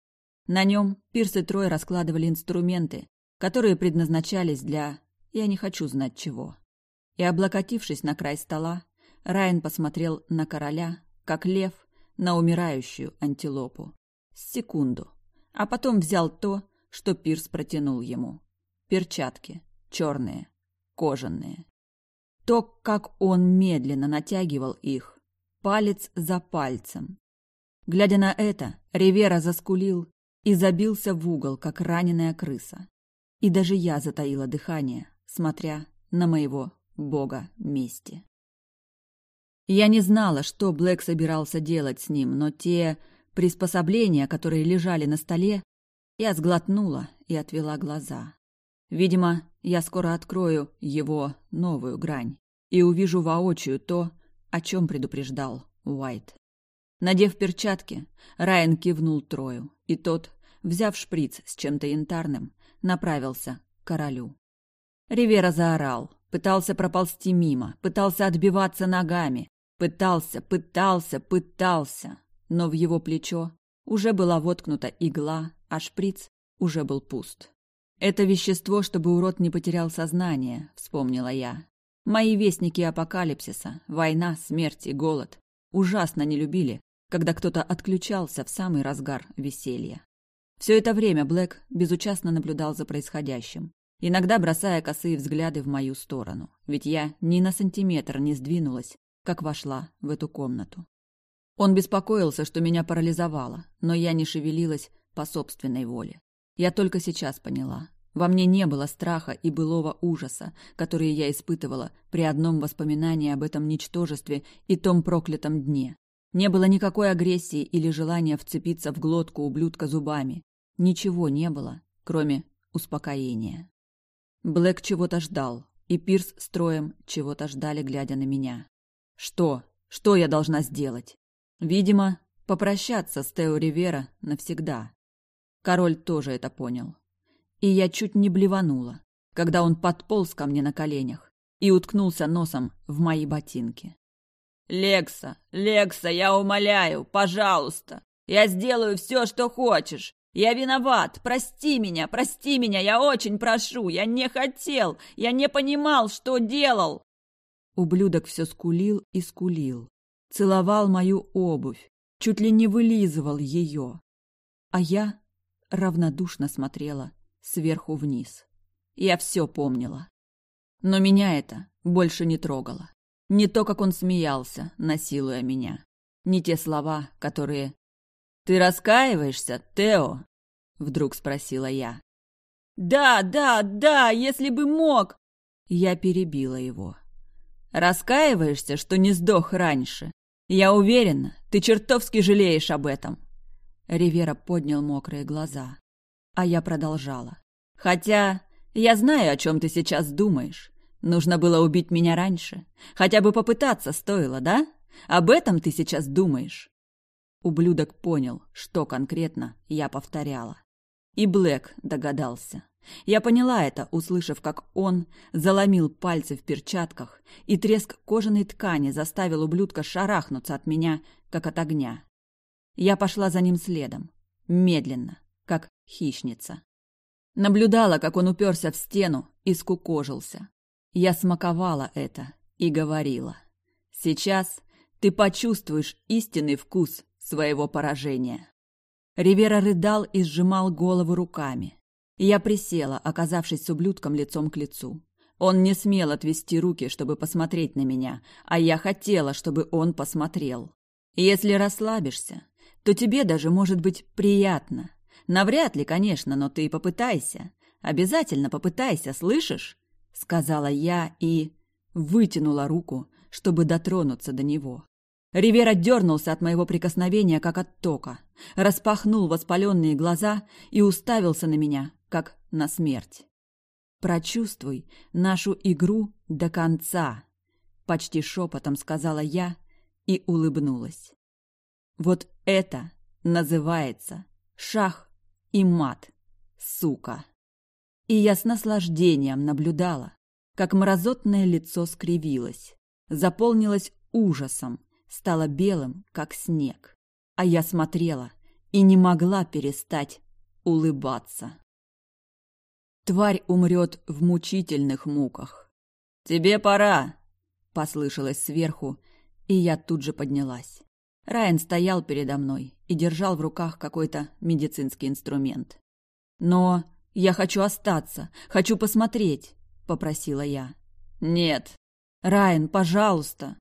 На нем Пирс и Трой раскладывали инструменты, которые предназначались для... я не хочу знать чего. И, облокотившись на край стола, Райан посмотрел на короля, как лев на умирающую антилопу. Секунду. А потом взял то, что Пирс протянул ему. Перчатки. Черные. Кожаные. То, как он медленно натягивал их. Палец за пальцем. Глядя на это, Ривера заскулил и забился в угол, как раненая крыса. И даже я затаила дыхание, смотря на моего бога мести. Я не знала, что Блэк собирался делать с ним, но те приспособления, которые лежали на столе, я сглотнула и отвела глаза. Видимо, я скоро открою его новую грань и увижу воочию то, о чем предупреждал Уайт. Надев перчатки, Райан кивнул Трою, и тот, взяв шприц с чем-то янтарным, направился к королю. Ривера заорал, пытался проползти мимо, пытался отбиваться ногами, Пытался, пытался, пытался, но в его плечо уже была воткнута игла, а шприц уже был пуст. «Это вещество, чтобы урод не потерял сознание», — вспомнила я. Мои вестники апокалипсиса, война, смерть и голод ужасно не любили, когда кто-то отключался в самый разгар веселья. Все это время Блэк безучастно наблюдал за происходящим, иногда бросая косые взгляды в мою сторону, ведь я ни на сантиметр не сдвинулась как вошла в эту комнату. Он беспокоился, что меня парализовало, но я не шевелилась по собственной воле. Я только сейчас поняла. Во мне не было страха и былого ужаса, которые я испытывала при одном воспоминании об этом ничтожестве и том проклятом дне. Не было никакой агрессии или желания вцепиться в глотку ублюдка зубами. Ничего не было, кроме успокоения. Блэк чего-то ждал, и Пирс с Троем чего-то ждали, глядя на меня. Что? Что я должна сделать? Видимо, попрощаться с Тео Ривера навсегда. Король тоже это понял. И я чуть не блеванула, когда он подполз ко мне на коленях и уткнулся носом в мои ботинки. «Лекса, Лекса, я умоляю, пожалуйста, я сделаю все, что хочешь. Я виноват, прости меня, прости меня, я очень прошу, я не хотел, я не понимал, что делал!» Ублюдок все скулил и скулил. Целовал мою обувь, чуть ли не вылизывал ее. А я равнодушно смотрела сверху вниз. Я все помнила. Но меня это больше не трогало. Не то, как он смеялся, насилуя меня. Не те слова, которые... «Ты раскаиваешься, Тео?» Вдруг спросила я. «Да, да, да, если бы мог!» Я перебила его. Раскаиваешься, что не сдох раньше? Я уверена, ты чертовски жалеешь об этом. Ривера поднял мокрые глаза. А я продолжала. Хотя я знаю, о чем ты сейчас думаешь. Нужно было убить меня раньше. Хотя бы попытаться стоило, да? Об этом ты сейчас думаешь. Ублюдок понял, что конкретно я повторяла. И Блэк догадался. Я поняла это, услышав, как он заломил пальцы в перчатках, и треск кожаной ткани заставил ублюдка шарахнуться от меня, как от огня. Я пошла за ним следом, медленно, как хищница. Наблюдала, как он уперся в стену и скукожился. Я смаковала это и говорила. «Сейчас ты почувствуешь истинный вкус своего поражения». Ривера рыдал и сжимал голову руками. Я присела, оказавшись с ублюдком лицом к лицу. Он не смел отвести руки, чтобы посмотреть на меня, а я хотела, чтобы он посмотрел. Если расслабишься, то тебе даже может быть приятно. Навряд ли, конечно, но ты попытайся. Обязательно попытайся, слышишь? Сказала я и вытянула руку, чтобы дотронуться до него. Ривера дернулся от моего прикосновения, как от тока, распахнул воспаленные глаза и уставился на меня, как на смерть. «Прочувствуй нашу игру до конца», — почти шепотом сказала я и улыбнулась. «Вот это называется шах и мат. Сука. И я с наслаждением наблюдала, как мразотное лицо скривилось, заполнилось ужасом, стало белым, как снег. А я смотрела и не могла перестать улыбаться. Тварь умрет в мучительных муках. «Тебе пора!» — послышалось сверху, и я тут же поднялась. Райан стоял передо мной и держал в руках какой-то медицинский инструмент. «Но я хочу остаться, хочу посмотреть», — попросила я. «Нет». «Райан, пожалуйста».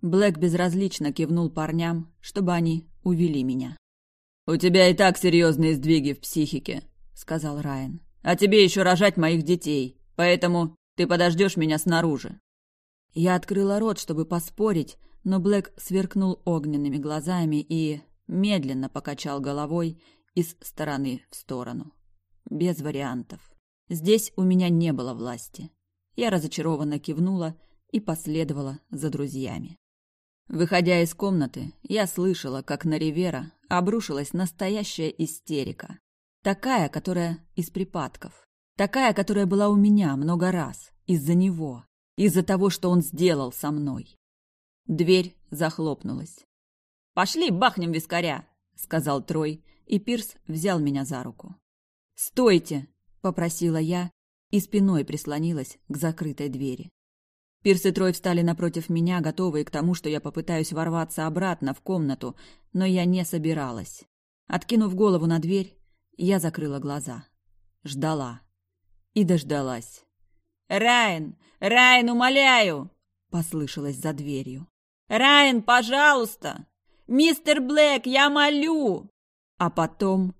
Блэк безразлично кивнул парням, чтобы они увели меня. «У тебя и так серьезные сдвиги в психике», — сказал Райан. «А тебе еще рожать моих детей, поэтому ты подождешь меня снаружи». Я открыла рот, чтобы поспорить, но Блэк сверкнул огненными глазами и медленно покачал головой из стороны в сторону. Без вариантов. Здесь у меня не было власти. Я разочарованно кивнула и последовала за друзьями. Выходя из комнаты, я слышала, как на Ривера обрушилась настоящая истерика. Такая, которая из припадков. Такая, которая была у меня много раз. Из-за него. Из-за того, что он сделал со мной. Дверь захлопнулась. «Пошли, бахнем вискаря!» — сказал Трой, и Пирс взял меня за руку. «Стойте!» — попросила я и спиной прислонилась к закрытой двери. Пирс и Трой встали напротив меня, готовые к тому, что я попытаюсь ворваться обратно в комнату, но я не собиралась. Откинув голову на дверь, я закрыла глаза. Ждала. И дождалась. «Райан! Райан, умоляю!» — послышалось за дверью. «Райан, пожалуйста! Мистер Блэк, я молю!» А потом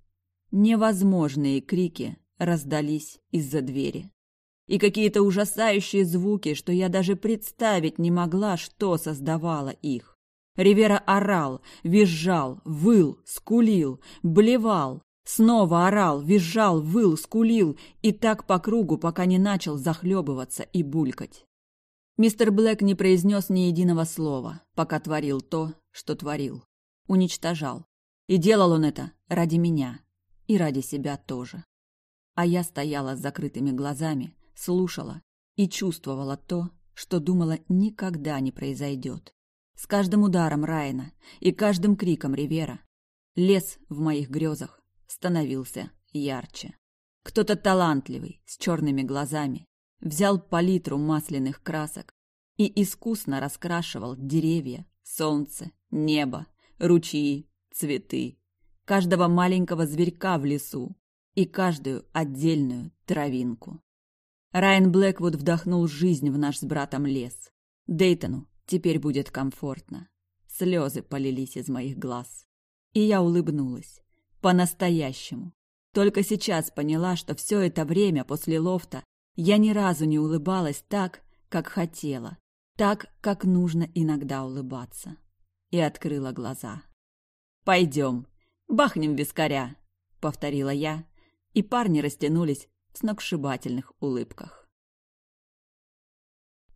невозможные крики раздались из-за двери и какие-то ужасающие звуки, что я даже представить не могла, что создавало их. Ривера орал, визжал, выл, скулил, блевал, снова орал, визжал, выл, скулил, и так по кругу, пока не начал захлебываться и булькать. Мистер Блэк не произнес ни единого слова, пока творил то, что творил. Уничтожал. И делал он это ради меня. И ради себя тоже. А я стояла с закрытыми глазами, слушала и чувствовала то, что думала никогда не произойдет. С каждым ударом Райна и каждым криком Ривера лес в моих грезах становился ярче. Кто-то талантливый, с черными глазами, взял палитру масляных красок и искусно раскрашивал деревья, солнце, небо, ручьи, цветы, каждого маленького зверька в лесу и каждую отдельную травинку. Райан Блэквуд вдохнул жизнь в наш с братом лес. Дейтону теперь будет комфортно. Слезы полились из моих глаз. И я улыбнулась. По-настоящему. Только сейчас поняла, что все это время после лофта я ни разу не улыбалась так, как хотела. Так, как нужно иногда улыбаться. И открыла глаза. «Пойдем, бахнем вискаря», — повторила я, и парни растянулись сногсшибательных улыбках.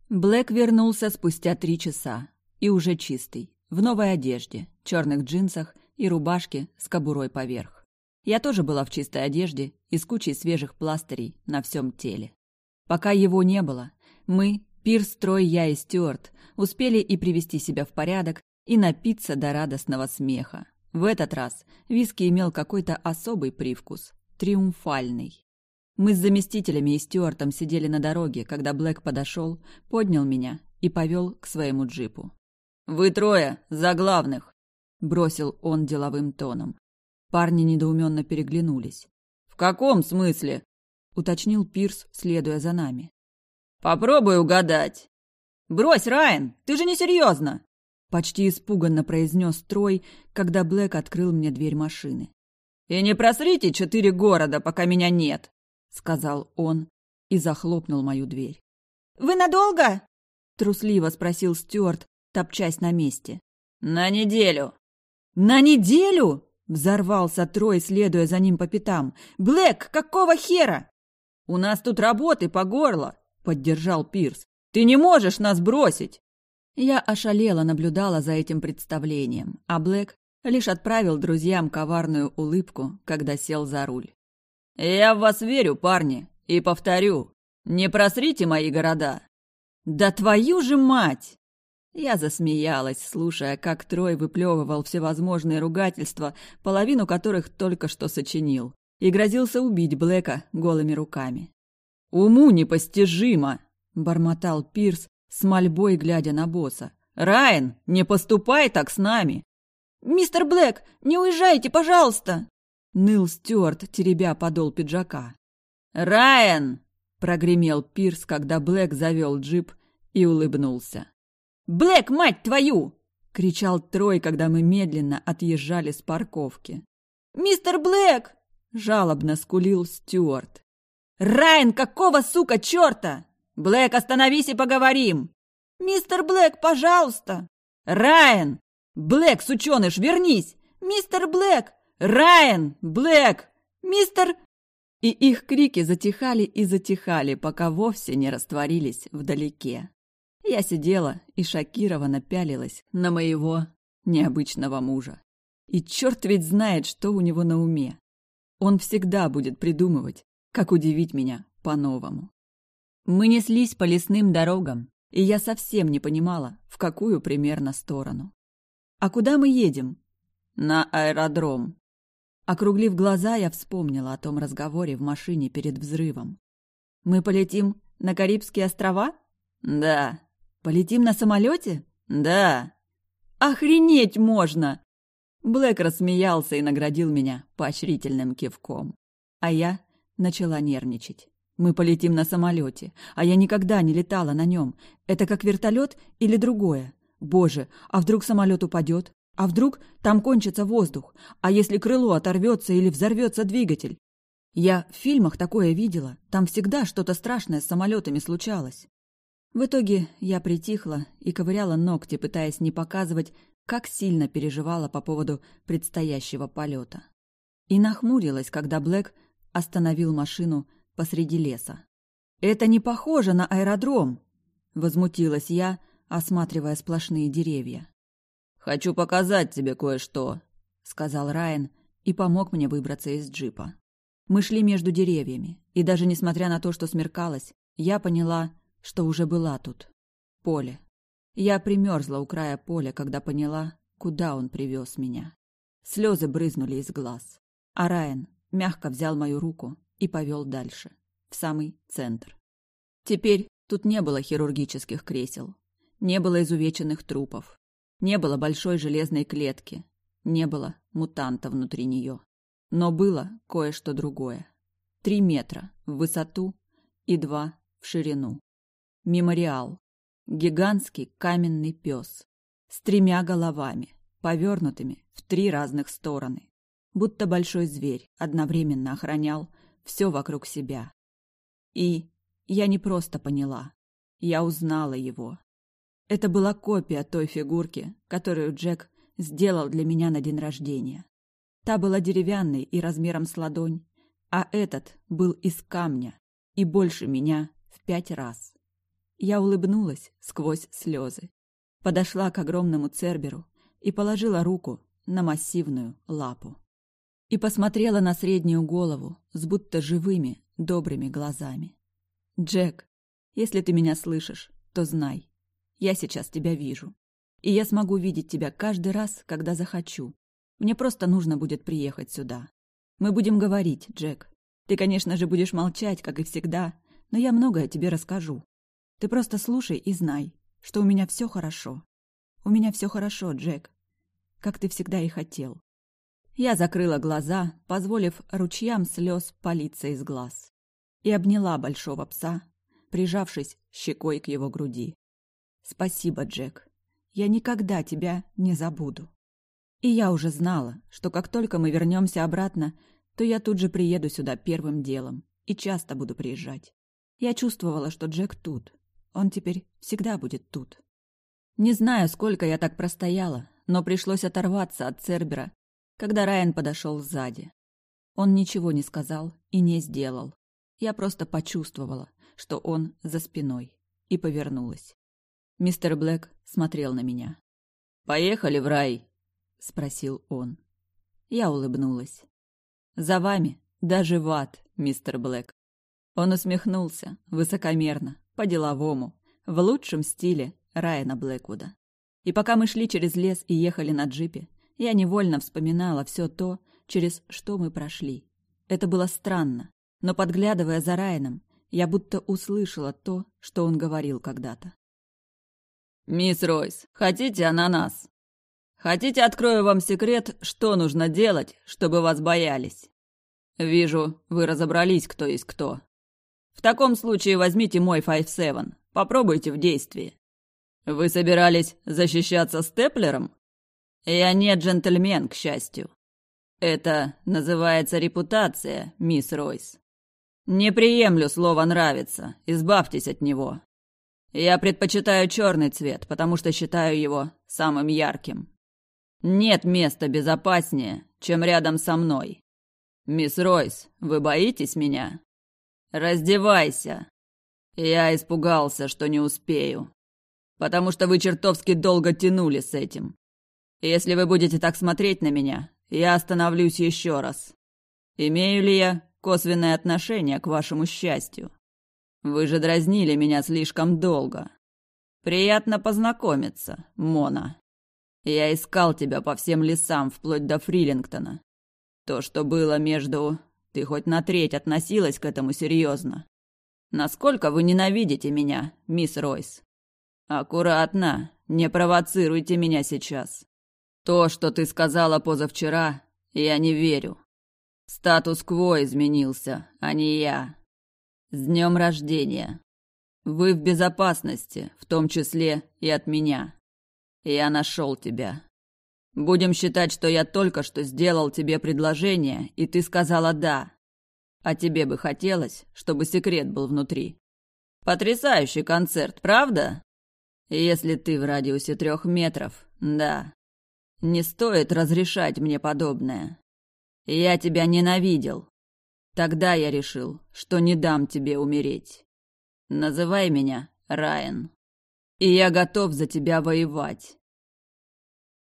Блэк вернулся спустя три часа, и уже чистый, в новой одежде, черных джинсах и рубашке с кобурой поверх. Я тоже была в чистой одежде и с кучей свежих пластырей на всем теле. Пока его не было, мы, Пирс, Трой, я и Стюарт, успели и привести себя в порядок, и напиться до радостного смеха. В этот раз виски имел какой-то особый привкус, триумфальный. Мы с заместителями и Стюартом сидели на дороге, когда Блэк подошел, поднял меня и повел к своему джипу. «Вы трое, за главных!» – бросил он деловым тоном. Парни недоуменно переглянулись. «В каком смысле?» – уточнил Пирс, следуя за нами. «Попробуй угадать!» «Брось, Райан, ты же не серьезно!» Почти испуганно произнес Трой, когда Блэк открыл мне дверь машины. «И не просрите четыре города, пока меня нет!» Сказал он и захлопнул мою дверь. «Вы надолго?» – трусливо спросил Стюарт, топчась на месте. «На неделю». «На неделю?» – взорвался Трой, следуя за ним по пятам. «Блэк, какого хера?» «У нас тут работы по горло», – поддержал Пирс. «Ты не можешь нас бросить!» Я ошалела наблюдала за этим представлением, а Блэк Лишь отправил друзьям коварную улыбку, когда сел за руль. «Я в вас верю, парни, и повторю, не просрите мои города!» «Да твою же мать!» Я засмеялась, слушая, как Трой выплевывал всевозможные ругательства, половину которых только что сочинил, и грозился убить Блэка голыми руками. «Уму непостижимо!» — бормотал Пирс, с мольбой глядя на босса. «Райан, не поступай так с нами!» «Мистер Блэк, не уезжайте, пожалуйста!» — ныл Стюарт, теребя подол пиджака. «Райан!» — прогремел Пирс, когда Блэк завел джип и улыбнулся. «Блэк, мать твою!» — кричал Трой, когда мы медленно отъезжали с парковки. «Мистер Блэк!» — жалобно скулил Стюарт. «Райан, какого, сука, черта? Блэк, остановись и поговорим!» «Мистер Блэк, пожалуйста!» «Райан! Блэк, сученыш, вернись!» «Мистер Блэк!» «Райан! Блэк!» «Мистер...» И их крики затихали и затихали, пока вовсе не растворились вдалеке. Я сидела и шокированно пялилась на моего необычного мужа. И черт ведь знает, что у него на уме. Он всегда будет придумывать, как удивить меня по-новому. Мы неслись по лесным дорогам, и я совсем не понимала, в какую примерно сторону. «А куда мы едем?» «На аэродром». Округлив глаза, я вспомнила о том разговоре в машине перед взрывом. «Мы полетим на Карибские острова?» «Да», Полетим на самолете? Да. Охренеть можно! Блэк рассмеялся и наградил меня поощрительным кивком. А я начала нервничать. Мы полетим на самолете, а я никогда не летала на нем. Это как вертолет или другое? Боже, а вдруг самолет упадет? А вдруг там кончится воздух? А если крыло оторвется или взорвется двигатель? Я в фильмах такое видела. Там всегда что-то страшное с самолетами случалось. В итоге я притихла и ковыряла ногти, пытаясь не показывать, как сильно переживала по поводу предстоящего полета. И нахмурилась, когда Блэк остановил машину посреди леса. «Это не похоже на аэродром!» — возмутилась я, осматривая сплошные деревья. «Хочу показать тебе кое-что», — сказал Райан и помог мне выбраться из джипа. Мы шли между деревьями, и даже несмотря на то, что смеркалось, я поняла, что уже была тут. Поле. Я примерзла у края поля, когда поняла, куда он привез меня. Слезы брызнули из глаз. А Райан мягко взял мою руку и повел дальше, в самый центр. Теперь тут не было хирургических кресел, не было изувеченных трупов, не было большой железной клетки, не было мутанта внутри нее. Но было кое-что другое. Три метра в высоту и два в ширину. Мемориал. Гигантский каменный пес. С тремя головами, повернутыми в три разных стороны. Будто большой зверь одновременно охранял все вокруг себя. И я не просто поняла. Я узнала его. Это была копия той фигурки, которую Джек сделал для меня на день рождения. Та была деревянной и размером с ладонь, а этот был из камня и больше меня в пять раз. Я улыбнулась сквозь слезы. Подошла к огромному церберу и положила руку на массивную лапу. И посмотрела на среднюю голову с будто живыми, добрыми глазами. «Джек, если ты меня слышишь, то знай, я сейчас тебя вижу. И я смогу видеть тебя каждый раз, когда захочу. Мне просто нужно будет приехать сюда. Мы будем говорить, Джек. Ты, конечно же, будешь молчать, как и всегда, но я многое тебе расскажу. Ты просто слушай и знай, что у меня все хорошо. У меня все хорошо, Джек. Как ты всегда и хотел. Я закрыла глаза, позволив ручьям слез палиться из глаз. И обняла большого пса, прижавшись щекой к его груди. Спасибо, Джек. Я никогда тебя не забуду. И я уже знала, что как только мы вернемся обратно, то я тут же приеду сюда первым делом и часто буду приезжать. Я чувствовала, что Джек тут, он теперь всегда будет тут. Не знаю, сколько я так простояла, но пришлось оторваться от Цербера, когда Райан подошел сзади. Он ничего не сказал и не сделал. Я просто почувствовала, что он за спиной, и повернулась. Мистер Блэк смотрел на меня. «Поехали в рай», — спросил он. Я улыбнулась. «За вами, даже в ад, мистер Блэк». Он усмехнулся, высокомерно, по-деловому, в лучшем стиле Райана Блэквуда. И пока мы шли через лес и ехали на джипе, я невольно вспоминала все то, через что мы прошли. Это было странно, но, подглядывая за Райаном, я будто услышала то, что он говорил когда-то. «Мисс Ройс, хотите ананас? Хотите, открою вам секрет, что нужно делать, чтобы вас боялись? Вижу, вы разобрались, кто есть кто. В таком случае возьмите мой Five Seven, попробуйте в действии. Вы собирались защищаться степлером? Я не джентльмен, к счастью. Это называется репутация, мисс Ройс. Не приемлю слово «нравится», избавьтесь от него. Я предпочитаю черный цвет, потому что считаю его самым ярким. Нет места безопаснее, чем рядом со мной. Мисс Ройс, вы боитесь меня? Раздевайся. Я испугался, что не успею. Потому что вы чертовски долго тянули с этим. Если вы будете так смотреть на меня, я остановлюсь еще раз. Имею ли я косвенное отношение к вашему счастью? Вы же дразнили меня слишком долго. Приятно познакомиться, Мона. Я искал тебя по всем лесам, вплоть до Фрилингтона. То, что было между... Ты хоть на треть относилась к этому серьезно. Насколько вы ненавидите меня, мисс Ройс? Аккуратно, не провоцируйте меня сейчас. То, что ты сказала позавчера, я не верю. Статус-кво изменился, а не я. С днем рождения. Вы в безопасности, в том числе и от меня. Я нашел тебя. Будем считать, что я только что сделал тебе предложение, и ты сказала «да». А тебе бы хотелось, чтобы секрет был внутри. Потрясающий концерт, правда? Если ты в радиусе трех метров, да. Не стоит разрешать мне подобное. Я тебя ненавидел, Тогда я решил, что не дам тебе умереть. Называй меня Райан. И я готов за тебя воевать.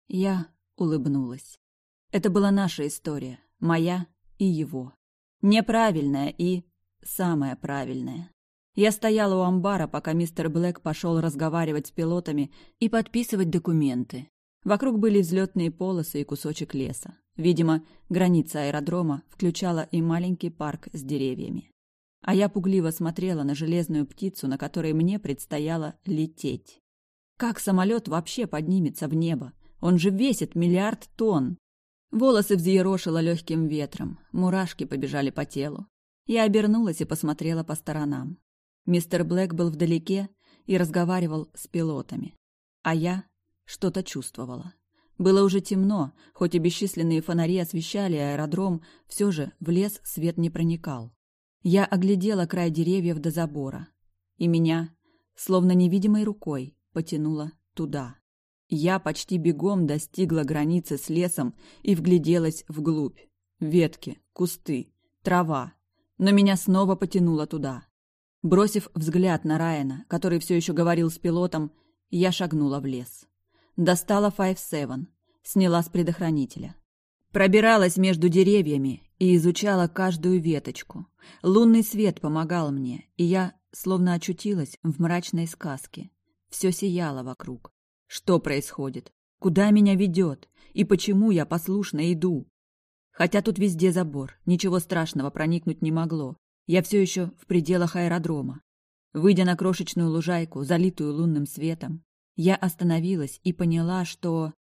Я улыбнулась. Это была наша история, моя и его. Неправильная и самая правильная. Я стояла у амбара, пока мистер Блэк пошел разговаривать с пилотами и подписывать документы. Вокруг были взлетные полосы и кусочек леса. Видимо, граница аэродрома включала и маленький парк с деревьями. А я пугливо смотрела на железную птицу, на которой мне предстояло лететь. Как самолет вообще поднимется в небо? Он же весит миллиард тонн. Волосы взъерошило легким ветром, мурашки побежали по телу. Я обернулась и посмотрела по сторонам. Мистер Блэк был вдалеке и разговаривал с пилотами. А я что-то чувствовала. Было уже темно, хоть и бесчисленные фонари освещали аэродром, все же в лес свет не проникал. Я оглядела край деревьев до забора, и меня, словно невидимой рукой, потянуло туда. Я почти бегом достигла границы с лесом и вгляделась вглубь. Ветки, кусты, трава. Но меня снова потянуло туда. Бросив взгляд на Райана, который все еще говорил с пилотом, я шагнула в лес. Достала Five Seven, сняла с предохранителя. Пробиралась между деревьями и изучала каждую веточку. Лунный свет помогал мне, и я словно очутилась в мрачной сказке. Все сияло вокруг. Что происходит? Куда меня ведет? И почему я послушно иду? Хотя тут везде забор, ничего страшного проникнуть не могло. Я все еще в пределах аэродрома. Выйдя на крошечную лужайку, залитую лунным светом, я остановилась и поняла, что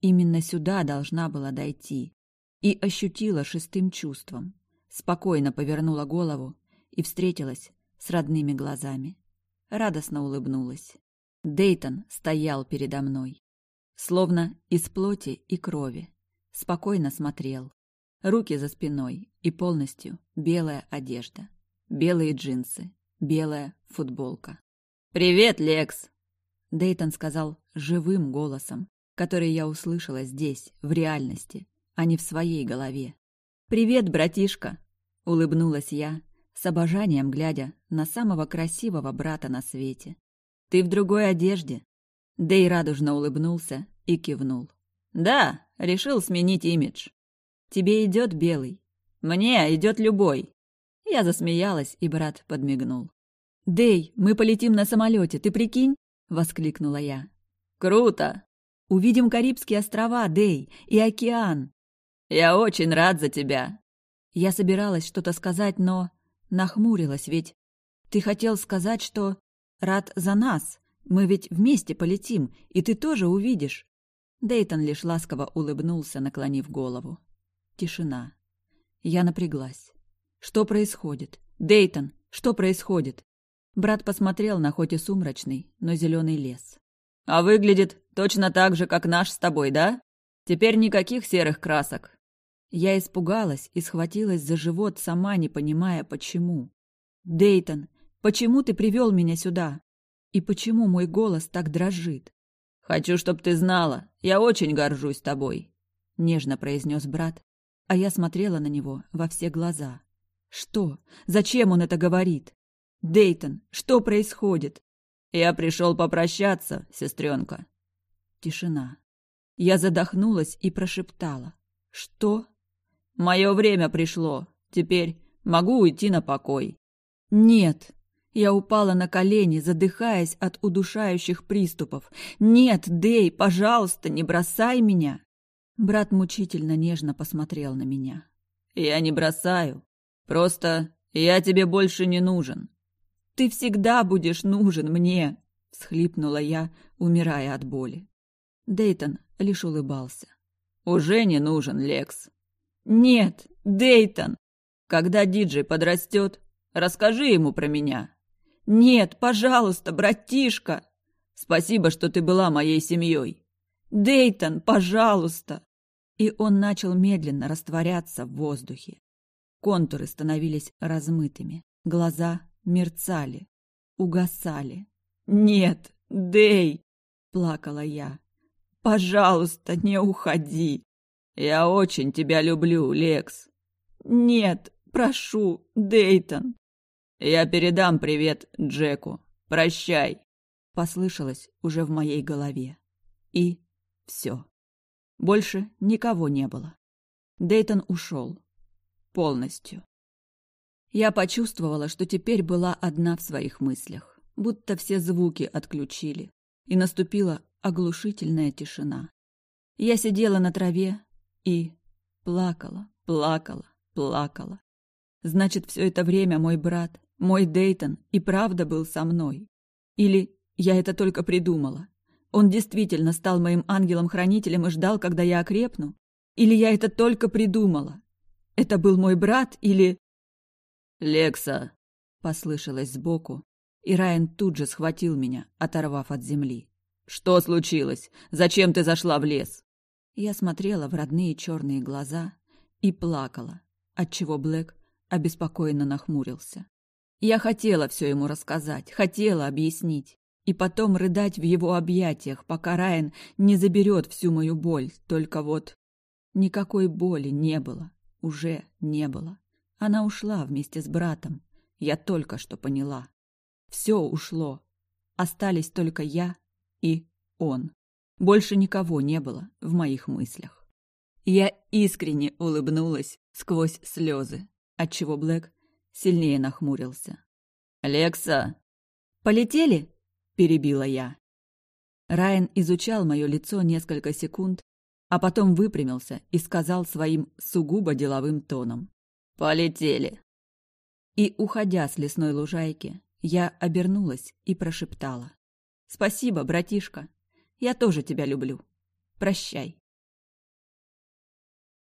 именно сюда должна была дойти. И ощутила шестым чувством. Спокойно повернула голову и встретилась с родными глазами. Радостно улыбнулась. Дейтон стоял передо мной. Словно из плоти и крови. Спокойно смотрел. Руки за спиной и полностью белая одежда. Белые джинсы, белая футболка. «Привет, Лекс!» Дейтон сказал живым голосом, который я услышала здесь, в реальности, а не в своей голове. «Привет, братишка!» — улыбнулась я, с обожанием глядя на самого красивого брата на свете. «Ты в другой одежде?» Дей радужно улыбнулся и кивнул. «Да, Решил сменить имидж. Тебе идет белый. Мне идет любой. Я засмеялась, и брат подмигнул. «Дэй, мы полетим на самолете, ты прикинь?» — воскликнула я. «Круто!» «Увидим Карибские острова, Дэй, и океан!» «Я очень рад за тебя!» Я собиралась что-то сказать, но нахмурилась, ведь ты хотел сказать, что рад за нас. Мы ведь вместе полетим, и ты тоже увидишь. Дейтон лишь ласково улыбнулся, наклонив голову. Тишина. Я напряглась. Что происходит? Дейтон, что происходит? Брат посмотрел на хоть и сумрачный, но зеленый лес. А выглядит точно так же, как наш с тобой, да? Теперь никаких серых красок. Я испугалась и схватилась за живот, сама не понимая, почему. «Дейтон, почему ты привел меня сюда? И почему мой голос так дрожит?» «Хочу, чтоб ты знала, я очень горжусь тобой», — нежно произнес брат, а я смотрела на него во все глаза. «Что? Зачем он это говорит? Дейтон, что происходит?» «Я пришел попрощаться, сестренка». Тишина. Я задохнулась и прошептала. «Что?» «Мое время пришло. Теперь могу уйти на покой». «Нет!» Я упала на колени, задыхаясь от удушающих приступов. «Нет, Дэй, пожалуйста, не бросай меня!» Брат мучительно нежно посмотрел на меня. «Я не бросаю. Просто я тебе больше не нужен». «Ты всегда будешь нужен мне!» — всхлипнула я, умирая от боли. Дейтон лишь улыбался. «Уже не нужен, Лекс». «Нет, Дейтон!» «Когда диджей подрастет, расскажи ему про меня». «Нет, пожалуйста, братишка!» «Спасибо, что ты была моей семьей». «Дейтон, пожалуйста!» И он начал медленно растворяться в воздухе. Контуры становились размытыми, глаза мерцали, угасали. «Нет, Дей!» — плакала я. «Пожалуйста, не уходи!» «Я очень тебя люблю, Лекс!» «Нет, прошу, Дейтон!» «Я передам привет Джеку. Прощай!» Послышалось уже в моей голове. И все. Больше никого не было. Дейтон ушел. Полностью. Я почувствовала, что теперь была одна в своих мыслях, будто все звуки отключили, и наступила оглушительная тишина. Я сидела на траве и плакала, плакала, плакала. Значит, все это время мой брат, мой Дейтон и правда был со мной. Или я это только придумала. Он действительно стал моим ангелом-хранителем и ждал, когда я окрепну? Или я это только придумала? Это был мой брат или... «Лекса!» — послышалось сбоку, и Райан тут же схватил меня, оторвав от земли. «Что случилось? Зачем ты зашла в лес?» Я смотрела в родные черные глаза и плакала, отчего Блэк обеспокоенно нахмурился. Я хотела все ему рассказать, хотела объяснить, и потом рыдать в его объятиях, пока Райан не заберет всю мою боль, только вот... Никакой боли не было, уже не было. Она ушла вместе с братом, я только что поняла. Все ушло, остались только я и он. Больше никого не было в моих мыслях. Я искренне улыбнулась сквозь слезы, отчего Блэк сильнее нахмурился. «Лекса!» «Полетели?» – перебила я. Райан изучал мое лицо несколько секунд, а потом выпрямился и сказал своим сугубо деловым тоном. «Полетели!» И, уходя с лесной лужайки, я обернулась и прошептала. «Спасибо, братишка. Я тоже тебя люблю. Прощай».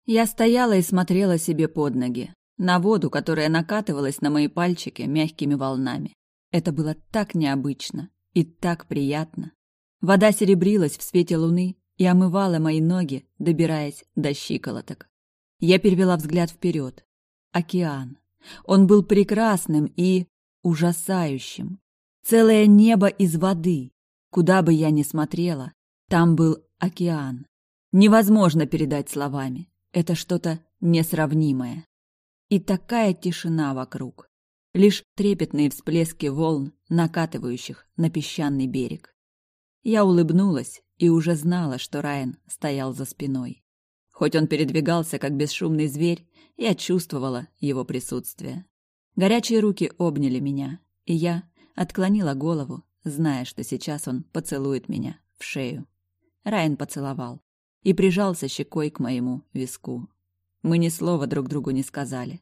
Я стояла и смотрела себе под ноги, на воду, которая накатывалась на мои пальчики мягкими волнами. Это было так необычно и так приятно. Вода серебрилась в свете луны и омывала мои ноги, добираясь до щиколоток. Я перевела взгляд вперед. Океан. Он был прекрасным и ужасающим. Целое небо из воды. Куда бы я ни смотрела, там был океан. Невозможно передать словами. Это что-то несравнимое. И такая тишина вокруг. Лишь трепетные всплески волн, накатывающих на песчаный берег. Я улыбнулась и уже знала, что Райан стоял за спиной. Хоть он передвигался, как бесшумный зверь, я чувствовала его присутствие. Горячие руки обняли меня, и я отклонила голову, зная, что сейчас он поцелует меня в шею. Райан поцеловал и прижался щекой к моему виску. Мы ни слова друг другу не сказали.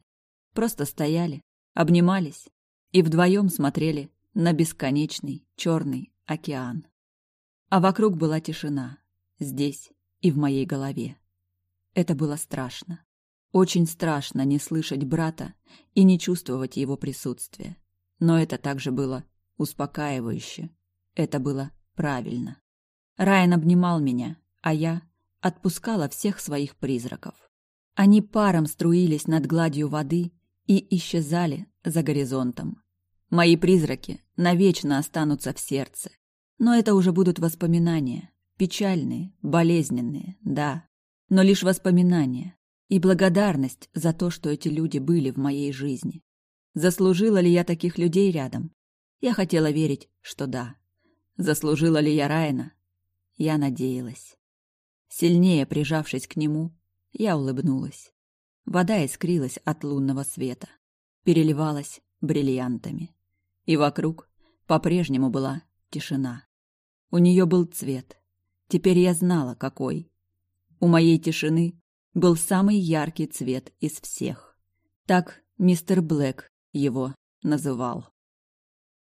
Просто стояли, обнимались и вдвоем смотрели на бесконечный черный океан. А вокруг была тишина, здесь и в моей голове. Это было страшно. Очень страшно не слышать брата и не чувствовать его присутствия. Но это также было успокаивающе. Это было правильно. Райан обнимал меня, а я отпускала всех своих призраков. Они паром струились над гладью воды и исчезали за горизонтом. Мои призраки навечно останутся в сердце. Но это уже будут воспоминания. Печальные, болезненные, да. Но лишь воспоминания. И благодарность за то, что эти люди были в моей жизни. Заслужила ли я таких людей рядом? Я хотела верить, что да. Заслужила ли я Райана? Я надеялась. Сильнее прижавшись к нему, я улыбнулась. Вода искрилась от лунного света, переливалась бриллиантами. И вокруг по-прежнему была тишина. У нее был цвет. Теперь я знала, какой. У моей тишины был самый яркий цвет из всех. Так мистер Блэк его называл.